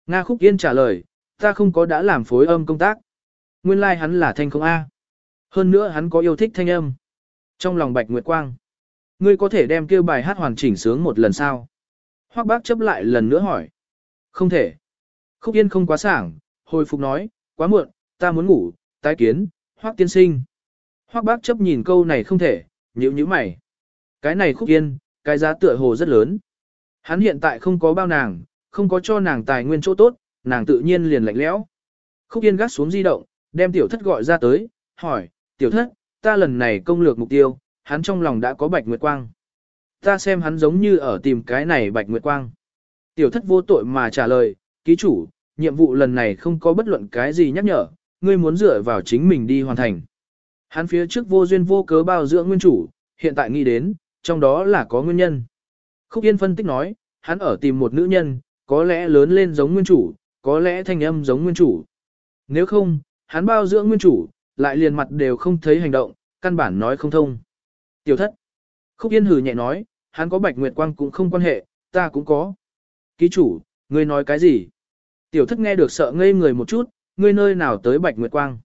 Nga Khúc Yên trả lời, ta không có đã làm phối âm công tác. Nguyên lai like hắn là thanh không A. Hơn nữa hắn có yêu thích thanh âm. Trong lòng Bạch Nguyệt Quang. Ngươi có thể đem kêu bài hát hoàn chỉnh sướng một lần sao? Hoắc bác chấp lại lần nữa hỏi. Không thể. Khúc Yên không quá sảng, hồi phục nói, quá muộn, ta muốn ngủ, tái kiến, Hoắc tiên sinh. Hoắc bác chấp nhìn câu này không thể, nhíu nhíu mày. Cái này Khúc Yên, cái giá tựa hồ rất lớn. Hắn hiện tại không có bao nàng, không có cho nàng tài nguyên chỗ tốt, nàng tự nhiên liền lạnh lẽo. Khúc Yên gắt xuống di động, đem tiểu thất gọi ra tới, hỏi, tiểu thất, ta lần này công lược mục tiêu, hắn trong lòng đã có bạch nguyệt quang. Ta xem hắn giống như ở tìm cái này bạch nguyệt quang. Tiểu thất vô tội mà trả lời, ký chủ, nhiệm vụ lần này không có bất luận cái gì nhắc nhở, ngươi muốn dựa vào chính mình đi hoàn thành. Hắn phía trước vô duyên vô cớ bao dưỡng nguyên chủ, hiện tại nghĩ đến, trong đó là có nguyên nhân. Khúc Yên phân tích nói, hắn ở tìm một nữ nhân, có lẽ lớn lên giống nguyên chủ, có lẽ thanh âm giống nguyên chủ. Nếu không, hắn bao dưỡng nguyên chủ, lại liền mặt đều không thấy hành động, căn bản nói không thông. Tiểu thất. Khúc Yên hừ nhẹ nói, hắn có bạch nguyệt quang cũng không quan hệ, ta cũng có. Ký chủ, ngươi nói cái gì? Tiểu thất nghe được sợ ngây người một chút, ngươi nơi nào tới bạch nguyệt quang?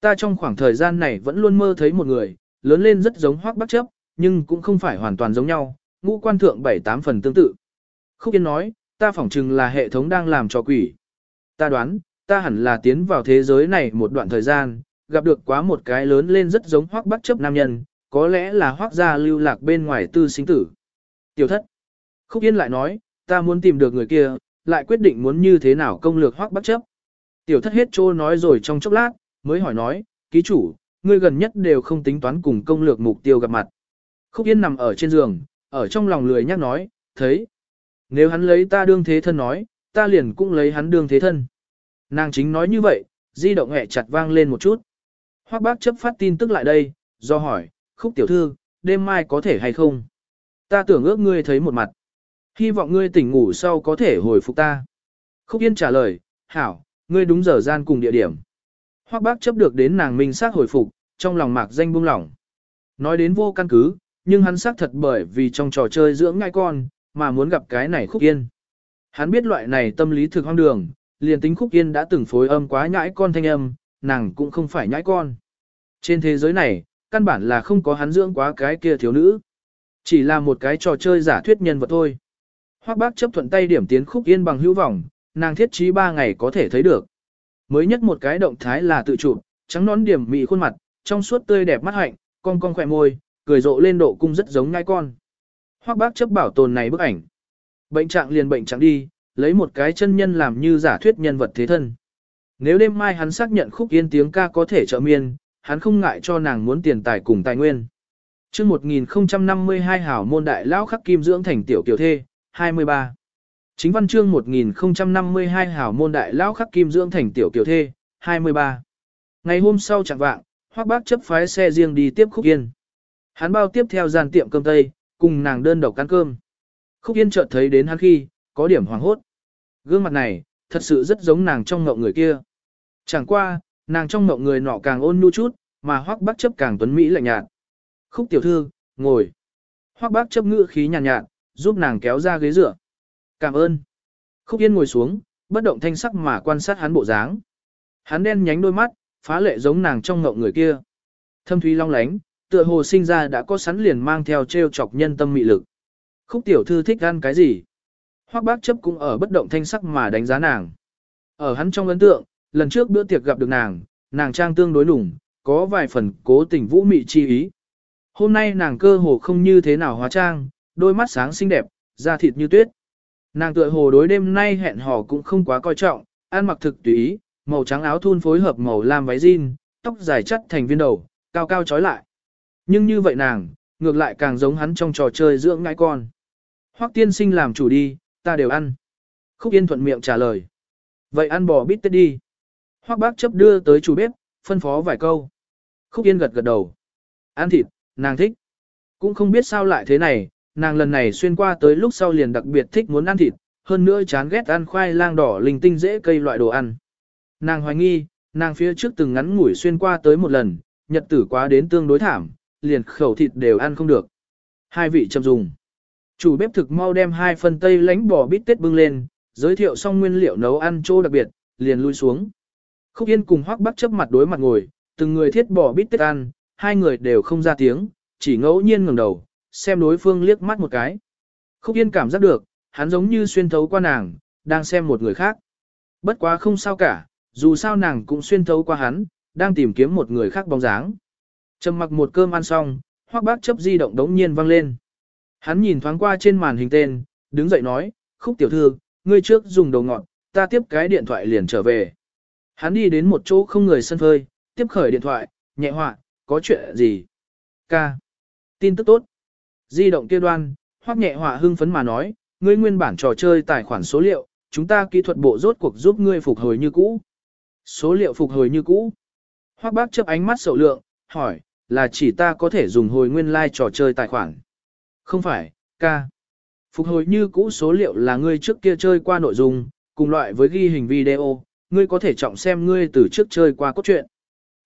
Ta trong khoảng thời gian này vẫn luôn mơ thấy một người, lớn lên rất giống hoác bác chấp, nhưng cũng không phải hoàn toàn giống nhau, ngũ quan thượng bảy tám phần tương tự. Khúc Yên nói, ta phỏng chừng là hệ thống đang làm cho quỷ. Ta đoán, ta hẳn là tiến vào thế giới này một đoạn thời gian, gặp được quá một cái lớn lên rất giống hoác Bắc chấp nam nhân, có lẽ là hoác gia lưu lạc bên ngoài tư sinh tử. Tiểu thất. Khúc Yên lại nói, ta muốn tìm được người kia, lại quyết định muốn như thế nào công lược hoắc bắt chấp. Tiểu thất hết trô nói rồi trong chốc lát, mới hỏi nói, ký chủ, ngươi gần nhất đều không tính toán cùng công lược mục tiêu gặp mặt. Khúc Yên nằm ở trên giường, ở trong lòng lười nhắc nói, thấy. Nếu hắn lấy ta đương thế thân nói, ta liền cũng lấy hắn đương thế thân. Nàng chính nói như vậy, di động hẹ chặt vang lên một chút. Hoác bác chấp phát tin tức lại đây, do hỏi, khúc tiểu thư, đêm mai có thể hay không? Ta tưởng ước ngươi thấy một mặt. Hy vọng ngươi tỉnh ngủ sau có thể hồi phục ta. Khúc Yên trả lời, hảo, ngươi đúng giờ gian cùng địa điểm. Hoác bác chấp được đến nàng minh xác hồi phục, trong lòng mạc danh buông lỏng. Nói đến vô căn cứ, nhưng hắn xác thật bởi vì trong trò chơi dưỡng ngai con, mà muốn gặp cái này khúc yên. Hắn biết loại này tâm lý thực hoang đường, liền tính khúc yên đã từng phối âm quá nhãi con thanh âm, nàng cũng không phải nhãi con. Trên thế giới này, căn bản là không có hắn dưỡng quá cái kia thiếu nữ. Chỉ là một cái trò chơi giả thuyết nhân vật thôi. Hoắc bác chấp thuận tay điểm tiến khúc yên bằng hữu vọng, nàng thiết trí 3 ngày có thể thấy được. Mới nhất một cái động thái là tự chụp, trắng nón điểm mị khuôn mặt, trong suốt tươi đẹp mắt hạnh, con con khỏe môi, cười rộ lên độ cung rất giống ngai con. Hoắc bác chấp bảo tồn này bức ảnh. Bệnh trạng liền bệnh trạng đi, lấy một cái chân nhân làm như giả thuyết nhân vật thế thân. Nếu đêm mai hắn xác nhận khúc yên tiếng ca có thể trợ miên, hắn không ngại cho nàng muốn tiền tài cùng tài nguyên. chương 1052 hảo môn đại lão khắc kim dưỡng thành tiểu kiều thê, 23. Chính văn chương 1052 hảo môn đại lão khắc kim dưỡng thành tiểu kiều thê, 23. Ngày hôm sau chẳng vạng, hoắc bác chấp phái xe riêng đi tiếp khúc yên. Hắn bao tiếp theo gian tiệm cơm tây, cùng nàng đơn độc ăn cơm. Khúc yên chợt thấy đến hắn khi, có điểm hoàng hốt. Gương mặt này, thật sự rất giống nàng trong ngậu người kia. Chẳng qua, nàng trong ngậu người nọ càng ôn nhu chút, mà hoắc bác chấp càng tuấn Mỹ lạnh nhạt. Khúc tiểu thư, ngồi. Hoác bác chấp ngữ khí nhàn nhạt, nhạt, giúp nàng kéo ra ghế dựa. Cảm ơn. Khúc yên ngồi xuống, bất động thanh sắc mà quan sát hắn bộ dáng. Hắn đen nhánh đôi mắt, phá lệ giống nàng trong ngộng người kia. Thâm thúy long lánh, tựa hồ sinh ra đã có sẵn liền mang theo treo chọc nhân tâm mị lực. Khúc tiểu thư thích ăn cái gì? Hoắc bác chấp cũng ở bất động thanh sắc mà đánh giá nàng. Ở hắn trong ấn tượng, lần trước bữa tiệc gặp được nàng, nàng trang tương đối lủng, có vài phần cố tình vũ mị chi ý. Hôm nay nàng cơ hồ không như thế nào hóa trang, đôi mắt sáng xinh đẹp, da thịt như tuyết. Nàng tựa hồ đối đêm nay hẹn hò cũng không quá coi trọng, ăn mặc thực tùy ý, màu trắng áo thun phối hợp màu lam váy jean, tóc dài chất thành viên đầu, cao cao trói lại. Nhưng như vậy nàng, ngược lại càng giống hắn trong trò chơi dưỡng ngãi con. Hoắc tiên sinh làm chủ đi, ta đều ăn. Khúc Yên thuận miệng trả lời. Vậy ăn bò bít tết đi. Hoắc bác chấp đưa tới chủ bếp, phân phó vài câu. Khúc Yên gật gật đầu. Ăn thịt, nàng thích. Cũng không biết sao lại thế này, nàng lần này xuyên qua tới lúc sau liền đặc biệt thích muốn ăn thịt, hơn nữa chán ghét ăn khoai lang đỏ linh tinh dễ cây loại đồ ăn. Nàng hoài nghi, nàng phía trước từng ngắn ngủi xuyên qua tới một lần, nhật tử quá đến tương đối thảm, liền khẩu thịt đều ăn không được. Hai vị chậm dùng. Chủ bếp thực mau đem hai phần tây lánh bò bít tết bưng lên, giới thiệu xong nguyên liệu nấu ăn chỗ đặc biệt, liền lui xuống. Khúc Yên cùng Hoắc Bắc chấp mặt đối mặt ngồi, từng người thiết bò bít tết ăn, hai người đều không ra tiếng, chỉ ngẫu nhiên ngẩng đầu, xem đối phương liếc mắt một cái. Khúc Yên cảm giác được, hắn giống như xuyên thấu qua nàng, đang xem một người khác. Bất quá không sao cả, dù sao nàng cũng xuyên thấu qua hắn, đang tìm kiếm một người khác bóng dáng. Trầm mặc một cơm ăn xong, hoác bác chấp di động đống nhiên vang lên. Hắn nhìn thoáng qua trên màn hình tên, đứng dậy nói, khúc tiểu thư, ngươi trước dùng đầu ngọn, ta tiếp cái điện thoại liền trở về. Hắn đi đến một chỗ không người sân phơi, tiếp khởi điện thoại, nhẹ họa, có chuyện gì? Ca. Tin tức tốt. Di động kia đoan, hoác nhẹ họa hưng phấn mà nói, ngươi nguyên bản trò chơi tài khoản số liệu, chúng ta kỹ thuật bộ rốt cuộc giúp ngươi phục hồi như cũ. Số liệu phục hồi như cũ. Hoác bác chấp ánh mắt sầu lượng, hỏi, là chỉ ta có thể dùng hồi nguyên lai like trò chơi tài khoản. Không phải, ca. Phục hồi như cũ số liệu là ngươi trước kia chơi qua nội dung, cùng loại với ghi hình video, ngươi có thể trọng xem ngươi từ trước chơi qua cốt truyện.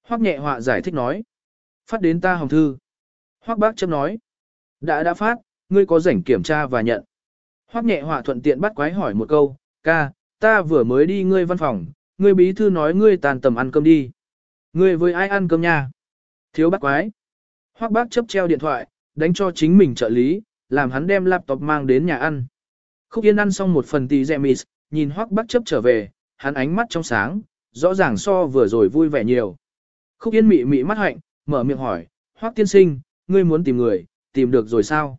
Hoắc nhẹ họa giải thích nói. Phát đến ta hồng thư. Hoắc bác chấp nói. Đã đã phát, ngươi có rảnh kiểm tra và nhận. Hoắc nhẹ họa thuận tiện bắt quái hỏi một câu, ca, ta vừa mới đi ngươi văn phòng, ngươi bí thư nói ngươi tàn tầm ăn cơm đi. Ngươi với ai ăn cơm nha? Thiếu bắt quái. Hoắc bác chấp treo điện thoại, đánh cho chính mình trợ lý, làm hắn đem laptop mang đến nhà ăn. Khúc Yên ăn xong một phần tì dẹ mịt, nhìn Hoắc bác chấp trở về, hắn ánh mắt trong sáng, rõ ràng so vừa rồi vui vẻ nhiều. Khúc Yên mị mị mắt hạnh, mở miệng hỏi, Hoắc tiên sinh, ngươi muốn tìm người, tìm được rồi sao?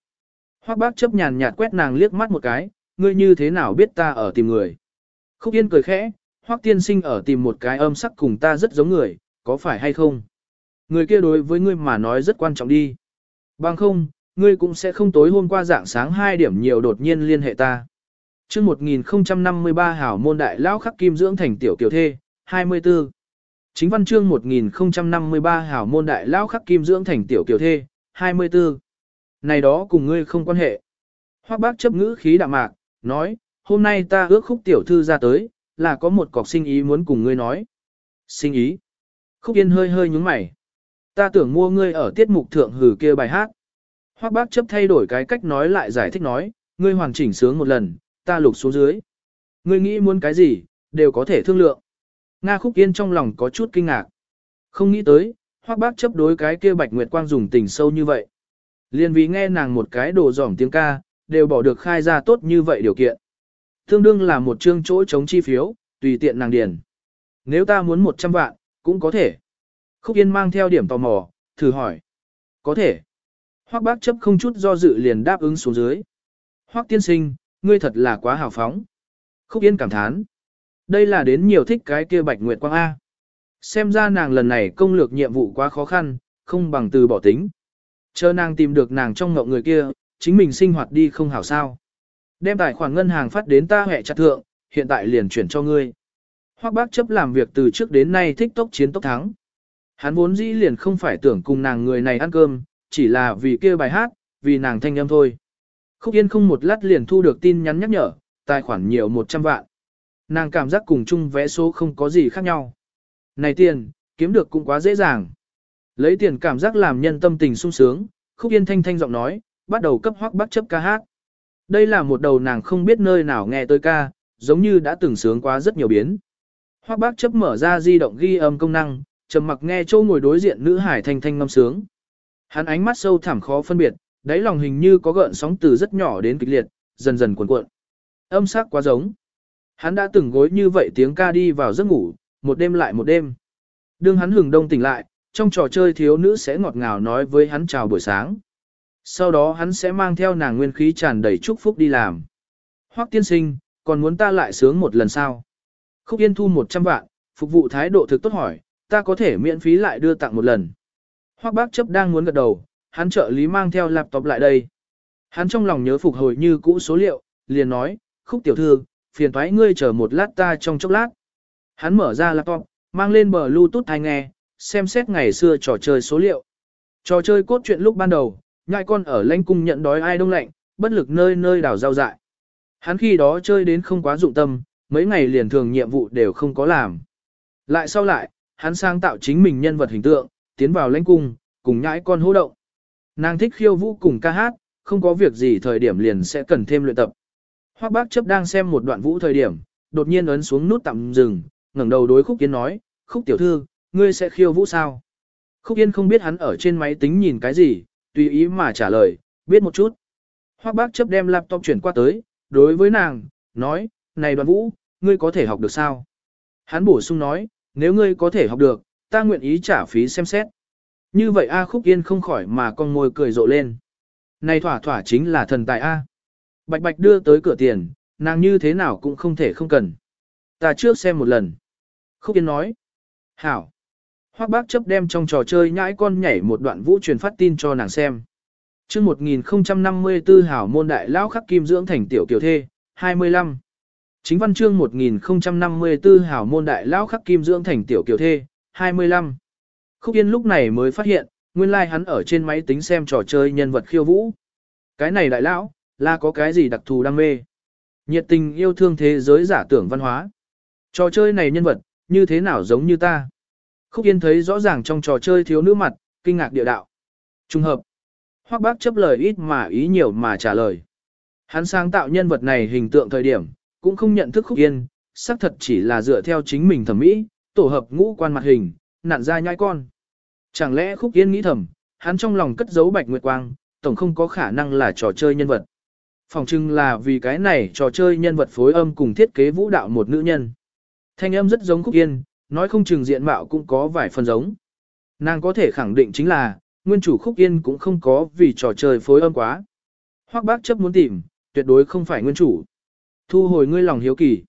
Hoắc bác chấp nhàn nhạt quét nàng liếc mắt một cái, ngươi như thế nào biết ta ở tìm người. Khúc Yên cười khẽ, Hoắc tiên sinh ở tìm một cái âm sắc cùng ta rất giống người, có phải hay không? Người kia đối với ngươi mà nói rất quan trọng đi. Bằng không, ngươi cũng sẽ không tối hôm qua dạng sáng 2 điểm nhiều đột nhiên liên hệ ta. chương 1053 hảo môn đại lão khắc kim dưỡng thành tiểu kiều thê, 24. Chính văn chương 1053 hảo môn đại lão khắc kim dưỡng thành tiểu kiều thê, 24. Này đó cùng ngươi không quan hệ. Hoắc bác chấp ngữ khí đạm mạc, nói, hôm nay ta ước khúc tiểu thư ra tới, là có một cọc sinh ý muốn cùng ngươi nói. Sinh ý. Khúc Yên hơi hơi nhúng mày. Ta tưởng mua ngươi ở tiết mục thượng hử kia bài hát. Hoắc bác chấp thay đổi cái cách nói lại giải thích nói, ngươi hoàn chỉnh sướng một lần, ta lục xuống dưới. Ngươi nghĩ muốn cái gì, đều có thể thương lượng. Nga Khúc Yên trong lòng có chút kinh ngạc. Không nghĩ tới, Hoắc bác chấp đối cái kia Bạch Nguyệt Quang dùng tình sâu như vậy. Liên vì nghe nàng một cái đồ dỏm tiếng ca, đều bỏ được khai ra tốt như vậy điều kiện. Tương đương là một chương chỗ chống chi phiếu, tùy tiện nàng điền. Nếu ta muốn 100 vạn, cũng có thể. Khúc Yên mang theo điểm tò mò, thử hỏi. Có thể. Hoác bác chấp không chút do dự liền đáp ứng xuống dưới. Hoác tiên sinh, ngươi thật là quá hào phóng. Khúc Yên cảm thán. Đây là đến nhiều thích cái kia bạch nguyệt quang A. Xem ra nàng lần này công lược nhiệm vụ quá khó khăn, không bằng từ bỏ tính. Chờ nàng tìm được nàng trong ngộng người kia, chính mình sinh hoạt đi không hảo sao. Đem tài khoản ngân hàng phát đến ta hệ chặt thượng, hiện tại liền chuyển cho ngươi. Hoắc bác chấp làm việc từ trước đến nay thích tốc chiến tốc thắng. Hắn vốn dĩ liền không phải tưởng cùng nàng người này ăn cơm, chỉ là vì kia bài hát, vì nàng thanh âm thôi. Khúc Yên không một lát liền thu được tin nhắn nhắc nhở, tài khoản nhiều 100 vạn. Nàng cảm giác cùng chung vẽ số không có gì khác nhau. Này tiền, kiếm được cũng quá dễ dàng. Lấy tiền cảm giác làm nhân tâm tình sung sướng, Khúc Yên thanh thanh giọng nói, bắt đầu cấp hoắc bắt chấp ca hát. Đây là một đầu nàng không biết nơi nào nghe tới ca, giống như đã từng sướng quá rất nhiều biến. Hoắc bác chấp mở ra di động ghi âm công năng, trầm mặc nghe châu ngồi đối diện nữ hải thanh thanh ngâm sướng. Hắn ánh mắt sâu thẳm khó phân biệt, đáy lòng hình như có gợn sóng từ rất nhỏ đến kịch liệt, dần dần cuộn cuộn. Âm sắc quá giống. Hắn đã từng gối như vậy tiếng ca đi vào giấc ngủ, một đêm lại một đêm. Đương hắn hừng đông tỉnh lại, trong trò chơi thiếu nữ sẽ ngọt ngào nói với hắn chào buổi sáng. Sau đó hắn sẽ mang theo nàng nguyên khí tràn đầy chúc phúc đi làm. Hoắc tiên sinh, còn muốn ta lại sướng một lần sao? Khúc Yên thu 100 vạn, phục vụ thái độ thực tốt hỏi, ta có thể miễn phí lại đưa tặng một lần. Hoắc bác chấp đang muốn gật đầu, hắn trợ lý mang theo laptop lại đây. Hắn trong lòng nhớ phục hồi như cũ số liệu, liền nói, khúc tiểu thư, phiền thoái ngươi chờ một lát ta trong chốc lát. Hắn mở ra laptop, mang lên bờ Bluetooth tai nghe, xem xét ngày xưa trò chơi số liệu. Trò chơi cốt truyện lúc ban đầu, nhai con ở lãnh cung nhận đói ai đông lạnh, bất lực nơi nơi đảo rau dại. Hắn khi đó chơi đến không quá dụng tâm, mấy ngày liền thường nhiệm vụ đều không có làm. Lại sau lại, hắn sáng tạo chính mình nhân vật hình tượng, tiến vào lãnh cung, cùng nhãi con hô động. Nàng thích khiêu vũ cùng ca hát, không có việc gì thời điểm liền sẽ cần thêm luyện tập. Hoắc bác chấp đang xem một đoạn vũ thời điểm, đột nhiên ấn xuống nút tạm dừng, ngẩng đầu đối Khúc kiến nói, Khúc tiểu thư, ngươi sẽ khiêu vũ sao? Khúc Yên không biết hắn ở trên máy tính nhìn cái gì, tùy ý mà trả lời, biết một chút. Hoắc bác chấp đem laptop chuyển qua tới, đối với nàng, nói, này đoàn vũ, ngươi có thể học được sao? Hắn bổ sung nói, nếu ngươi có thể học được, ta nguyện ý trả phí xem xét. Như vậy A Khúc Yên không khỏi mà con môi cười rộ lên. Này thỏa thỏa chính là thần tài A. Bạch bạch đưa tới cửa tiền, nàng như thế nào cũng không thể không cần. Ta trước xem một lần. Khúc Yên nói. Hảo. Hoắc bác chấp đem trong trò chơi nhãi con nhảy một đoạn vũ truyền phát tin cho nàng xem. chương 1054 hảo môn đại lão khắc kim dưỡng thành tiểu kiều thê, 25. Chính văn chương 1054 hảo môn đại lão khắc kim dưỡng thành tiểu kiều thê, 25. Khúc Yên lúc này mới phát hiện, nguyên lai like hắn ở trên máy tính xem trò chơi nhân vật khiêu vũ. Cái này đại lão, là có cái gì đặc thù đam mê. Nhiệt tình yêu thương thế giới giả tưởng văn hóa. Trò chơi này nhân vật, như thế nào giống như ta. Khúc Yên thấy rõ ràng trong trò chơi thiếu nữ mặt, kinh ngạc địa đạo. Trung hợp. Hoác bác chấp lời ít mà ý nhiều mà trả lời. Hắn sáng tạo nhân vật này hình tượng thời điểm, cũng không nhận thức Khúc Yên, xác thật chỉ là dựa theo chính mình thẩm mỹ, tổ hợp ngũ quan mặt hình, nặn ra nhai con. Chẳng lẽ Khúc Yên nghĩ thầm, hắn trong lòng cất giấu bạch nguyệt quang, tổng không có khả năng là trò chơi nhân vật. Phòng trưng là vì cái này trò chơi nhân vật phối âm cùng thiết kế vũ đạo một nữ nhân. Thanh âm rất giống Khúc Yên, nói không chừng diện mạo cũng có vài phần giống. Nàng có thể khẳng định chính là, nguyên chủ Khúc Yên cũng không có vì trò chơi phối âm quá. Hoác bác chấp muốn tìm, tuyệt đối không phải nguyên chủ. Thu hồi ngươi lòng hiếu kỳ.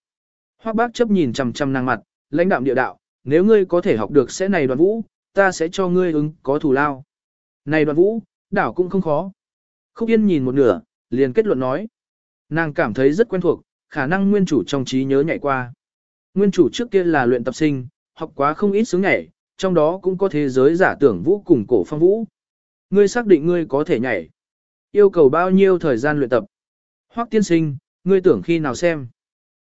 Hoác bác chấp nhìn chằm chằm nàng mặt, lãnh đạm địa đạo, nếu ngươi có thể học được sẽ này đoàn vũ, ta sẽ cho ngươi ứng có thù lao. Này đoàn vũ, đảo cũng không khó. Khúc Yên nhìn một nửa, liền kết luận nói. Nàng cảm thấy rất quen thuộc, khả năng nguyên chủ trong trí nhớ nhảy qua. Nguyên chủ trước kia là luyện tập sinh, học quá không ít sướng nhảy, trong đó cũng có thế giới giả tưởng vũ cùng cổ phong vũ. Ngươi xác định ngươi có thể nhảy. Yêu cầu bao nhiêu thời gian luyện tập. Hoắc tiên sinh, ngươi tưởng khi nào xem.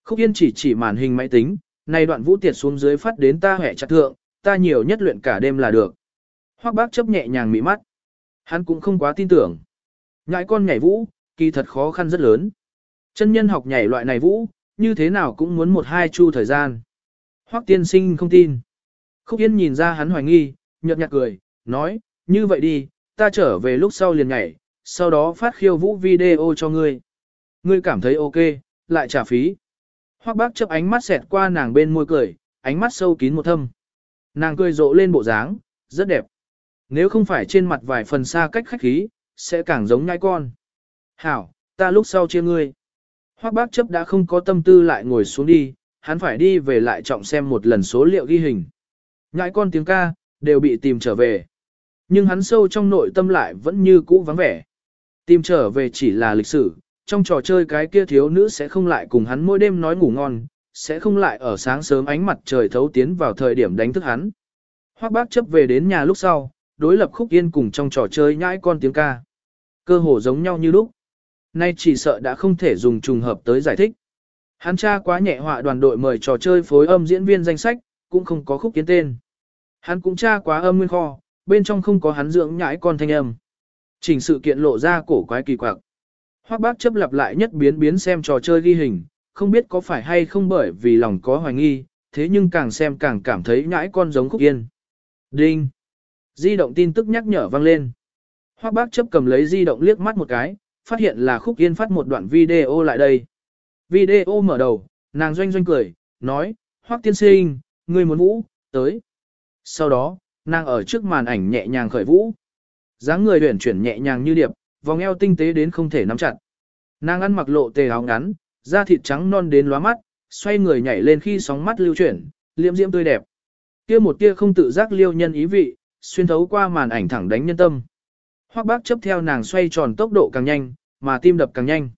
Khúc Yên chỉ chỉ màn hình máy tính, này đoạn vũ tiệt xuống dưới phát đến ta hẻ chặt thượng, ta nhiều nhất luyện cả đêm là được. Hoắc bác chấp nhẹ nhàng mị mắt. Hắn cũng không quá tin tưởng. Ngại con nhảy vũ, kỳ thật khó khăn rất lớn. Chân nhân học nhảy loại này vũ, như thế nào cũng muốn một hai chu thời gian. Hoắc tiên sinh không tin. Khúc Yên nhìn ra hắn hoài nghi, nhợt nhạt cười, nói, như vậy đi, ta trở về lúc sau liền nhảy, sau đó phát khiêu vũ video cho ngươi. Ngươi cảm thấy ok, lại trả phí. Hoắc bác chấp ánh mắt xẹt qua nàng bên môi cười, ánh mắt sâu kín một thâm. Nàng cười rộ lên bộ dáng, rất đẹp. Nếu không phải trên mặt vài phần xa cách khách khí, sẽ càng giống nhai con. Hảo, ta lúc sau chia ngươi. Hoắc bác chấp đã không có tâm tư lại ngồi xuống đi, hắn phải đi về lại trọng xem một lần số liệu ghi hình. Nhãi con tiếng ca, đều bị tìm trở về. Nhưng hắn sâu trong nội tâm lại vẫn như cũ vắng vẻ. Tìm trở về chỉ là lịch sử, trong trò chơi cái kia thiếu nữ sẽ không lại cùng hắn mỗi đêm nói ngủ ngon, sẽ không lại ở sáng sớm ánh mặt trời thấu tiến vào thời điểm đánh thức hắn. Hoắc bác chấp về đến nhà lúc sau, đối lập khúc yên cùng trong trò chơi nhãi con tiếng ca. Cơ hồ giống nhau như lúc. Nay chỉ sợ đã không thể dùng trùng hợp tới giải thích. Hắn cha quá nhẹ họa đoàn đội mời trò chơi phối âm diễn viên danh sách, cũng không có khúc kiến tên. Hắn cũng tra quá âm nguyên kho, bên trong không có hắn dưỡng nhãi con thanh âm. Chỉnh sự kiện lộ ra cổ quái kỳ quặc. Hoắc bác chấp lặp lại nhất biến biến xem trò chơi ghi hình, không biết có phải hay không bởi vì lòng có hoài nghi, thế nhưng càng xem càng cảm thấy nhãi con giống khúc yên. Đinh! Di động tin tức nhắc nhở vang lên. Hoắc bác chấp cầm lấy di động liếc mắt một cái, phát hiện là khúc yên phát một đoạn video lại đây. Video mở đầu, nàng doanh doanh cười, nói, Hoắc tiên sinh, người muốn vũ, tới. Sau đó, nàng ở trước màn ảnh nhẹ nhàng khởi vũ. dáng người huyển chuyển nhẹ nhàng như điệp, vòng eo tinh tế đến không thể nắm chặt. Nàng ăn mặc lộ tề áo ngắn, da thịt trắng non đến lóa mắt, xoay người nhảy lên khi sóng mắt lưu chuyển, liệm diễm tươi đẹp. Kia một tia không tự giác liêu nhân ý vị, xuyên thấu qua màn ảnh thẳng đánh nhân tâm. Hoắc bác chấp theo nàng xoay tròn tốc độ càng nhanh, mà tim đập càng nhanh.